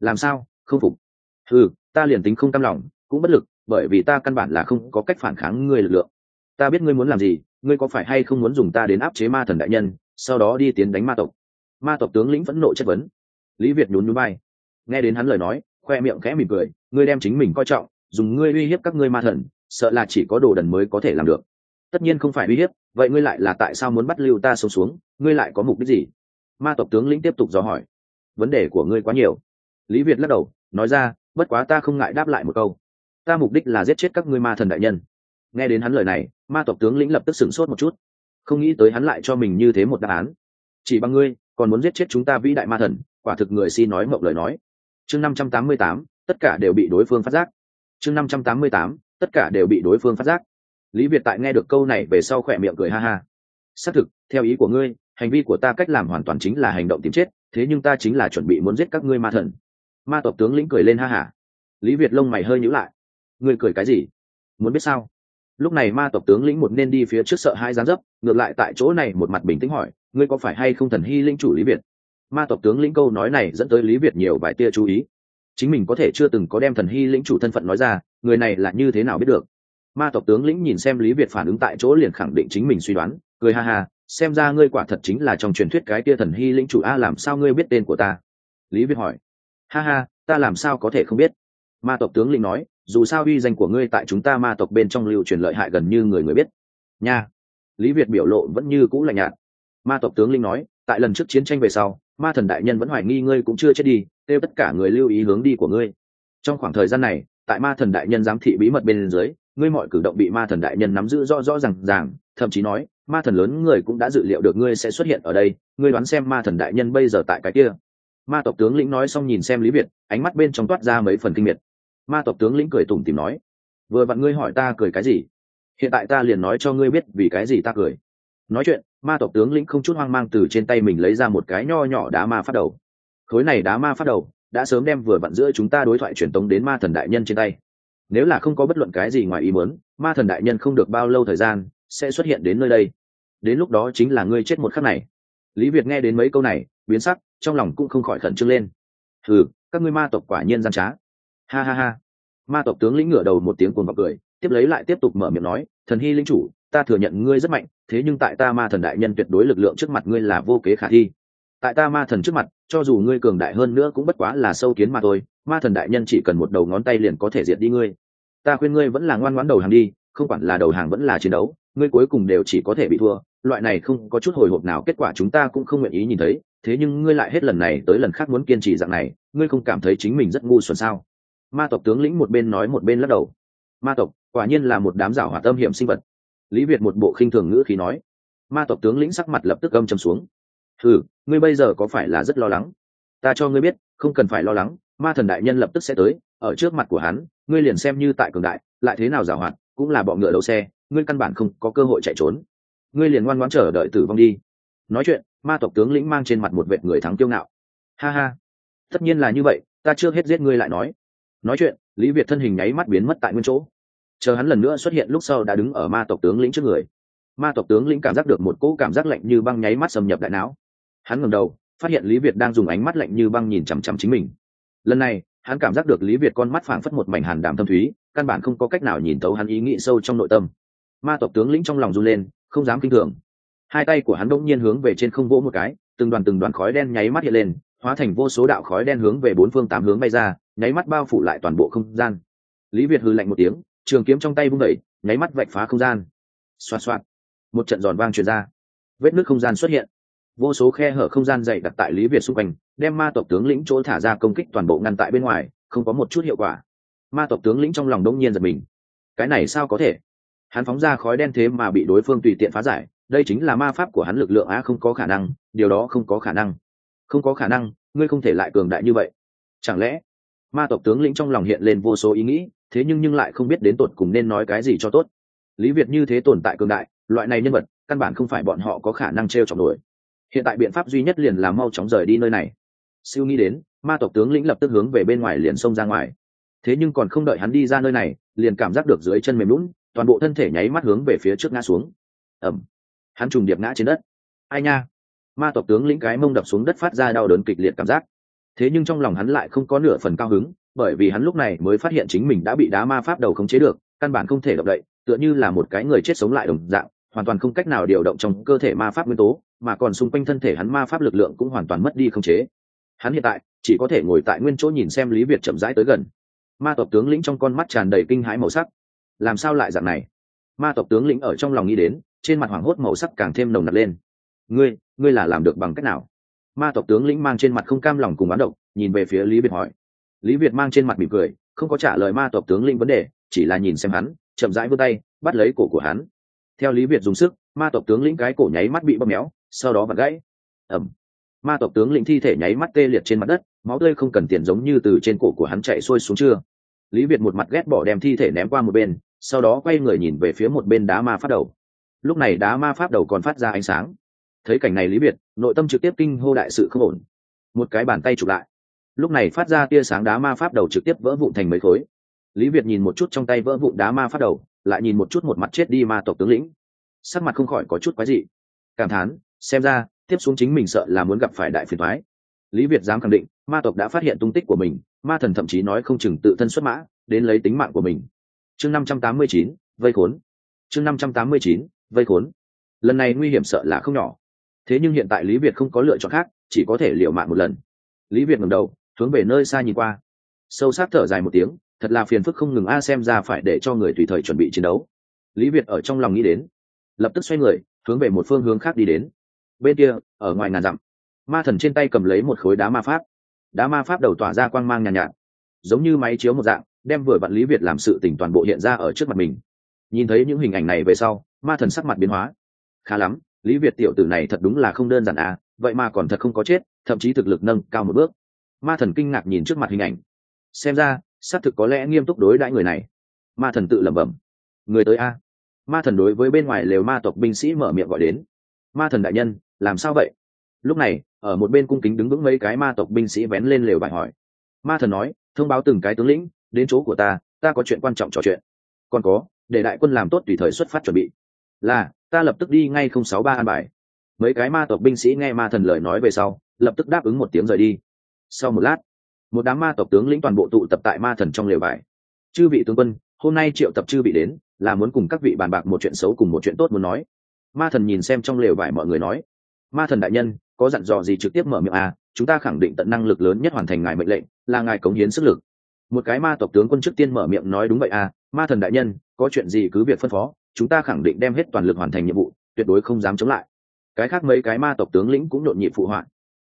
Làm sao? Không phục? Ừ ta liền tính không cam lòng, cũng bất lực, bởi vì ta căn bản là không có cách phản kháng ngươi lực lượng. Ta biết ngươi muốn làm gì, ngươi có phải hay không muốn dùng ta đến áp chế ma thần đại nhân, sau đó đi tiến đánh ma tộc? Ma tộc tướng lĩnh phẫn nộ chất vấn. Lý việt nhún núi bay nghe đến hắn lời nói, khoe miệng khẽ mỉm cười, ngươi đem chính mình coi trọng dùng ngươi uy hiếp các ngươi ma thần, sợ là chỉ có đồ đần mới có thể làm được. Tất nhiên không phải uy hiếp, vậy ngươi lại là tại sao muốn bắt lưu ta sống xuống, ngươi lại có mục đích gì? Ma tộc tướng lĩnh tiếp tục dò hỏi. Vấn đề của ngươi quá nhiều. Lý việt lắc đầu, nói ra, bất quá ta không ngại đáp lại một câu. Ta mục đích là giết chết các ngươi ma thần đại nhân. Nghe đến hắn lời này, ma tộc tướng lĩnh lập tức sửng sốt một chút. Không nghĩ tới hắn lại cho mình như thế một đáp án. Chỉ bằng ngươi, còn muốn giết chết chúng ta vĩ đại ma thần, quả thực người si nói mộng lời nói. Chương năm trăm tám mươi tám, tất cả đều bị đối phương phát giác chương năm trăm tám mươi tám, tất cả đều bị đối phương phát giác. Lý việt tại nghe được câu này về sau khỏe miệng cười ha ha. Xác thực, theo ý của ngươi, hành vi của ta cách làm hoàn toàn chính là hành động tìm chết, thế nhưng ta chính là chuẩn bị muốn giết các ngươi ma thần. Ma tộc tướng lĩnh cười lên ha hả lý việt lông mày hơi nhữ lại. Ngươi cười cái gì? Muốn biết sao? Lúc này ma tộc tướng lĩnh một nên đi phía trước sợ hai gián dấp, ngược lại tại chỗ này một mặt bình tĩnh hỏi, ngươi có phải hay không thần hy linh chủ lý việt? Ma tộc tướng lĩnh câu nói này dẫn tới lý việt nhiều vài tia chú ý chính mình có thể chưa từng có đem thần hy lĩnh chủ thân phận nói ra, người này là như thế nào biết được? Ma tộc tướng lĩnh nhìn xem lý việt phản ứng tại chỗ liền khẳng định chính mình suy đoán, cười ha ha, xem ra ngươi quả thật chính là trong truyền thuyết cái kia thần hy lĩnh chủ, a, làm sao ngươi biết tên của ta? Lý việt hỏi. Ha ha, ta làm sao có thể không biết? Ma tộc tướng lĩnh nói, dù sao uy danh của ngươi tại chúng ta ma tộc bên trong lưu truyền lợi hại gần như người người biết. Nha. Lý việt biểu lộ vẫn như cũ lạnh nhạt. Ma tộc tướng lĩnh nói, tại lần trước chiến tranh về sau, ma thần đại nhân vẫn hoài nghi ngươi cũng chưa chết đi kêu tất cả người lưu ý hướng đi của ngươi. Trong khoảng thời gian này, tại ma thần đại nhân giám thị bí mật bên dưới, ngươi mọi cử động bị ma thần đại nhân nắm giữ rõ rõ r à n g ràng, thậm chí nói, ma thần lớn người cũng đã dự liệu được ngươi sẽ xuất hiện ở đây, ngươi đoán xem ma thần đại nhân bây giờ tại cái kia. Ma tộc tướng lĩnh nói xong nhìn xem lý việt, ánh mắt bên trong toát ra mấy phần kinh miệt. Ma tộc tướng lĩnh cười tủm tìm nói, vừa vặn ngươi hỏi ta cười cái gì? Hiện tại ta liền nói cho ngươi biết vì cái gì ta cười. Nói chuyện, ma tộc tướng lĩnh không chút hoang mang từ trên tay mình lấy ra một cái nho nhỏ đá ma phát đầu khối này đá ma phát đầu, đã sớm đem vừa vặn giữa chúng ta đối thoại truyền tống đến ma thần đại nhân trên tay. Nếu là không có bất luận cái gì ngoài ý muốn, ma thần đại nhân không được bao lâu thời gian, sẽ xuất hiện đến nơi đây. Đến lúc đó chính là ngươi chết một khắc này. Lý việt nghe đến mấy câu này, biến sắc, trong lòng cũng không khỏi khẩn trương lên. Ừ các ngươi ma tộc quả nhiên gian trá. Ha ha ha. Ma tộc tướng lĩnh ngửa đầu một tiếng cuồng vào cười, tiếp lấy lại tiếp tục mở miệng nói, thần hy linh chủ, ta thừa nhận ngươi rất mạnh, thế nhưng tại ta ma thần đại nhân tuyệt đối lực lượng trước mặt ngươi là vô kế khả thi tại ta ma thần trước mặt, cho dù ngươi cường đại hơn nữa cũng bất quá là sâu kiến mà thôi, ma thần đại nhân chỉ cần một đầu ngón tay liền có thể diệt đi ngươi. Ta khuyên ngươi vẫn là ngoan ngoãn đầu hàng đi, không quản là đầu hàng vẫn là chiến đấu, ngươi cuối cùng đều chỉ có thể bị thua, loại này không có chút hồi hộp nào, kết quả chúng ta cũng không nguyện ý nhìn thấy, thế nhưng ngươi lại hết lần này tới lần khác muốn kiên trì dạng này, ngươi không cảm thấy chính mình rất ngu xuẩn sao? Ma tộc tướng lĩnh một bên nói một bên lắc đầu. Ma tộc, quả nhiên là một đám rảo hỏa tâm hiểm sinh vật. Lý việt một bộ khinh thường ngữ khí nói. Ma tộc tướng lĩnh sắc mặt lập tức âm châm xuống ừ ngươi bây giờ có phải là rất lo lắng? Ta cho ngươi biết, không cần phải lo lắng, ma thần đại nhân lập tức sẽ tới, ở trước mặt của hắn, ngươi liền xem như tại cường đại, lại thế nào giảo hoạt, cũng là bọ ngựa đầu xe, ngươi căn bản không có cơ hội chạy trốn. Ngươi liền ngoan ngoãn chờ đợi tử vong đi. Nói chuyện, ma tộc tướng lĩnh mang trên mặt một vệt người thắng kiêu ngạo. Ha ha, tất nhiên là như vậy, ta chưa hết giết ngươi lại nói. Nói chuyện, lý việt thân hình nháy mắt biến mất tại nguyên chỗ. Chờ hắn lần nữa xuất hiện lúc sau đã đứng ở ma tộc tướng lĩnh trước người. Ma tộc tướng lĩnh cảm giác được một cỗ cảm giác lạnh như băng nháy mắt xâm nhập đại não hắn ngẩng đầu, phát hiện lý việt đang dùng ánh mắt lạnh như băng nhìn chằm chằm chính mình. Lần này, hắn cảm giác được lý việt con mắt phảng phất một mảnh hàn đàm thâm thúy, căn bản không có cách nào nhìn thấu hắn ý nghĩ sâu trong nội tâm. Ma tộc tướng lĩnh trong lòng run lên, không dám kinh thường. Hai tay của hắn đ nhiên hướng về trên không vỗ một cái, từng đoàn từng đoàn khói đen nháy mắt hiện lên, hóa thành vô số đạo khói đen hướng về bốn phương tám hướng bay ra, nháy mắt bao phủ lại toàn bộ không gian. Lý việt hư lạnh một tiếng, trường kiếm trong tay vung đẩy nháy mắt vạch phá không gian. Xoạt xoạt, một trận giòn vang truyền ra. Vết nước không gian xuất hiện vô số khe hở không gian dày đặt tại lý việt xung quanh, đem ma tộc tướng lĩnh chỗ thả ra công kích toàn bộ ngăn tại bên ngoài, không có một chút hiệu quả. Ma tộc tướng lĩnh trong lòng đông nhiên giật mình. Cái này sao có thể? Hắn phóng ra khói đen thế mà bị đối phương tùy tiện phá giải, đây chính là ma pháp của hắn lực lượng á, không có khả năng, điều đó không có khả năng. Không có khả năng, ngươi không thể lại cường đại như vậy. Chẳng lẽ, ma tộc tướng lĩnh trong lòng hiện lên vô số ý nghĩ, thế nhưng nhưng lại không biết đến tột cùng nên nói cái gì cho tốt. Lý việt như thế tồn tại cường đại, loại này nhân vật, căn bản không phải bọn họ có khả năng t r e o trọng nổi hiện tại biện pháp duy nhất liền là mau chóng rời đi nơi này. Siêu nghĩ đến, ma tộc tướng lĩnh lập tức hướng về bên ngoài liền xông ra ngoài. Thế nhưng còn không đợi hắn đi ra nơi này, liền cảm giác được dưới chân mềm lún, toàn bộ thân thể nháy mắt hướng về phía trước ngã xuống. Ẩm hắn trùng điệp ngã trên đất. Ai nha? Ma tộc tướng lĩnh cái mông đập xuống đất phát ra đau đớn kịch liệt cảm giác. Thế nhưng trong lòng hắn lại không có nửa phần cao hứng, bởi vì hắn lúc này mới phát hiện chính mình đã bị đá ma pháp đầu khống chế được, căn bản không thể động đậy, tựa như là một cái người chết sống lại đồng dạng, hoàn toàn không cách nào điều động trong cơ thể ma pháp nguyên tố mà còn xung quanh thân thể hắn ma pháp lực lượng cũng hoàn toàn mất đi khống chế. Hắn hiện tại chỉ có thể ngồi tại nguyên chỗ nhìn xem lý việt chậm rãi tới gần. Ma tộc tướng lĩnh trong con mắt tràn đầy kinh hãi màu sắc. Làm sao lại dạng này? Ma tộc tướng lĩnh ở trong lòng nghĩ đến trên mặt hoảng hốt màu sắc càng thêm nồng nặc lên. Ngươi ngươi là làm được bằng cách nào? Ma tộc tướng lĩnh mang trên mặt không cam lòng cùng bán độc, nhìn về phía lý việt hỏi. Lý việt mang trên mặt mỉm cười không có trả lời ma tộc tướng lĩnh vấn đề chỉ là nhìn xem hắn chậm rãi vươn tay bắt lấy cổ của hắn. Theo lý việt dùng sức ma tộc tướng lĩnh cái cổ nháy mắt bị bóp méo sau đó bật gãy. Ẩm ma tộc tướng lĩnh thi thể nháy mắt tê liệt trên mặt đất, máu tươi không cần tiền giống như từ trên cổ của hắn chạy xuôi xuống chưa. Lý việt một mặt ghét bỏ đem thi thể ném qua một bên, sau đó quay người nhìn về phía một bên đá ma phát đầu. Lúc này đá ma pháp đầu còn phát ra ánh sáng. Thấy cảnh này lý việt, nội tâm trực tiếp kinh hô đại sự không ổn. Một cái bàn tay chụp lại. Lúc này phát ra tia sáng đá ma pháp đầu trực tiếp vỡ vụn thành mấy khối. Lý việt nhìn một chút trong tay vỡ vụn đá ma pháp đầu, lại nhìn một chút một mặt chết đi ma tộc tướng lĩnh. Sắc mặt không khỏi có chút quái dị. Cảm thán xem ra, tiếp xuống chính mình sợ là muốn gặp phải đại phiền thoái lý việt dám khẳng định, ma tộc đã phát hiện tung tích của mình, ma thần thậm chí nói không chừng tự thân xuất mã, đến lấy tính mạng của mình. Chương năm trăm tám mươi chín, vây khốn. Chương năm trăm tám mươi chín, vây khốn. Lần này nguy hiểm sợ là không nhỏ. Thế nhưng hiện tại lý việt không có lựa chọn khác, chỉ có thể liều mạng một lần. Lý việt ngẩng đầu, hướng về nơi xa nhìn qua. Sâu sát thở dài một tiếng, thật là phiền phức không ngừng a xem ra phải để cho người tùy thời chuẩn bị chiến đấu. Lý việt ở trong lòng nghĩ đến, lập tức xoay người, hướng về một phương hướng khác đi đến bên kia ở ngoài ngàn dặm ma thần trên tay cầm lấy một khối đá ma pháp. Đá ma pháp đầu tỏa ra quang mang nhàn nhạt, nhạt giống như máy chiếu một dạng đem vừa vặn lý việt làm sự tỉnh toàn bộ hiện ra ở trước mặt mình. Nhìn thấy những hình ảnh này về sau ma thần sắc mặt biến hóa. Khá lắm lý việt tiểu tử này thật đúng là không đơn giản à vậy mà còn thật không có chết thậm chí thực lực nâng cao một bước. Ma thần kinh ngạc nhìn trước mặt hình ảnh. Xem ra xác thực có lẽ nghiêm túc đối đãi người này. Ma thần tự lẩm bẩm. Người tới a. Ma thần đối với bên ngoài lều ma tộc binh sĩ mở miệng gọi đến. Ma thần đại nhân làm sao vậy? Lúc này, ở một bên cung kính đứng vững mấy cái ma tộc binh sĩ vén lên lều bài hỏi. Ma thần nói, thông báo từng cái tướng lĩnh, đến chỗ của ta ta có chuyện quan trọng trò chuyện. Còn có, để đại quân làm tốt tùy thời xuất phát chuẩn bị. Là, ta lập tức đi ngay không sáu ba an bài. Mấy cái ma tộc binh sĩ nghe ma thần lời nói về sau, lập tức đáp ứng một tiếng rời đi. Sau một lát, một đám ma tộc tướng lĩnh toàn bộ tụ tập tại ma thần trong lều vải chư vị tướng quân, hôm nay triệu tập chư vị đến, là muốn cùng các vị bàn bạc một chuyện xấu cùng một chuyện tốt muốn nói. Ma thần nhìn xem trong lều vải mọi người nói ma thần đại nhân, có dặn dò gì trực tiếp mở miệng à chúng ta khẳng định tận năng lực lớn nhất hoàn thành ngài mệnh lệnh, là ngài cống hiến sức lực. Một cái ma tộc tướng quân trước tiên mở miệng nói đúng vậy à ma thần đại nhân, có chuyện gì cứ việc phân phó, chúng ta khẳng định đem hết toàn lực hoàn thành nhiệm vụ, tuyệt đối không dám chống lại. Cái khác mấy cái ma tộc tướng lĩnh cũng nhộn nhịp phụ họa.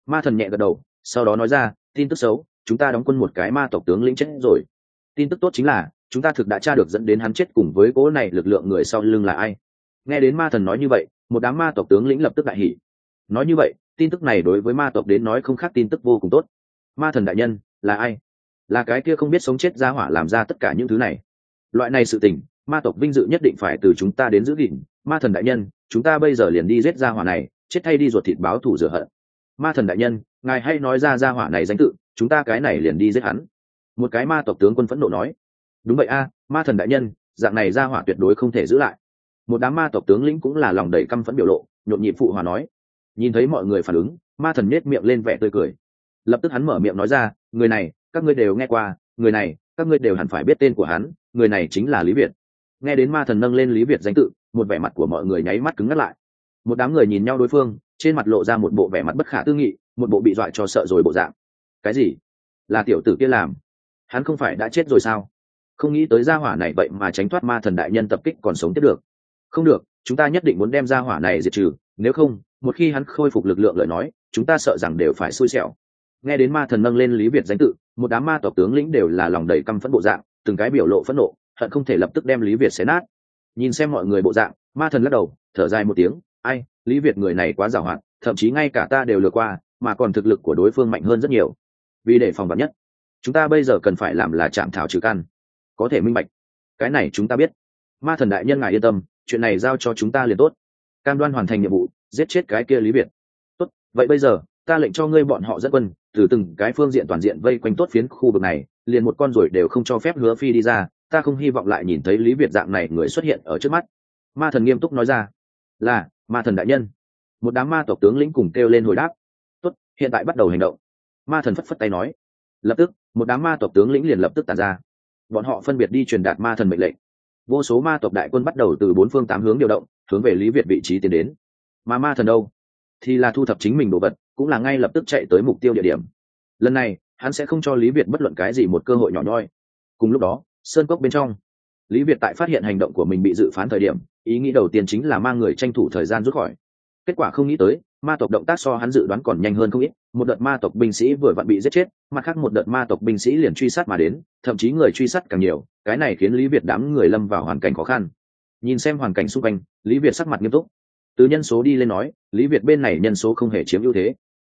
Ma thần nhẹ gật đầu, sau đó nói ra, tin tức xấu, chúng ta đóng quân một cái ma tộc tướng lĩnh chết rồi. Tin tức tốt chính là, chúng ta thực đã tra được dẫn đến hắn chết cùng với cỗ này lực lượng người sau lưng là ai. Nghe đến ma thần nói như vậy, một đám ma tộc tướng lĩnh lập tức đại hỉ nói như vậy, tin tức này đối với ma tộc đến nói không khác tin tức vô cùng tốt. Ma thần đại nhân, là ai? Là cái kia không biết sống chết ra hỏa làm ra tất cả những thứ này. Loại này sự tình, ma tộc vinh dự nhất định phải từ chúng ta đến giữ gìn. Ma thần đại nhân, chúng ta bây giờ liền đi giết ra hỏa này, chết thay đi ruột thịt báo thù rửa hận. Ma thần đại nhân, ngài hay nói ra ra hỏa này danh tự, chúng ta cái này liền đi giết hắn. Một cái ma tộc tướng quân phẫn nộ nói. Đúng vậy a, ma thần đại nhân, dạng này ra hỏa tuyệt đối không thể giữ lại. Một đám ma tộc tướng lĩnh cũng là lòng đầy căm phẫn biểu lộ, nhộn nhịp phụ hòa nói nhìn thấy mọi người phản ứng, ma thần nết miệng lên vẻ tươi cười. Lập tức hắn mở miệng nói ra, người này, các ngươi đều nghe qua, người này, các ngươi đều hẳn phải biết tên của hắn, người này chính là lý việt. Nghe đến ma thần nâng lên lý việt danh tự, một vẻ mặt của mọi người nháy mắt cứng ngắt lại. Một đám người nhìn nhau đối phương, trên mặt lộ ra một bộ vẻ mặt bất khả tư nghị, một bộ bị dọa cho sợ rồi bộ dạng. Cái gì? Là tiểu tử kia làm? Hắn không phải đã chết rồi sao? Không nghĩ tới gia hỏa này vậy mà tránh thoát ma thần đại nhân tập kích còn sống tiếp được. Không được, chúng ta nhất định muốn đem gia hỏa này diệt trừ, nếu không một khi hắn khôi phục lực lượng lời nói, chúng ta sợ rằng đều phải xui xẻo. Nghe đến ma thần nâng lên lý việt danh tự, một đám ma tộc tướng lĩnh đều là lòng đầy căm phẫn bộ dạng, từng cái biểu lộ phẫn nộ, hận không thể lập tức đem lý việt xé nát. Nhìn xem mọi người bộ dạng, ma thần lắc đầu, thở dài một tiếng, ai, lý việt người này quá giàu hạn, thậm chí ngay cả ta đều lừa qua, mà còn thực lực của đối phương mạnh hơn rất nhiều. Vì để phòng vật nhất, chúng ta bây giờ cần phải làm là chạm thảo trừ căn. Có thể minh bạch. Cái này chúng ta biết. Ma thần đại nhân ngài yên tâm, chuyện này giao cho chúng ta liền tốt. Cam đoan hoàn thành nhiệm vụ giết chết cái kia lý việt tốt, vậy bây giờ, ta lệnh cho ngươi bọn họ dẫn quân, từ từng cái phương diện toàn diện vây quanh tốt phiến khu vực này, liền một con rồi đều không cho phép hứa phi đi ra, ta không hy vọng lại nhìn thấy lý việt dạng này người xuất hiện ở trước mắt. Ma thần nghiêm túc nói ra, là, ma thần đại nhân. Một đám ma tộc tướng lĩnh cùng kêu lên hồi đáp, tốt, hiện tại bắt đầu hành động. Ma thần phất phất tay nói, lập tức, một đám ma tộc tướng lĩnh liền lập tức tàn ra. Bọn họ phân biệt đi truyền đạt ma thần mệnh lệnh. Vô số ma tộc đại quân bắt đầu từ bốn phương tám hướng điều động, hướng về lý việt vị trí tiến đến mà ma thần đâu? Thì là thu thập chính mình đồ vật, cũng là ngay lập tức chạy tới mục tiêu địa điểm. Lần này, hắn sẽ không cho lý việt bất luận cái gì một cơ hội nhỏ nhoi. Cùng lúc đó, sơn cốc bên trong, lý việt tại phát hiện hành động của mình bị dự phán thời điểm, ý nghĩ đầu tiên chính là mang người tranh thủ thời gian rút khỏi. Kết quả không nghĩ tới, ma tộc động tác so hắn dự đoán còn nhanh hơn không ít, một đợt ma tộc binh sĩ vừa vặn bị giết chết, mặt khác một đợt ma tộc binh sĩ liền truy sát mà đến, thậm chí người truy sát càng nhiều, cái này khiến lý việt đám người lâm vào hoàn cảnh khó khăn. Nhìn xem hoàn cảnh xung quanh, lý việt sắc mặt nghiêm túc từ nhân số đi lên nói, lý việt bên này nhân số không hề chiếm ưu thế.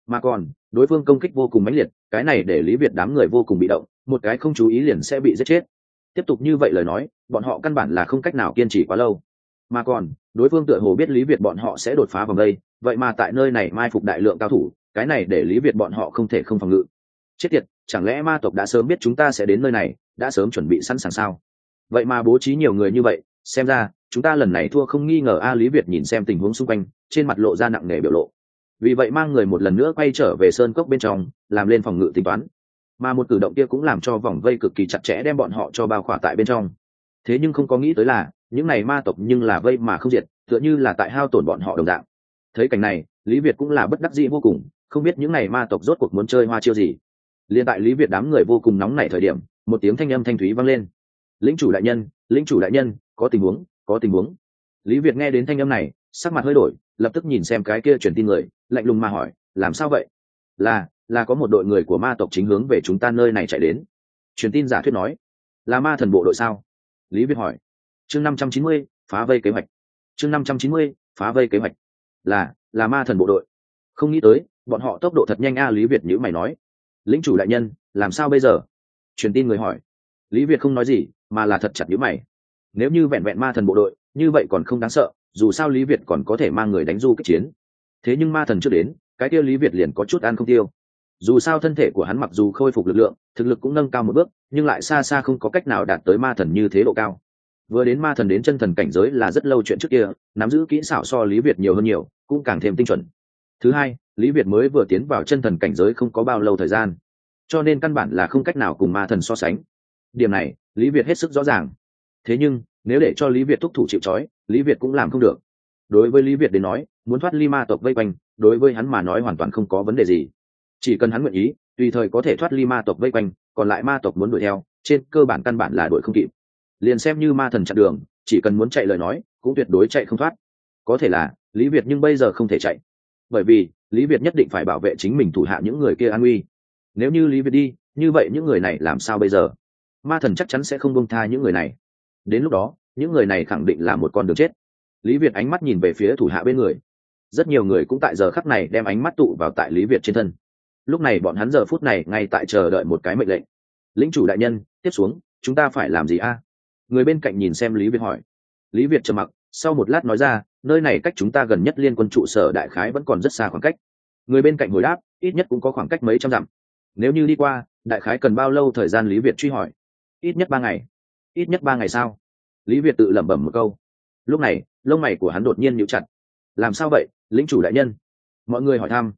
Mà còn, đối phương công kích vô cùng mãnh liệt, cái này để lý việt đám người vô cùng bị động, một cái không chú ý liền sẽ bị giết chết. Tiếp tục như vậy lời nói, bọn họ căn bản là không cách nào kiên trì quá lâu. Mà còn, đối phương tựa hồ biết lý việt bọn họ sẽ đột phá vòng đây, vậy mà tại nơi này mai phục đại lượng cao thủ, cái này để lý việt bọn họ không thể không phòng ngự. Chết tiệt, chẳng lẽ ma tộc đã sớm biết chúng ta sẽ đến nơi này, đã sớm chuẩn bị sẵn sàng sao? Vậy mà bố trí nhiều người như vậy, xem ra chúng ta lần này thua không nghi ngờ a lý việt nhìn xem tình huống xung quanh, trên mặt lộ ra nặng nề biểu lộ. Vì vậy mang người một lần nữa quay trở về sơn cốc bên trong, làm lên phòng ngự tính toán. Mà một cử động kia cũng làm cho vòng vây cực kỳ chặt chẽ đem bọn họ cho bao khỏa tại bên trong. Thế nhưng không có nghĩ tới là, những này ma tộc nhưng là vây mà không diệt, tựa như là tại hao tổn bọn họ đồng dạng. Thấy cảnh này, lý việt cũng là bất đắc dĩ vô cùng, không biết những này ma tộc rốt cuộc muốn chơi hoa chiêu gì. Liền tại lý việt đám người vô cùng nóng nảy thời điểm, một tiếng thanh âm thanh thúy vang lên. Lĩnh chủ đại nhân, lĩnh chủ đại nhân, có tình huống có tình huống. Lý việt nghe đến thanh âm này, sắc mặt hơi đổi, lập tức nhìn xem cái kia truyền tin người, lạnh lùng mà hỏi, làm sao vậy? Là là có một đội người của ma tộc chính hướng về chúng ta nơi này chạy đến. Truyền tin giả thuyết nói, là ma thần bộ đội sao? Lý việt hỏi, chương năm trăm chín mươi, phá vây kế hoạch. Chương năm trăm chín mươi, phá vây kế hoạch. Là là ma thần bộ đội. Không nghĩ tới, bọn họ tốc độ thật nhanh a. Lý việt nhữ mày nói lính chủ đại nhân, làm sao bây giờ? Truyền tin người hỏi, lý việt không nói gì, mà là thật chặt nhữ mày nếu như vẹn vẹn ma thần bộ đội, như vậy còn không đáng sợ, dù sao lý việt còn có thể mang người đánh du kích chiến. Thế nhưng ma thần chưa đến, cái kia lý việt liền có chút ăn không tiêu. Dù sao thân thể của hắn mặc dù khôi phục lực lượng, thực lực cũng nâng cao một bước, nhưng lại xa xa không có cách nào đạt tới ma thần như thế độ cao. Vừa đến ma thần đến chân thần cảnh giới là rất lâu chuyện trước kia, nắm giữ kỹ xảo so lý việt nhiều hơn nhiều, cũng càng thêm tinh chuẩn. Thứ hai, lý việt mới vừa tiến vào chân thần cảnh giới không có bao lâu thời gian. Cho nên căn bản là không cách nào cùng ma thần so sánh. Điểm này, lý việt hết sức rõ ràng thế nhưng, nếu để cho lý việt thúc thủ chịu c lý việt cũng làm không được. Đối với lý việt đến nói, muốn thoát ly ma tộc vây quanh, đối với hắn mà nói hoàn toàn không có vấn đề gì. Chỉ cần hắn nguyện ý, tùy thời có thể thoát ly ma tộc vây quanh, còn lại ma tộc muốn đuổi theo, trên cơ bản căn bản là đuổi không kịp. Liền xem như ma thần chặn đường, chỉ cần muốn chạy lời nói, cũng tuyệt đối chạy không thoát. Có thể là, lý việt nhưng bây giờ không thể chạy. Bởi vì, lý việt nhất định phải bảo vệ chính mình thủ hạ những người kia an nguy. Nếu như lý việt đi, như vậy những người này làm sao bây giờ? Ma thần chắc chắn sẽ không bông tha những người này đến lúc đó, những người này khẳng định là một con đường chết. Lý việt ánh mắt nhìn về phía thủ hạ bên người. Rất nhiều người cũng tại giờ khắc này đem ánh mắt tụ vào tại lý việt trên thân. Lúc này bọn hắn giờ phút này ngay tại chờ đợi một cái mệnh lệnh. Lính chủ đại nhân, tiếp xuống, chúng ta phải làm gì a? Người bên cạnh nhìn xem lý việt hỏi. Lý việt trầm mặc, sau một lát nói ra, nơi này cách chúng ta gần nhất liên quân trụ sở đại khái vẫn còn rất xa khoảng cách. Người bên cạnh hồi đáp, ít nhất cũng có khoảng cách mấy trăm dặm. Nếu như đi qua, đại khái cần bao lâu thời gian lý việt truy hỏi? Ít nhất ba ngày ít nhất ba ngày sao? Lý việt tự lẩm bẩm một câu. Lúc này, lông mày của hắn đột nhiên nhíu chặt. Làm sao vậy lính chủ đại nhân? Mọi người hỏi thăm.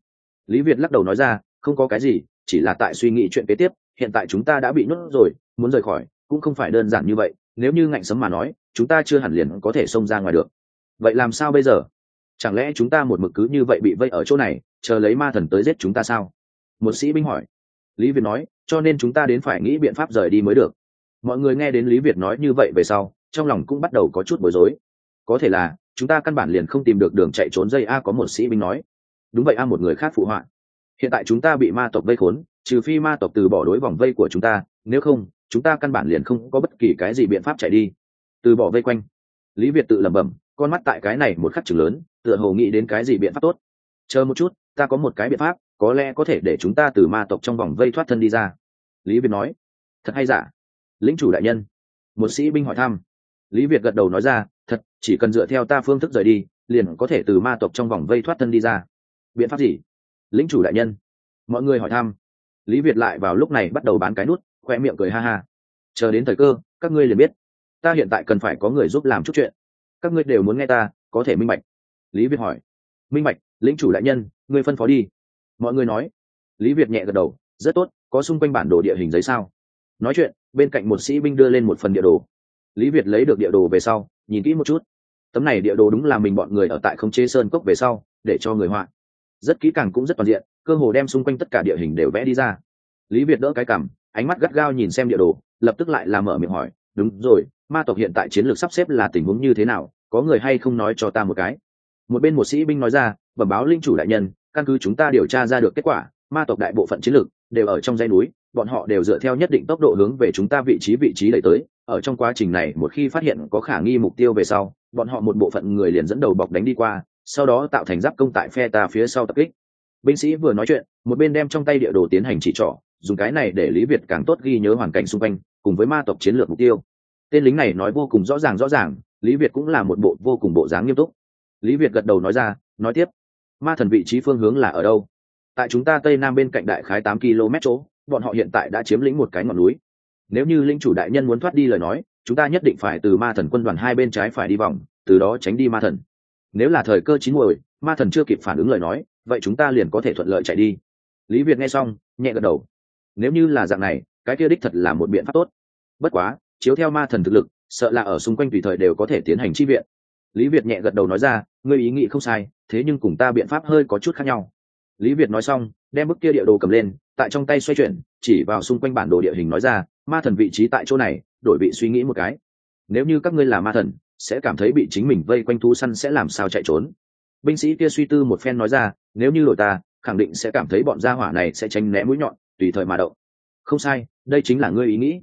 Lý việt lắc đầu nói ra, không có cái gì, chỉ là tại suy nghĩ chuyện kế tiếp, hiện tại chúng ta đã bị nhốt rồi, muốn rời khỏi, cũng không phải đơn giản như vậy, nếu như ngạnh sấm mà nói, chúng ta chưa hẳn liền có thể xông ra ngoài được. Vậy làm sao bây giờ? Chẳng lẽ chúng ta một mực cứ như vậy bị vây ở chỗ này, chờ lấy ma thần tới giết chúng ta sao? Một sĩ binh hỏi. Lý việt nói, cho nên chúng ta đến phải nghĩ biện pháp rời đi mới được mọi người nghe đến lý việt nói như vậy về sau, trong lòng cũng bắt đầu có chút bối rối. Có thể là, chúng ta căn bản liền không tìm được đường chạy trốn dây a có một sĩ binh nói. Đúng vậy a, một người khác phụ họa. Hiện tại chúng ta bị ma tộc vây khốn, trừ phi ma tộc từ bỏ đối vòng vây của chúng ta, nếu không, chúng ta căn bản liền không có bất kỳ cái gì biện pháp chạy đi. Từ bỏ vây quanh. Lý việt tự lẩm bẩm, con mắt tại cái này một khắc chừng lớn, tựa hồ nghĩ đến cái gì biện pháp tốt. Chờ một chút, ta có một cái biện pháp, có lẽ có thể để chúng ta từ ma tộc trong vòng vây thoát thân đi ra. Lý việt nói. Thật hay giả? Lĩnh chủ đại nhân. Một sĩ binh hỏi thăm. Lý việt gật đầu nói ra, thật, chỉ cần dựa theo ta phương thức rời đi, liền có thể từ ma tộc trong vòng vây thoát thân đi ra. Biện pháp gì? Lĩnh chủ đại nhân. Mọi người hỏi thăm. Lý việt lại vào lúc này bắt đầu bán cái nút, khoe miệng cười ha ha. Chờ đến thời cơ, các ngươi liền biết. Ta hiện tại cần phải có người giúp làm chút chuyện. Các ngươi đều muốn nghe ta, có thể minh bạch. Lý việt hỏi. Minh bạch, lĩnh chủ đại nhân, ngươi phân phó đi. Mọi người nói. Lý việt nhẹ gật đầu. Rất tốt, có xung quanh bản đồ địa hình giấy sao? Nói chuyện, bên cạnh một sĩ binh đưa lên một phần địa đồ. Lý việt lấy được địa đồ về sau, nhìn kỹ một chút. Tấm này địa đồ đúng là mình bọn người ở tại không chế sơn cốc về sau, để cho người họa. Rất kỹ càng cũng rất toàn diện, cơ hồ đem xung quanh tất cả địa hình đều vẽ đi ra. Lý việt đỡ cái cằm, ánh mắt gắt gao nhìn xem địa đồ, lập tức lại làm mở miệng hỏi, đúng rồi, ma tộc hiện tại chiến lược sắp xếp là tình huống như thế nào, có người hay không nói cho ta một cái? Một bên một sĩ binh nói ra, bẩm báo linh chủ đại nhân, căn cứ chúng ta điều tra ra được kết quả ma tộc đại bộ phận chiến lược đều ở trong dãy núi, bọn họ đều dựa theo nhất định tốc độ hướng về chúng ta vị trí vị trí đẩy tới. Ở trong quá trình này, một khi phát hiện có khả nghi mục tiêu về sau, bọn họ một bộ phận người liền dẫn đầu bọc đánh đi qua, sau đó tạo thành giáp công tại phe ta phía sau tập kích. Binh sĩ vừa nói chuyện, một bên đem trong tay địa đồ tiến hành chỉ trỏ, dùng cái này để lý việt càng tốt ghi nhớ hoàn cảnh xung quanh, cùng với ma tộc chiến lược mục tiêu. Tên lính này nói vô cùng rõ ràng rõ ràng, lý việt cũng là một bộ vô cùng bộ dáng nghiêm túc. Lý việt gật đầu nói ra, nói tiếp, ma thần vị trí phương hướng là ở đâu? Tại chúng ta tây nam bên cạnh đại khái tám km chỗ, bọn họ hiện tại đã chiếm lĩnh một cái ngọn núi. Nếu như linh chủ đại nhân muốn thoát đi lời nói, chúng ta nhất định phải từ ma thần quân đoàn hai bên trái phải đi vòng, từ đó tránh đi ma thần. Nếu là thời cơ chín muồi, ma thần chưa kịp phản ứng lời nói, vậy chúng ta liền có thể thuận lợi chạy đi. Lý việt nghe xong, nhẹ gật đầu. Nếu như là dạng này, cái kia đích thật là một biện pháp tốt. Bất quá, chiếu theo ma thần thực lực, sợ là ở xung quanh tùy thời đều có thể tiến hành chi viện. Lý việt nhẹ gật đầu nói ra, ngươi ý nghĩ không sai, thế nhưng cùng ta biện pháp hơi có chút khác nhau lý việt nói xong, đem bức kia địa đồ cầm lên, tại trong tay xoay chuyển, chỉ vào xung quanh bản đồ địa hình nói ra, ma thần vị trí tại chỗ này, đổi vị suy nghĩ một cái. Nếu như các ngươi là ma thần, sẽ cảm thấy bị chính mình vây quanh thú săn sẽ làm sao chạy trốn? Binh sĩ kia suy tư một phen nói ra, nếu như đổi ta, khẳng định sẽ cảm thấy bọn gia hỏa này sẽ tránh né mũi nhọn, tùy thời mà động. Không sai, đây chính là ngươi ý nghĩ.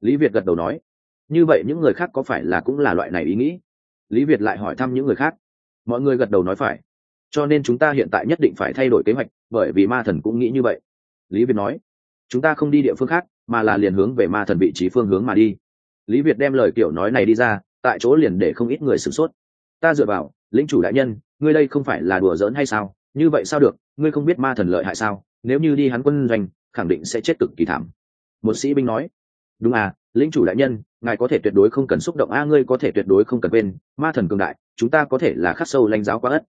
Lý việt gật đầu nói. Như vậy những người khác có phải là cũng là loại này ý nghĩ? Lý việt lại hỏi thăm những người khác. Mọi người gật đầu nói phải cho nên chúng ta hiện tại nhất định phải thay đổi kế hoạch, bởi vì ma thần cũng nghĩ như vậy. Lý việt nói, chúng ta không đi địa phương khác, mà là liền hướng về ma thần vị trí phương hướng mà đi. Lý việt đem lời kiểu nói này đi ra, tại chỗ liền để không ít người sửng sốt. Ta dựa vào lính chủ đại nhân, ngươi đây không phải là đùa giỡn hay sao? Như vậy sao được? Ngươi không biết ma thần lợi hại sao? Nếu như đi hắn quân doanh, khẳng định sẽ chết cực kỳ thảm. Một sĩ binh nói, đúng à lính chủ đại nhân, ngài có thể tuyệt đối không cần xúc động. A, ngươi có thể tuyệt đối không cần quên, ma thần cường đại, chúng ta có thể là khắc sâu lãnh giáo quá ất.